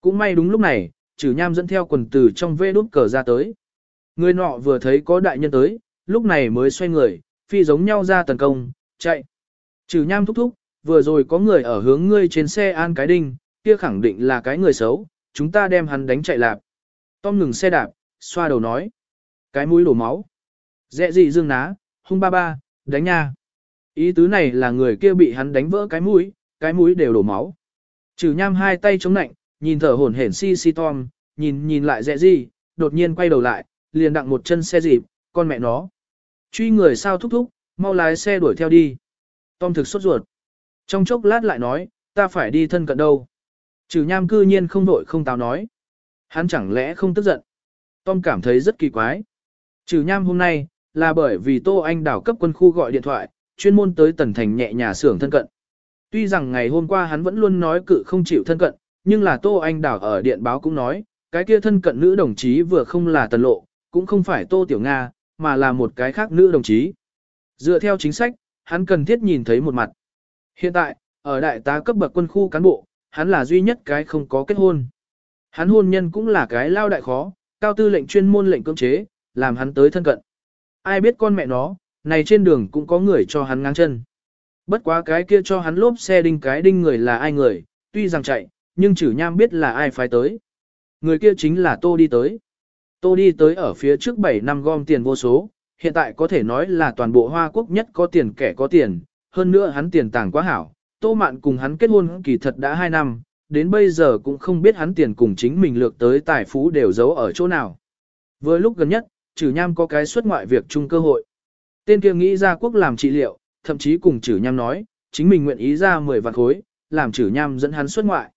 Cũng may đúng lúc này, trừ nham dẫn theo quần tử trong vê đút cờ ra tới. Người nọ vừa thấy có đại nhân tới, lúc này mới xoay người, phi giống nhau ra tấn công, chạy. Trừ nham thúc thúc, vừa rồi có người ở hướng ngươi trên xe an cái đinh, kia khẳng định là cái người xấu, chúng ta đem hắn đánh chạy lạp. Tom ngừng xe đạp, xoa đầu nói. Cái mũi đổ máu. Dẹ gì dương ná, hung ba ba, đánh nha. Ý tứ này là người kia bị hắn đánh vỡ cái mũi, cái mũi đều đổ máu. Trừ nham hai tay chống nạnh, nhìn thở hổn hển si si Tom, nhìn nhìn lại dẹ gì, đột nhiên quay đầu lại, liền đặng một chân xe dịp, con mẹ nó. Truy người sao thúc thúc, mau lái xe đuổi theo đi. Tom thực sốt ruột. Trong chốc lát lại nói, ta phải đi thân cận đâu. Trừ nham cư nhiên không vội không táo nói. Hắn chẳng lẽ không tức giận. Tom cảm thấy rất kỳ quái. Trừ nham hôm nay, là bởi vì Tô Anh đảo cấp quân khu gọi điện thoại, chuyên môn tới tần thành nhẹ nhà xưởng thân cận. Tuy rằng ngày hôm qua hắn vẫn luôn nói cự không chịu thân cận, nhưng là Tô Anh đảo ở điện báo cũng nói, cái kia thân cận nữ đồng chí vừa không là tần lộ, cũng không phải Tô Tiểu Nga, mà là một cái khác nữ đồng chí. Dựa theo chính sách, hắn cần thiết nhìn thấy một mặt. Hiện tại, ở đại tá cấp bậc quân khu cán bộ, hắn là duy nhất cái không có kết hôn. Hắn hôn nhân cũng là cái lao đại khó, cao tư lệnh chuyên môn lệnh cưỡng chế, làm hắn tới thân cận. Ai biết con mẹ nó, này trên đường cũng có người cho hắn ngang chân. Bất quá cái kia cho hắn lốp xe đinh cái đinh người là ai người, tuy rằng chạy, nhưng chử nham biết là ai phải tới. Người kia chính là Tô đi tới. Tô đi tới ở phía trước 7 năm gom tiền vô số, hiện tại có thể nói là toàn bộ Hoa Quốc nhất có tiền kẻ có tiền, hơn nữa hắn tiền tàng quá hảo. Tô Mạn cùng hắn kết hôn kỳ thật đã 2 năm, đến bây giờ cũng không biết hắn tiền cùng chính mình lược tới tài phú đều giấu ở chỗ nào. Vừa lúc gần nhất, trừ nham có cái xuất ngoại việc chung cơ hội. Tên kia nghĩ ra quốc làm trị liệu, thậm chí cùng trừ nham nói, chính mình nguyện ý ra 10 vạn khối, làm trừ nham dẫn hắn xuất ngoại.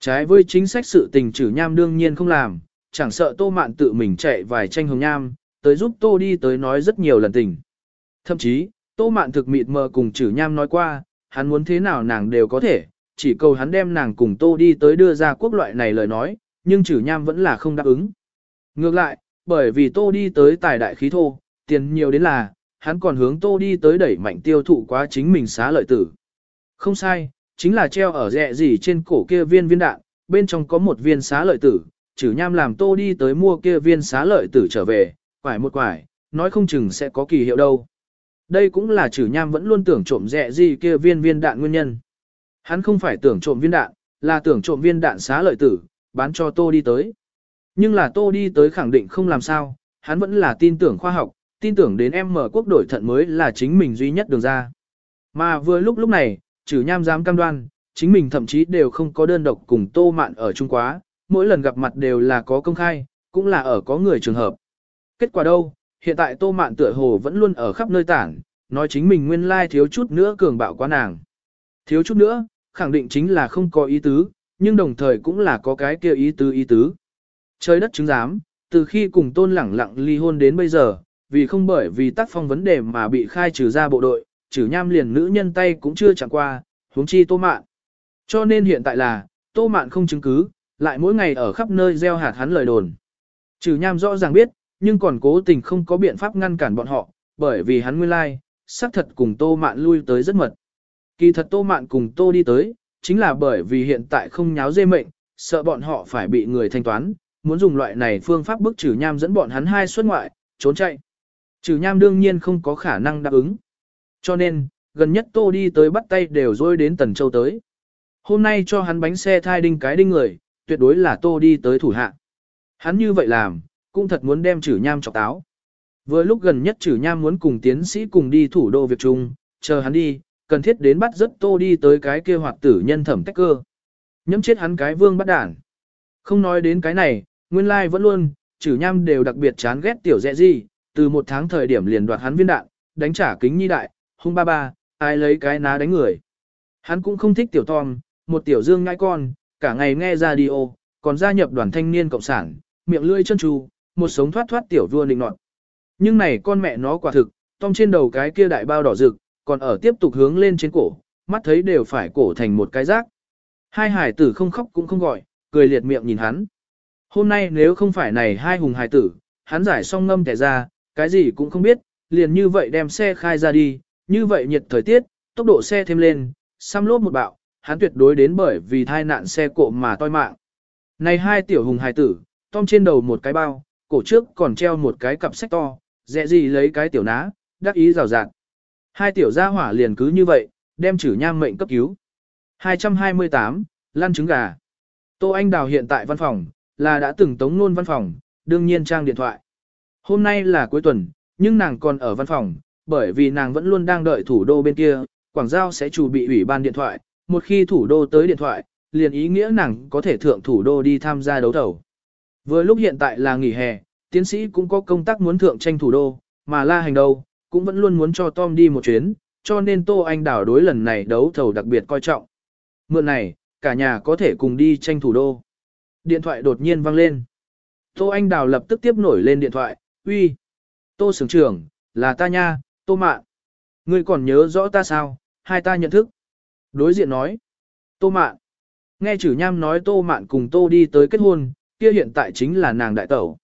Trái với chính sách sự tình trừ nham đương nhiên không làm, chẳng sợ tô mạn tự mình chạy vài tranh hồng nham, tới giúp tô đi tới nói rất nhiều lần tình. Thậm chí, tô mạn thực mịt mờ cùng trừ nham nói qua, hắn muốn thế nào nàng đều có thể, chỉ cầu hắn đem nàng cùng tô đi tới đưa ra quốc loại này lời nói, nhưng trừ nham vẫn là không đáp ứng. Ngược lại, bởi vì tô đi tới tài đại khí thô, tiền nhiều đến là, hắn còn hướng tô đi tới đẩy mạnh tiêu thụ quá chính mình xá lợi tử. Không sai, chính là treo ở rẹ gì trên cổ kia viên viên đạn, bên trong có một viên xá lợi tử, chử nham làm tô đi tới mua kia viên xá lợi tử trở về, quải một quải, nói không chừng sẽ có kỳ hiệu đâu. Đây cũng là chử nham vẫn luôn tưởng trộm rẹ gì kia viên viên đạn nguyên nhân. Hắn không phải tưởng trộm viên đạn, là tưởng trộm viên đạn xá lợi tử, bán cho tô đi tới. Nhưng là tô đi tới khẳng định không làm sao, hắn vẫn là tin tưởng khoa học, tin tưởng đến em mở quốc đổi thận mới là chính mình duy nhất đường ra. Mà vừa lúc lúc này, trừ nham dám cam đoan, chính mình thậm chí đều không có đơn độc cùng tô mạn ở Trung Quá, mỗi lần gặp mặt đều là có công khai, cũng là ở có người trường hợp. Kết quả đâu, hiện tại tô mạn tựa hồ vẫn luôn ở khắp nơi tản, nói chính mình nguyên lai thiếu chút nữa cường bạo quá nàng. Thiếu chút nữa, khẳng định chính là không có ý tứ, nhưng đồng thời cũng là có cái kia ý tứ ý tứ. Trời đất chứng giám, từ khi cùng tôn lẳng lặng ly hôn đến bây giờ, vì không bởi vì tác phong vấn đề mà bị khai trừ ra bộ đội, trừ nham liền nữ nhân tay cũng chưa chẳng qua, huống chi tô mạn. Cho nên hiện tại là, tô mạn không chứng cứ, lại mỗi ngày ở khắp nơi gieo hạt hắn lời đồn. Trừ nham rõ ràng biết, nhưng còn cố tình không có biện pháp ngăn cản bọn họ, bởi vì hắn nguyên lai, xác thật cùng tô mạn lui tới rất mật. Kỳ thật tô mạn cùng tô đi tới, chính là bởi vì hiện tại không nháo dê mệnh, sợ bọn họ phải bị người thanh toán, muốn dùng loại này phương pháp bức trừ nham dẫn bọn hắn hai xuất ngoại, trốn chạy. Trừ nham đương nhiên không có khả năng đáp ứng. Cho nên, gần nhất tô đi tới bắt tay đều dối đến Tần Châu tới. Hôm nay cho hắn bánh xe thai đinh cái đinh người, tuyệt đối là tô đi tới thủ hạ. Hắn như vậy làm, cũng thật muốn đem trừ nham chọc táo. Vừa lúc gần nhất trừ nham muốn cùng tiến sĩ cùng đi thủ đô việc chung, chờ hắn đi, cần thiết đến bắt rất tô đi tới cái kia hoạt tử nhân thẩm tách cơ. nhấm chết hắn cái vương bắt đản. Không nói đến cái này, nguyên lai vẫn luôn, chử nham đều đặc biệt chán ghét tiểu dẹ gì, từ một tháng thời điểm liền đoạt hắn viên đạn, đánh trả kính nhi đại, hung ba ba, ai lấy cái ná đánh người. Hắn cũng không thích tiểu Tom, một tiểu dương ngai con, cả ngày nghe radio, còn gia nhập đoàn thanh niên cộng sản, miệng lưỡi chân tru, một sống thoát thoát tiểu vua định nọt. Nhưng này con mẹ nó quả thực, Tom trên đầu cái kia đại bao đỏ rực, còn ở tiếp tục hướng lên trên cổ, mắt thấy đều phải cổ thành một cái rác. Hai hải tử không khóc cũng không gọi, cười liệt miệng nhìn hắn. Hôm nay nếu không phải này hai hùng hải tử, hắn giải xong ngâm tẻ ra, cái gì cũng không biết, liền như vậy đem xe khai ra đi, như vậy nhiệt thời tiết, tốc độ xe thêm lên, xăm lốp một bạo, hắn tuyệt đối đến bởi vì thai nạn xe cộ mà toi mạng. Này hai tiểu hùng hài tử, tom trên đầu một cái bao, cổ trước còn treo một cái cặp sách to, dẹ gì lấy cái tiểu ná, đắc ý rào rạt. Hai tiểu gia hỏa liền cứ như vậy, đem chử nham mệnh cấp cứu. 228, lăn trứng gà. Tô Anh Đào hiện tại văn phòng, là đã từng tống nôn văn phòng, đương nhiên trang điện thoại. Hôm nay là cuối tuần, nhưng nàng còn ở văn phòng, bởi vì nàng vẫn luôn đang đợi thủ đô bên kia, Quảng Giao sẽ chủ bị ủy ban điện thoại, một khi thủ đô tới điện thoại, liền ý nghĩa nàng có thể thượng thủ đô đi tham gia đấu thầu. Vừa lúc hiện tại là nghỉ hè, tiến sĩ cũng có công tác muốn thượng tranh thủ đô, mà la hành đâu, cũng vẫn luôn muốn cho Tom đi một chuyến, cho nên Tô Anh Đảo đối lần này đấu thầu đặc biệt coi trọng. Mượn này, cả nhà có thể cùng đi tranh thủ đô. Điện thoại đột nhiên vang lên. Tô Anh Đào lập tức tiếp nổi lên điện thoại, uy. Tô sưởng trưởng, là ta nha, Tô Mạn. Ngươi còn nhớ rõ ta sao, hai ta nhận thức. Đối diện nói. Tô Mạn. Nghe chử nham nói Tô Mạn cùng Tô đi tới kết hôn, kia hiện tại chính là nàng đại tẩu.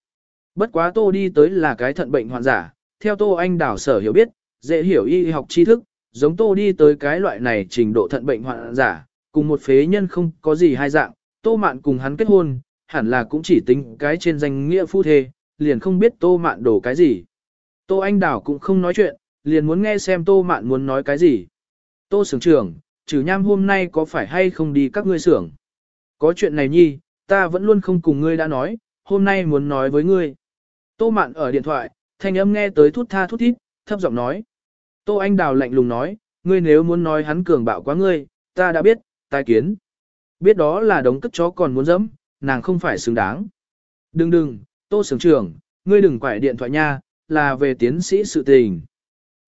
Bất quá Tô đi tới là cái thận bệnh hoạn giả, theo Tô Anh Đào sở hiểu biết, dễ hiểu y học tri thức, giống Tô đi tới cái loại này trình độ thận bệnh hoạn giả, cùng một phế nhân không có gì hai dạng, Tô Mạn cùng hắn kết hôn, hẳn là cũng chỉ tính cái trên danh nghĩa phu thê, liền không biết Tô Mạn đổ cái gì. Tô Anh Đào cũng không nói chuyện, liền muốn nghe xem Tô Mạn muốn nói cái gì. Tô sưởng trưởng, trừ nham hôm nay có phải hay không đi các ngươi xưởng? Có chuyện này nhi, ta vẫn luôn không cùng ngươi đã nói, hôm nay muốn nói với ngươi. Tô Mạn ở điện thoại, thanh âm nghe tới thút tha thút thít, thấp giọng nói. Tô Anh Đào lạnh lùng nói, ngươi nếu muốn nói hắn cường bạo quá ngươi, ta đã biết, tai kiến. Biết đó là đống cất chó còn muốn dẫm, nàng không phải xứng đáng. Đừng đừng, tô sưởng trưởng, ngươi đừng quải điện thoại nha, là về tiến sĩ sự tình.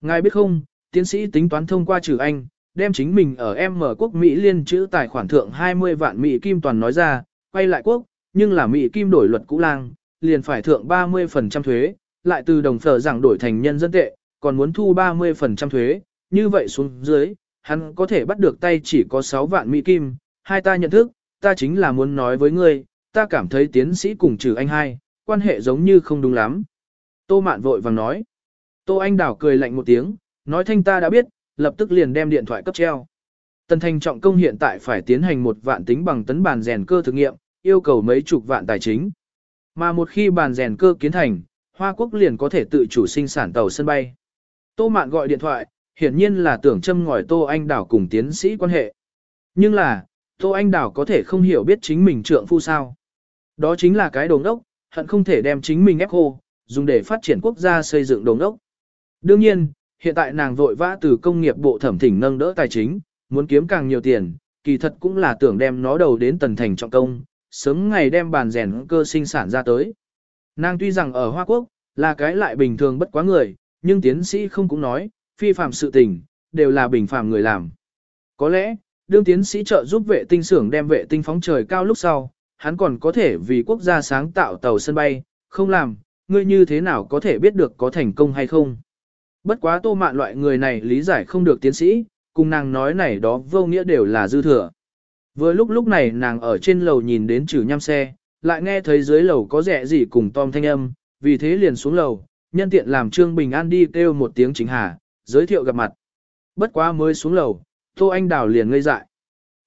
Ngài biết không, tiến sĩ tính toán thông qua trừ anh, đem chính mình ở M quốc Mỹ liên chữ tài khoản thượng 20 vạn Mỹ Kim toàn nói ra, quay lại quốc, nhưng là Mỹ Kim đổi luật cũ lang, liền phải thượng 30% thuế, lại từ đồng phở rằng đổi thành nhân dân tệ, còn muốn thu 30% thuế, như vậy xuống dưới, hắn có thể bắt được tay chỉ có 6 vạn Mỹ Kim, hai ta nhận thức, ta chính là muốn nói với ngươi, ta cảm thấy tiến sĩ cùng trừ anh hai, quan hệ giống như không đúng lắm. Tô Mạn vội vàng nói. Tô Anh Đảo cười lạnh một tiếng, nói thanh ta đã biết, lập tức liền đem điện thoại cấp treo. Tần Thành Trọng Công hiện tại phải tiến hành một vạn tính bằng tấn bàn rèn cơ thử nghiệm, yêu cầu mấy chục vạn tài chính. Mà một khi bàn rèn cơ kiến thành, Hoa Quốc liền có thể tự chủ sinh sản tàu sân bay. Tô Mạn gọi điện thoại, hiển nhiên là tưởng châm ngòi Tô Anh Đảo cùng tiến sĩ quan hệ. Nhưng là, Tô Anh Đảo có thể không hiểu biết chính mình trượng phu sao. Đó chính là cái đồng đốc, hận không thể đem chính mình ép khô, dùng để phát triển quốc gia xây dựng đồng đốc. Đương nhiên, hiện tại nàng vội vã từ công nghiệp bộ thẩm thỉnh nâng đỡ tài chính, muốn kiếm càng nhiều tiền, kỳ thật cũng là tưởng đem nó đầu đến tần thành trọng công, sớm ngày đem bàn rèn cơ sinh sản ra tới. Nàng tuy rằng ở Hoa Quốc, là cái lại bình thường bất quá người, nhưng tiến sĩ không cũng nói, phi phạm sự tình, đều là bình phạm người làm. Có lẽ, đương tiến sĩ trợ giúp vệ tinh xưởng đem vệ tinh phóng trời cao lúc sau, hắn còn có thể vì quốc gia sáng tạo tàu sân bay, không làm, ngươi như thế nào có thể biết được có thành công hay không. Bất quá tô mạn loại người này lý giải không được tiến sĩ, cùng nàng nói này đó vô nghĩa đều là dư thừa. Vừa lúc lúc này nàng ở trên lầu nhìn đến trừ nhăm xe, lại nghe thấy dưới lầu có rẻ gì cùng Tom thanh âm, vì thế liền xuống lầu, nhân tiện làm Trương Bình An đi kêu một tiếng chính hà, giới thiệu gặp mặt. Bất quá mới xuống lầu, Tô Anh Đào liền ngây dại.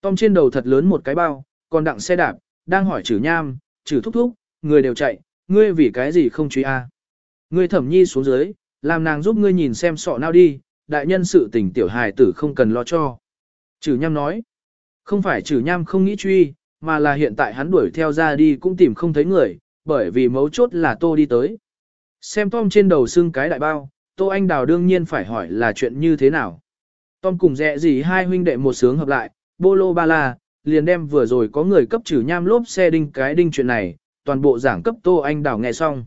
Tom trên đầu thật lớn một cái bao, còn đặng xe đạp, đang hỏi chử nham, chử thúc thúc, người đều chạy, ngươi vì cái gì không truy a? Ngươi thẩm nhi xuống dưới, làm nàng giúp ngươi nhìn xem sọ nào đi, đại nhân sự tình tiểu hài tử không cần lo cho. Chử nham nói, không phải chử nham không nghĩ truy, mà là hiện tại hắn đuổi theo ra đi cũng tìm không thấy người, bởi vì mấu chốt là tô đi tới. Xem Tom trên đầu xưng cái đại bao, tô anh đào đương nhiên phải hỏi là chuyện như thế nào. Tom cùng dẹ gì hai huynh đệ một sướng hợp lại, bô lô ba la, liền đem vừa rồi có người cấp trừ nham lốp xe đinh cái đinh chuyện này, toàn bộ giảng cấp Tô Anh Đảo nghe xong.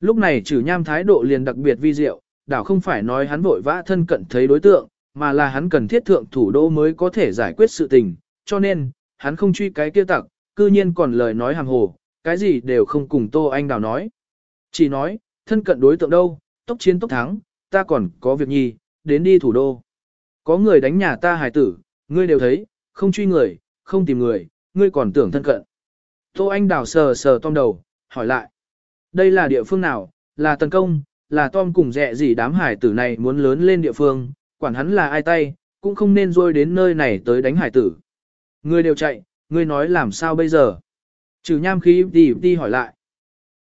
Lúc này trừ nham thái độ liền đặc biệt vi diệu, đảo không phải nói hắn vội vã thân cận thấy đối tượng, mà là hắn cần thiết thượng thủ đô mới có thể giải quyết sự tình, cho nên, hắn không truy cái kia tặc, cư nhiên còn lời nói hàng hồ, cái gì đều không cùng Tô Anh Đào nói. Chỉ nói, thân cận đối tượng đâu, tốc chiến tốc thắng, ta còn có việc nhi, đến đi thủ đô. Có người đánh nhà ta hài tử, ngươi đều thấy, không truy người, không tìm người, ngươi còn tưởng thân cận. Tô Anh Đào sờ sờ Tom đầu, hỏi lại. Đây là địa phương nào, là tấn công, là Tom cùng dẹ gì đám hải tử này muốn lớn lên địa phương, quản hắn là ai tay, cũng không nên rôi đến nơi này tới đánh hải tử. Ngươi đều chạy, ngươi nói làm sao bây giờ? Trừ nham khí đi đi hỏi lại.